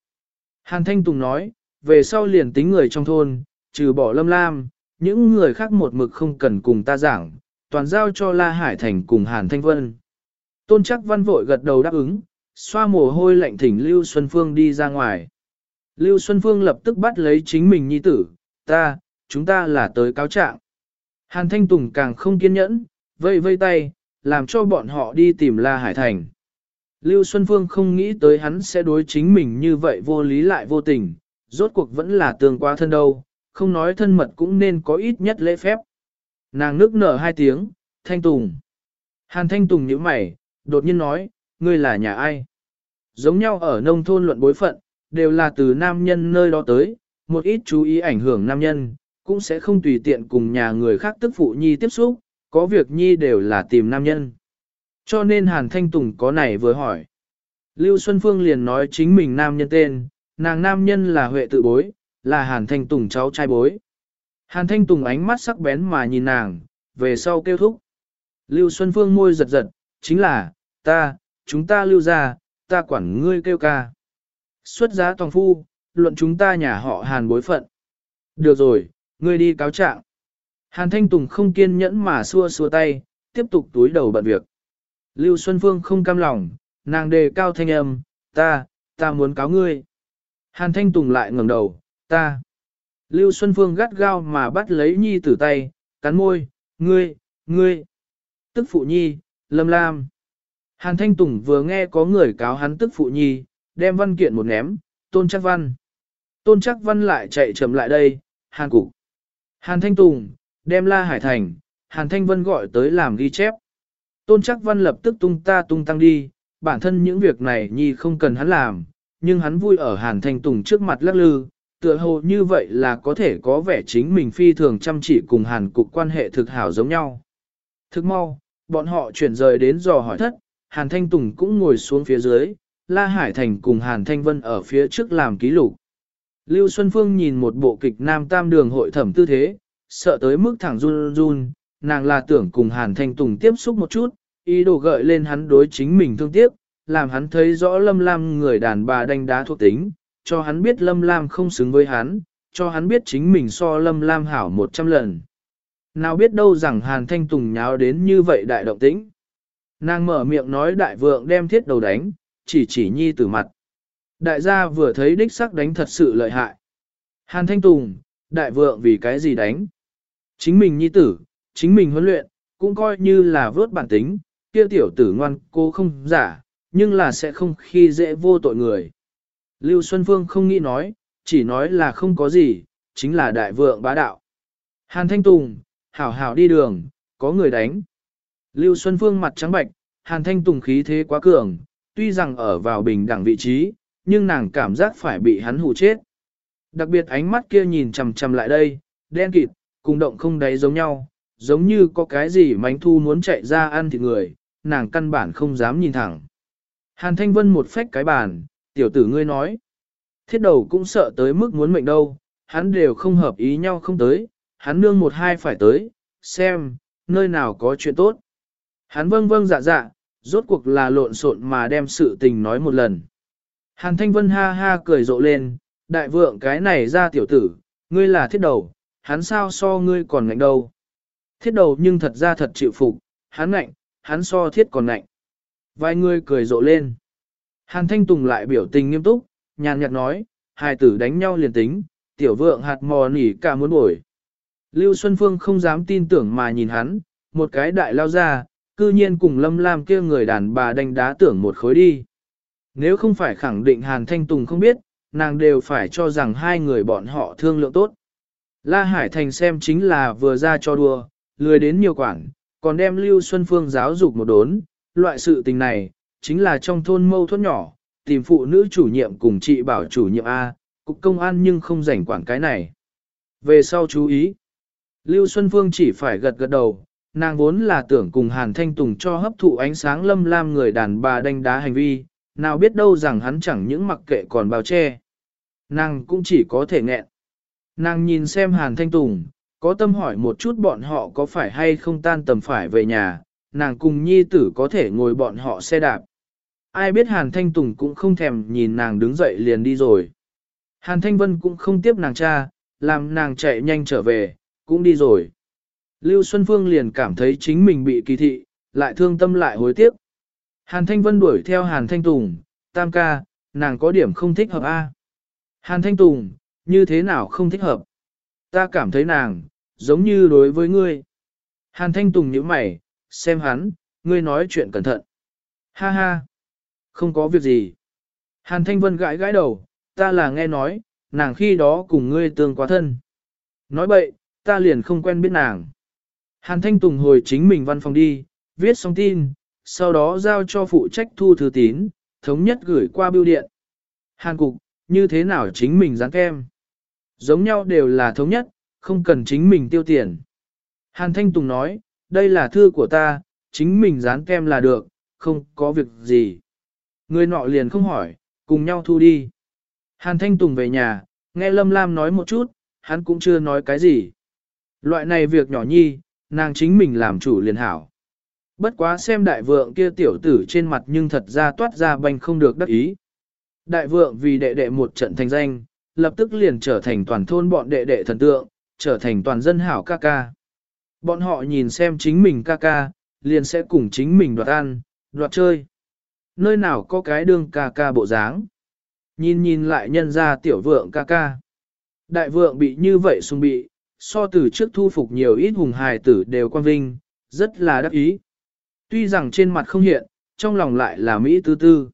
Hàn Thanh Tùng nói, về sau liền tính người trong thôn, trừ bỏ lâm lam, những người khác một mực không cần cùng ta giảng, toàn giao cho La Hải Thành cùng Hàn Thanh Vân. Tôn chắc văn vội gật đầu đáp ứng, xoa mồ hôi lạnh thỉnh Lưu Xuân Phương đi ra ngoài. Lưu Xuân Phương lập tức bắt lấy chính mình nhi tử, ta, chúng ta là tới cáo trạng. Hàn Thanh Tùng càng không kiên nhẫn, vây vây tay, làm cho bọn họ đi tìm La Hải Thành. Lưu Xuân Phương không nghĩ tới hắn sẽ đối chính mình như vậy vô lý lại vô tình, Rốt cuộc vẫn là tương quá thân đâu, không nói thân mật cũng nên có ít nhất lễ phép. Nàng nước nở hai tiếng, thanh tùng. Hàn thanh tùng nhíu mày, đột nhiên nói, ngươi là nhà ai? Giống nhau ở nông thôn luận bối phận, đều là từ nam nhân nơi đó tới, một ít chú ý ảnh hưởng nam nhân, cũng sẽ không tùy tiện cùng nhà người khác tức phụ nhi tiếp xúc, có việc nhi đều là tìm nam nhân. Cho nên Hàn Thanh Tùng có này vừa hỏi. Lưu Xuân Phương liền nói chính mình nam nhân tên, nàng nam nhân là Huệ tự bối, là Hàn Thanh Tùng cháu trai bối. Hàn Thanh Tùng ánh mắt sắc bén mà nhìn nàng, về sau kêu thúc. Lưu Xuân Phương môi giật giật, chính là, ta, chúng ta lưu ra, ta quản ngươi kêu ca. Xuất giá toàn phu, luận chúng ta nhà họ Hàn bối phận. Được rồi, ngươi đi cáo trạng. Hàn Thanh Tùng không kiên nhẫn mà xua xua tay, tiếp tục túi đầu bận việc. Lưu Xuân Phương không cam lòng, nàng đề cao thanh âm, ta, ta muốn cáo ngươi. Hàn Thanh Tùng lại ngẩng đầu, ta. Lưu Xuân Phương gắt gao mà bắt lấy nhi tử tay, cắn môi, ngươi, ngươi. Tức phụ nhi, lâm lam. Hàn Thanh Tùng vừa nghe có người cáo hắn tức phụ nhi, đem văn kiện một ném, tôn chắc văn. Tôn chắc văn lại chạy chậm lại đây, Hàn Cục. Hàn Thanh Tùng, đem La Hải Thành, Hàn Thanh Vân gọi tới làm ghi chép. Tôn chắc văn lập tức tung ta tung tăng đi, bản thân những việc này nhi không cần hắn làm, nhưng hắn vui ở Hàn Thanh Tùng trước mặt lắc lư, tựa hồ như vậy là có thể có vẻ chính mình phi thường chăm chỉ cùng Hàn Cục quan hệ thực hảo giống nhau. Thức mau, bọn họ chuyển rời đến dò hỏi thất, Hàn Thanh Tùng cũng ngồi xuống phía dưới, La Hải Thành cùng Hàn Thanh Vân ở phía trước làm ký lục. Lưu Xuân Phương nhìn một bộ kịch nam tam đường hội thẩm tư thế, sợ tới mức thẳng run run, nàng là tưởng cùng Hàn Thanh Tùng tiếp xúc một chút, ý đồ gợi lên hắn đối chính mình thương tiếc, làm hắn thấy rõ Lâm Lam người đàn bà đánh đá thuộc tính, cho hắn biết Lâm Lam không xứng với hắn, cho hắn biết chính mình so Lâm Lam hảo một trăm lần. Nào biết đâu rằng Hàn Thanh Tùng nháo đến như vậy đại động tĩnh. Nàng mở miệng nói đại vượng đem thiết đầu đánh, chỉ chỉ nhi tử mặt. Đại gia vừa thấy đích sắc đánh thật sự lợi hại. Hàn Thanh Tùng, đại vượng vì cái gì đánh? Chính mình nhi tử, chính mình huấn luyện, cũng coi như là vớt bản tính, kia tiểu tử ngoan cô không giả, nhưng là sẽ không khi dễ vô tội người. Lưu Xuân Phương không nghĩ nói, chỉ nói là không có gì, chính là đại vượng bá đạo. Hàn Thanh Tùng, hảo hảo đi đường, có người đánh. Lưu Xuân Phương mặt trắng bạch, Hàn Thanh Tùng khí thế quá cường, tuy rằng ở vào bình đẳng vị trí, nhưng nàng cảm giác phải bị hắn hù chết. Đặc biệt ánh mắt kia nhìn chằm chằm lại đây, đen kịt, cùng động không đáy giống nhau, giống như có cái gì mánh thu muốn chạy ra ăn thịt người, nàng căn bản không dám nhìn thẳng. Hàn Thanh Vân một phách cái bàn, tiểu tử ngươi nói. Thiết đầu cũng sợ tới mức muốn mệnh đâu, hắn đều không hợp ý nhau không tới, hắn nương một hai phải tới, xem, nơi nào có chuyện tốt. Hắn vâng vâng dạ dạ, rốt cuộc là lộn xộn mà đem sự tình nói một lần. Hàn Thanh Vân ha ha cười rộ lên, đại vượng cái này ra tiểu tử, ngươi là thiết đầu, hắn sao so ngươi còn ngạnh đâu. Thiết đầu nhưng thật ra thật chịu phục, hắn ngạnh, hắn so thiết còn ngạnh. Vài người cười rộ lên. Hàn Thanh Tùng lại biểu tình nghiêm túc, nhàn nhạt nói, hai tử đánh nhau liền tính, tiểu vượng hạt mò nỉ cả muốn bổi. Lưu Xuân Phương không dám tin tưởng mà nhìn hắn, một cái đại lao ra, cư nhiên cùng Lâm Lam kia người đàn bà đánh đá tưởng một khối đi. Nếu không phải khẳng định Hàn Thanh Tùng không biết, nàng đều phải cho rằng hai người bọn họ thương lượng tốt. La Hải Thành xem chính là vừa ra cho đùa, lười đến nhiều quản, còn đem Lưu Xuân Phương giáo dục một đốn, loại sự tình này, chính là trong thôn mâu thuẫn nhỏ, tìm phụ nữ chủ nhiệm cùng chị bảo chủ nhiệm A, cục công an nhưng không rảnh quản cái này. Về sau chú ý, Lưu Xuân Phương chỉ phải gật gật đầu, nàng vốn là tưởng cùng Hàn Thanh Tùng cho hấp thụ ánh sáng lâm lam người đàn bà đánh đá hành vi, nào biết đâu rằng hắn chẳng những mặc kệ còn bao che. Nàng cũng chỉ có thể nghẹn. Nàng nhìn xem Hàn Thanh Tùng, có tâm hỏi một chút bọn họ có phải hay không tan tầm phải về nhà, nàng cùng nhi tử có thể ngồi bọn họ xe đạp. Ai biết Hàn Thanh Tùng cũng không thèm nhìn nàng đứng dậy liền đi rồi. Hàn Thanh Vân cũng không tiếp nàng cha, làm nàng chạy nhanh trở về, cũng đi rồi. Lưu Xuân Phương liền cảm thấy chính mình bị kỳ thị, lại thương tâm lại hối tiếc. Hàn Thanh Vân đuổi theo Hàn Thanh Tùng, tam ca, nàng có điểm không thích hợp A. Hàn Thanh Tùng, như thế nào không thích hợp? Ta cảm thấy nàng, giống như đối với ngươi. Hàn Thanh Tùng nhíu mày, xem hắn, ngươi nói chuyện cẩn thận. Ha ha, không có việc gì. Hàn Thanh Vân gãi gãi đầu, ta là nghe nói, nàng khi đó cùng ngươi tương quá thân. Nói bậy, ta liền không quen biết nàng. Hàn Thanh Tùng hồi chính mình văn phòng đi, viết xong tin, sau đó giao cho phụ trách thu thư tín, thống nhất gửi qua bưu điện. Hàn Cục, như thế nào chính mình dán kem? Giống nhau đều là thống nhất, không cần chính mình tiêu tiền. Hàn Thanh Tùng nói, đây là thư của ta, chính mình dán kem là được, không có việc gì. Người nọ liền không hỏi, cùng nhau thu đi. Hàn Thanh Tùng về nhà, nghe Lâm Lam nói một chút, hắn cũng chưa nói cái gì. Loại này việc nhỏ nhi, nàng chính mình làm chủ liền hảo. Bất quá xem đại vượng kia tiểu tử trên mặt nhưng thật ra toát ra banh không được đắc ý. Đại vượng vì đệ đệ một trận thành danh, lập tức liền trở thành toàn thôn bọn đệ đệ thần tượng, trở thành toàn dân hảo ca ca. Bọn họ nhìn xem chính mình ca ca, liền sẽ cùng chính mình đoạt ăn, đoạt chơi. Nơi nào có cái đương ca ca bộ dáng. Nhìn nhìn lại nhân ra tiểu vượng ca ca. Đại vượng bị như vậy xung bị, so từ trước thu phục nhiều ít hùng hài tử đều quan vinh, rất là đắc ý. Tuy rằng trên mặt không hiện, trong lòng lại là Mỹ tư tư.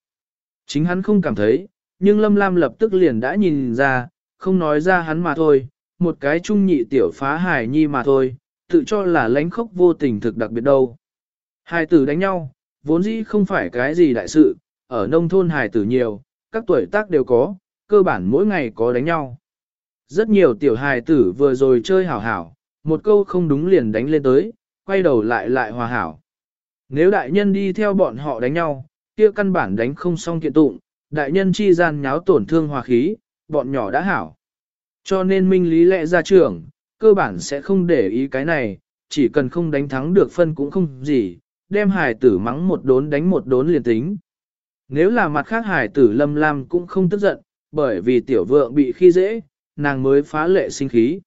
Chính hắn không cảm thấy, nhưng Lâm Lam lập tức liền đã nhìn ra, không nói ra hắn mà thôi, một cái trung nhị tiểu phá hài nhi mà thôi, tự cho là lánh khốc vô tình thực đặc biệt đâu. Hài tử đánh nhau, vốn dĩ không phải cái gì đại sự, ở nông thôn hài tử nhiều, các tuổi tác đều có, cơ bản mỗi ngày có đánh nhau. Rất nhiều tiểu hài tử vừa rồi chơi hảo hảo, một câu không đúng liền đánh lên tới, quay đầu lại lại hòa hảo. Nếu đại nhân đi theo bọn họ đánh nhau, kia căn bản đánh không xong kiện tụng, đại nhân chi gian nháo tổn thương hòa khí, bọn nhỏ đã hảo. Cho nên minh lý lẽ ra trưởng, cơ bản sẽ không để ý cái này, chỉ cần không đánh thắng được phân cũng không gì, đem hài tử mắng một đốn đánh một đốn liền tính. Nếu là mặt khác hài tử lâm lam cũng không tức giận, bởi vì tiểu vượng bị khi dễ, nàng mới phá lệ sinh khí.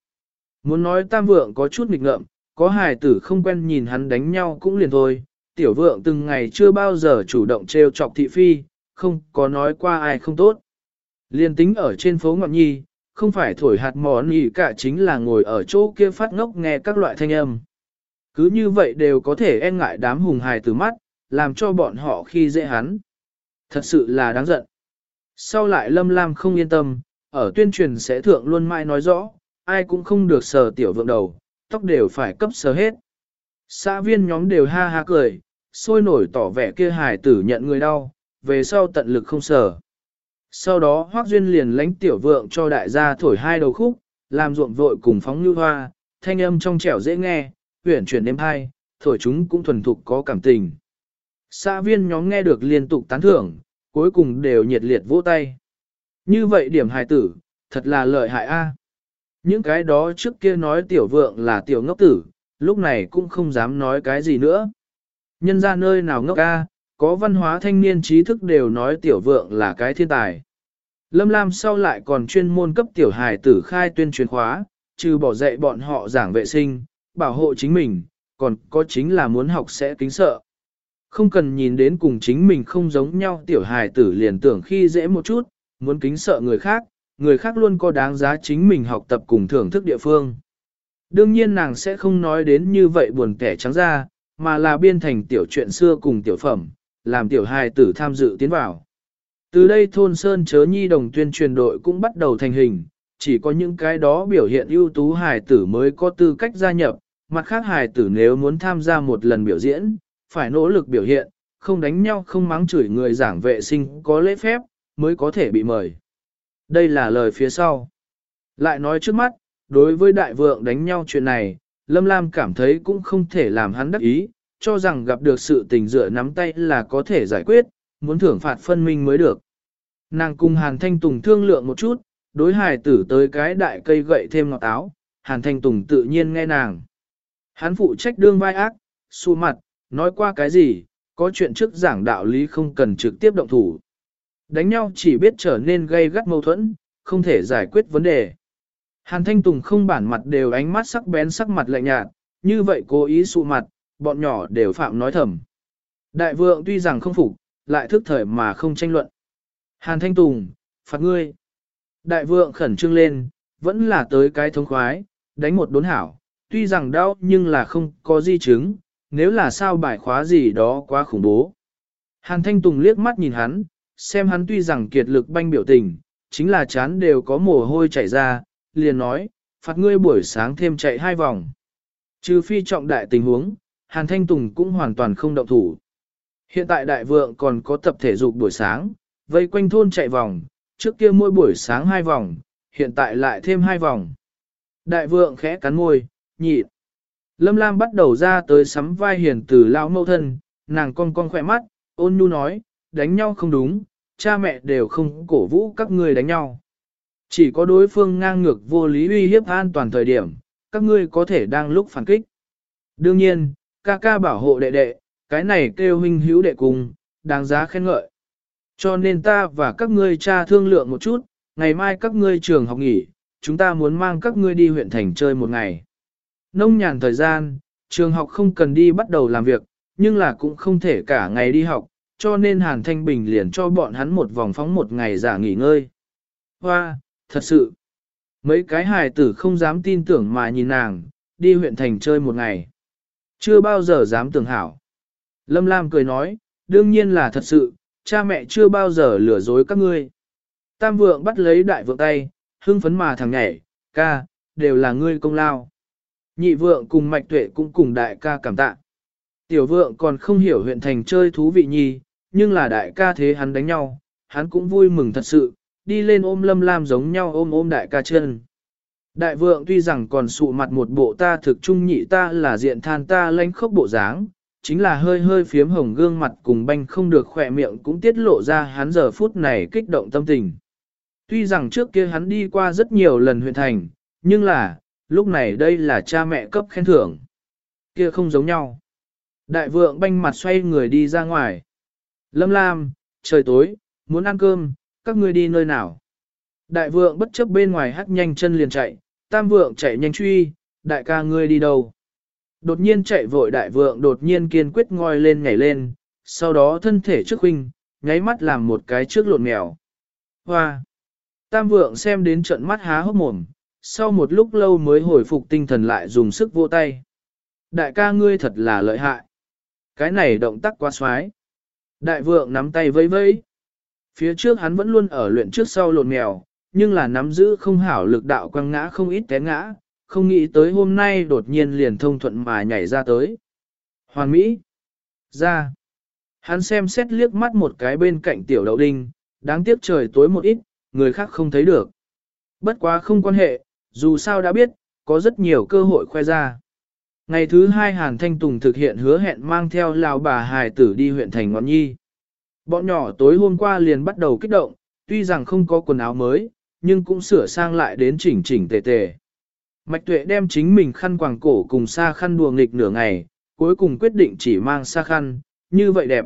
Muốn nói tam vượng có chút nghịch ngợm, có hài tử không quen nhìn hắn đánh nhau cũng liền thôi, tiểu vượng từng ngày chưa bao giờ chủ động trêu chọc thị phi, không có nói qua ai không tốt. Liên tính ở trên phố Ngọc Nhi, không phải thổi hạt món gì cả chính là ngồi ở chỗ kia phát ngốc nghe các loại thanh âm. Cứ như vậy đều có thể e ngại đám hùng hài từ mắt, làm cho bọn họ khi dễ hắn. Thật sự là đáng giận. Sau lại Lâm Lam không yên tâm, ở tuyên truyền sẽ thượng luôn mãi nói rõ, ai cũng không được sờ tiểu vượng đầu, tóc đều phải cấp sờ hết. Xã viên nhóm đều ha ha cười, sôi nổi tỏ vẻ kia hài tử nhận người đau, về sau tận lực không sờ. Sau đó Hoác Duyên liền lánh tiểu vượng cho đại gia thổi hai đầu khúc, làm ruộng vội cùng phóng như hoa, thanh âm trong trẻo dễ nghe, huyển chuyển đêm hai, thổi chúng cũng thuần thục có cảm tình. Xã viên nhóm nghe được liên tục tán thưởng, cuối cùng đều nhiệt liệt vỗ tay. Như vậy điểm hài tử, thật là lợi hại a. Những cái đó trước kia nói tiểu vượng là tiểu ngốc tử, lúc này cũng không dám nói cái gì nữa. Nhân ra nơi nào ngốc a, có văn hóa thanh niên trí thức đều nói tiểu vượng là cái thiên tài. Lâm Lam sau lại còn chuyên môn cấp tiểu hài tử khai tuyên truyền khóa, trừ bỏ dạy bọn họ giảng vệ sinh, bảo hộ chính mình, còn có chính là muốn học sẽ kính sợ. Không cần nhìn đến cùng chính mình không giống nhau tiểu hài tử liền tưởng khi dễ một chút, muốn kính sợ người khác, người khác luôn có đáng giá chính mình học tập cùng thưởng thức địa phương. Đương nhiên nàng sẽ không nói đến như vậy buồn kẻ trắng ra, mà là biên thành tiểu chuyện xưa cùng tiểu phẩm, làm tiểu hài tử tham dự tiến vào. Từ đây thôn Sơn chớ nhi đồng tuyên truyền đội cũng bắt đầu thành hình, chỉ có những cái đó biểu hiện ưu tú hài tử mới có tư cách gia nhập, mặt khác hài tử nếu muốn tham gia một lần biểu diễn, phải nỗ lực biểu hiện, không đánh nhau không mắng chửi người giảng vệ sinh có lễ phép, mới có thể bị mời. Đây là lời phía sau. Lại nói trước mắt, đối với đại vượng đánh nhau chuyện này, Lâm Lam cảm thấy cũng không thể làm hắn đắc ý, cho rằng gặp được sự tình dựa nắm tay là có thể giải quyết, muốn thưởng phạt phân minh mới được. Nàng cùng Hàn Thanh Tùng thương lượng một chút, đối hài tử tới cái đại cây gậy thêm ngọt áo, Hàn Thanh Tùng tự nhiên nghe nàng. Hắn phụ trách đương vai ác, xu mặt, nói qua cái gì, có chuyện trước giảng đạo lý không cần trực tiếp động thủ. Đánh nhau chỉ biết trở nên gây gắt mâu thuẫn, không thể giải quyết vấn đề. Hàn Thanh Tùng không bản mặt đều ánh mắt sắc bén sắc mặt lạnh nhạt, như vậy cố ý sụ mặt, bọn nhỏ đều phạm nói thầm. Đại vượng tuy rằng không phục, lại thức thời mà không tranh luận. Hàn Thanh Tùng, phạt ngươi. Đại vượng khẩn trương lên, vẫn là tới cái thống khoái, đánh một đốn hảo, tuy rằng đau nhưng là không có di chứng, nếu là sao bài khóa gì đó quá khủng bố. Hàn Thanh Tùng liếc mắt nhìn hắn, xem hắn tuy rằng kiệt lực banh biểu tình, chính là chán đều có mồ hôi chảy ra, liền nói, phạt ngươi buổi sáng thêm chạy hai vòng. Trừ phi trọng đại tình huống, Hàn Thanh Tùng cũng hoàn toàn không động thủ. Hiện tại đại vượng còn có tập thể dục buổi sáng, vây quanh thôn chạy vòng, trước kia mỗi buổi sáng hai vòng, hiện tại lại thêm hai vòng. Đại vượng khẽ cắn môi, nhịn. Lâm Lam bắt đầu ra tới sắm vai hiền từ lão mâu thân, nàng cong cong khỏe mắt, ôn nhu nói, đánh nhau không đúng, cha mẹ đều không cổ vũ các ngươi đánh nhau. Chỉ có đối phương ngang ngược vô lý uy hiếp an toàn thời điểm, các ngươi có thể đang lúc phản kích. Đương nhiên, ca ca bảo hộ đệ đệ, cái này kêu huynh hữu đệ cùng, đáng giá khen ngợi. Cho nên ta và các ngươi cha thương lượng một chút, ngày mai các ngươi trường học nghỉ, chúng ta muốn mang các ngươi đi huyện thành chơi một ngày. Nông nhàn thời gian, trường học không cần đi bắt đầu làm việc, nhưng là cũng không thể cả ngày đi học, cho nên Hàn Thanh Bình liền cho bọn hắn một vòng phóng một ngày giả nghỉ ngơi. Hoa, thật sự, mấy cái hài tử không dám tin tưởng mà nhìn nàng, đi huyện thành chơi một ngày. Chưa bao giờ dám tưởng hảo. Lâm Lam cười nói, đương nhiên là thật sự, cha mẹ chưa bao giờ lừa dối các ngươi. Tam vượng bắt lấy đại vượng tay, hưng phấn mà thằng nhảy, ca, đều là ngươi công lao. Nhị vượng cùng mạch tuệ cũng cùng đại ca cảm tạ. Tiểu vượng còn không hiểu huyện thành chơi thú vị nhi, nhưng là đại ca thế hắn đánh nhau, hắn cũng vui mừng thật sự, đi lên ôm lâm lam giống nhau ôm ôm đại ca chân. Đại vượng tuy rằng còn sụ mặt một bộ ta thực trung nhị ta là diện than ta lánh khốc bộ dáng, chính là hơi hơi phiếm hồng gương mặt cùng banh không được khỏe miệng cũng tiết lộ ra hắn giờ phút này kích động tâm tình. Tuy rằng trước kia hắn đi qua rất nhiều lần huyện thành, nhưng là, lúc này đây là cha mẹ cấp khen thưởng. Kia không giống nhau. Đại vượng banh mặt xoay người đi ra ngoài. Lâm Lam, trời tối, muốn ăn cơm, các ngươi đi nơi nào? Đại vượng bất chấp bên ngoài hắt nhanh chân liền chạy, tam vượng chạy nhanh truy, đại ca ngươi đi đâu? Đột nhiên chạy vội đại vượng đột nhiên kiên quyết ngoi lên nhảy lên, sau đó thân thể trước huynh, nháy mắt làm một cái trước lộn mèo. Hoa! Tam vượng xem đến trận mắt há hốc mồm, sau một lúc lâu mới hồi phục tinh thần lại dùng sức vô tay. Đại ca ngươi thật là lợi hại. Cái này động tác quá xoái. Đại vượng nắm tay vẫy vẫy. Phía trước hắn vẫn luôn ở luyện trước sau lộn mèo, nhưng là nắm giữ không hảo lực đạo quăng ngã không ít té ngã, không nghĩ tới hôm nay đột nhiên liền thông thuận mà nhảy ra tới. Hoàn Mỹ. Ra. Hắn xem xét liếc mắt một cái bên cạnh tiểu đậu đinh, đáng tiếc trời tối một ít, người khác không thấy được. Bất quá không quan hệ, dù sao đã biết, có rất nhiều cơ hội khoe ra. Ngày thứ hai Hàn Thanh Tùng thực hiện hứa hẹn mang theo lào bà hài tử đi huyện thành ngọn nhi. Bọn nhỏ tối hôm qua liền bắt đầu kích động, tuy rằng không có quần áo mới, nhưng cũng sửa sang lại đến chỉnh chỉnh tề tề. Mạch tuệ đem chính mình khăn quàng cổ cùng xa khăn đùa nghịch nửa ngày, cuối cùng quyết định chỉ mang xa khăn, như vậy đẹp.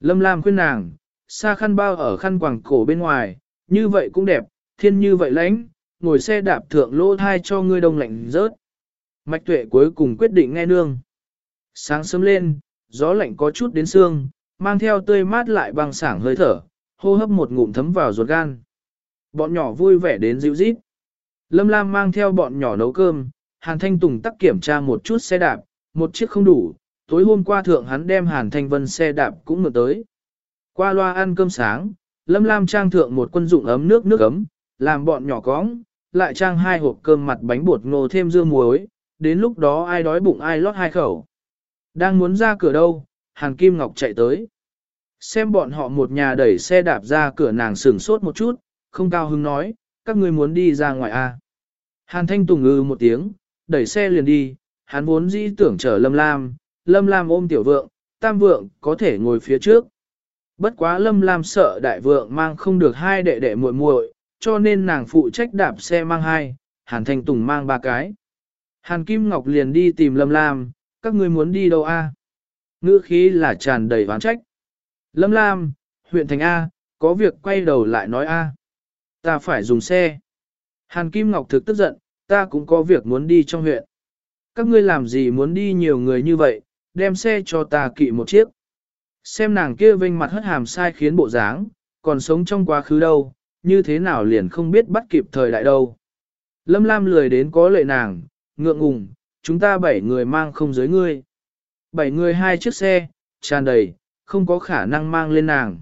Lâm Lam khuyên nàng, xa khăn bao ở khăn quàng cổ bên ngoài, như vậy cũng đẹp, thiên như vậy lãnh, ngồi xe đạp thượng lỗ thai cho ngươi đông lạnh rớt. Mạch tuệ cuối cùng quyết định nghe nương. Sáng sớm lên, gió lạnh có chút đến xương, mang theo tươi mát lại bằng sảng hơi thở, hô hấp một ngụm thấm vào ruột gan. Bọn nhỏ vui vẻ đến dịu rít. Lâm Lam mang theo bọn nhỏ nấu cơm, Hàn Thanh Tùng tắc kiểm tra một chút xe đạp, một chiếc không đủ, tối hôm qua thượng hắn đem Hàn Thanh Vân xe đạp cũng ngược tới. Qua loa ăn cơm sáng, Lâm Lam trang thượng một quân dụng ấm nước nước ấm, làm bọn nhỏ cóng, lại trang hai hộp cơm mặt bánh bột ngô thêm dưa muối, đến lúc đó ai đói bụng ai lót hai khẩu. Đang muốn ra cửa đâu, Hàn Kim Ngọc chạy tới. Xem bọn họ một nhà đẩy xe đạp ra cửa nàng sửng sốt một chút, không cao hứng nói, các ngươi muốn đi ra ngoài à. Hàn Thanh Tùng ư một tiếng, đẩy xe liền đi, hắn vốn dĩ tưởng chở Lâm Lam, Lâm Lam ôm tiểu vượng, tam vượng có thể ngồi phía trước. Bất quá Lâm Lam sợ đại vượng mang không được hai đệ đệ muội muội, cho nên nàng phụ trách đạp xe mang hai, Hàn Thanh Tùng mang ba cái. Hàn Kim Ngọc liền đi tìm Lâm Lam, các ngươi muốn đi đâu a? Ngữ khí là tràn đầy oán trách. Lâm Lam, huyện thành A, có việc quay đầu lại nói A. Ta phải dùng xe. Hàn Kim Ngọc thực tức giận, ta cũng có việc muốn đi trong huyện. Các ngươi làm gì muốn đi nhiều người như vậy, đem xe cho ta kỵ một chiếc. Xem nàng kia vinh mặt hất hàm sai khiến bộ dáng, còn sống trong quá khứ đâu, như thế nào liền không biết bắt kịp thời đại đâu. Lâm Lam lười đến có lệ nàng, ngượng ngùng, chúng ta bảy người mang không giới ngươi. Bảy người hai chiếc xe, tràn đầy, không có khả năng mang lên nàng.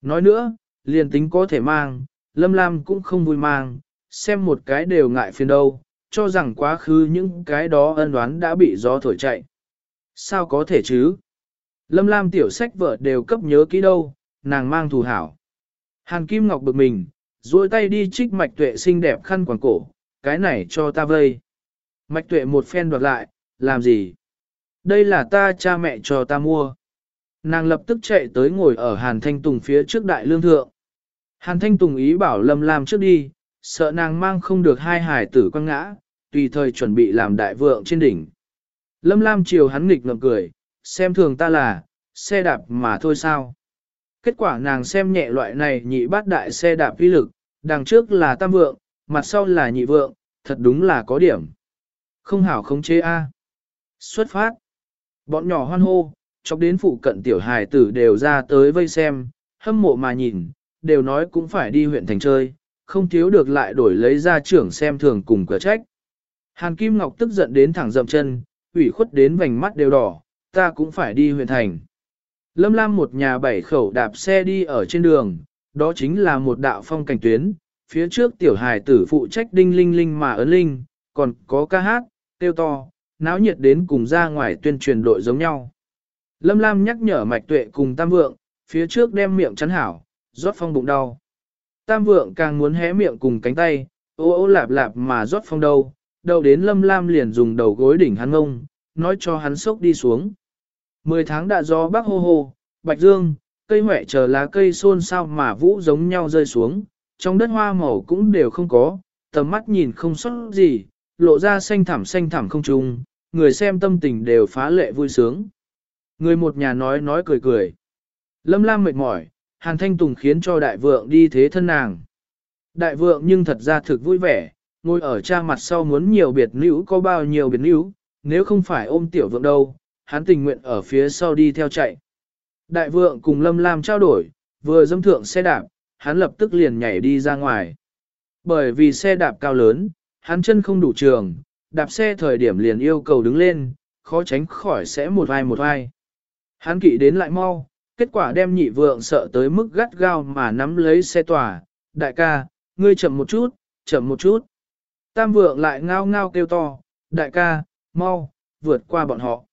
Nói nữa, liền tính có thể mang, Lâm Lam cũng không vui mang, xem một cái đều ngại phiền đâu, cho rằng quá khứ những cái đó ân đoán đã bị gió thổi chạy. Sao có thể chứ? Lâm Lam tiểu sách vợ đều cấp nhớ kỹ đâu, nàng mang thù hảo. Hàn Kim Ngọc bực mình, duỗi tay đi trích mạch tuệ xinh đẹp khăn quàng cổ, cái này cho ta vây. Mạch tuệ một phen đoạt lại, làm gì? Đây là ta cha mẹ cho ta mua. Nàng lập tức chạy tới ngồi ở Hàn Thanh Tùng phía trước đại lương thượng. Hàn Thanh Tùng ý bảo Lâm Lam trước đi, sợ nàng mang không được hai hải tử quăng ngã, tùy thời chuẩn bị làm đại vượng trên đỉnh. Lâm Lam chiều hắn nghịch ngậm cười, xem thường ta là, xe đạp mà thôi sao. Kết quả nàng xem nhẹ loại này nhị bát đại xe đạp vi lực, đằng trước là tam vượng, mặt sau là nhị vượng, thật đúng là có điểm. Không hảo không chế A. Xuất phát. Bọn nhỏ hoan hô, chọc đến phụ cận tiểu hài tử đều ra tới vây xem, hâm mộ mà nhìn, đều nói cũng phải đi huyện thành chơi, không thiếu được lại đổi lấy ra trưởng xem thường cùng cửa trách. Hàn Kim Ngọc tức giận đến thẳng dậm chân, ủy khuất đến vành mắt đều đỏ, ta cũng phải đi huyện thành. Lâm Lam một nhà bảy khẩu đạp xe đi ở trên đường, đó chính là một đạo phong cảnh tuyến, phía trước tiểu hài tử phụ trách đinh linh linh mà ấn linh, còn có ca hát, tiêu to, náo nhiệt đến cùng ra ngoài tuyên truyền đội giống nhau. Lâm Lam nhắc nhở mạch tuệ cùng tam vượng, phía trước đem miệng chắn hảo, rót phong bụng đau. Tam vượng càng muốn hé miệng cùng cánh tay, ô ô lạp lạp mà rót phong đâu, đầu đến Lâm Lam liền dùng đầu gối đỉnh hắn ngông, nói cho hắn sốc đi xuống. Mười tháng đã gió bắc hô hô, bạch dương, cây huệ chờ lá cây xôn sao mà vũ giống nhau rơi xuống, trong đất hoa màu cũng đều không có, tầm mắt nhìn không sót gì, lộ ra xanh thảm xanh thảm không trùng, người xem tâm tình đều phá lệ vui sướng. Người một nhà nói nói cười cười. Lâm Lam mệt mỏi, Hàn Thanh Tùng khiến cho đại vượng đi thế thân nàng. Đại vượng nhưng thật ra thực vui vẻ, ngồi ở cha mặt sau muốn nhiều biệt nữ có bao nhiêu biệt nữ, nếu không phải ôm tiểu vượng đâu, hắn tình nguyện ở phía sau đi theo chạy. Đại vượng cùng Lâm Lam trao đổi, vừa dâm thượng xe đạp, hắn lập tức liền nhảy đi ra ngoài. Bởi vì xe đạp cao lớn, hắn chân không đủ trường, đạp xe thời điểm liền yêu cầu đứng lên, khó tránh khỏi sẽ một vai một vai. Hắn kỵ đến lại mau, kết quả đem nhị vượng sợ tới mức gắt gao mà nắm lấy xe tỏa Đại ca, ngươi chậm một chút, chậm một chút. Tam vượng lại ngao ngao kêu to, đại ca, mau, vượt qua bọn họ.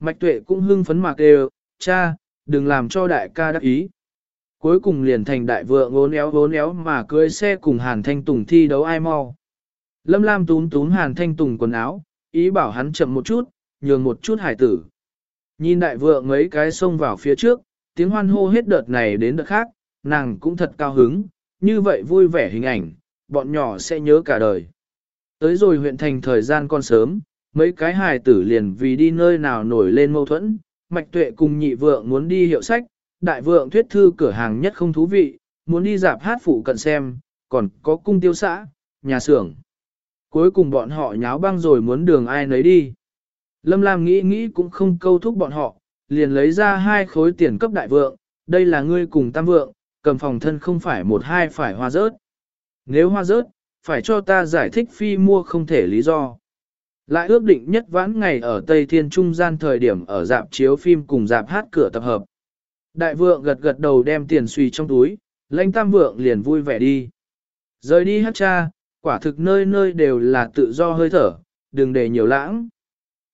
Mạch tuệ cũng hưng phấn mà kêu, cha, đừng làm cho đại ca đắc ý. Cuối cùng liền thành đại vượng ốn éo ốn éo mà cưới xe cùng Hàn Thanh Tùng thi đấu ai mau. Lâm Lam tún tún Hàn Thanh Tùng quần áo, ý bảo hắn chậm một chút, nhường một chút hải tử. Nhìn đại vượng mấy cái xông vào phía trước, tiếng hoan hô hết đợt này đến đợt khác, nàng cũng thật cao hứng, như vậy vui vẻ hình ảnh, bọn nhỏ sẽ nhớ cả đời. Tới rồi huyện thành thời gian còn sớm, mấy cái hài tử liền vì đi nơi nào nổi lên mâu thuẫn, mạch tuệ cùng nhị vượng muốn đi hiệu sách, đại vượng thuyết thư cửa hàng nhất không thú vị, muốn đi dạp hát phụ cận xem, còn có cung tiêu xã, nhà xưởng. Cuối cùng bọn họ nháo băng rồi muốn đường ai nấy đi. Lâm Lam nghĩ nghĩ cũng không câu thúc bọn họ, liền lấy ra hai khối tiền cấp đại vượng, đây là ngươi cùng tam vượng, cầm phòng thân không phải một hai phải hoa rớt. Nếu hoa rớt, phải cho ta giải thích phi mua không thể lý do. Lại ước định nhất vãn ngày ở Tây Thiên Trung gian thời điểm ở dạp chiếu phim cùng dạp hát cửa tập hợp. Đại vượng gật gật đầu đem tiền suy trong túi, lãnh tam vượng liền vui vẻ đi. Rời đi hát cha, quả thực nơi nơi đều là tự do hơi thở, đừng để nhiều lãng.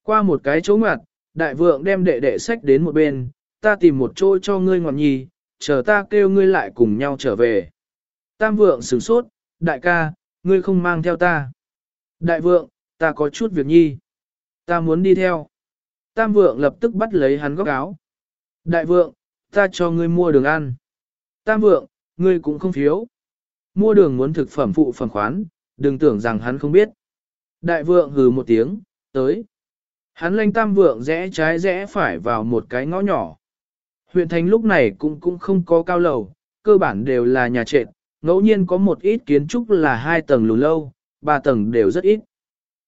Qua một cái chỗ ngoặt, đại vượng đem đệ đệ sách đến một bên, ta tìm một chỗ cho ngươi ngọn nhì, chờ ta kêu ngươi lại cùng nhau trở về. Tam vượng sửng sốt, đại ca, ngươi không mang theo ta. Đại vượng, ta có chút việc nhi. Ta muốn đi theo. Tam vượng lập tức bắt lấy hắn góc áo. Đại vượng, ta cho ngươi mua đường ăn. Tam vượng, ngươi cũng không phiếu. Mua đường muốn thực phẩm phụ phẩm khoán, đừng tưởng rằng hắn không biết. Đại vượng hừ một tiếng, tới. Hắn lanh tam vượng rẽ trái rẽ phải vào một cái ngõ nhỏ. Huyện thành lúc này cũng cũng không có cao lầu, cơ bản đều là nhà trệt, ngẫu nhiên có một ít kiến trúc là hai tầng lù lâu, ba tầng đều rất ít.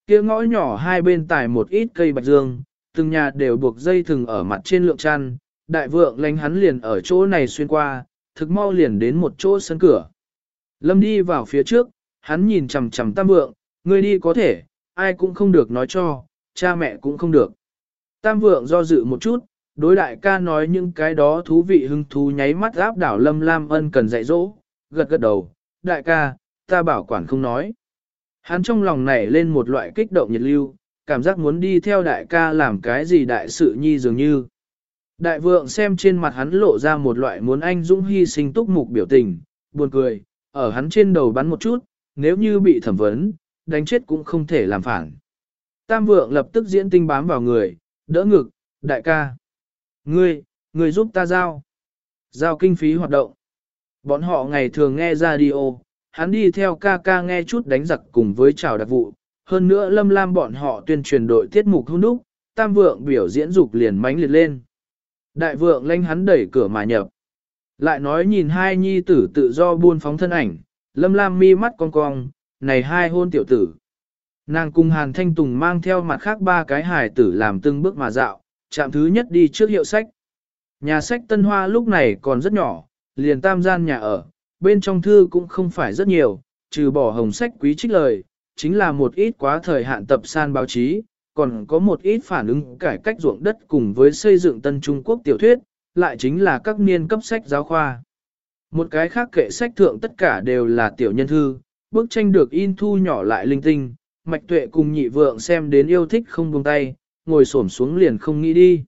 Kia ngõ nhỏ hai bên tải một ít cây bạch dương, từng nhà đều buộc dây thừng ở mặt trên lượng chăn, đại vượng lánh hắn liền ở chỗ này xuyên qua, thực mau liền đến một chỗ sân cửa. Lâm đi vào phía trước, hắn nhìn chằm chằm tam vượng, ngươi đi có thể, ai cũng không được nói cho, cha mẹ cũng không được. Tam vượng do dự một chút, đối đại ca nói những cái đó thú vị hưng thú nháy mắt áp đảo lâm lam ân cần dạy dỗ, gật gật đầu, đại ca, ta bảo quản không nói. Hắn trong lòng nảy lên một loại kích động nhiệt lưu, cảm giác muốn đi theo đại ca làm cái gì đại sự nhi dường như. Đại vượng xem trên mặt hắn lộ ra một loại muốn anh dũng hy sinh túc mục biểu tình, buồn cười, ở hắn trên đầu bắn một chút, nếu như bị thẩm vấn, đánh chết cũng không thể làm phản. Tam vượng lập tức diễn tinh bám vào người, đỡ ngực, đại ca. Ngươi, ngươi giúp ta giao. Giao kinh phí hoạt động. Bọn họ ngày thường nghe radio, hắn đi theo ca ca nghe chút đánh giặc cùng với chào đặc vụ. Hơn nữa lâm lam bọn họ tuyên truyền đội tiết mục hôn đúc, tam vượng biểu diễn dục liền mánh liệt lên. Đại vượng lanh hắn đẩy cửa mà nhập. Lại nói nhìn hai nhi tử tự do buôn phóng thân ảnh, lâm lam mi mắt cong cong, này hai hôn tiểu tử. Nàng cùng Hàn Thanh Tùng mang theo mặt khác ba cái hài tử làm từng bước mà dạo, chạm thứ nhất đi trước hiệu sách. Nhà sách Tân Hoa lúc này còn rất nhỏ, liền tam gian nhà ở, bên trong thư cũng không phải rất nhiều, trừ bỏ hồng sách quý trích lời, chính là một ít quá thời hạn tập san báo chí, còn có một ít phản ứng cải cách ruộng đất cùng với xây dựng Tân Trung Quốc tiểu thuyết, lại chính là các niên cấp sách giáo khoa. Một cái khác kệ sách thượng tất cả đều là tiểu nhân thư, bức tranh được in thu nhỏ lại linh tinh, mạch tuệ cùng nhị vượng xem đến yêu thích không buông tay, ngồi xổm xuống liền không nghĩ đi.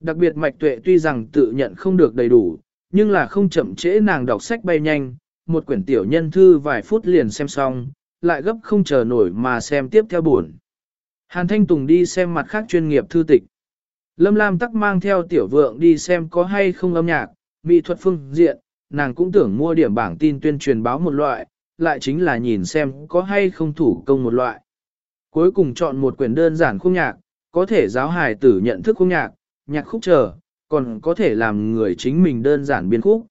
Đặc biệt mạch tuệ tuy rằng tự nhận không được đầy đủ, nhưng là không chậm trễ nàng đọc sách bay nhanh, một quyển tiểu nhân thư vài phút liền xem xong, lại gấp không chờ nổi mà xem tiếp theo buồn. Hàn Thanh Tùng đi xem mặt khác chuyên nghiệp thư tịch. Lâm Lam tắc mang theo tiểu vượng đi xem có hay không âm nhạc, mỹ thuật phương diện, nàng cũng tưởng mua điểm bảng tin tuyên truyền báo một loại, lại chính là nhìn xem có hay không thủ công một loại. Cuối cùng chọn một quyển đơn giản khúc nhạc, có thể giáo hài tử nhận thức khúc nhạc, nhạc khúc chờ, còn có thể làm người chính mình đơn giản biên khúc.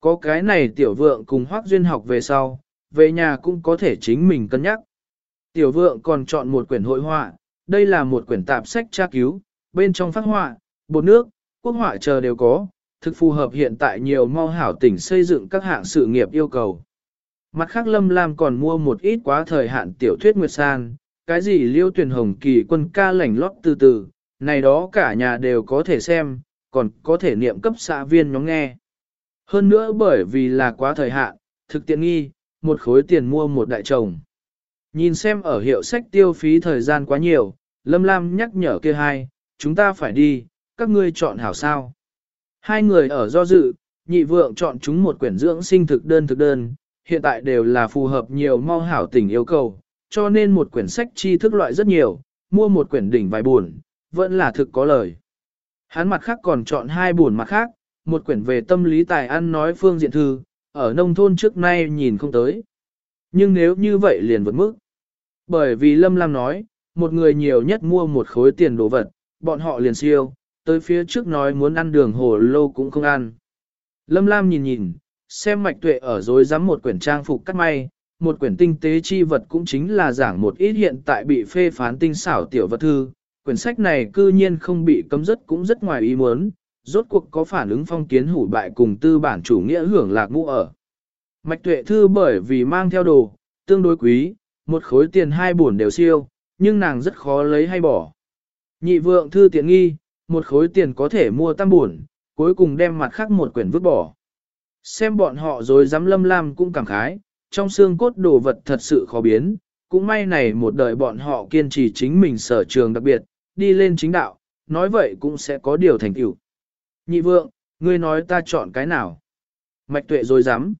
Có cái này tiểu vượng cùng hoác duyên học về sau, về nhà cũng có thể chính mình cân nhắc. Tiểu vượng còn chọn một quyển hội họa, đây là một quyển tạp sách tra cứu, bên trong phát họa, bột nước, quốc họa chờ đều có, thực phù hợp hiện tại nhiều mau hảo tỉnh xây dựng các hạng sự nghiệp yêu cầu. Mặt khác Lâm Lam còn mua một ít quá thời hạn tiểu thuyết Nguyệt San, cái gì liêu tuyển hồng kỳ quân ca lảnh lót từ từ, này đó cả nhà đều có thể xem, còn có thể niệm cấp xã viên nhóm nghe. Hơn nữa bởi vì là quá thời hạn, thực tiện nghi, một khối tiền mua một đại chồng. Nhìn xem ở hiệu sách tiêu phí thời gian quá nhiều, Lâm Lam nhắc nhở kia hai, chúng ta phải đi, các ngươi chọn hảo sao. Hai người ở do dự, nhị vượng chọn chúng một quyển dưỡng sinh thực đơn thực đơn, hiện tại đều là phù hợp nhiều mau hảo tình yêu cầu, cho nên một quyển sách tri thức loại rất nhiều, mua một quyển đỉnh vài buồn, vẫn là thực có lời. Hắn mặt khác còn chọn hai buồn mặt khác, một quyển về tâm lý tài ăn nói phương diện thư, ở nông thôn trước nay nhìn không tới. Nhưng nếu như vậy liền vượt mức. Bởi vì Lâm Lam nói, một người nhiều nhất mua một khối tiền đồ vật, bọn họ liền siêu, tới phía trước nói muốn ăn đường hồ lô cũng không ăn. Lâm Lam nhìn nhìn, xem mạch tuệ ở dối rắm một quyển trang phục cắt may, một quyển tinh tế chi vật cũng chính là giảng một ít hiện tại bị phê phán tinh xảo tiểu vật thư. Quyển sách này cư nhiên không bị cấm rất cũng rất ngoài ý muốn, rốt cuộc có phản ứng phong kiến hủ bại cùng tư bản chủ nghĩa hưởng lạc ngũ ở. Mạch tuệ thư bởi vì mang theo đồ, tương đối quý, một khối tiền hai buồn đều siêu, nhưng nàng rất khó lấy hay bỏ. Nhị vượng thư tiện nghi, một khối tiền có thể mua tam buồn, cuối cùng đem mặt khác một quyển vứt bỏ. Xem bọn họ rồi dám lâm lam cũng cảm khái, trong xương cốt đồ vật thật sự khó biến, cũng may này một đời bọn họ kiên trì chính mình sở trường đặc biệt, đi lên chính đạo, nói vậy cũng sẽ có điều thành tựu. Nhị vượng, ngươi nói ta chọn cái nào? Mạch tuệ rồi dám.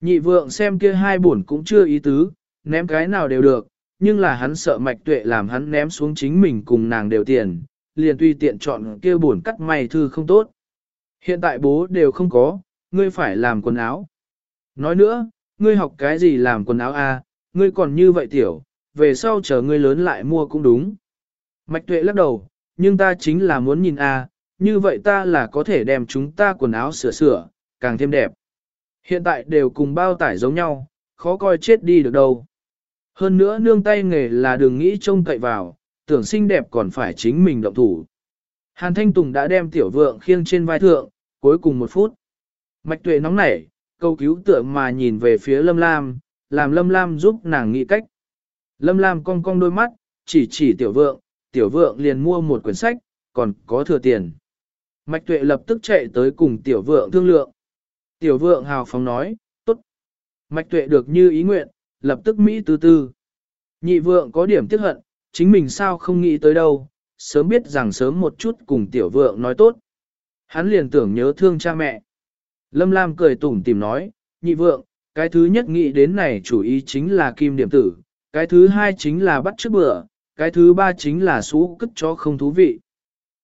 Nhị vượng xem kia hai buồn cũng chưa ý tứ, ném cái nào đều được, nhưng là hắn sợ mạch tuệ làm hắn ném xuống chính mình cùng nàng đều tiền, liền tùy tiện chọn kia buồn cắt may thư không tốt. Hiện tại bố đều không có, ngươi phải làm quần áo. Nói nữa, ngươi học cái gì làm quần áo a? À, ngươi còn như vậy tiểu, về sau chờ ngươi lớn lại mua cũng đúng. Mạch tuệ lắc đầu, nhưng ta chính là muốn nhìn a, à, như vậy ta là có thể đem chúng ta quần áo sửa sửa, càng thêm đẹp. Hiện tại đều cùng bao tải giống nhau, khó coi chết đi được đâu. Hơn nữa nương tay nghề là đừng nghĩ trông cậy vào, tưởng xinh đẹp còn phải chính mình động thủ. Hàn Thanh Tùng đã đem tiểu vượng khiêng trên vai thượng, cuối cùng một phút. Mạch tuệ nóng nảy, câu cứu tựa mà nhìn về phía Lâm Lam, làm Lâm Lam giúp nàng nghĩ cách. Lâm Lam cong cong đôi mắt, chỉ chỉ tiểu vượng, tiểu vượng liền mua một quyển sách, còn có thừa tiền. Mạch tuệ lập tức chạy tới cùng tiểu vượng thương lượng. Tiểu vượng hào phóng nói, tốt. Mạch tuệ được như ý nguyện, lập tức Mỹ tư tư. Nhị vượng có điểm tiếc hận, chính mình sao không nghĩ tới đâu, sớm biết rằng sớm một chút cùng tiểu vượng nói tốt. Hắn liền tưởng nhớ thương cha mẹ. Lâm Lam cười tủm tìm nói, nhị vượng, cái thứ nhất nghĩ đến này chủ ý chính là kim điểm tử, cái thứ hai chính là bắt trước bữa, cái thứ ba chính là xú cất cho không thú vị.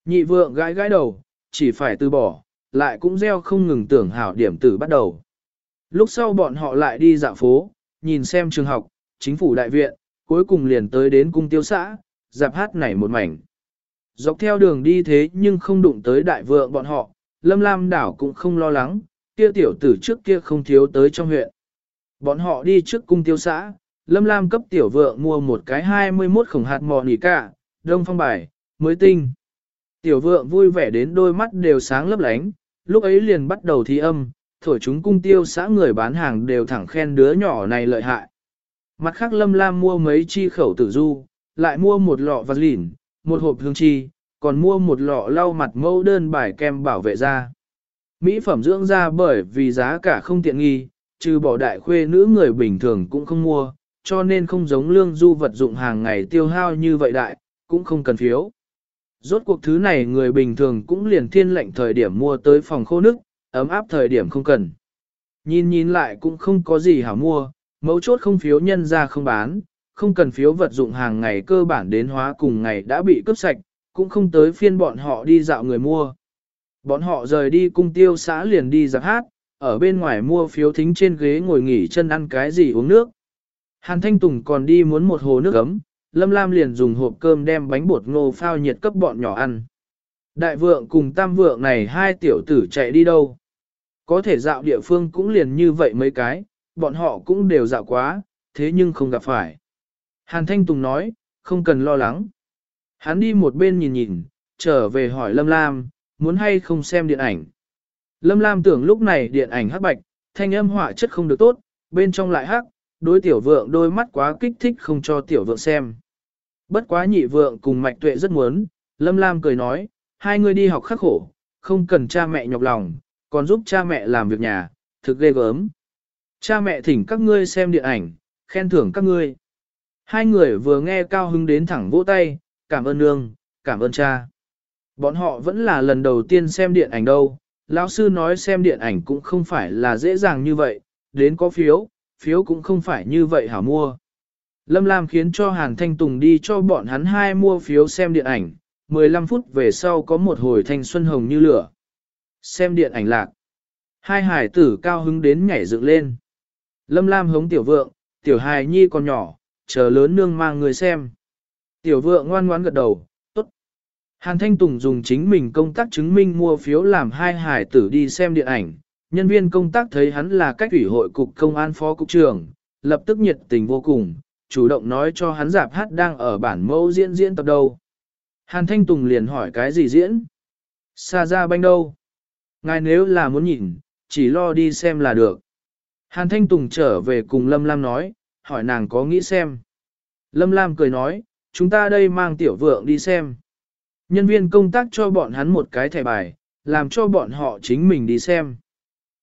Nhị vượng gãi gãi đầu, chỉ phải từ bỏ, lại cũng gieo không ngừng tưởng hảo điểm tử bắt đầu. Lúc sau bọn họ lại đi dạo phố, nhìn xem trường học, chính phủ đại viện, cuối cùng liền tới đến cung tiêu xã, dạp hát này một mảnh. Dọc theo đường đi thế nhưng không đụng tới đại vượng bọn họ, Lâm Lam đảo cũng không lo lắng, kia tiểu tử trước kia không thiếu tới trong huyện. Bọn họ đi trước cung tiêu xã, Lâm Lam cấp tiểu vượng mua một cái 21 khổng hạt mò nỉ cả, đông phong bài, mới tinh. Tiểu vượng vui vẻ đến đôi mắt đều sáng lấp lánh, lúc ấy liền bắt đầu thi âm, thổi chúng cung tiêu xã người bán hàng đều thẳng khen đứa nhỏ này lợi hại. Mặt khác Lâm Lam mua mấy chi khẩu tử du, lại mua một lọ vaseline, một hộp hương chi, còn mua một lọ lau mặt mẫu đơn bài kem bảo vệ da. Mỹ phẩm dưỡng da bởi vì giá cả không tiện nghi, trừ bỏ đại khuê nữ người bình thường cũng không mua, cho nên không giống lương du vật dụng hàng ngày tiêu hao như vậy đại, cũng không cần phiếu. Rốt cuộc thứ này người bình thường cũng liền thiên lệnh thời điểm mua tới phòng khô nước, ấm áp thời điểm không cần. Nhìn nhìn lại cũng không có gì hảo mua, mấu chốt không phiếu nhân ra không bán, không cần phiếu vật dụng hàng ngày cơ bản đến hóa cùng ngày đã bị cướp sạch, cũng không tới phiên bọn họ đi dạo người mua. Bọn họ rời đi cung tiêu xã liền đi giặc hát, ở bên ngoài mua phiếu thính trên ghế ngồi nghỉ chân ăn cái gì uống nước. Hàn Thanh Tùng còn đi muốn một hồ nước ấm, Lâm Lam liền dùng hộp cơm đem bánh bột ngô phao nhiệt cấp bọn nhỏ ăn. Đại vượng cùng tam vượng này hai tiểu tử chạy đi đâu? Có thể dạo địa phương cũng liền như vậy mấy cái, bọn họ cũng đều dạo quá, thế nhưng không gặp phải. Hàn Thanh Tùng nói, không cần lo lắng. Hắn đi một bên nhìn nhìn, trở về hỏi Lâm Lam, muốn hay không xem điện ảnh. Lâm Lam tưởng lúc này điện ảnh hắc bạch, thanh âm họa chất không được tốt, bên trong lại hắc, đối tiểu vượng đôi mắt quá kích thích không cho tiểu vượng xem. Bất quá nhị vượng cùng mạch tuệ rất muốn, Lâm Lam cười nói, hai người đi học khắc khổ, không cần cha mẹ nhọc lòng, còn giúp cha mẹ làm việc nhà, thực ghê gớm. Cha mẹ thỉnh các ngươi xem điện ảnh, khen thưởng các ngươi. Hai người vừa nghe cao hứng đến thẳng vỗ tay, cảm ơn nương, cảm ơn cha. Bọn họ vẫn là lần đầu tiên xem điện ảnh đâu, lão sư nói xem điện ảnh cũng không phải là dễ dàng như vậy, đến có phiếu, phiếu cũng không phải như vậy hả mua. Lâm Lam khiến cho Hàn Thanh Tùng đi cho bọn hắn hai mua phiếu xem điện ảnh, 15 phút về sau có một hồi thanh xuân hồng như lửa. Xem điện ảnh lạc. Hai hải tử cao hứng đến nhảy dựng lên. Lâm Lam hống tiểu vượng, tiểu hài nhi còn nhỏ, chờ lớn nương mang người xem. Tiểu vượng ngoan ngoãn gật đầu, tốt. Hàn Thanh Tùng dùng chính mình công tác chứng minh mua phiếu làm hai hải tử đi xem điện ảnh. Nhân viên công tác thấy hắn là cách ủy hội cục công an phó cục trưởng, lập tức nhiệt tình vô cùng, chủ động nói cho hắn giạp hát đang ở bản mẫu diễn diễn tập đâu. Hàn Thanh Tùng liền hỏi cái gì diễn? Xa ra banh đâu? Ngài nếu là muốn nhìn, chỉ lo đi xem là được. Hàn Thanh Tùng trở về cùng Lâm Lam nói, hỏi nàng có nghĩ xem. Lâm Lam cười nói, chúng ta đây mang tiểu vượng đi xem. Nhân viên công tác cho bọn hắn một cái thẻ bài, làm cho bọn họ chính mình đi xem.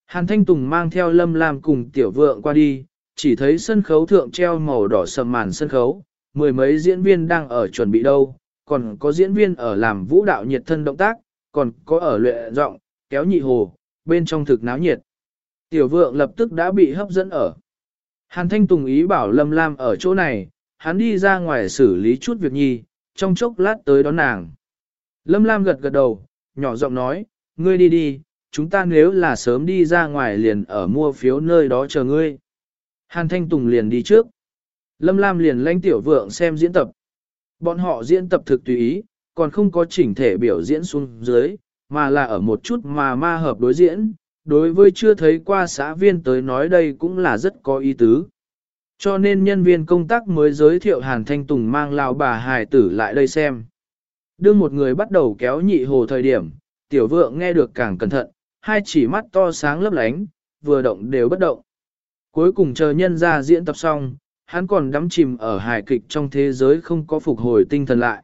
Hàn Thanh Tùng mang theo Lâm Lam cùng tiểu vượng qua đi, chỉ thấy sân khấu thượng treo màu đỏ sầm màn sân khấu, mười mấy diễn viên đang ở chuẩn bị đâu, còn có diễn viên ở làm vũ đạo nhiệt thân động tác, còn có ở luyện giọng, kéo nhị hồ, bên trong thực náo nhiệt. Tiểu vượng lập tức đã bị hấp dẫn ở. Hàn Thanh Tùng ý bảo Lâm Lam ở chỗ này, hắn đi ra ngoài xử lý chút việc nhi, trong chốc lát tới đón nàng. Lâm Lam gật gật đầu, nhỏ giọng nói, ngươi đi đi, chúng ta nếu là sớm đi ra ngoài liền ở mua phiếu nơi đó chờ ngươi. Hàn Thanh Tùng liền đi trước. Lâm Lam liền lãnh tiểu vượng xem diễn tập. Bọn họ diễn tập thực tùy ý, còn không có chỉnh thể biểu diễn xuống dưới, mà là ở một chút mà ma hợp đối diễn. Đối với chưa thấy qua xã viên tới nói đây cũng là rất có ý tứ. Cho nên nhân viên công tác mới giới thiệu Hàn Thanh Tùng mang lao bà hài tử lại đây xem. Đương một người bắt đầu kéo nhị hồ thời điểm, tiểu vượng nghe được càng cẩn thận, hai chỉ mắt to sáng lấp lánh, vừa động đều bất động. Cuối cùng chờ nhân ra diễn tập xong, hắn còn đắm chìm ở hài kịch trong thế giới không có phục hồi tinh thần lại.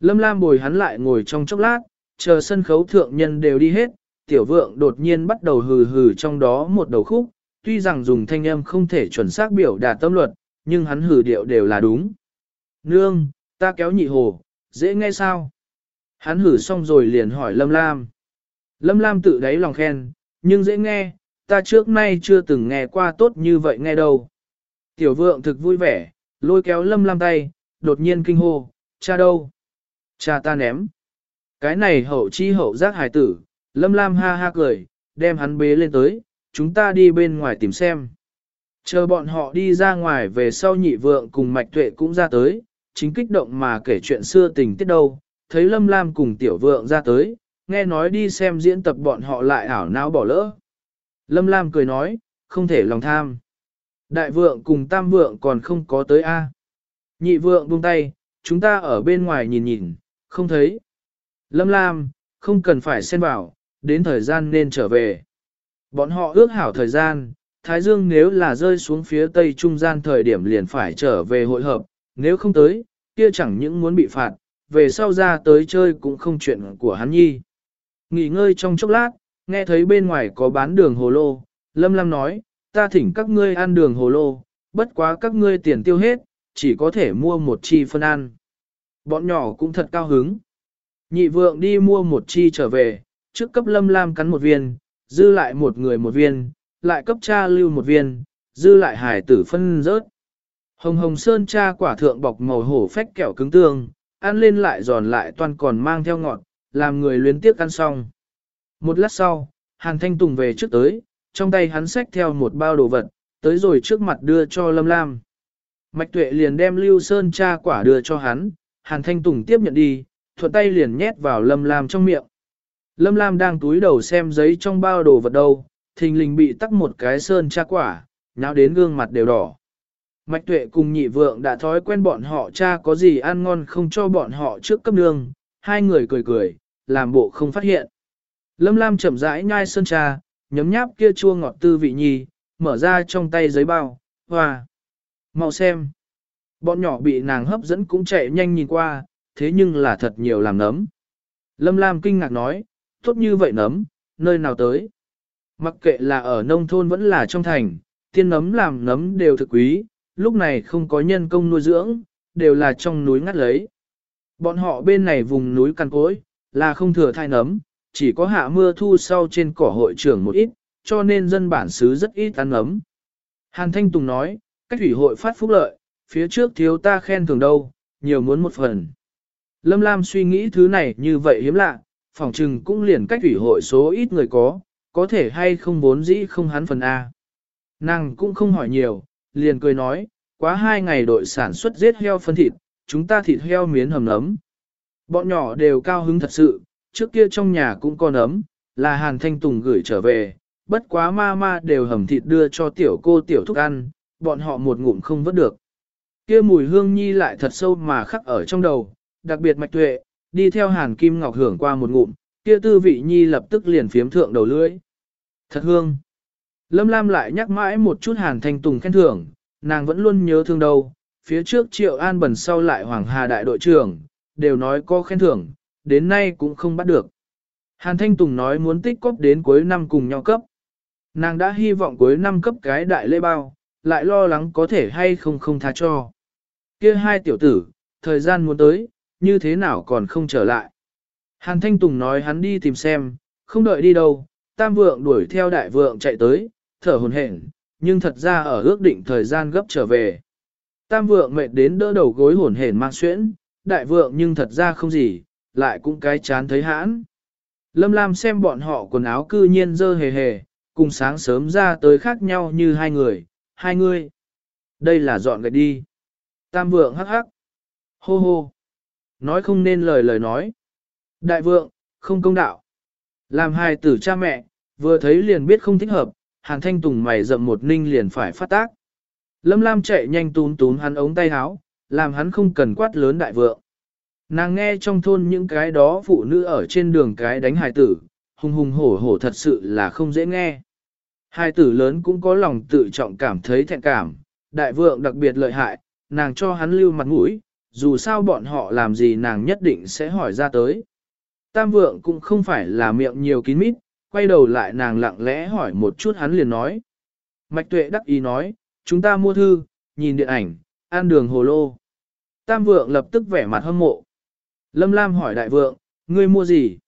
Lâm Lam bồi hắn lại ngồi trong chốc lát, chờ sân khấu thượng nhân đều đi hết, tiểu vượng đột nhiên bắt đầu hừ hừ trong đó một đầu khúc, tuy rằng dùng thanh âm không thể chuẩn xác biểu đạt tâm luật, nhưng hắn hử điệu đều là đúng. Nương, ta kéo nhị hồ, dễ nghe sao? Hắn hử xong rồi liền hỏi Lâm Lam. Lâm Lam tự đáy lòng khen, nhưng dễ nghe, ta trước nay chưa từng nghe qua tốt như vậy nghe đâu. Tiểu vượng thực vui vẻ, lôi kéo Lâm Lam tay, đột nhiên kinh hô, cha đâu? Cha ta ném. Cái này hậu chi hậu giác hài tử, Lâm Lam ha ha cười, đem hắn bế lên tới, chúng ta đi bên ngoài tìm xem. Chờ bọn họ đi ra ngoài về sau nhị vượng cùng mạch tuệ cũng ra tới, chính kích động mà kể chuyện xưa tình tiết đâu, thấy Lâm Lam cùng tiểu vượng ra tới, nghe nói đi xem diễn tập bọn họ lại ảo não bỏ lỡ. Lâm Lam cười nói, không thể lòng tham. Đại vượng cùng tam vượng còn không có tới A. Nhị vượng buông tay, chúng ta ở bên ngoài nhìn nhìn, không thấy. Lâm Lam, không cần phải xen vào, đến thời gian nên trở về. Bọn họ ước hảo thời gian, Thái Dương nếu là rơi xuống phía tây trung gian thời điểm liền phải trở về hội hợp, nếu không tới, kia chẳng những muốn bị phạt, về sau ra tới chơi cũng không chuyện của hắn nhi. Nghỉ ngơi trong chốc lát, nghe thấy bên ngoài có bán đường hồ lô, Lâm Lam nói, ta thỉnh các ngươi ăn đường hồ lô, bất quá các ngươi tiền tiêu hết, chỉ có thể mua một chi phân ăn. Bọn nhỏ cũng thật cao hứng. Nhị vượng đi mua một chi trở về, trước cấp Lâm Lam cắn một viên, dư lại một người một viên, lại cấp cha lưu một viên, dư lại hải tử phân rớt. Hồng hồng sơn cha quả thượng bọc màu hổ phách kẹo cứng tương, ăn lên lại giòn lại toàn còn mang theo ngọt, làm người luyến tiếc ăn xong. Một lát sau, Hàn Thanh Tùng về trước tới, trong tay hắn xách theo một bao đồ vật, tới rồi trước mặt đưa cho Lâm Lam. Mạch Tuệ liền đem Lưu Sơn cha quả đưa cho hắn, Hàn Thanh Tùng tiếp nhận đi, thuận tay liền nhét vào Lâm Lam trong miệng. Lâm Lam đang túi đầu xem giấy trong bao đồ vật đâu, thình lình bị tắc một cái sơn cha quả, nháo đến gương mặt đều đỏ. Mạch tuệ cùng nhị vượng đã thói quen bọn họ cha có gì ăn ngon không cho bọn họ trước cấp nương, hai người cười cười, làm bộ không phát hiện. Lâm Lam chậm rãi nhai sơn cha, nhấm nháp kia chua ngọt tư vị nhi, mở ra trong tay giấy bao, hoa. Mau xem. Bọn nhỏ bị nàng hấp dẫn cũng chạy nhanh nhìn qua, thế nhưng là thật nhiều làm nấm. Lâm Lam kinh ngạc nói, tốt như vậy nấm, nơi nào tới. Mặc kệ là ở nông thôn vẫn là trong thành, tiên nấm làm nấm đều thực quý, lúc này không có nhân công nuôi dưỡng, đều là trong núi ngắt lấy. Bọn họ bên này vùng núi căn cối, là không thừa thai nấm, chỉ có hạ mưa thu sau trên cỏ hội trưởng một ít, cho nên dân bản xứ rất ít ăn nấm. Hàn Thanh Tùng nói, cách thủy hội phát phúc lợi, phía trước thiếu ta khen thường đâu, nhiều muốn một phần. Lâm Lam suy nghĩ thứ này như vậy hiếm lạ, phòng trừng cũng liền cách ủy hội số ít người có, có thể hay không vốn dĩ không hắn phần A. Nàng cũng không hỏi nhiều, liền cười nói, quá hai ngày đội sản xuất giết heo phân thịt, chúng ta thịt heo miến hầm nấm. Bọn nhỏ đều cao hứng thật sự, trước kia trong nhà cũng có nấm, là Hàn Thanh Tùng gửi trở về, bất quá ma ma đều hầm thịt đưa cho tiểu cô tiểu thúc ăn, bọn họ một ngụm không vớt được. Kia mùi hương nhi lại thật sâu mà khắc ở trong đầu, đặc biệt mạch tuệ, đi theo Hàn Kim Ngọc hưởng qua một ngụm, kia tư vị nhi lập tức liền phiếm thượng đầu lưỡi. Thật hương. Lâm Lam lại nhắc mãi một chút Hàn Thanh Tùng khen thưởng, nàng vẫn luôn nhớ thương đâu, phía trước Triệu An Bần sau lại Hoàng Hà đại đội trưởng, đều nói có khen thưởng, đến nay cũng không bắt được. Hàn Thanh Tùng nói muốn tích cóp đến cuối năm cùng nhau cấp. Nàng đã hy vọng cuối năm cấp cái đại lễ bao, lại lo lắng có thể hay không không tha cho. Kia hai tiểu tử, thời gian muốn tới, như thế nào còn không trở lại. Hàn Thanh Tùng nói hắn đi tìm xem, không đợi đi đâu, tam vượng đuổi theo đại vượng chạy tới, thở hồn hển, nhưng thật ra ở ước định thời gian gấp trở về. Tam vượng mệt đến đỡ đầu gối hồn hển mang xuyễn, đại vượng nhưng thật ra không gì, lại cũng cái chán thấy hãn. Lâm Lam xem bọn họ quần áo cư nhiên dơ hề hề, cùng sáng sớm ra tới khác nhau như hai người, hai người. Đây là dọn gạch đi. Tam vượng hắc hắc. Hô hô. Nói không nên lời lời nói. Đại vượng, không công đạo. Làm hài tử cha mẹ, vừa thấy liền biết không thích hợp, Hàn Thanh Tùng mày rậm một ninh liền phải phát tác. Lâm Lam chạy nhanh tún tún hắn ống tay áo, làm hắn không cần quát lớn đại vượng. Nàng nghe trong thôn những cái đó phụ nữ ở trên đường cái đánh hài tử, hùng hùng hổ hổ thật sự là không dễ nghe. Hai tử lớn cũng có lòng tự trọng cảm thấy thẹn cảm, đại vượng đặc biệt lợi hại, nàng cho hắn lưu mặt mũi, dù sao bọn họ làm gì nàng nhất định sẽ hỏi ra tới. Tam vượng cũng không phải là miệng nhiều kín mít, quay đầu lại nàng lặng lẽ hỏi một chút hắn liền nói. Mạch tuệ đắc ý nói, chúng ta mua thư, nhìn điện ảnh, ăn đường hồ lô. Tam vượng lập tức vẻ mặt hâm mộ. Lâm Lam hỏi đại vượng, ngươi mua gì?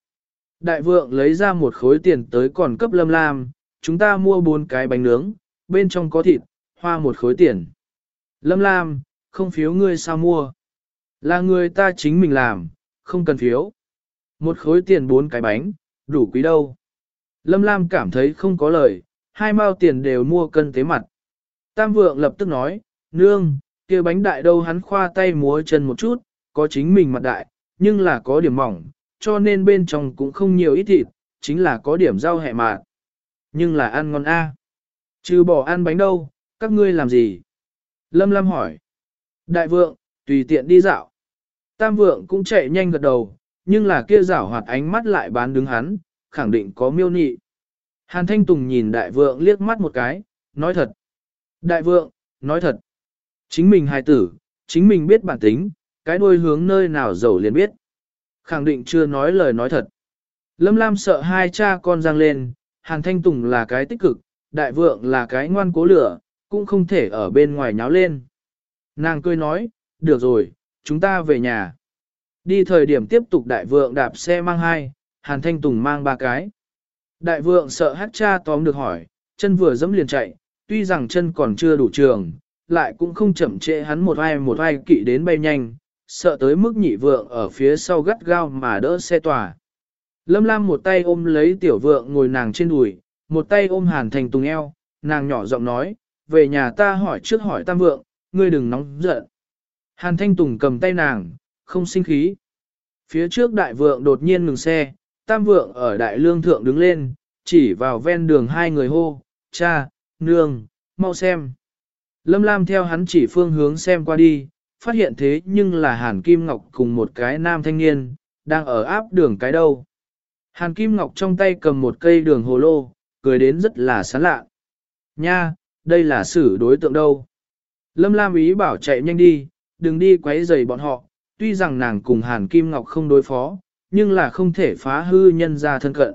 Đại vượng lấy ra một khối tiền tới còn cấp Lâm Lam, chúng ta mua bốn cái bánh nướng, bên trong có thịt, hoa một khối tiền. Lâm Lam, không phiếu ngươi sao mua? Là người ta chính mình làm, không cần phiếu. Một khối tiền bốn cái bánh, đủ quý đâu. Lâm Lam cảm thấy không có lời, hai mao tiền đều mua cân tế mặt. Tam vượng lập tức nói, nương, kia bánh đại đâu hắn khoa tay múa chân một chút, có chính mình mặt đại, nhưng là có điểm mỏng, cho nên bên trong cũng không nhiều ít thịt, chính là có điểm rau hẹ mạt. Nhưng là ăn ngon a. Chứ Trừ bỏ ăn bánh đâu, các ngươi làm gì? Lâm Lam hỏi. Đại vượng, tùy tiện đi dạo. Tam vượng cũng chạy nhanh gật đầu, nhưng là kia rảo hoạt ánh mắt lại bán đứng hắn, khẳng định có miêu nị. Hàn Thanh Tùng nhìn đại vượng liếc mắt một cái, nói thật. Đại vượng, nói thật. Chính mình hài tử, chính mình biết bản tính, cái đuôi hướng nơi nào giàu liền biết. Khẳng định chưa nói lời nói thật. Lâm Lam sợ hai cha con giang lên, Hàn Thanh Tùng là cái tích cực, đại vượng là cái ngoan cố lửa, cũng không thể ở bên ngoài nháo lên. Nàng cười nói, được rồi, chúng ta về nhà. Đi thời điểm tiếp tục đại vượng đạp xe mang hai, Hàn Thanh Tùng mang ba cái. Đại vượng sợ hát cha tóm được hỏi, chân vừa dẫm liền chạy, tuy rằng chân còn chưa đủ trường, lại cũng không chậm trễ hắn một ai một ai kỵ đến bay nhanh, sợ tới mức nhị vượng ở phía sau gắt gao mà đỡ xe tòa. Lâm Lam một tay ôm lấy tiểu vượng ngồi nàng trên đùi, một tay ôm Hàn Thành Tùng eo, nàng nhỏ giọng nói, về nhà ta hỏi trước hỏi tam vượng, ngươi đừng nóng giận. Hàn Thanh Tùng cầm tay nàng, không sinh khí. Phía trước đại vượng đột nhiên ngừng xe, tam vượng ở đại lương thượng đứng lên, chỉ vào ven đường hai người hô, cha, nương, mau xem. Lâm Lam theo hắn chỉ phương hướng xem qua đi, phát hiện thế nhưng là Hàn Kim Ngọc cùng một cái nam thanh niên, đang ở áp đường cái đâu. Hàn Kim Ngọc trong tay cầm một cây đường hồ lô, cười đến rất là sán lạ. Nha, đây là xử đối tượng đâu. Lâm Lam ý bảo chạy nhanh đi, đừng đi quấy rầy bọn họ, tuy rằng nàng cùng Hàn Kim Ngọc không đối phó, nhưng là không thể phá hư nhân ra thân cận.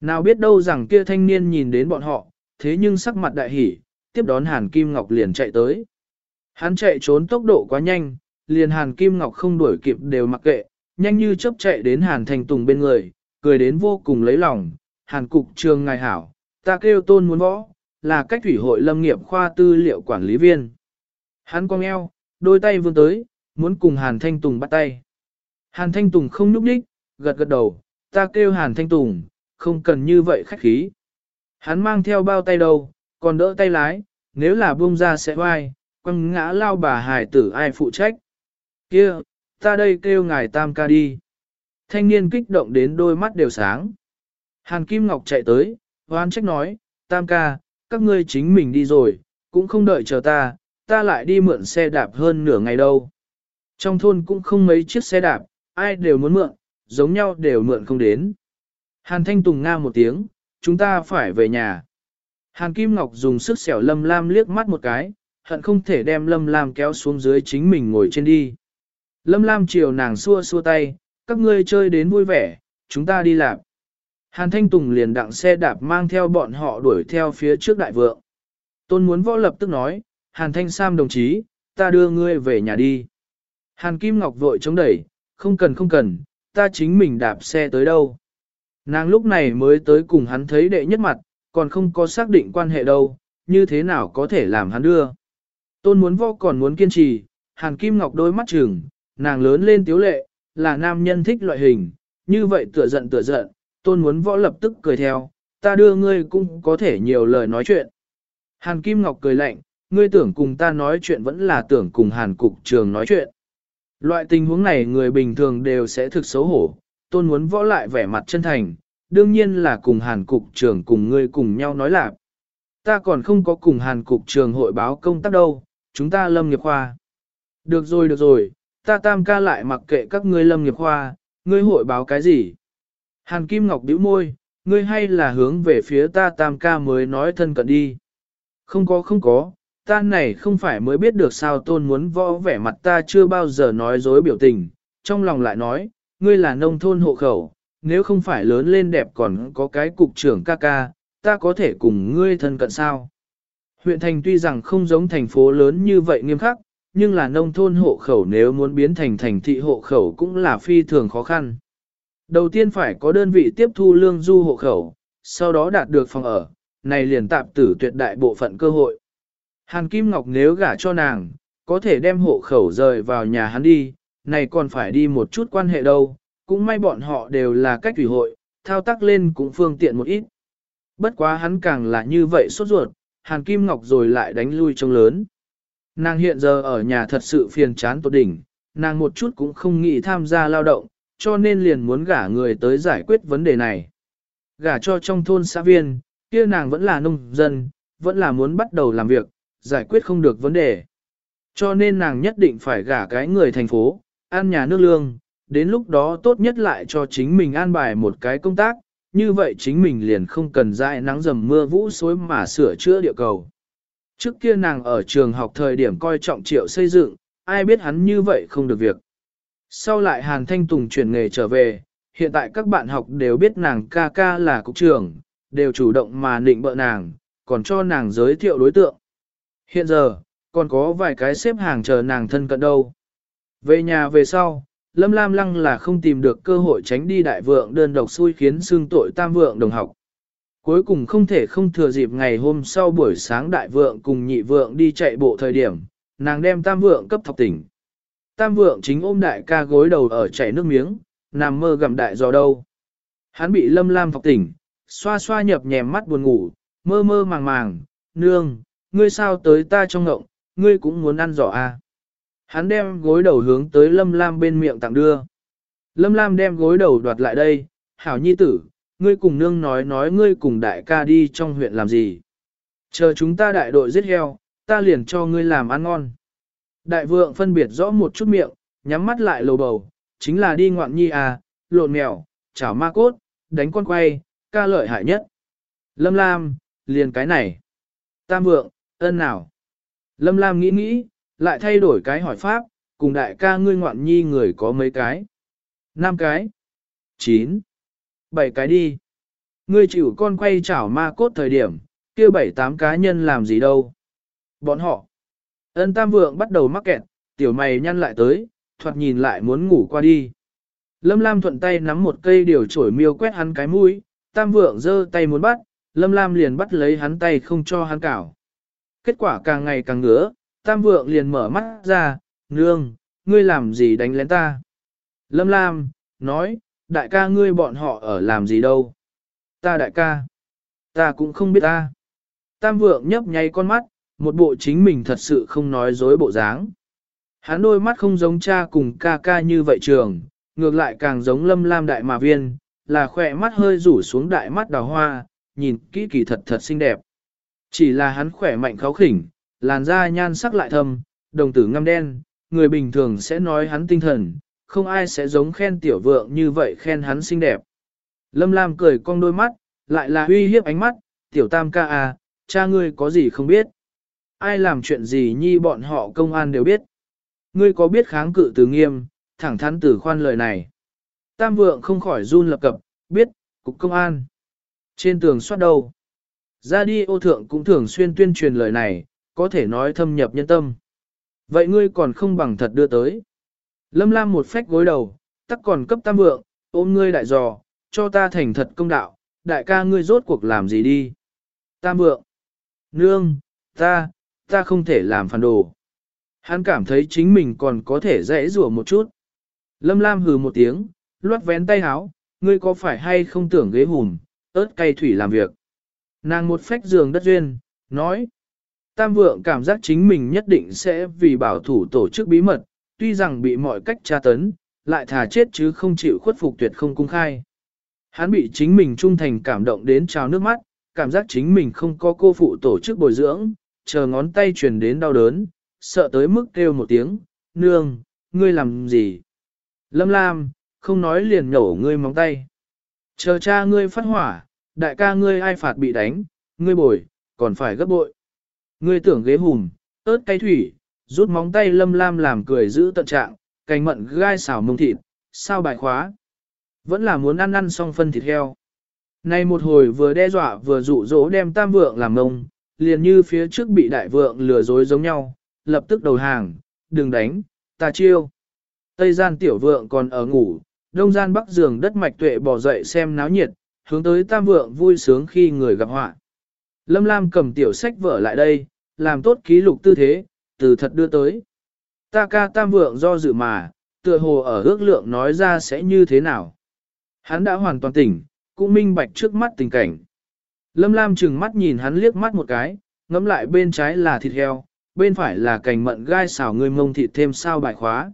Nào biết đâu rằng kia thanh niên nhìn đến bọn họ, thế nhưng sắc mặt đại hỉ, tiếp đón Hàn Kim Ngọc liền chạy tới. Hắn chạy trốn tốc độ quá nhanh, liền Hàn Kim Ngọc không đuổi kịp đều mặc kệ, nhanh như chớp chạy đến Hàn Thành Tùng bên người, cười đến vô cùng lấy lòng. Hàn Cục trường ngài hảo, ta kêu tôn muốn võ, là cách thủy hội lâm nghiệp khoa tư liệu quản lý viên. Hắn cong eo, đôi tay vươn tới, muốn cùng Hàn Thanh Tùng bắt tay. Hàn Thanh Tùng không nhúc đích, gật gật đầu, ta kêu Hàn Thanh Tùng, không cần như vậy khách khí. Hắn mang theo bao tay đầu, còn đỡ tay lái, nếu là buông ra sẽ oai, quăng ngã lao bà Hải tử ai phụ trách. Kia, ta đây kêu ngài tam ca đi. Thanh niên kích động đến đôi mắt đều sáng. Hàn Kim Ngọc chạy tới, hoan trách nói, tam ca, các ngươi chính mình đi rồi, cũng không đợi chờ ta, ta lại đi mượn xe đạp hơn nửa ngày đâu. Trong thôn cũng không mấy chiếc xe đạp, ai đều muốn mượn, giống nhau đều mượn không đến. Hàn Thanh Tùng nga một tiếng, chúng ta phải về nhà. Hàn Kim Ngọc dùng sức xẻo Lâm Lam liếc mắt một cái, hận không thể đem Lâm Lam kéo xuống dưới chính mình ngồi trên đi. Lâm Lam chiều nàng xua xua tay, các ngươi chơi đến vui vẻ, chúng ta đi làm. Hàn Thanh Tùng liền đặng xe đạp mang theo bọn họ đuổi theo phía trước đại vượng. Tôn muốn võ lập tức nói, Hàn Thanh Sam đồng chí, ta đưa ngươi về nhà đi. Hàn Kim Ngọc vội chống đẩy, không cần không cần, ta chính mình đạp xe tới đâu. Nàng lúc này mới tới cùng hắn thấy đệ nhất mặt, còn không có xác định quan hệ đâu, như thế nào có thể làm hắn đưa. Tôn muốn võ còn muốn kiên trì, Hàn Kim Ngọc đôi mắt trừng, nàng lớn lên tiếu lệ, là nam nhân thích loại hình, như vậy tựa giận tựa giận, tôn muốn võ lập tức cười theo, ta đưa ngươi cũng có thể nhiều lời nói chuyện. Hàn Kim Ngọc cười lạnh, ngươi tưởng cùng ta nói chuyện vẫn là tưởng cùng Hàn Cục Trường nói chuyện. Loại tình huống này người bình thường đều sẽ thực xấu hổ, tôn muốn võ lại vẻ mặt chân thành, đương nhiên là cùng Hàn Cục Trường cùng ngươi cùng nhau nói lạc. Ta còn không có cùng Hàn Cục Trường hội báo công tác đâu, chúng ta lâm nghiệp khoa. Được rồi được rồi, ta tam ca lại mặc kệ các ngươi lâm nghiệp khoa, ngươi hội báo cái gì? Hàn Kim Ngọc bĩu môi, ngươi hay là hướng về phía ta tam ca mới nói thân cận đi. Không có không có, ta này không phải mới biết được sao tôn muốn võ vẻ mặt ta chưa bao giờ nói dối biểu tình, trong lòng lại nói, ngươi là nông thôn hộ khẩu, nếu không phải lớn lên đẹp còn có cái cục trưởng ca ca, ta có thể cùng ngươi thân cận sao. Huyện thành tuy rằng không giống thành phố lớn như vậy nghiêm khắc, nhưng là nông thôn hộ khẩu nếu muốn biến thành thành thị hộ khẩu cũng là phi thường khó khăn. Đầu tiên phải có đơn vị tiếp thu lương du hộ khẩu, sau đó đạt được phòng ở, này liền tạp tử tuyệt đại bộ phận cơ hội. Hàn Kim Ngọc nếu gả cho nàng, có thể đem hộ khẩu rời vào nhà hắn đi, này còn phải đi một chút quan hệ đâu, cũng may bọn họ đều là cách ủy hội, thao tác lên cũng phương tiện một ít. Bất quá hắn càng là như vậy sốt ruột, Hàn Kim Ngọc rồi lại đánh lui trông lớn. Nàng hiện giờ ở nhà thật sự phiền chán tột đỉnh, nàng một chút cũng không nghĩ tham gia lao động, cho nên liền muốn gả người tới giải quyết vấn đề này. Gả cho trong thôn xã viên, kia nàng vẫn là nông dân, vẫn là muốn bắt đầu làm việc, giải quyết không được vấn đề. Cho nên nàng nhất định phải gả cái người thành phố, ăn nhà nước lương, đến lúc đó tốt nhất lại cho chính mình an bài một cái công tác, như vậy chính mình liền không cần dại nắng dầm mưa vũ xối mà sửa chữa địa cầu. Trước kia nàng ở trường học thời điểm coi trọng triệu xây dựng, ai biết hắn như vậy không được việc. Sau lại Hàn Thanh Tùng chuyển nghề trở về, hiện tại các bạn học đều biết nàng ca ca là cục trưởng, đều chủ động mà nịnh bợ nàng, còn cho nàng giới thiệu đối tượng. Hiện giờ, còn có vài cái xếp hàng chờ nàng thân cận đâu. Về nhà về sau, Lâm Lam Lăng là không tìm được cơ hội tránh đi đại vượng đơn độc xui khiến xương tội tam vượng đồng học. Cuối cùng không thể không thừa dịp ngày hôm sau buổi sáng đại vượng cùng nhị vượng đi chạy bộ thời điểm, nàng đem tam vượng cấp thọc tỉnh. Tam vượng chính ôm đại ca gối đầu ở chảy nước miếng, nằm mơ gặm đại giò đâu. Hắn bị lâm lam thọc tỉnh, xoa xoa nhập nhèm mắt buồn ngủ, mơ mơ màng màng, nương, ngươi sao tới ta trong ngộng, ngươi cũng muốn ăn giỏ à. Hắn đem gối đầu hướng tới lâm lam bên miệng tặng đưa. Lâm lam đem gối đầu đoạt lại đây, hảo nhi tử, ngươi cùng nương nói nói ngươi cùng đại ca đi trong huyện làm gì. Chờ chúng ta đại đội giết heo, ta liền cho ngươi làm ăn ngon. Đại vượng phân biệt rõ một chút miệng, nhắm mắt lại lầu bầu, chính là đi ngoạn nhi à, lộn mèo, chảo ma cốt, đánh con quay, ca lợi hại nhất. Lâm Lam, liền cái này. Tam vượng, ân nào. Lâm Lam nghĩ nghĩ, lại thay đổi cái hỏi pháp, cùng đại ca ngươi ngoạn nhi người có mấy cái. năm cái. chín bảy cái đi. Ngươi chịu con quay chảo ma cốt thời điểm, kia bảy tám cá nhân làm gì đâu. Bọn họ. Ân tam vượng bắt đầu mắc kẹt, tiểu mày nhăn lại tới, thoạt nhìn lại muốn ngủ qua đi. Lâm Lam thuận tay nắm một cây điều chổi miêu quét hắn cái mũi, tam vượng giơ tay muốn bắt, Lâm Lam liền bắt lấy hắn tay không cho hắn cảo. Kết quả càng ngày càng ngứa, tam vượng liền mở mắt ra, nương, ngươi làm gì đánh lén ta? Lâm Lam, nói, đại ca ngươi bọn họ ở làm gì đâu? Ta đại ca, ta cũng không biết ta. Tam vượng nhấp nháy con mắt, một bộ chính mình thật sự không nói dối bộ dáng. Hắn đôi mắt không giống cha cùng ca ca như vậy trường, ngược lại càng giống lâm lam đại mà viên, là khỏe mắt hơi rủ xuống đại mắt đào hoa, nhìn kỹ kỳ thật thật xinh đẹp. Chỉ là hắn khỏe mạnh kháo khỉnh, làn da nhan sắc lại thâm, đồng tử ngăm đen, người bình thường sẽ nói hắn tinh thần, không ai sẽ giống khen tiểu vượng như vậy khen hắn xinh đẹp. Lâm Lam cười cong đôi mắt, lại là uy hiếp ánh mắt, tiểu tam ca à, cha ngươi có gì không biết. Ai làm chuyện gì nhi bọn họ công an đều biết. Ngươi có biết kháng cự từ nghiêm, thẳng thắn từ khoan lời này. Tam vượng không khỏi run lập cập, biết, cục công an. Trên tường soát đầu. Ra đi ô thượng cũng thường xuyên tuyên truyền lời này, có thể nói thâm nhập nhân tâm. Vậy ngươi còn không bằng thật đưa tới. Lâm Lam một phách gối đầu, tắc còn cấp tam vượng, ôm ngươi đại dò, cho ta thành thật công đạo, đại ca ngươi rốt cuộc làm gì đi. Tam vượng, nương, ta, ta không thể làm phản đồ. Hắn cảm thấy chính mình còn có thể dễ rủa một chút. Lâm Lam hừ một tiếng, luốt vén tay háo, ngươi có phải hay không tưởng ghế hùm, ớt cay thủy làm việc. Nàng một phách giường đất duyên, nói. Tam vượng cảm giác chính mình nhất định sẽ vì bảo thủ tổ chức bí mật, tuy rằng bị mọi cách tra tấn, lại thà chết chứ không chịu khuất phục tuyệt không cung khai. Hắn bị chính mình trung thành cảm động đến trào nước mắt, cảm giác chính mình không có cô phụ tổ chức bồi dưỡng, chờ ngón tay truyền đến đau đớn, sợ tới mức kêu một tiếng, nương, ngươi làm gì? Lâm Lam, không nói liền nhổ ngươi móng tay. Chờ cha ngươi phát hỏa, đại ca ngươi ai phạt bị đánh, ngươi bồi, còn phải gấp bội. Ngươi tưởng ghế hùm, ớt cay thủy, rút móng tay lâm lam làm cười giữ tận trạng, cành mận gai xào mông thịt, sao bài khóa. Vẫn là muốn ăn ăn xong phân thịt heo. Nay một hồi vừa đe dọa vừa dụ dỗ đem tam vượng làm mông, liền như phía trước bị đại vượng lừa dối giống nhau, lập tức đầu hàng, đừng đánh, ta chiêu. Tây gian tiểu vượng còn ở ngủ, đông gian bắc giường đất mạch tuệ bỏ dậy xem náo nhiệt, hướng tới tam vượng vui sướng khi người gặp họa. Lâm Lam cầm tiểu sách vở lại đây, làm tốt ký lục tư thế, từ thật đưa tới. Ta ca tam vượng do dự mà, tựa hồ ở ước lượng nói ra sẽ như thế nào. Hắn đã hoàn toàn tỉnh, cũng minh bạch trước mắt tình cảnh. Lâm Lam chừng mắt nhìn hắn liếc mắt một cái, ngắm lại bên trái là thịt heo, bên phải là cành mận gai xào người mông thịt thêm sao bài khóa.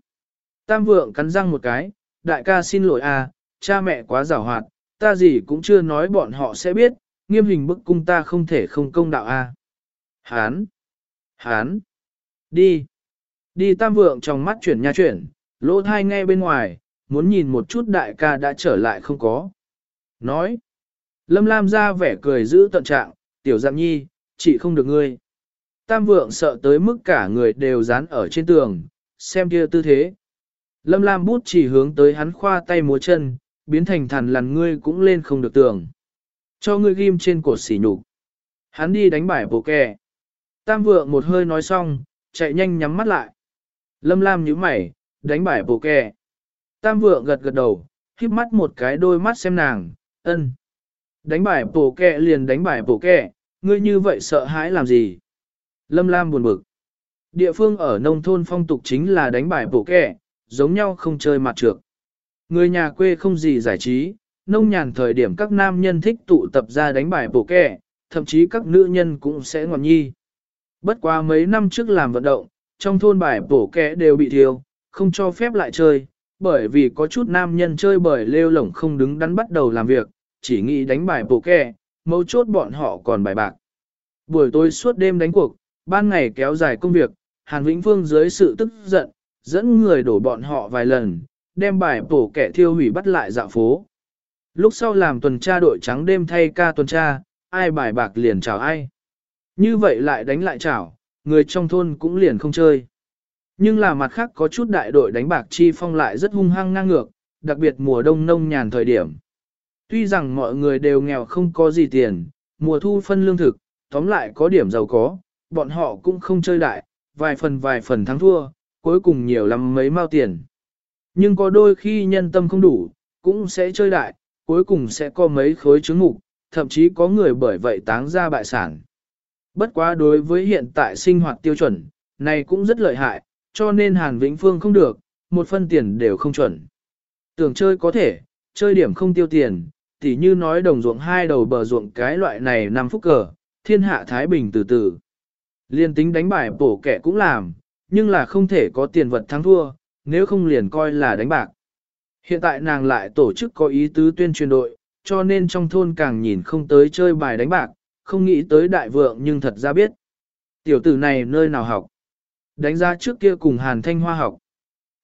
Tam vượng cắn răng một cái, đại ca xin lỗi a, cha mẹ quá giảo hoạt, ta gì cũng chưa nói bọn họ sẽ biết, nghiêm hình bức cung ta không thể không công đạo a. Hán! Hán! Đi! Đi tam vượng trong mắt chuyển nha chuyển, lỗ thai nghe bên ngoài, muốn nhìn một chút đại ca đã trở lại không có. Nói! Lâm Lam ra vẻ cười giữ tận trạng, tiểu dạng nhi, chị không được ngươi. Tam vượng sợ tới mức cả người đều dán ở trên tường, xem kia tư thế. Lâm Lam bút chỉ hướng tới hắn khoa tay múa chân, biến thành thằn lằn ngươi cũng lên không được tường. Cho ngươi ghim trên cột xỉ nhục. Hắn đi đánh bài bộ kè. Tam vượng một hơi nói xong, chạy nhanh nhắm mắt lại. Lâm Lam nhíu mày, đánh bài bộ kè. Tam vượng gật gật đầu, híp mắt một cái đôi mắt xem nàng, ân. Đánh bài bộ kè liền đánh bài bộ kè, ngươi như vậy sợ hãi làm gì? Lâm Lam buồn bực. Địa phương ở nông thôn phong tục chính là đánh bài bộ kè, giống nhau không chơi mặt trược. Người nhà quê không gì giải trí, nông nhàn thời điểm các nam nhân thích tụ tập ra đánh bài bổ kẻ, thậm chí các nữ nhân cũng sẽ ngọn nhi. Bất quá mấy năm trước làm vận động, trong thôn bài bổ kẻ đều bị thiêu, không cho phép lại chơi, bởi vì có chút nam nhân chơi bởi lêu lổng không đứng đắn bắt đầu làm việc, chỉ nghĩ đánh bài bổ kẻ, mấu chốt bọn họ còn bài bạc. Buổi tối suốt đêm đánh cuộc, ban ngày kéo dài công việc, Hàn Vĩnh Phương dưới sự tức giận, dẫn người đổ bọn họ vài lần, đem bài bổ kẻ thiêu hủy bắt lại dạo phố. Lúc sau làm tuần tra đội trắng đêm thay ca tuần tra, ai bài bạc liền chào ai. Như vậy lại đánh lại chào, người trong thôn cũng liền không chơi. Nhưng là mặt khác có chút đại đội đánh bạc chi phong lại rất hung hăng ngang ngược, đặc biệt mùa đông nông nhàn thời điểm. Tuy rằng mọi người đều nghèo không có gì tiền, mùa thu phân lương thực, tóm lại có điểm giàu có, bọn họ cũng không chơi đại, vài phần vài phần thắng thua, cuối cùng nhiều lắm mấy mao tiền. Nhưng có đôi khi nhân tâm không đủ, cũng sẽ chơi đại, cuối cùng sẽ có mấy khối trứng mục, thậm chí có người bởi vậy táng ra bại sản. Bất quá đối với hiện tại sinh hoạt tiêu chuẩn, này cũng rất lợi hại, cho nên Hàn Vĩnh Phương không được, một phân tiền đều không chuẩn. Tưởng chơi có thể, chơi điểm không tiêu tiền, tỉ như nói đồng ruộng hai đầu bờ ruộng cái loại này năm phút cờ, thiên hạ Thái Bình từ từ. Liên tính đánh bài bổ kẻ cũng làm, nhưng là không thể có tiền vật thắng thua, nếu không liền coi là đánh bạc. Hiện tại nàng lại tổ chức có ý tứ tuyên truyền đội, cho nên trong thôn càng nhìn không tới chơi bài đánh bạc, không nghĩ tới đại vượng nhưng thật ra biết. Tiểu tử này nơi nào học? Đánh ra trước kia cùng Hàn Thanh Hoa học.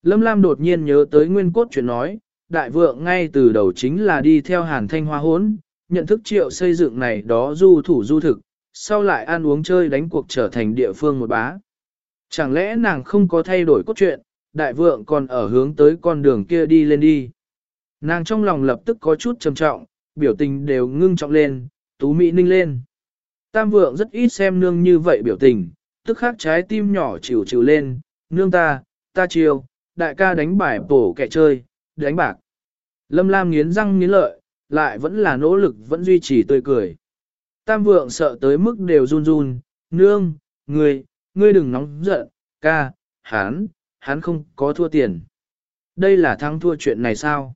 Lâm Lam đột nhiên nhớ tới nguyên cốt chuyện nói, đại vượng ngay từ đầu chính là đi theo Hàn Thanh Hoa hốn, nhận thức triệu xây dựng này đó du thủ du thực, sau lại ăn uống chơi đánh cuộc trở thành địa phương một bá. Chẳng lẽ nàng không có thay đổi cốt truyện, đại vượng còn ở hướng tới con đường kia đi lên đi. Nàng trong lòng lập tức có chút trầm trọng, biểu tình đều ngưng trọng lên, tú mỹ ninh lên. Tam vượng rất ít xem nương như vậy biểu tình, tức khắc trái tim nhỏ chịu chịu lên, nương ta, ta chiều, đại ca đánh bài bổ kẻ chơi, đánh bạc. Lâm Lam nghiến răng nghiến lợi, lại vẫn là nỗ lực vẫn duy trì tươi cười. Tam vượng sợ tới mức đều run run, nương, ngươi, ngươi đừng nóng giận, ca, hán, hắn không có thua tiền. Đây là thắng thua chuyện này sao?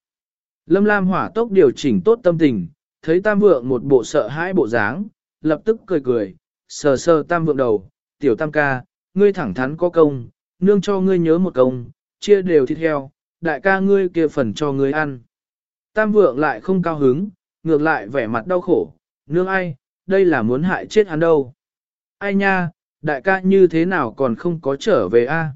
Lâm Lam hỏa tốc điều chỉnh tốt tâm tình, thấy tam vượng một bộ sợ hãi bộ dáng, lập tức cười cười, sờ sờ tam vượng đầu, tiểu tam ca, ngươi thẳng thắn có công, nương cho ngươi nhớ một công, chia đều thịt heo, đại ca ngươi kia phần cho ngươi ăn. Tam vượng lại không cao hứng, ngược lại vẻ mặt đau khổ, nương ai, đây là muốn hại chết hắn đâu. Ai nha, đại ca như thế nào còn không có trở về a?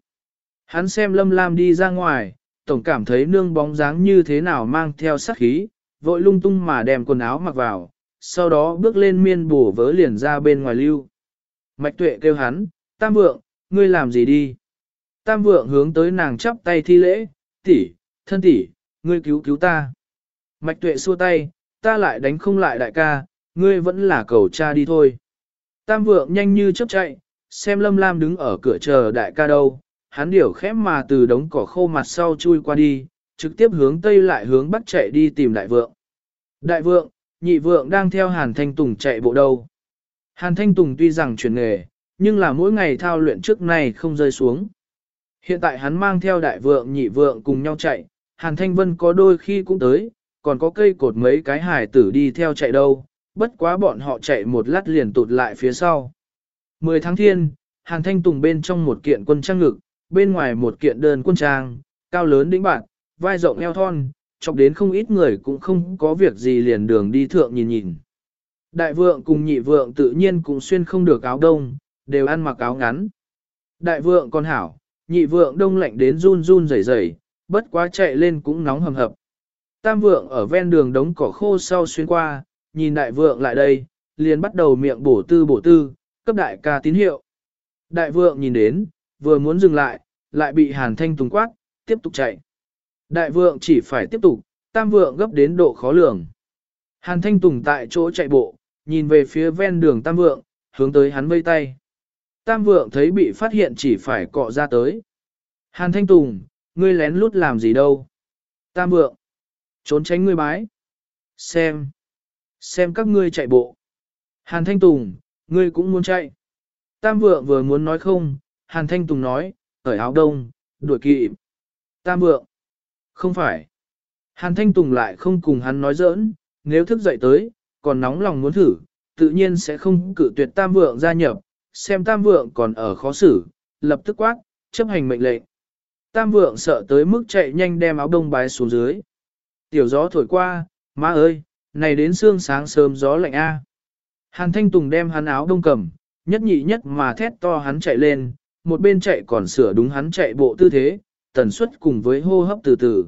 Hắn xem Lâm Lam đi ra ngoài, tổng cảm thấy nương bóng dáng như thế nào mang theo sát khí, vội lung tung mà đem quần áo mặc vào, sau đó bước lên miên bổ vớ liền ra bên ngoài lưu. Mạch tuệ kêu hắn, Tam vượng, ngươi làm gì đi? Tam vượng hướng tới nàng chắp tay thi lễ, tỷ, thân tỷ, ngươi cứu cứu ta. Mạch tuệ xua tay, ta lại đánh không lại đại ca, ngươi vẫn là cầu cha đi thôi. Tam vượng nhanh như chớp chạy, xem Lâm Lam đứng ở cửa chờ đại ca đâu, hắn điểu khép mà từ đống cỏ khô mặt sau chui qua đi, trực tiếp hướng tây lại hướng bắc chạy đi tìm đại vượng. Đại vượng, nhị vượng đang theo Hàn Thanh Tùng chạy bộ đâu. Hàn Thanh Tùng tuy rằng chuyển nghề, nhưng là mỗi ngày thao luyện trước này không rơi xuống. Hiện tại hắn mang theo đại vượng nhị vượng cùng nhau chạy, Hàn Thanh Vân có đôi khi cũng tới, còn có cây cột mấy cái hải tử đi theo chạy đâu, bất quá bọn họ chạy một lát liền tụt lại phía sau. Mười tháng thiên, Hàn Thanh Tùng bên trong một kiện quân trang ngực, bên ngoài một kiện đơn quân trang, cao lớn đĩnh bạn, vai rộng eo thon, chọc đến không ít người cũng không có việc gì liền đường đi thượng nhìn nhìn. Đại vượng cùng nhị vượng tự nhiên cũng xuyên không được áo đông, đều ăn mặc áo ngắn. Đại vượng còn hảo, nhị vượng đông lạnh đến run run rẩy rẩy, bất quá chạy lên cũng nóng hầm hập. Tam vượng ở ven đường đống cỏ khô sau xuyên qua, nhìn đại vượng lại đây, liền bắt đầu miệng bổ tư bổ tư, cấp đại ca tín hiệu. Đại vượng nhìn đến, vừa muốn dừng lại, lại bị hàn thanh tùng quát, tiếp tục chạy. Đại vượng chỉ phải tiếp tục, tam vượng gấp đến độ khó lường. Hàn thanh tùng tại chỗ chạy bộ, nhìn về phía ven đường tam vượng, hướng tới hắn vây tay. Tam vượng thấy bị phát hiện chỉ phải cọ ra tới. Hàn thanh tùng, ngươi lén lút làm gì đâu. Tam vượng, trốn tránh ngươi bái. Xem, xem các ngươi chạy bộ. Hàn thanh tùng, ngươi cũng muốn chạy. Tam vượng vừa muốn nói không, Hàn thanh tùng nói, ở áo đông, đuổi kỵ. Tam vượng, không phải. Hàn thanh tùng lại không cùng hắn nói giỡn, nếu thức dậy tới, còn nóng lòng muốn thử, tự nhiên sẽ không cử tuyệt tam vượng gia nhập, xem tam vượng còn ở khó xử, lập tức quát, chấp hành mệnh lệnh. Tam vượng sợ tới mức chạy nhanh đem áo đông bái xuống dưới. Tiểu gió thổi qua, má ơi, này đến sương sáng sớm gió lạnh a. Hàn Thanh Tùng đem hắn áo đông cầm, nhất nhị nhất mà thét to hắn chạy lên, một bên chạy còn sửa đúng hắn chạy bộ tư thế, tần suất cùng với hô hấp từ từ.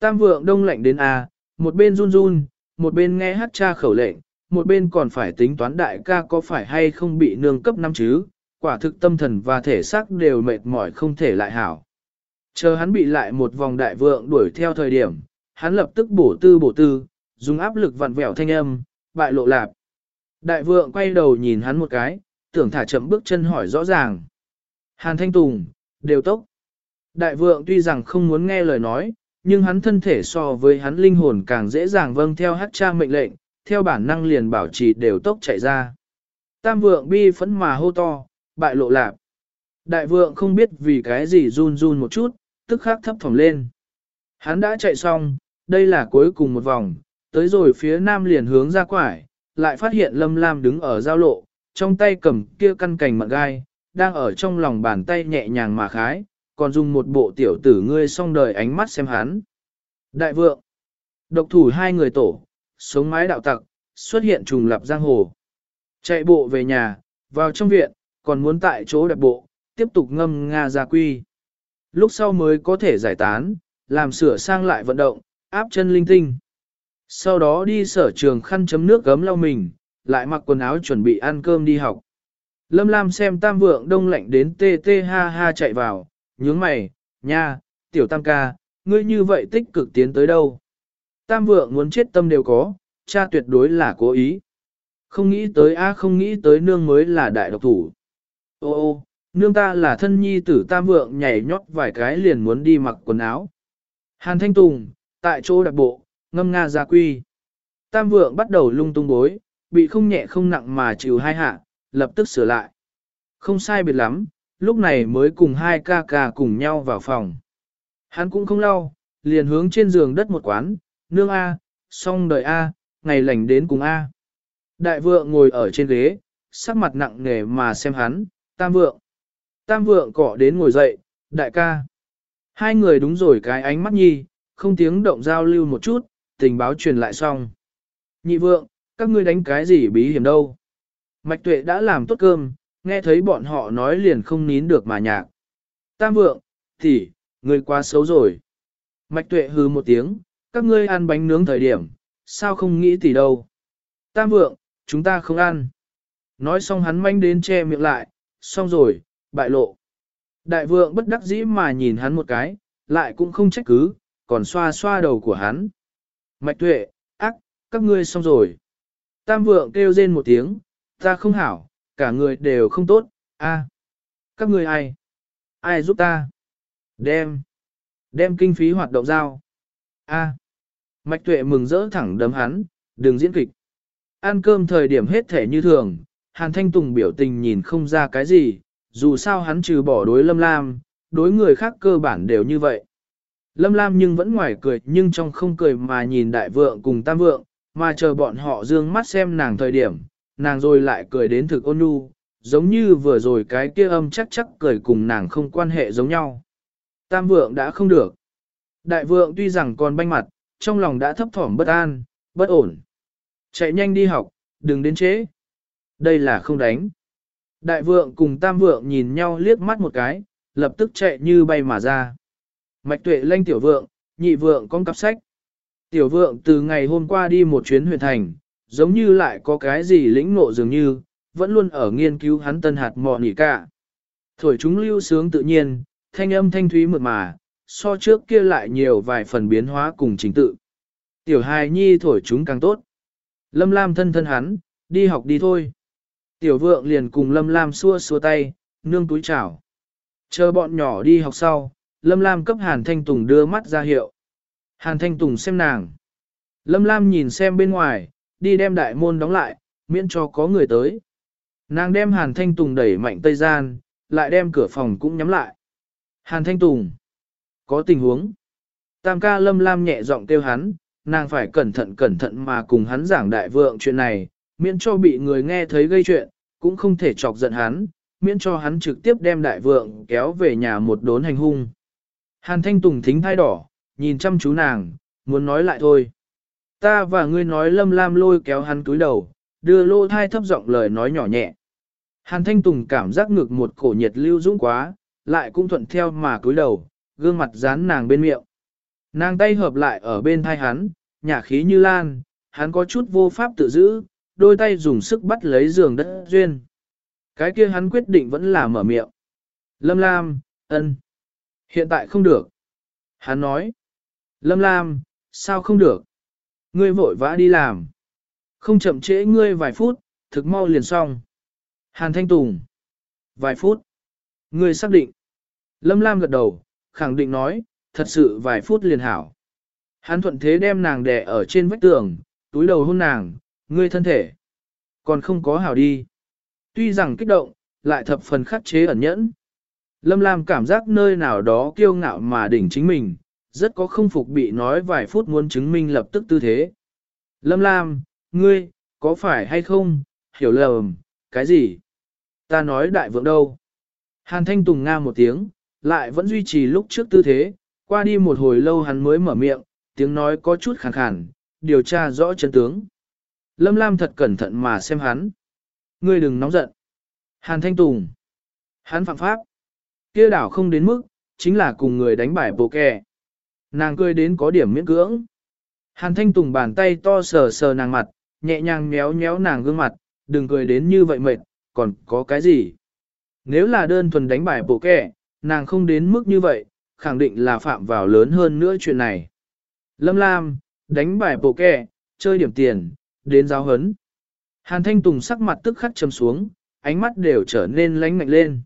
Tam vượng đông lạnh đến a, một bên run run, một bên nghe hát cha khẩu lệnh, một bên còn phải tính toán đại ca có phải hay không bị nương cấp năm chứ, quả thực tâm thần và thể xác đều mệt mỏi không thể lại hảo. Chờ hắn bị lại một vòng đại vượng đuổi theo thời điểm, hắn lập tức bổ tư bổ tư, dùng áp lực vặn vẹo thanh âm, bại lộ lạp. Đại vượng quay đầu nhìn hắn một cái, tưởng thả chậm bước chân hỏi rõ ràng. Hàn Thanh Tùng, đều tốc. Đại vượng tuy rằng không muốn nghe lời nói, nhưng hắn thân thể so với hắn linh hồn càng dễ dàng vâng theo hát cha mệnh lệnh, theo bản năng liền bảo trì đều tốc chạy ra. Tam vượng bi phẫn mà hô to, bại lộ lạp. Đại vượng không biết vì cái gì run run một chút, tức khắc thấp thỏm lên. Hắn đã chạy xong, đây là cuối cùng một vòng, tới rồi phía nam liền hướng ra quải, lại phát hiện Lâm Lam đứng ở giao lộ, trong tay cầm kia căn cành mận gai, đang ở trong lòng bàn tay nhẹ nhàng mà khái, còn dùng một bộ tiểu tử ngươi song đời ánh mắt xem hắn. Đại vượng, độc thủ hai người tổ, sống mái đạo tặc, xuất hiện trùng lập giang hồ. Chạy bộ về nhà, vào trong viện, còn muốn tại chỗ đẹp bộ, tiếp tục ngâm Nga gia quy. Lúc sau mới có thể giải tán, làm sửa sang lại vận động, áp chân linh tinh. Sau đó đi sở trường khăn chấm nước gấm lau mình, lại mặc quần áo chuẩn bị ăn cơm đi học. Lâm Lam xem tam vượng đông lạnh đến tê tê ha ha chạy vào, nhướng mày, nha, tiểu tam ca, ngươi như vậy tích cực tiến tới đâu. Tam vượng muốn chết tâm đều có, cha tuyệt đối là cố ý. Không nghĩ tới a không nghĩ tới nương mới là đại độc thủ. Ô ô, nương ta là thân nhi tử tam vượng nhảy nhót vài cái liền muốn đi mặc quần áo. Hàn Thanh Tùng, tại chỗ đặc bộ, ngâm nga gia quy. Tam vượng bắt đầu lung tung bối, bị không nhẹ không nặng mà chịu hai hạ, lập tức sửa lại. Không sai biệt lắm, lúc này mới cùng hai ca ca cùng nhau vào phòng. Hắn cũng không lau, liền hướng trên giường đất một quán, nương A, xong đợi A, ngày lành đến cùng A. Đại vượng ngồi ở trên ghế, sắc mặt nặng nề mà xem hắn, tam vượng. Tam vượng cỏ đến ngồi dậy, đại ca. Hai người đúng rồi cái ánh mắt nhi, không tiếng động giao lưu một chút, tình báo truyền lại xong. Nhị vượng, các ngươi đánh cái gì bí hiểm đâu. Mạch tuệ đã làm tốt cơm, nghe thấy bọn họ nói liền không nín được mà nhạc. Tam vượng, tỷ, ngươi quá xấu rồi. Mạch tuệ hừ một tiếng, các ngươi ăn bánh nướng thời điểm, sao không nghĩ tỷ đâu. Tam vượng, chúng ta không ăn. Nói xong hắn manh đến che miệng lại, xong rồi, bại lộ. Đại vượng bất đắc dĩ mà nhìn hắn một cái, lại cũng không trách cứ, còn xoa xoa đầu của hắn. Mạch tuệ, ác, các ngươi xong rồi. Tam vượng kêu rên một tiếng, ta không hảo, cả người đều không tốt, a Các người ai? Ai giúp ta? Đem. Đem kinh phí hoạt động giao. a Mạch tuệ mừng rỡ thẳng đấm hắn, đừng diễn kịch. Ăn cơm thời điểm hết thể như thường, Hàn Thanh Tùng biểu tình nhìn không ra cái gì, dù sao hắn trừ bỏ đối Lâm Lam, đối người khác cơ bản đều như vậy. Lâm Lam nhưng vẫn ngoài cười nhưng trong không cười mà nhìn đại vượng cùng tam vượng, mà chờ bọn họ dương mắt xem nàng thời điểm, nàng rồi lại cười đến thực ôn nhu, giống như vừa rồi cái kia âm chắc chắc cười cùng nàng không quan hệ giống nhau. Tam vượng đã không được. Đại vượng tuy rằng còn banh mặt, trong lòng đã thấp thỏm bất an, bất ổn. Chạy nhanh đi học, đừng đến chế. Đây là không đánh. Đại vượng cùng tam vượng nhìn nhau liếc mắt một cái, lập tức chạy như bay mà ra. Mạch tuệ lanh tiểu vượng, nhị vượng con cặp sách. Tiểu vượng từ ngày hôm qua đi một chuyến huyền thành, giống như lại có cái gì lĩnh ngộ dường như, vẫn luôn ở nghiên cứu hắn tân hạt mò nỉ cả. Thổi chúng lưu sướng tự nhiên, thanh âm thanh thúy mượt mà, so trước kia lại nhiều vài phần biến hóa cùng trình tự. Tiểu hài nhi thổi chúng càng tốt. Lâm Lam thân thân hắn, đi học đi thôi. Tiểu vượng liền cùng Lâm Lam xua xua tay, nương túi chảo. Chờ bọn nhỏ đi học sau, Lâm Lam cấp Hàn Thanh Tùng đưa mắt ra hiệu. Hàn Thanh Tùng xem nàng. Lâm Lam nhìn xem bên ngoài, đi đem đại môn đóng lại, miễn cho có người tới. Nàng đem Hàn Thanh Tùng đẩy mạnh tây gian, lại đem cửa phòng cũng nhắm lại. Hàn Thanh Tùng. Có tình huống. Tam ca Lâm Lam nhẹ giọng kêu hắn, nàng phải cẩn thận cẩn thận mà cùng hắn giảng đại vượng chuyện này, miễn cho bị người nghe thấy gây chuyện, cũng không thể chọc giận hắn, miễn cho hắn trực tiếp đem đại vượng kéo về nhà một đốn hành hung. Hàn Thanh Tùng thính thai đỏ, nhìn chăm chú nàng, muốn nói lại thôi. Ta và ngươi nói lâm lam lôi kéo hắn túi đầu, đưa lô thai thấp giọng lời nói nhỏ nhẹ. Hàn Thanh Tùng cảm giác ngực một cổ nhiệt lưu dũng quá, lại cũng thuận theo mà cúi đầu, gương mặt dán nàng bên miệng. Nàng tay hợp lại ở bên thai hắn, nhả khí như lan, hắn có chút vô pháp tự giữ, đôi tay dùng sức bắt lấy giường đất duyên. Cái kia hắn quyết định vẫn là mở miệng. Lâm Lam, ân. Hiện tại không được. Hắn nói. Lâm Lam, sao không được? Ngươi vội vã đi làm. Không chậm trễ ngươi vài phút, thực mau liền xong. Hàn Thanh Tùng. Vài phút. Ngươi xác định. Lâm Lam gật đầu, khẳng định nói, thật sự vài phút liền hảo. Hắn thuận thế đem nàng đè ở trên vách tường, túi đầu hôn nàng, ngươi thân thể. Còn không có hảo đi. Tuy rằng kích động, lại thập phần khắc chế ẩn nhẫn. Lâm Lam cảm giác nơi nào đó kiêu ngạo mà đỉnh chính mình, rất có không phục bị nói vài phút muốn chứng minh lập tức tư thế. Lâm Lam, ngươi, có phải hay không, hiểu lầm, cái gì? Ta nói đại vượng đâu? Hàn Thanh Tùng nga một tiếng, lại vẫn duy trì lúc trước tư thế, qua đi một hồi lâu hắn mới mở miệng, tiếng nói có chút khàn khàn, điều tra rõ chân tướng. Lâm Lam thật cẩn thận mà xem hắn. Ngươi đừng nóng giận. Hàn Thanh Tùng. Hắn phạm pháp. kia đảo không đến mức, chính là cùng người đánh bài bồ kè. Nàng cười đến có điểm miễn cưỡng. Hàn Thanh Tùng bàn tay to sờ sờ nàng mặt, nhẹ nhàng méo méo nàng gương mặt, đừng cười đến như vậy mệt, còn có cái gì? Nếu là đơn thuần đánh bài bộ kẻ, nàng không đến mức như vậy, khẳng định là phạm vào lớn hơn nữa chuyện này. Lâm Lam, đánh bài bộ kẻ, chơi điểm tiền, đến giáo hấn. Hàn Thanh Tùng sắc mặt tức khắc chấm xuống, ánh mắt đều trở nên lánh ngạnh lên.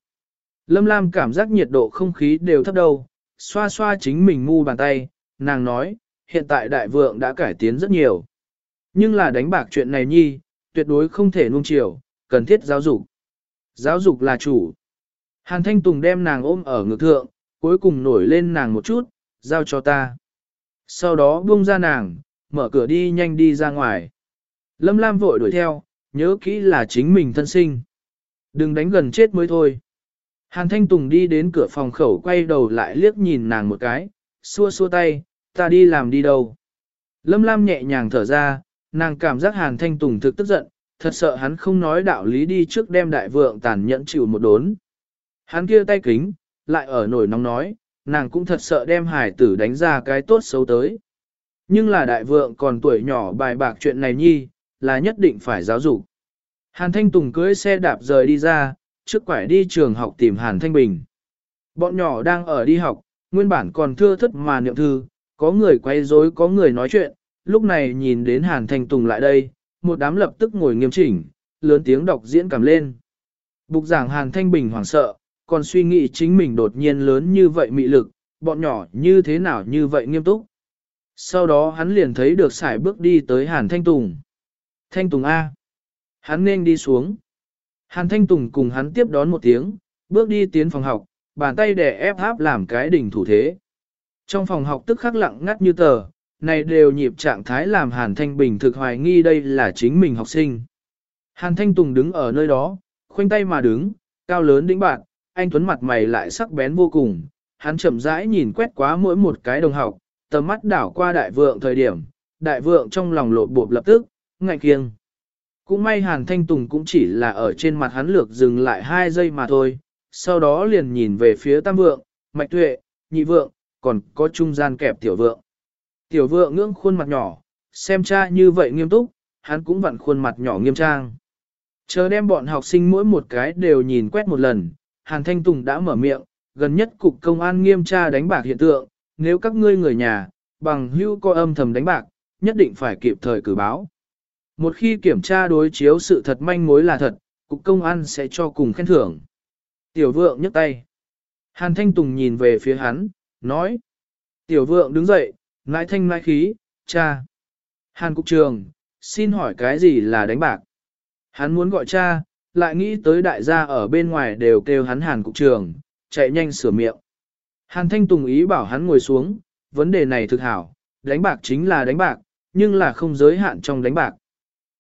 Lâm Lam cảm giác nhiệt độ không khí đều thấp đầu, xoa xoa chính mình ngu bàn tay, nàng nói, hiện tại đại vượng đã cải tiến rất nhiều. Nhưng là đánh bạc chuyện này nhi, tuyệt đối không thể nuông chiều, cần thiết giáo dục. Giáo dục là chủ. Hàn Thanh Tùng đem nàng ôm ở ngực thượng, cuối cùng nổi lên nàng một chút, giao cho ta. Sau đó buông ra nàng, mở cửa đi nhanh đi ra ngoài. Lâm Lam vội đuổi theo, nhớ kỹ là chính mình thân sinh. Đừng đánh gần chết mới thôi. Hàn Thanh Tùng đi đến cửa phòng khẩu quay đầu lại liếc nhìn nàng một cái, xua xua tay, ta đi làm đi đâu. Lâm Lam nhẹ nhàng thở ra, nàng cảm giác Hàn Thanh Tùng thực tức giận, thật sợ hắn không nói đạo lý đi trước đem đại vượng tàn nhẫn chịu một đốn. Hắn kia tay kính, lại ở nổi nóng nói, nàng cũng thật sợ đem hải tử đánh ra cái tốt xấu tới. Nhưng là đại vượng còn tuổi nhỏ bài bạc chuyện này nhi, là nhất định phải giáo dục. Hàn Thanh Tùng cưới xe đạp rời đi ra, trước quải đi trường học tìm Hàn Thanh Bình. Bọn nhỏ đang ở đi học, nguyên bản còn thưa thất mà niệm thư, có người quay rối có người nói chuyện, lúc này nhìn đến Hàn Thanh Tùng lại đây, một đám lập tức ngồi nghiêm chỉnh, lớn tiếng đọc diễn cảm lên. Bục giảng Hàn Thanh Bình hoảng sợ, còn suy nghĩ chính mình đột nhiên lớn như vậy mị lực, bọn nhỏ như thế nào như vậy nghiêm túc. Sau đó hắn liền thấy được sải bước đi tới Hàn Thanh Tùng. Thanh Tùng A. Hắn nên đi xuống. Hàn Thanh Tùng cùng hắn tiếp đón một tiếng, bước đi tiến phòng học, bàn tay đè ép áp làm cái đỉnh thủ thế. Trong phòng học tức khắc lặng ngắt như tờ, này đều nhịp trạng thái làm Hàn Thanh Bình thực hoài nghi đây là chính mình học sinh. Hàn Thanh Tùng đứng ở nơi đó, khoanh tay mà đứng, cao lớn đĩnh bạn, anh Tuấn mặt mày lại sắc bén vô cùng, hắn chậm rãi nhìn quét quá mỗi một cái đồng học, tầm mắt đảo qua đại vượng thời điểm, đại vượng trong lòng lộ bộp lập tức, ngạnh kiêng. Cũng may Hàn Thanh Tùng cũng chỉ là ở trên mặt hắn lược dừng lại hai giây mà thôi, sau đó liền nhìn về phía tam vượng, mạch tuệ, nhị vượng, còn có trung gian kẹp tiểu vượng. Tiểu vượng ngưỡng khuôn mặt nhỏ, xem cha như vậy nghiêm túc, hắn cũng vặn khuôn mặt nhỏ nghiêm trang. Chờ đem bọn học sinh mỗi một cái đều nhìn quét một lần, Hàn Thanh Tùng đã mở miệng, gần nhất cục công an nghiêm tra đánh bạc hiện tượng, nếu các ngươi người nhà, bằng hưu coi âm thầm đánh bạc, nhất định phải kịp thời cử báo. Một khi kiểm tra đối chiếu sự thật manh mối là thật, cục công an sẽ cho cùng khen thưởng. Tiểu vượng nhấc tay. Hàn Thanh Tùng nhìn về phía hắn, nói. Tiểu vượng đứng dậy, ngại thanh ngại khí, cha. Hàn cục trường, xin hỏi cái gì là đánh bạc? Hắn muốn gọi cha, lại nghĩ tới đại gia ở bên ngoài đều kêu hắn Hàn cục trường, chạy nhanh sửa miệng. Hàn Thanh Tùng ý bảo hắn ngồi xuống, vấn đề này thực hảo, đánh bạc chính là đánh bạc, nhưng là không giới hạn trong đánh bạc.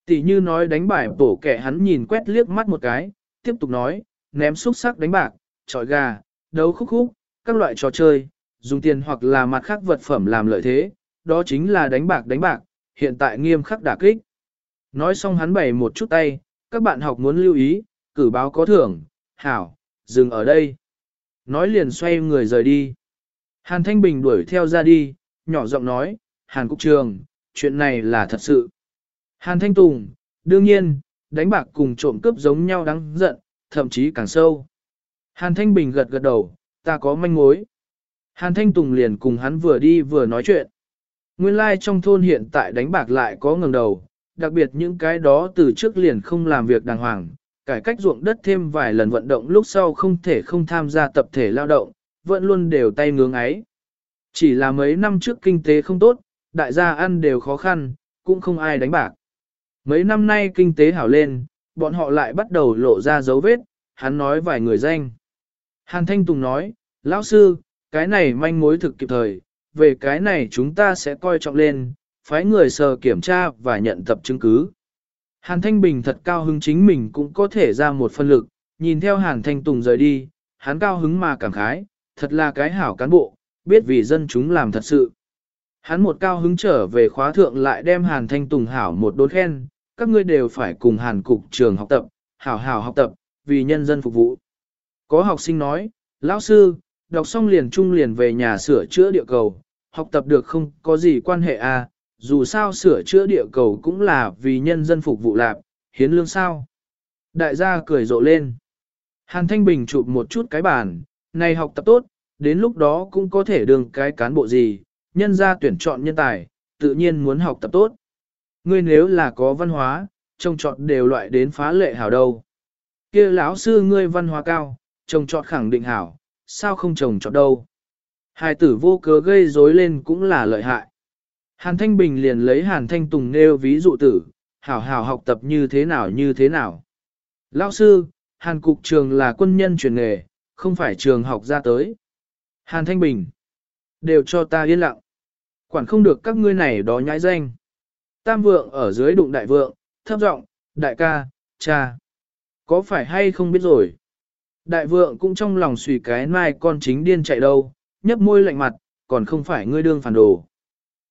Tỷ như nói đánh bài bổ kẻ hắn nhìn quét liếc mắt một cái, tiếp tục nói, ném xúc sắc đánh bạc, trọi gà, đấu khúc khúc, các loại trò chơi, dùng tiền hoặc là mặt khác vật phẩm làm lợi thế, đó chính là đánh bạc đánh bạc, hiện tại nghiêm khắc đả kích. Nói xong hắn bày một chút tay, các bạn học muốn lưu ý, cử báo có thưởng, hảo, dừng ở đây. Nói liền xoay người rời đi. Hàn Thanh Bình đuổi theo ra đi, nhỏ giọng nói, Hàn Cục Trường, chuyện này là thật sự. Hàn Thanh Tùng, đương nhiên, đánh bạc cùng trộm cướp giống nhau đáng giận, thậm chí càng sâu. Hàn Thanh Bình gật gật đầu, ta có manh mối. Hàn Thanh Tùng liền cùng hắn vừa đi vừa nói chuyện. Nguyên lai like trong thôn hiện tại đánh bạc lại có ngừng đầu, đặc biệt những cái đó từ trước liền không làm việc đàng hoàng, cải cách ruộng đất thêm vài lần vận động lúc sau không thể không tham gia tập thể lao động, vẫn luôn đều tay ngưỡng ấy. Chỉ là mấy năm trước kinh tế không tốt, đại gia ăn đều khó khăn, cũng không ai đánh bạc. Mấy năm nay kinh tế hảo lên, bọn họ lại bắt đầu lộ ra dấu vết, hắn nói vài người danh. Hàn Thanh Tùng nói, lão sư, cái này manh mối thực kịp thời, về cái này chúng ta sẽ coi trọng lên, phái người sờ kiểm tra và nhận tập chứng cứ. Hàn Thanh Bình thật cao hứng chính mình cũng có thể ra một phân lực, nhìn theo Hàn Thanh Tùng rời đi, hắn cao hứng mà cảm khái, thật là cái hảo cán bộ, biết vì dân chúng làm thật sự. Hắn một cao hứng trở về khóa thượng lại đem Hàn Thanh Tùng hảo một đốn khen, các ngươi đều phải cùng Hàn cục trường học tập, hảo hảo học tập, vì nhân dân phục vụ. Có học sinh nói, lão sư, đọc xong liền trung liền về nhà sửa chữa địa cầu, học tập được không có gì quan hệ à, dù sao sửa chữa địa cầu cũng là vì nhân dân phục vụ lạc, hiến lương sao. Đại gia cười rộ lên. Hàn Thanh Bình chụp một chút cái bàn, này học tập tốt, đến lúc đó cũng có thể đường cái cán bộ gì, nhân gia tuyển chọn nhân tài, tự nhiên muốn học tập tốt. Ngươi nếu là có văn hóa, trông trọt đều loại đến phá lệ hảo đâu. kia lão sư ngươi văn hóa cao, trông trọt khẳng định hảo, sao không trồng trọt đâu. Hai tử vô cớ gây rối lên cũng là lợi hại. Hàn Thanh Bình liền lấy Hàn Thanh Tùng nêu ví dụ tử, hảo hảo học tập như thế nào như thế nào. Lão sư, Hàn Cục Trường là quân nhân truyền nghề, không phải trường học ra tới. Hàn Thanh Bình, đều cho ta yên lặng. Quản không được các ngươi này đó nhãi danh. Tam vượng ở dưới đụng đại vượng, thấp giọng, đại ca, cha. Có phải hay không biết rồi? Đại vượng cũng trong lòng suy cái mai con chính điên chạy đâu, nhấp môi lạnh mặt, còn không phải ngươi đương phản đồ.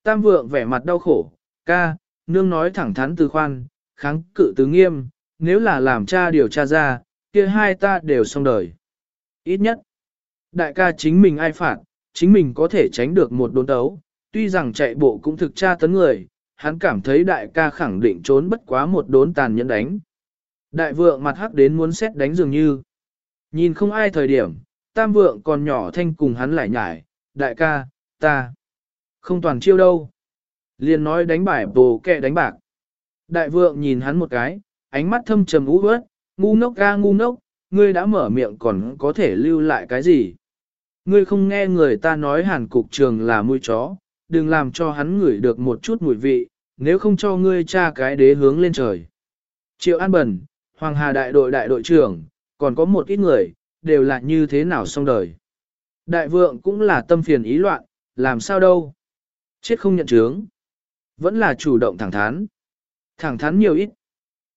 Tam vượng vẻ mặt đau khổ, ca, nương nói thẳng thắn từ khoan, kháng cự từ nghiêm, nếu là làm cha điều tra ra, kia hai ta đều xong đời. Ít nhất, đại ca chính mình ai phạt, chính mình có thể tránh được một đốn đấu, tuy rằng chạy bộ cũng thực tra tấn người, hắn cảm thấy đại ca khẳng định trốn bất quá một đốn tàn nhẫn đánh. Đại vượng mặt hắc đến muốn xét đánh dường như. Nhìn không ai thời điểm, tam vượng còn nhỏ thanh cùng hắn lại nhải, đại ca, ta. Không toàn chiêu đâu. Liền nói đánh bài bồ kẹ đánh bạc. Đại vượng nhìn hắn một cái, ánh mắt thâm trầm ú ớt, ngu ngốc ga ngu ngốc, ngươi đã mở miệng còn có thể lưu lại cái gì? Ngươi không nghe người ta nói hàn cục trường là mùi chó, đừng làm cho hắn ngửi được một chút mùi vị, nếu không cho ngươi tra cái đế hướng lên trời. Triệu An Bẩn, Hoàng Hà đại đội đại đội trưởng, còn có một ít người, đều là như thế nào xong đời. Đại vượng cũng là tâm phiền ý loạn, làm sao đâu. Chết không nhận chướng. Vẫn là chủ động thẳng thắn. Thẳng thắn nhiều ít.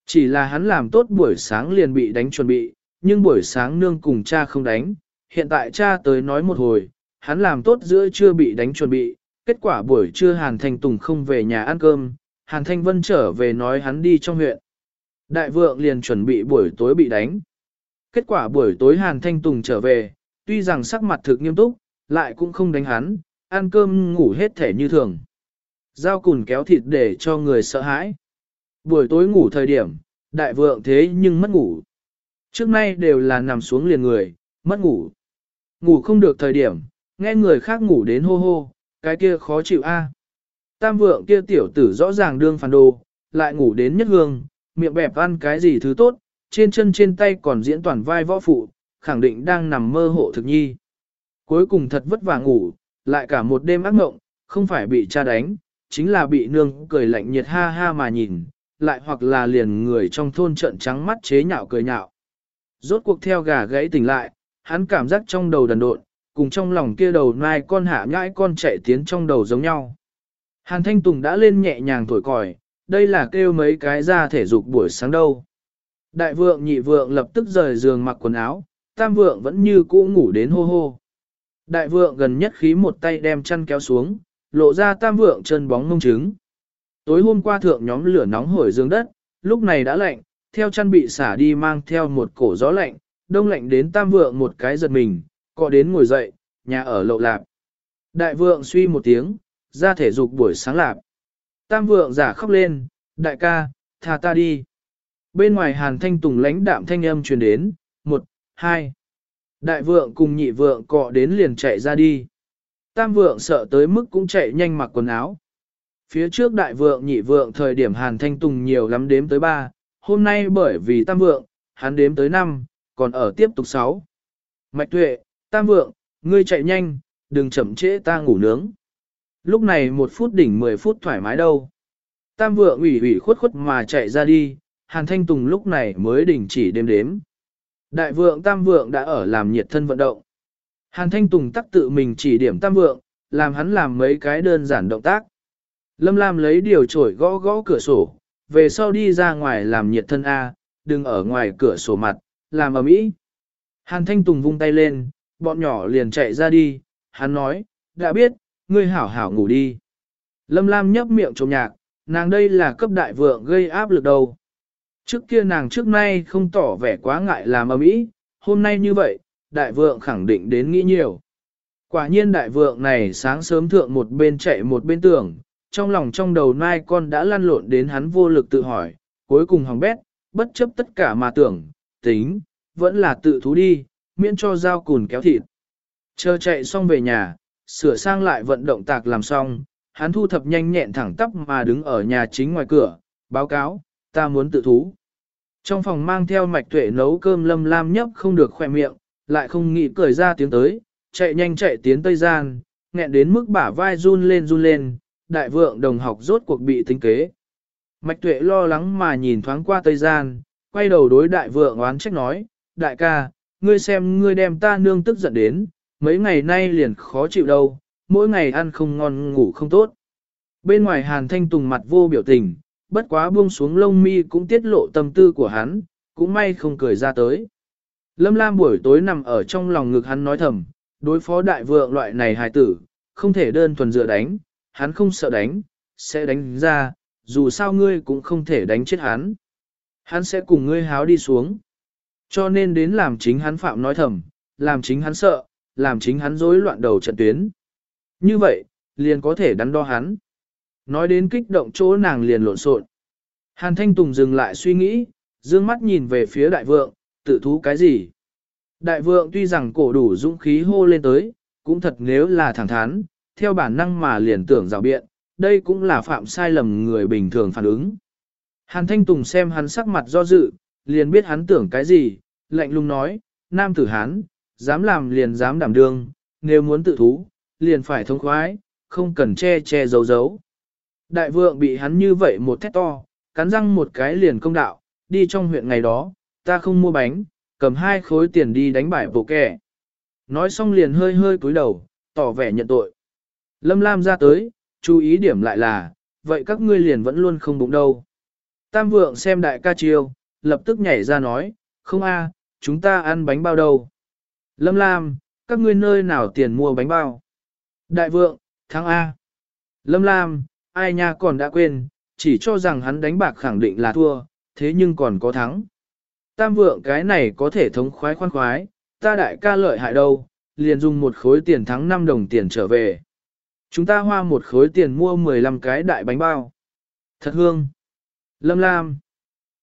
Chỉ là hắn làm tốt buổi sáng liền bị đánh chuẩn bị, nhưng buổi sáng nương cùng cha không đánh. Hiện tại cha tới nói một hồi, hắn làm tốt giữa chưa bị đánh chuẩn bị. Kết quả buổi trưa Hàn Thanh Tùng không về nhà ăn cơm, Hàn Thanh Vân trở về nói hắn đi trong huyện. Đại vượng liền chuẩn bị buổi tối bị đánh. Kết quả buổi tối Hàn Thanh Tùng trở về, tuy rằng sắc mặt thực nghiêm túc, lại cũng không đánh hắn, ăn cơm ngủ hết thể như thường. Giao cùn kéo thịt để cho người sợ hãi. Buổi tối ngủ thời điểm, đại vượng thế nhưng mất ngủ. Trước nay đều là nằm xuống liền người, mất ngủ. Ngủ không được thời điểm, nghe người khác ngủ đến hô hô, cái kia khó chịu a. Tam vượng kia tiểu tử rõ ràng đương phản đồ, lại ngủ đến nhất hương, miệng bẹp ăn cái gì thứ tốt, trên chân trên tay còn diễn toàn vai võ phụ, khẳng định đang nằm mơ hộ thực nhi. Cuối cùng thật vất vả ngủ, lại cả một đêm ác mộng, không phải bị cha đánh, chính là bị nương cười lạnh nhiệt ha ha mà nhìn, lại hoặc là liền người trong thôn trận trắng mắt chế nhạo cười nhạo. Rốt cuộc theo gà gãy tỉnh lại, hắn cảm giác trong đầu đần độn, cùng trong lòng kia đầu nai con hạ nhãi con chạy tiến trong đầu giống nhau. Hàn Thanh Tùng đã lên nhẹ nhàng thổi còi, đây là kêu mấy cái ra thể dục buổi sáng đâu. Đại vượng nhị vượng lập tức rời giường mặc quần áo, tam vượng vẫn như cũ ngủ đến hô hô. Đại vượng gần nhất khí một tay đem chăn kéo xuống, lộ ra tam vượng chân bóng mông trứng. Tối hôm qua thượng nhóm lửa nóng hổi dương đất, lúc này đã lạnh, theo chăn bị xả đi mang theo một cổ gió lạnh, đông lạnh đến tam vượng một cái giật mình, cọ đến ngồi dậy, nhà ở lậu lạp. Đại vượng suy một tiếng, ra thể dục buổi sáng lạp. Tam vượng giả khóc lên, đại ca, thả ta đi. Bên ngoài hàn thanh tùng lãnh đạm thanh âm truyền đến, một, hai. Đại vượng cùng nhị vượng cọ đến liền chạy ra đi. Tam vượng sợ tới mức cũng chạy nhanh mặc quần áo. Phía trước đại vượng nhị vượng thời điểm hàn thanh tùng nhiều lắm đếm tới ba, hôm nay bởi vì tam vượng, hắn đếm tới năm, còn ở tiếp tục sáu. Mạch tuệ, tam vượng, ngươi chạy nhanh, đừng chậm trễ ta ngủ nướng. Lúc này một phút đỉnh 10 phút thoải mái đâu. Tam vượng ủy ủy khuất khuất mà chạy ra đi, Hàn Thanh Tùng lúc này mới đình chỉ đêm đếm. Đại vượng tam vượng đã ở làm nhiệt thân vận động. Hàn Thanh Tùng tắc tự mình chỉ điểm tam vượng, làm hắn làm mấy cái đơn giản động tác. Lâm Lam lấy điều trổi gõ gõ cửa sổ, về sau đi ra ngoài làm nhiệt thân A, đừng ở ngoài cửa sổ mặt, làm ở mỹ. Hàn Thanh Tùng vung tay lên, bọn nhỏ liền chạy ra đi, hắn nói, đã biết, ngươi hảo hảo ngủ đi. Lâm Lam nhấp miệng trộm nhạc, nàng đây là cấp đại vượng gây áp lực đầu. Trước kia nàng trước nay không tỏ vẻ quá ngại làm ở mỹ, hôm nay như vậy, đại vượng khẳng định đến nghĩ nhiều. Quả nhiên đại vượng này sáng sớm thượng một bên chạy một bên tưởng, trong lòng trong đầu nai con đã lăn lộn đến hắn vô lực tự hỏi, cuối cùng hòng bét, bất chấp tất cả mà tưởng, tính, vẫn là tự thú đi, miễn cho dao cùn kéo thịt. Chờ chạy xong về nhà, sửa sang lại vận động tạc làm xong, hắn thu thập nhanh nhẹn thẳng tắp mà đứng ở nhà chính ngoài cửa, báo cáo, ta muốn tự thú. Trong phòng mang theo mạch tuệ nấu cơm lâm lam nhấp không được khoe miệng, lại không nghĩ cười ra tiếng tới, chạy nhanh chạy tiến tây gian, nghẹn đến mức bả vai run lên run lên, đại vượng đồng học rốt cuộc bị tính kế. Mạch tuệ lo lắng mà nhìn thoáng qua tây gian, quay đầu đối đại vượng oán trách nói, đại ca, ngươi xem ngươi đem ta nương tức giận đến, mấy ngày nay liền khó chịu đâu, mỗi ngày ăn không ngon ngủ không tốt. Bên ngoài hàn thanh tùng mặt vô biểu tình, bất quá buông xuống lông mi cũng tiết lộ tâm tư của hắn, cũng may không cười ra tới. Lâm Lam buổi tối nằm ở trong lòng ngực hắn nói thầm, đối phó đại vượng loại này hài tử, không thể đơn thuần dựa đánh, hắn không sợ đánh, sẽ đánh ra, dù sao ngươi cũng không thể đánh chết hắn. Hắn sẽ cùng ngươi háo đi xuống. Cho nên đến làm chính hắn phạm nói thầm, làm chính hắn sợ, làm chính hắn rối loạn đầu trận tuyến. Như vậy, liền có thể đắn đo hắn. Nói đến kích động chỗ nàng liền lộn xộn. Hàn Thanh Tùng dừng lại suy nghĩ, dương mắt nhìn về phía đại vượng, tự thú cái gì? Đại vượng tuy rằng cổ đủ dũng khí hô lên tới, cũng thật nếu là thẳng thắn, theo bản năng mà liền tưởng rào biện, đây cũng là phạm sai lầm người bình thường phản ứng. Hàn Thanh Tùng xem hắn sắc mặt do dự, liền biết hắn tưởng cái gì, lạnh lùng nói, nam tử hán, dám làm liền dám đảm đương, nếu muốn tự thú, liền phải thông khoái, không cần che che giấu giấu. Đại vượng bị hắn như vậy một thét to, cắn răng một cái liền công đạo, đi trong huyện ngày đó, ta không mua bánh, cầm hai khối tiền đi đánh bại bộ kẻ. Nói xong liền hơi hơi cúi đầu, tỏ vẻ nhận tội. Lâm Lam ra tới, chú ý điểm lại là, vậy các ngươi liền vẫn luôn không bụng đâu. Tam vượng xem đại ca chiêu, lập tức nhảy ra nói, không a, chúng ta ăn bánh bao đâu. Lâm Lam, các ngươi nơi nào tiền mua bánh bao? Đại vượng, thắng A. Lâm Lam, ai nha còn đã quên, chỉ cho rằng hắn đánh bạc khẳng định là thua, thế nhưng còn có thắng. Tam vượng cái này có thể thống khoái khoan khoái, ta đại ca lợi hại đâu, liền dùng một khối tiền thắng 5 đồng tiền trở về. Chúng ta hoa một khối tiền mua 15 cái đại bánh bao. Thật hương. Lâm Lam.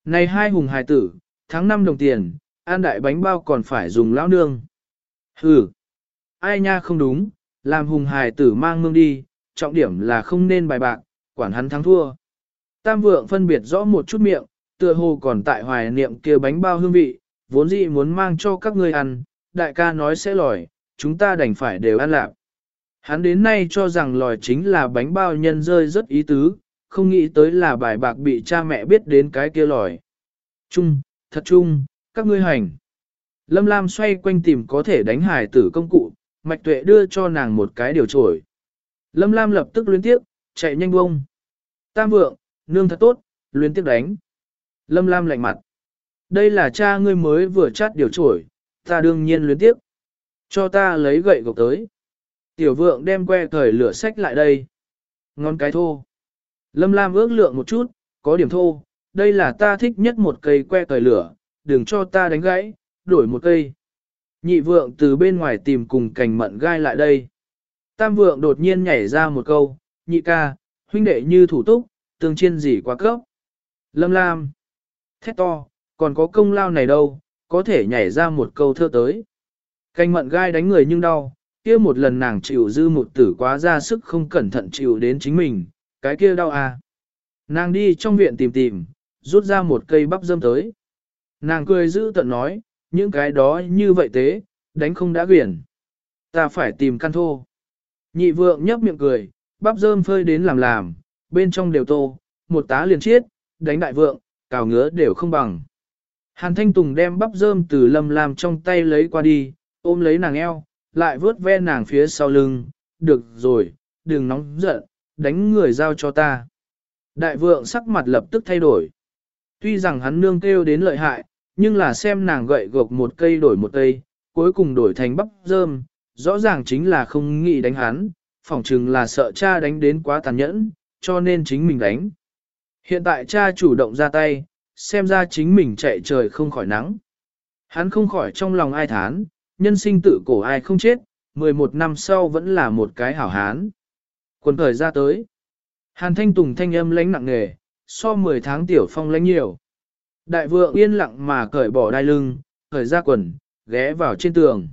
Này hai hùng hài tử, tháng 5 đồng tiền, ăn đại bánh bao còn phải dùng lão nương. Hừ. Ai nha không đúng, làm hùng hài tử mang mương đi, trọng điểm là không nên bài bạc, quản hắn thắng thua. Tam vượng phân biệt rõ một chút miệng, tựa hồ còn tại hoài niệm kia bánh bao hương vị, vốn dĩ muốn mang cho các ngươi ăn, đại ca nói sẽ lòi, chúng ta đành phải đều ăn lạc. Hắn đến nay cho rằng lòi chính là bánh bao nhân rơi rất ý tứ, không nghĩ tới là bài bạc bị cha mẹ biết đến cái kia lòi. Trung, thật trung, các ngươi hành. Lâm Lam xoay quanh tìm có thể đánh hải tử công cụ, Mạch Tuệ đưa cho nàng một cái điều trổi. Lâm Lam lập tức luyến tiếp, chạy nhanh bông. Tam vượng, nương thật tốt, luyến tiếp đánh. Lâm Lam lạnh mặt. Đây là cha ngươi mới vừa chát điều trổi, ta đương nhiên luyến tiếp. Cho ta lấy gậy gộc tới. Tiểu vượng đem que thời lửa sách lại đây. Ngon cái thô. Lâm Lam ước lượng một chút, có điểm thô. Đây là ta thích nhất một cây que thời lửa, đừng cho ta đánh gãy, đổi một cây. Nhị vượng từ bên ngoài tìm cùng cành mận gai lại đây. Tam vượng đột nhiên nhảy ra một câu, nhị ca, huynh đệ như thủ túc, tương chiên gì quá cấp. Lâm Lam, thét to, còn có công lao này đâu, có thể nhảy ra một câu thơ tới. Cành mận gai đánh người nhưng đau, kia một lần nàng chịu dư một tử quá ra sức không cẩn thận chịu đến chính mình, cái kia đau à. Nàng đi trong viện tìm tìm, rút ra một cây bắp dâm tới. Nàng cười giữ tận nói, những cái đó như vậy thế, đánh không đã quyển. Ta phải tìm căn thô. Nhị vượng nhấp miệng cười, bắp dơm phơi đến làm làm, bên trong đều tô, một tá liền chiết, đánh đại vượng, cào ngứa đều không bằng. Hàn Thanh Tùng đem bắp dơm từ lâm làm trong tay lấy qua đi, ôm lấy nàng eo, lại vớt ve nàng phía sau lưng, được rồi, đừng nóng giận, đánh người giao cho ta. Đại vượng sắc mặt lập tức thay đổi. Tuy rằng hắn nương kêu đến lợi hại, nhưng là xem nàng gậy gộc một cây đổi một cây, cuối cùng đổi thành bắp rơm, rõ ràng chính là không nghĩ đánh hắn, phỏng chừng là sợ cha đánh đến quá tàn nhẫn, cho nên chính mình đánh. Hiện tại cha chủ động ra tay, xem ra chính mình chạy trời không khỏi nắng. Hắn không khỏi trong lòng ai thán, nhân sinh tự cổ ai không chết, 11 năm sau vẫn là một cái hảo hán. Quần thời ra tới. Hàn thanh tùng thanh âm lãnh nặng nghề, so 10 tháng tiểu phong lãnh nhiều. Đại vượng yên lặng mà cởi bỏ đai lưng, cởi ra quần, ghé vào trên tường.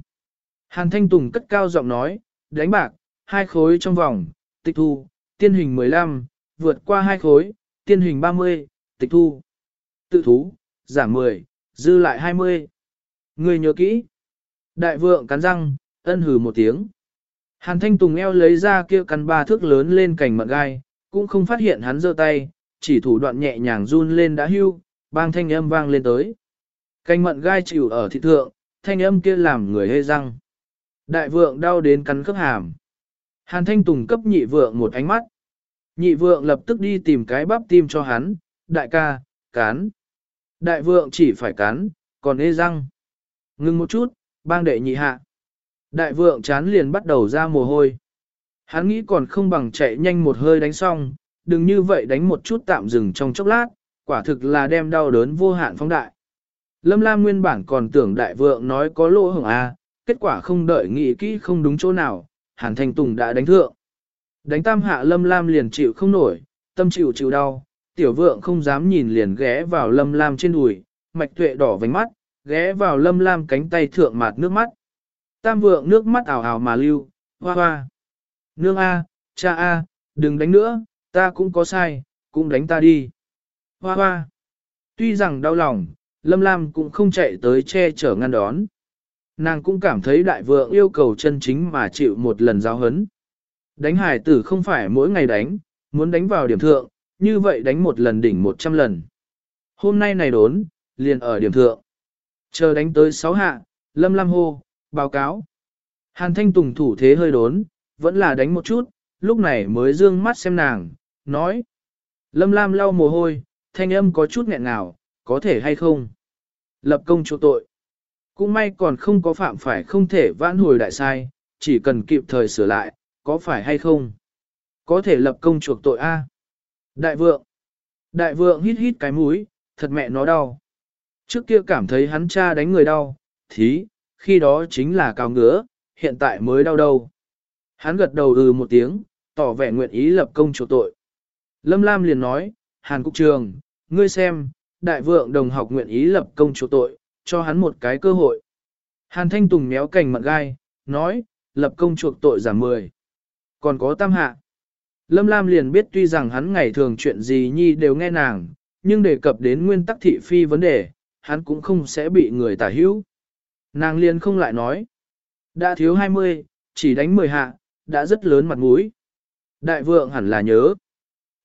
Hàn Thanh Tùng cất cao giọng nói, đánh bạc, hai khối trong vòng, tịch thu, tiên hình 15, vượt qua hai khối, tiên hình 30, tịch thu. Tự thú, giảm 10, dư lại 20. Người nhớ kỹ. Đại vượng cắn răng, ân hừ một tiếng. Hàn Thanh Tùng eo lấy ra kia căn ba thước lớn lên cành mận gai, cũng không phát hiện hắn giơ tay, chỉ thủ đoạn nhẹ nhàng run lên đã hưu, bang thanh âm vang lên tới. canh mận gai chịu ở thị thượng, thanh âm kia làm người hê răng. Đại vượng đau đến cắn khớp hàm. Hàn thanh tùng cấp nhị vượng một ánh mắt. Nhị vượng lập tức đi tìm cái bắp tim cho hắn, đại ca, cán. Đại vượng chỉ phải cắn, còn hê răng. Ngưng một chút, bang đệ nhị hạ. Đại vượng chán liền bắt đầu ra mồ hôi. Hắn nghĩ còn không bằng chạy nhanh một hơi đánh xong, đừng như vậy đánh một chút tạm dừng trong chốc lát, quả thực là đem đau đớn vô hạn phóng đại. Lâm Lam nguyên bản còn tưởng đại vượng nói có lỗ hổng A, kết quả không đợi nghĩ kỹ không đúng chỗ nào, Hàn Thanh Tùng đã đánh thượng. Đánh tam hạ Lâm Lam liền chịu không nổi, tâm chịu chịu đau, tiểu vượng không dám nhìn liền ghé vào Lâm Lam trên đùi, mạch tuệ đỏ vành mắt, ghé vào Lâm Lam cánh tay thượng mạt nước mắt. Tam vượng nước mắt ảo ảo mà lưu, hoa hoa. Nương A, cha A, đừng đánh nữa, ta cũng có sai, cũng đánh ta đi. Hoa hoa. Tuy rằng đau lòng, Lâm Lam cũng không chạy tới che chở ngăn đón. Nàng cũng cảm thấy đại vượng yêu cầu chân chính mà chịu một lần giáo hấn. Đánh hải tử không phải mỗi ngày đánh, muốn đánh vào điểm thượng, như vậy đánh một lần đỉnh một trăm lần. Hôm nay này đốn, liền ở điểm thượng. Chờ đánh tới sáu hạ, Lâm Lam hô, báo cáo. Hàn Thanh Tùng thủ thế hơi đốn, vẫn là đánh một chút, lúc này mới dương mắt xem nàng, nói. Lâm Lam lau mồ hôi, thanh âm có chút nghẹn nào, có thể hay không? Lập công chỗ tội. Cũng may còn không có phạm phải không thể vãn hồi đại sai, chỉ cần kịp thời sửa lại, có phải hay không? Có thể lập công chuộc tội A. Đại vượng. Đại vượng hít hít cái mũi, thật mẹ nó đau. Trước kia cảm thấy hắn cha đánh người đau, thí, khi đó chính là cao ngứa, hiện tại mới đau đâu. Hắn gật đầu ừ một tiếng, tỏ vẻ nguyện ý lập công chỗ tội. Lâm Lam liền nói, Hàn Cục Trường, ngươi xem, đại vượng đồng học nguyện ý lập công chỗ tội, cho hắn một cái cơ hội. Hàn Thanh Tùng méo cành mận gai, nói, lập công chuộc tội giảm 10. Còn có tam hạ. Lâm Lam liền biết tuy rằng hắn ngày thường chuyện gì nhi đều nghe nàng, nhưng đề cập đến nguyên tắc thị phi vấn đề, hắn cũng không sẽ bị người tả hữu. Nàng liền không lại nói. Đã thiếu 20, chỉ đánh 10 hạ, đã rất lớn mặt mũi. Đại vượng hẳn là nhớ.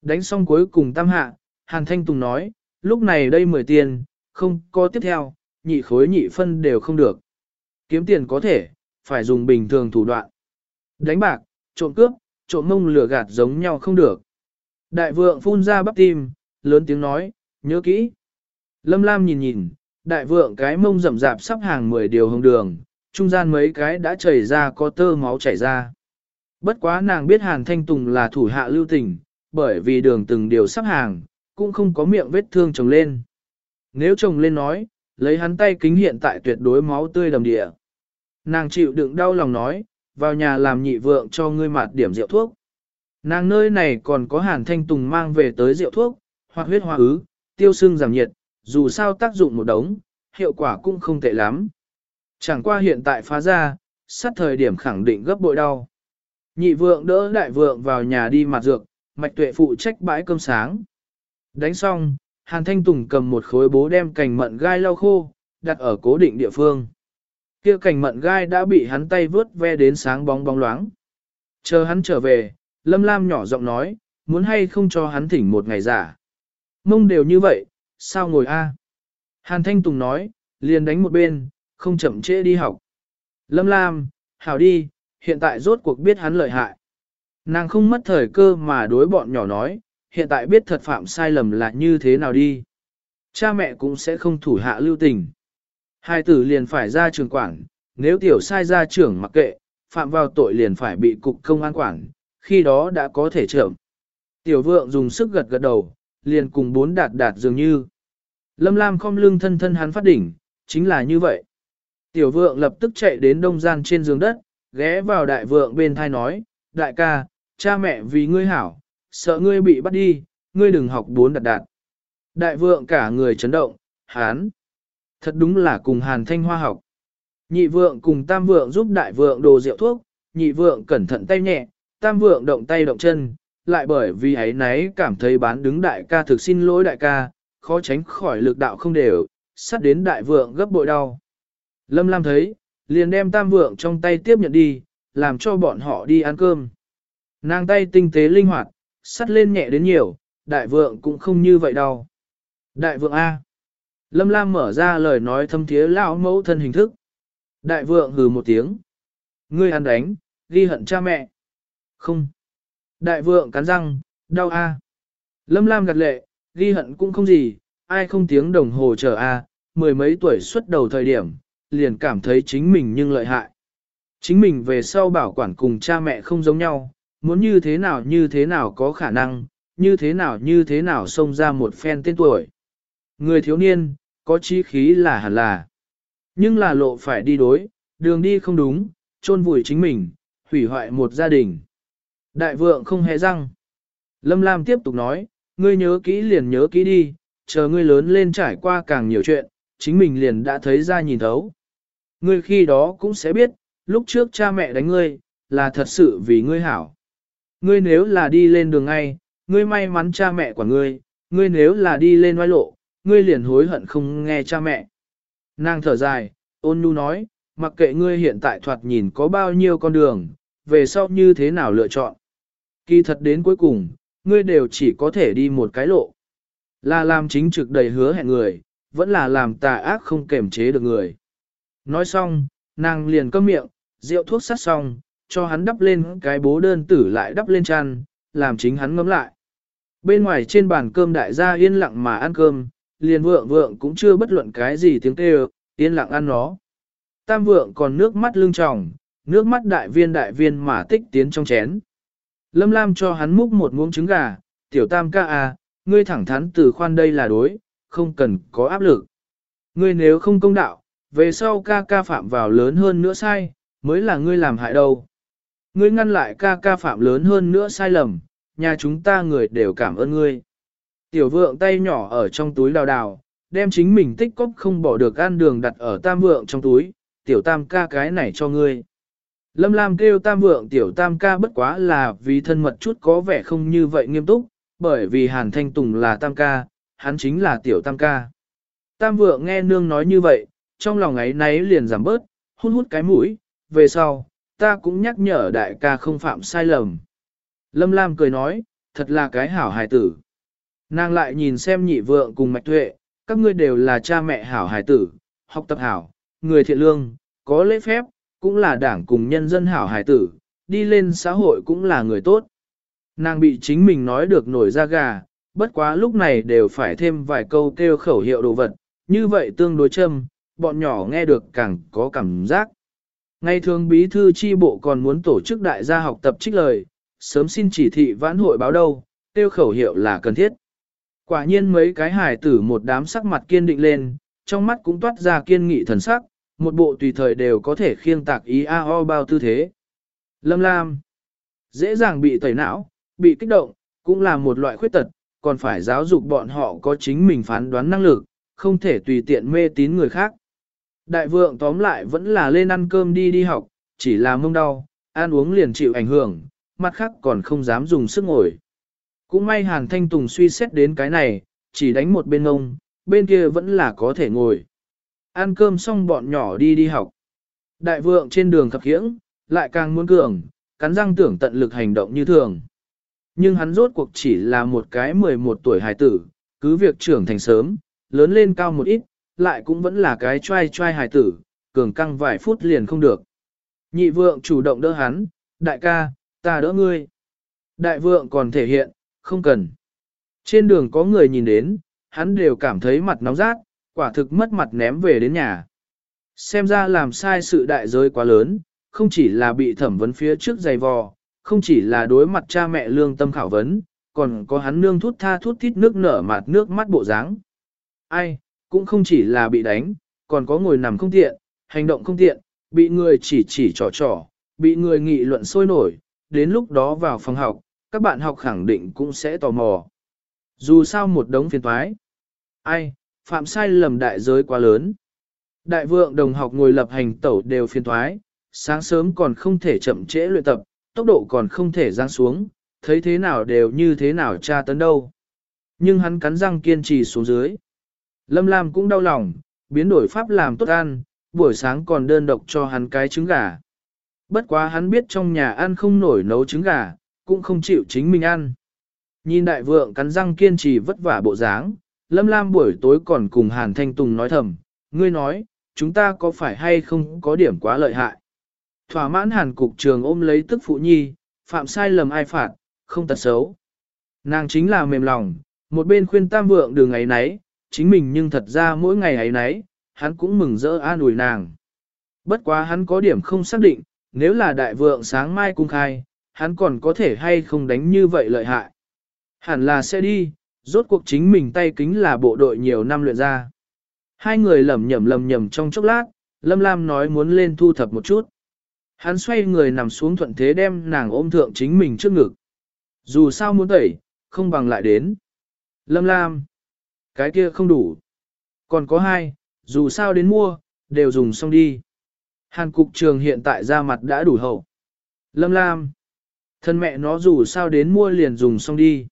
Đánh xong cuối cùng tam hạ, Hàn Thanh Tùng nói, lúc này đây 10 tiền, không có tiếp theo, nhị khối nhị phân đều không được. Kiếm tiền có thể, phải dùng bình thường thủ đoạn. Đánh bạc, trộm cướp, trộm mông lửa gạt giống nhau không được. Đại vượng phun ra bắp tim, lớn tiếng nói, nhớ kỹ. Lâm Lam nhìn nhìn, đại vượng cái mông rậm rạp sắp hàng 10 điều hồng đường, trung gian mấy cái đã chảy ra có tơ máu chảy ra. Bất quá nàng biết Hàn Thanh Tùng là thủ hạ lưu tình, bởi vì đường từng điều sắp hàng, cũng không có miệng vết thương chồng lên. Nếu chồng lên nói, lấy hắn tay kính hiện tại tuyệt đối máu tươi đầm địa. Nàng chịu đựng đau lòng nói, vào nhà làm nhị vượng cho ngươi mạt điểm rượu thuốc. Nàng nơi này còn có hàn thanh tùng mang về tới rượu thuốc, hoặc huyết hoa ứ, tiêu sưng giảm nhiệt, dù sao tác dụng một đống, hiệu quả cũng không tệ lắm. Chẳng qua hiện tại phá ra, sát thời điểm khẳng định gấp bội đau. Nhị vượng đỡ đại vượng vào nhà đi mặt dược, mạch tuệ phụ trách bãi cơm sáng. Đánh xong, Hàn Thanh Tùng cầm một khối bố đem cành mận gai lau khô, đặt ở cố định địa phương. Kia cành mận gai đã bị hắn tay vớt ve đến sáng bóng bóng loáng. Chờ hắn trở về, Lâm Lam nhỏ giọng nói, muốn hay không cho hắn thỉnh một ngày giả. Mông đều như vậy, sao ngồi a? Hàn Thanh Tùng nói, liền đánh một bên, không chậm trễ đi học. Lâm Lam, hảo đi, hiện tại rốt cuộc biết hắn lợi hại. Nàng không mất thời cơ mà đối bọn nhỏ nói, hiện tại biết thật phạm sai lầm là như thế nào đi. Cha mẹ cũng sẽ không thủ hạ lưu tình. Hai tử liền phải ra trường quản, nếu tiểu sai ra trưởng mặc kệ, phạm vào tội liền phải bị cục công an quản, khi đó đã có thể trưởng. Tiểu vượng dùng sức gật gật đầu, liền cùng bốn đạt đạt dường như. Lâm Lam không lưng thân thân hắn phát đỉnh, chính là như vậy. Tiểu vượng lập tức chạy đến đông gian trên giường đất, ghé vào đại vượng bên thai nói, đại ca, cha mẹ vì ngươi hảo, sợ ngươi bị bắt đi, ngươi đừng học bốn đặt đạt. Đại vượng cả người chấn động, hán. Thật đúng là cùng hàn thanh hoa học. Nhị vượng cùng tam vượng giúp đại vượng đồ rượu thuốc, nhị vượng cẩn thận tay nhẹ, tam vượng động tay động chân, lại bởi vì ấy nấy cảm thấy bán đứng đại ca thực xin lỗi đại ca, khó tránh khỏi lực đạo không đều, sát đến đại vượng gấp bội đau. Lâm Lam thấy, liền đem tam vượng trong tay tiếp nhận đi, làm cho bọn họ đi ăn cơm. Nàng tay tinh tế linh hoạt, sắt lên nhẹ đến nhiều, đại vượng cũng không như vậy đâu. Đại vượng A. Lâm Lam mở ra lời nói thâm thiế lão mẫu thân hình thức. Đại vượng hừ một tiếng. Ngươi ăn đánh, ghi hận cha mẹ. Không. Đại vượng cắn răng, đau A. Lâm Lam gật lệ, ghi hận cũng không gì, ai không tiếng đồng hồ chờ A, mười mấy tuổi xuất đầu thời điểm, liền cảm thấy chính mình nhưng lợi hại. Chính mình về sau bảo quản cùng cha mẹ không giống nhau, muốn như thế nào như thế nào có khả năng, như thế nào như thế nào xông ra một phen tên tuổi. Người thiếu niên, có chí khí là hẳn là. Nhưng là lộ phải đi đối, đường đi không đúng, chôn vùi chính mình, hủy hoại một gia đình. Đại vượng không hề răng. Lâm Lam tiếp tục nói, ngươi nhớ kỹ liền nhớ kỹ đi, chờ ngươi lớn lên trải qua càng nhiều chuyện, chính mình liền đã thấy ra nhìn thấu. Ngươi khi đó cũng sẽ biết, lúc trước cha mẹ đánh ngươi, là thật sự vì ngươi hảo. Ngươi nếu là đi lên đường ngay, ngươi may mắn cha mẹ của ngươi, ngươi nếu là đi lên oai lộ, ngươi liền hối hận không nghe cha mẹ. Nàng thở dài, ôn nhu nói, mặc kệ ngươi hiện tại thoạt nhìn có bao nhiêu con đường, về sau như thế nào lựa chọn. Kỳ thật đến cuối cùng, ngươi đều chỉ có thể đi một cái lộ. Là làm chính trực đầy hứa hẹn người, vẫn là làm tà ác không kềm chế được người. Nói xong, nàng liền cơm miệng, rượu thuốc sát xong, cho hắn đắp lên cái bố đơn tử lại đắp lên chăn, làm chính hắn ngấm lại. Bên ngoài trên bàn cơm đại gia yên lặng mà ăn cơm, liền vượng vượng cũng chưa bất luận cái gì tiếng kêu, yên lặng ăn nó. Tam vượng còn nước mắt lưng tròng, nước mắt đại viên đại viên mà tích tiến trong chén. Lâm Lam cho hắn múc một muỗng trứng gà, tiểu tam ca à, ngươi thẳng thắn từ khoan đây là đối, không cần có áp lực. Ngươi nếu không công đạo, về sau ca ca phạm vào lớn hơn nữa sai, mới là ngươi làm hại đâu. Ngươi ngăn lại ca ca phạm lớn hơn nữa sai lầm, nhà chúng ta người đều cảm ơn ngươi. Tiểu vượng tay nhỏ ở trong túi đào đào, đem chính mình tích cốc không bỏ được ăn đường đặt ở tam vượng trong túi, tiểu tam ca cái này cho ngươi. Lâm Lam kêu tam vượng tiểu tam ca bất quá là vì thân mật chút có vẻ không như vậy nghiêm túc, bởi vì Hàn Thanh Tùng là tam ca, hắn chính là tiểu tam ca. Tam vượng nghe nương nói như vậy, trong lòng ấy náy liền giảm bớt, hút hút cái mũi, về sau, ta cũng nhắc nhở đại ca không phạm sai lầm. Lâm Lam cười nói, thật là cái hảo hài tử. Nàng lại nhìn xem nhị vượng cùng mạch tuệ, các ngươi đều là cha mẹ hảo hài tử, học tập hảo, người thiện lương, có lễ phép, cũng là đảng cùng nhân dân hảo hài tử, đi lên xã hội cũng là người tốt. Nàng bị chính mình nói được nổi ra gà, bất quá lúc này đều phải thêm vài câu kêu khẩu hiệu đồ vật, như vậy tương đối châm, bọn nhỏ nghe được càng có cảm giác. Ngày thường bí thư chi bộ còn muốn tổ chức đại gia học tập trích lời, sớm xin chỉ thị vãn hội báo đâu, tiêu khẩu hiệu là cần thiết. Quả nhiên mấy cái hài tử một đám sắc mặt kiên định lên, trong mắt cũng toát ra kiên nghị thần sắc, một bộ tùy thời đều có thể khiêng tạc ý a o bao tư thế. Lâm Lam dễ dàng bị tẩy não, bị kích động, cũng là một loại khuyết tật, còn phải giáo dục bọn họ có chính mình phán đoán năng lực, không thể tùy tiện mê tín người khác. Đại vượng tóm lại vẫn là lên ăn cơm đi đi học, chỉ là mông đau, ăn uống liền chịu ảnh hưởng, mặt khác còn không dám dùng sức ngồi. Cũng may Hàn Thanh Tùng suy xét đến cái này, chỉ đánh một bên ông, bên kia vẫn là có thể ngồi. Ăn cơm xong bọn nhỏ đi đi học. Đại vượng trên đường thập khiễng, lại càng muốn cường, cắn răng tưởng tận lực hành động như thường. Nhưng hắn rốt cuộc chỉ là một cái 11 tuổi hài tử, cứ việc trưởng thành sớm, lớn lên cao một ít, lại cũng vẫn là cái trai trai hài tử, cường căng vài phút liền không được. Nhị vượng chủ động đỡ hắn, đại ca, ta đỡ ngươi. Đại vượng còn thể hiện, không cần. Trên đường có người nhìn đến, hắn đều cảm thấy mặt nóng rát, quả thực mất mặt ném về đến nhà. Xem ra làm sai sự đại giới quá lớn, không chỉ là bị thẩm vấn phía trước giày vò, không chỉ là đối mặt cha mẹ lương tâm khảo vấn, còn có hắn nương thút tha thút thít nước nở mặt nước mắt bộ dáng. Ai, cũng không chỉ là bị đánh, còn có ngồi nằm không tiện, hành động không tiện, bị người chỉ chỉ trò trò, bị người nghị luận sôi nổi, đến lúc đó vào phòng học, các bạn học khẳng định cũng sẽ tò mò. Dù sao một đống phiền toái, Ai, phạm sai lầm đại giới quá lớn. Đại vượng đồng học ngồi lập hành tẩu đều phiền toái, sáng sớm còn không thể chậm trễ luyện tập, tốc độ còn không thể giang xuống, thấy thế nào đều như thế nào tra tấn đâu. Nhưng hắn cắn răng kiên trì xuống dưới. Lâm Lam cũng đau lòng, biến đổi pháp làm tốt ăn, buổi sáng còn đơn độc cho hắn cái trứng gà. Bất quá hắn biết trong nhà ăn không nổi nấu trứng gà, cũng không chịu chính mình ăn. Nhìn đại vượng cắn răng kiên trì vất vả bộ dáng, Lâm Lam buổi tối còn cùng Hàn Thanh Tùng nói thầm, ngươi nói, chúng ta có phải hay không có điểm quá lợi hại. Thỏa mãn Hàn Cục trường ôm lấy tức phụ nhi, phạm sai lầm ai phạt, không tật xấu. Nàng chính là mềm lòng, một bên khuyên tam vượng đường ấy nấy, chính mình nhưng thật ra mỗi ngày ấy nấy, hắn cũng mừng rỡ an ủi nàng. Bất quá hắn có điểm không xác định, nếu là đại vượng sáng mai cung khai, hắn còn có thể hay không đánh như vậy lợi hại. Hẳn là sẽ đi, rốt cuộc chính mình tay kính là bộ đội nhiều năm luyện ra. Hai người lầm nhầm lầm nhầm trong chốc lát, Lâm Lam nói muốn lên thu thập một chút. Hắn xoay người nằm xuống thuận thế đem nàng ôm thượng chính mình trước ngực. Dù sao muốn tẩy, không bằng lại đến. Lâm Lam. Cái kia không đủ. Còn có hai, dù sao đến mua, đều dùng xong đi. Hàn cục trường hiện tại ra mặt đã đủ hậu. Lâm Lam. Thân mẹ nó dù sao đến mua liền dùng xong đi.